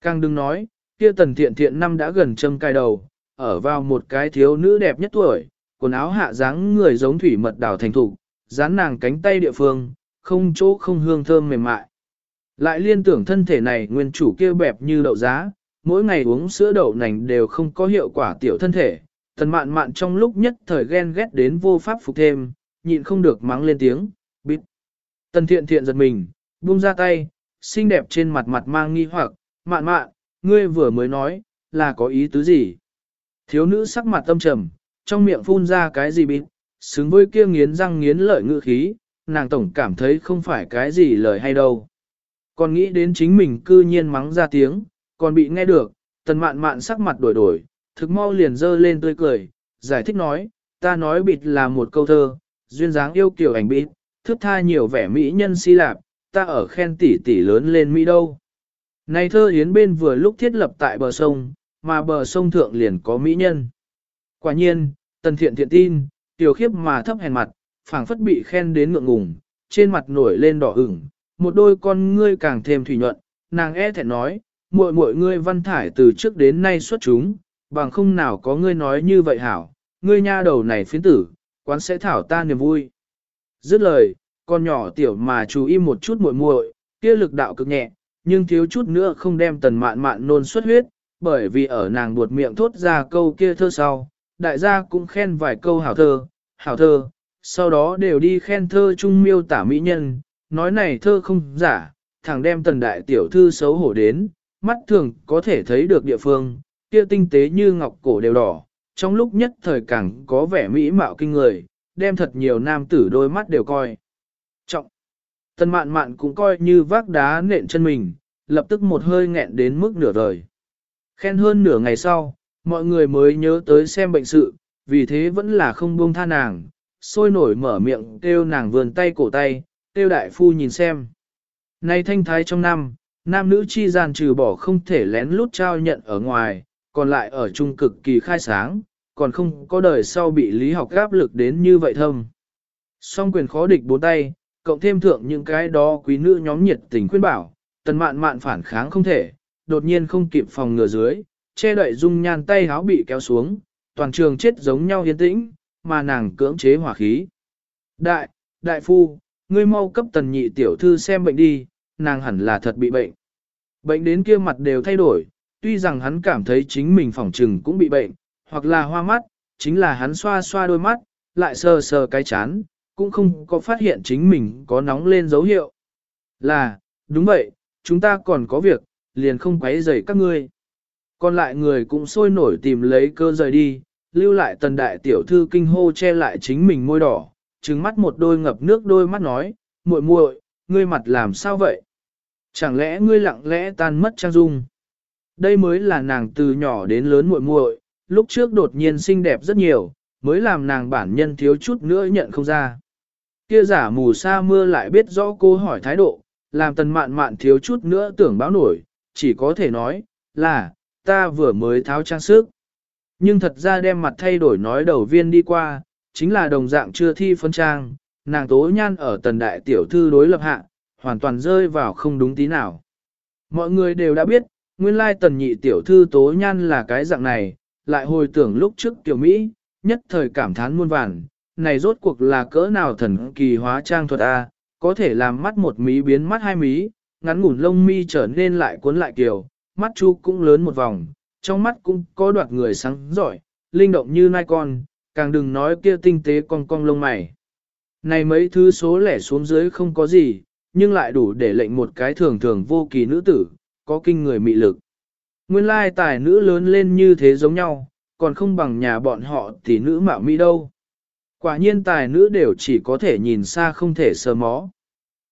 Càng đừng nói, kia tần thiện thiện năm đã gần châm cài đầu, ở vào một cái thiếu nữ đẹp nhất tuổi, quần áo hạ dáng người giống thủy mật đảo thành thủ, dán nàng cánh tay địa phương, không chỗ không hương thơm mềm mại. Lại liên tưởng thân thể này nguyên chủ kia bẹp như đậu giá, mỗi ngày uống sữa đậu nành đều không có hiệu quả tiểu thân thể. Tần mạn mạn trong lúc nhất thời ghen ghét đến vô pháp phục thêm, nhịn không được mắng lên tiếng, bít. Tần thiện thiện giật mình, buông ra tay, xinh đẹp trên mặt mặt mang nghi hoặc, mạn mạn, ngươi vừa mới nói, là có ý tứ gì? Thiếu nữ sắc mặt tâm trầm, trong miệng phun ra cái gì bịt, xứng với kia nghiến răng nghiến lợi ngữ khí, nàng tổng cảm thấy không phải cái gì lời hay đâu. Còn nghĩ đến chính mình cư nhiên mắng ra tiếng, còn bị nghe được, tần mạn mạn sắc mặt đổi đổi, thực mau liền dơ lên tươi cười, giải thích nói, ta nói bịt là một câu thơ, duyên dáng yêu kiểu ảnh bịt, thước tha nhiều vẻ mỹ nhân si lạp, ta ở khen tỷ tỷ lớn lên Mỹ đâu. Này thơ hiến bên vừa lúc thiết lập tại bờ sông, mà bờ sông thượng liền có mỹ nhân. Quả nhiên, tần thiện thiện tin, tiểu khiếp mà thấp hèn mặt, phảng phất bị khen đến ngượng ngùng, trên mặt nổi lên đỏ ửng, một đôi con ngươi càng thêm thủy nhuận, nàng e thẹn nói, muội muội ngươi văn thải từ trước đến nay xuất chúng, bằng không nào có ngươi nói như vậy hảo, ngươi nha đầu này phiến tử, quán sẽ thảo ta niềm vui. Dứt lời, con nhỏ tiểu mà chú im một chút muội muội, kia lực đạo cực nhẹ, nhưng thiếu chút nữa không đem tần mạn mạn nôn xuất huyết, bởi vì ở nàng buột miệng thốt ra câu kia thơ sau, đại gia cũng khen vài câu hảo thơ, hảo thơ, sau đó đều đi khen thơ trung miêu tả mỹ nhân, nói này thơ không giả, thằng đem tần đại tiểu thư xấu hổ đến, mắt thường có thể thấy được địa phương, kia tinh tế như ngọc cổ đều đỏ, trong lúc nhất thời càng có vẻ mỹ mạo kinh người, đem thật nhiều nam tử đôi mắt đều coi. Trọng. Tần mạn mạn cũng coi như vác đá nện chân mình, lập tức một hơi nghẹn đến mức nửa đời. Khen hơn nửa ngày sau, mọi người mới nhớ tới xem bệnh sự, vì thế vẫn là không buông tha nàng, sôi nổi mở miệng kêu nàng vườn tay cổ tay, kêu đại phu nhìn xem. Nay thanh thái trong năm, nam nữ chi gian trừ bỏ không thể lén lút trao nhận ở ngoài, còn lại ở trung cực kỳ khai sáng, còn không có đời sau bị lý học áp lực đến như vậy thâm. Song quyền khó địch bốn tay, cộng thêm thượng những cái đó quý nữ nhóm nhiệt tình khuyên bảo, tần mạn mạn phản kháng không thể, đột nhiên không kịp phòng ngừa dưới, che đậy dung nhan tay háo bị kéo xuống, toàn trường chết giống nhau yên tĩnh, mà nàng cưỡng chế hỏa khí. Đại, đại phu, ngươi mau cấp tần nhị tiểu thư xem bệnh đi, nàng hẳn là thật bị bệnh. Bệnh đến kia mặt đều thay đổi, tuy rằng hắn cảm thấy chính mình phỏng trừng cũng bị bệnh, hoặc là hoa mắt, chính là hắn xoa xoa đôi mắt, lại sờ sờ cái chán, cũng không có phát hiện chính mình có nóng lên dấu hiệu. Là, đúng vậy, chúng ta còn có việc, liền không quấy rầy các ngươi. Còn lại người cũng sôi nổi tìm lấy cơ rời đi, lưu lại tần đại tiểu thư kinh hô che lại chính mình môi đỏ, trừng mắt một đôi ngập nước đôi mắt nói, muội muội, ngươi mặt làm sao vậy? Chẳng lẽ ngươi lặng lẽ tan mất trang dung? Đây mới là nàng từ nhỏ đến lớn muội muội, lúc trước đột nhiên xinh đẹp rất nhiều, mới làm nàng bản nhân thiếu chút nữa nhận không ra. Kia giả mù sa mưa lại biết rõ cô hỏi thái độ, làm tần mạn mạn thiếu chút nữa tưởng báo nổi, chỉ có thể nói, là, ta vừa mới tháo trang sức. Nhưng thật ra đem mặt thay đổi nói đầu viên đi qua, chính là đồng dạng chưa thi phân trang, nàng tố nhan ở tần đại tiểu thư đối lập hạ, hoàn toàn rơi vào không đúng tí nào. Mọi người đều đã biết, nguyên lai tần nhị tiểu thư tố nhan là cái dạng này, lại hồi tưởng lúc trước tiểu Mỹ, nhất thời cảm thán muôn vàn, này rốt cuộc là cỡ nào thần kỳ hóa trang thuật A, có thể làm mắt một mí biến mắt hai mí, ngắn ngủn lông mi trở nên lại cuốn lại kiểu, mắt chu cũng lớn một vòng, trong mắt cũng có đoạt người sáng giỏi, linh động như nai con, càng đừng nói kia tinh tế cong cong lông mày. Này mấy thứ số lẻ xuống dưới không có gì, nhưng lại đủ để lệnh một cái thường thường vô kỳ nữ tử, có kinh người mị lực. Nguyên lai tài nữ lớn lên như thế giống nhau, còn không bằng nhà bọn họ thì nữ mạo mỹ đâu. Quả nhiên tài nữ đều chỉ có thể nhìn xa không thể sờ mó.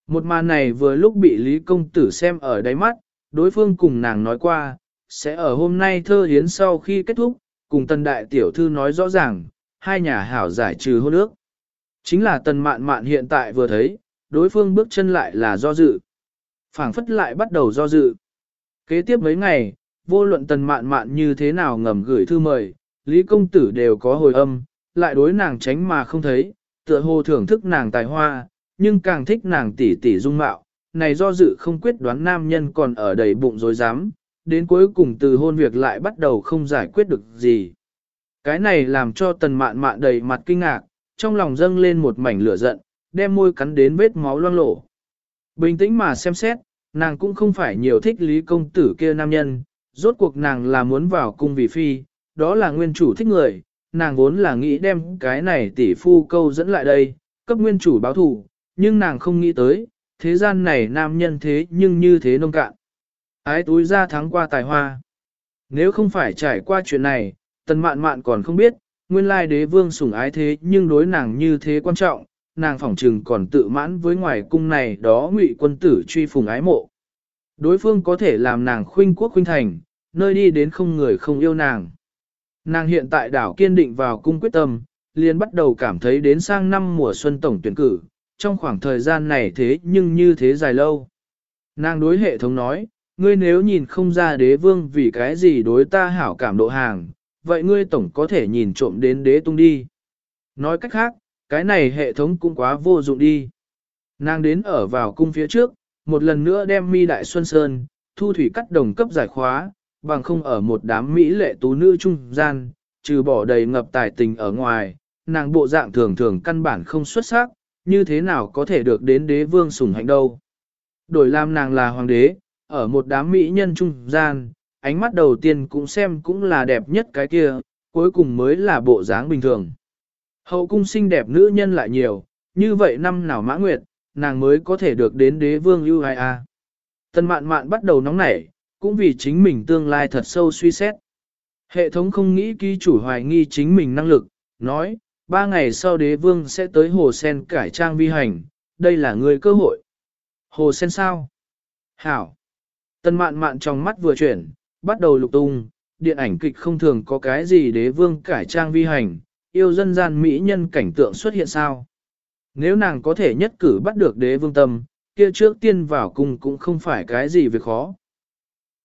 Một màn này vừa lúc bị Lý Công Tử xem ở đáy mắt, đối phương cùng nàng nói qua, sẽ ở hôm nay thơ hiến sau khi kết thúc, cùng tần đại tiểu thư nói rõ ràng, hai nhà hảo giải trừ hôn ước. Chính là tần mạn mạn hiện tại vừa thấy, đối phương bước chân lại là do dự. phảng phất lại bắt đầu do dự. Kế tiếp mấy ngày, vô luận tần mạn mạn như thế nào ngầm gửi thư mời, Lý Công Tử đều có hồi âm, lại đối nàng tránh mà không thấy, tựa hồ thưởng thức nàng tài hoa, nhưng càng thích nàng tỷ tỷ dung mạo, này do dự không quyết đoán nam nhân còn ở đầy bụng dối dám, đến cuối cùng từ hôn việc lại bắt đầu không giải quyết được gì. Cái này làm cho tần mạn mạn đầy mặt kinh ngạc, trong lòng dâng lên một mảnh lửa giận, đem môi cắn đến vết máu loang lổ. Bình tĩnh mà xem xét, nàng cũng không phải nhiều thích lý công tử kia nam nhân, rốt cuộc nàng là muốn vào cung vì phi, đó là nguyên chủ thích người, nàng vốn là nghĩ đem cái này tỷ phu câu dẫn lại đây, cấp nguyên chủ báo thù, nhưng nàng không nghĩ tới, thế gian này nam nhân thế nhưng như thế nông cạn. Ái túi ra thắng qua tài hoa. Nếu không phải trải qua chuyện này, tần mạn mạn còn không biết, nguyên lai đế vương sủng ái thế nhưng đối nàng như thế quan trọng, nàng phỏng trừng còn tự mãn với ngoài cung này đó ngụy quân tử truy phùng ái mộ. Đối phương có thể làm nàng khuynh quốc khuynh thành, nơi đi đến không người không yêu nàng. Nàng hiện tại đảo kiên định vào cung quyết tâm, liền bắt đầu cảm thấy đến sang năm mùa xuân tổng tuyển cử, trong khoảng thời gian này thế nhưng như thế dài lâu. Nàng đối hệ thống nói, ngươi nếu nhìn không ra đế vương vì cái gì đối ta hảo cảm độ hàng, vậy ngươi tổng có thể nhìn trộm đến đế tung đi. Nói cách khác, cái này hệ thống cũng quá vô dụng đi. Nàng đến ở vào cung phía trước, một lần nữa đem mi đại xuân sơn, thu thủy cắt đồng cấp giải khóa, bằng không ở một đám mỹ lệ tú nữ trung gian, trừ bỏ đầy ngập tài tình ở ngoài, nàng bộ dạng thường thường căn bản không xuất sắc, như thế nào có thể được đến đế vương sủng hạnh đâu. Đổi làm nàng là hoàng đế, ở một đám mỹ nhân trung gian, ánh mắt đầu tiên cũng xem cũng là đẹp nhất cái kia, cuối cùng mới là bộ dáng bình thường. Hậu cung xinh đẹp nữ nhân lại nhiều, như vậy năm nào mã nguyệt, nàng mới có thể được đến đế vương ưu ai a. À. Tân mạn mạn bắt đầu nóng nảy, cũng vì chính mình tương lai thật sâu suy xét. Hệ thống không nghĩ ký chủ hoài nghi chính mình năng lực, nói, ba ngày sau đế vương sẽ tới hồ sen cải trang vi hành, đây là người cơ hội. Hồ sen sao? Hảo. Tân mạn mạn trong mắt vừa chuyển, bắt đầu lục tung, điện ảnh kịch không thường có cái gì đế vương cải trang vi hành, yêu dân gian mỹ nhân cảnh tượng xuất hiện sao. Nếu nàng có thể nhất cử bắt được đế vương tâm, kia trước tiên vào cung cũng không phải cái gì việc khó.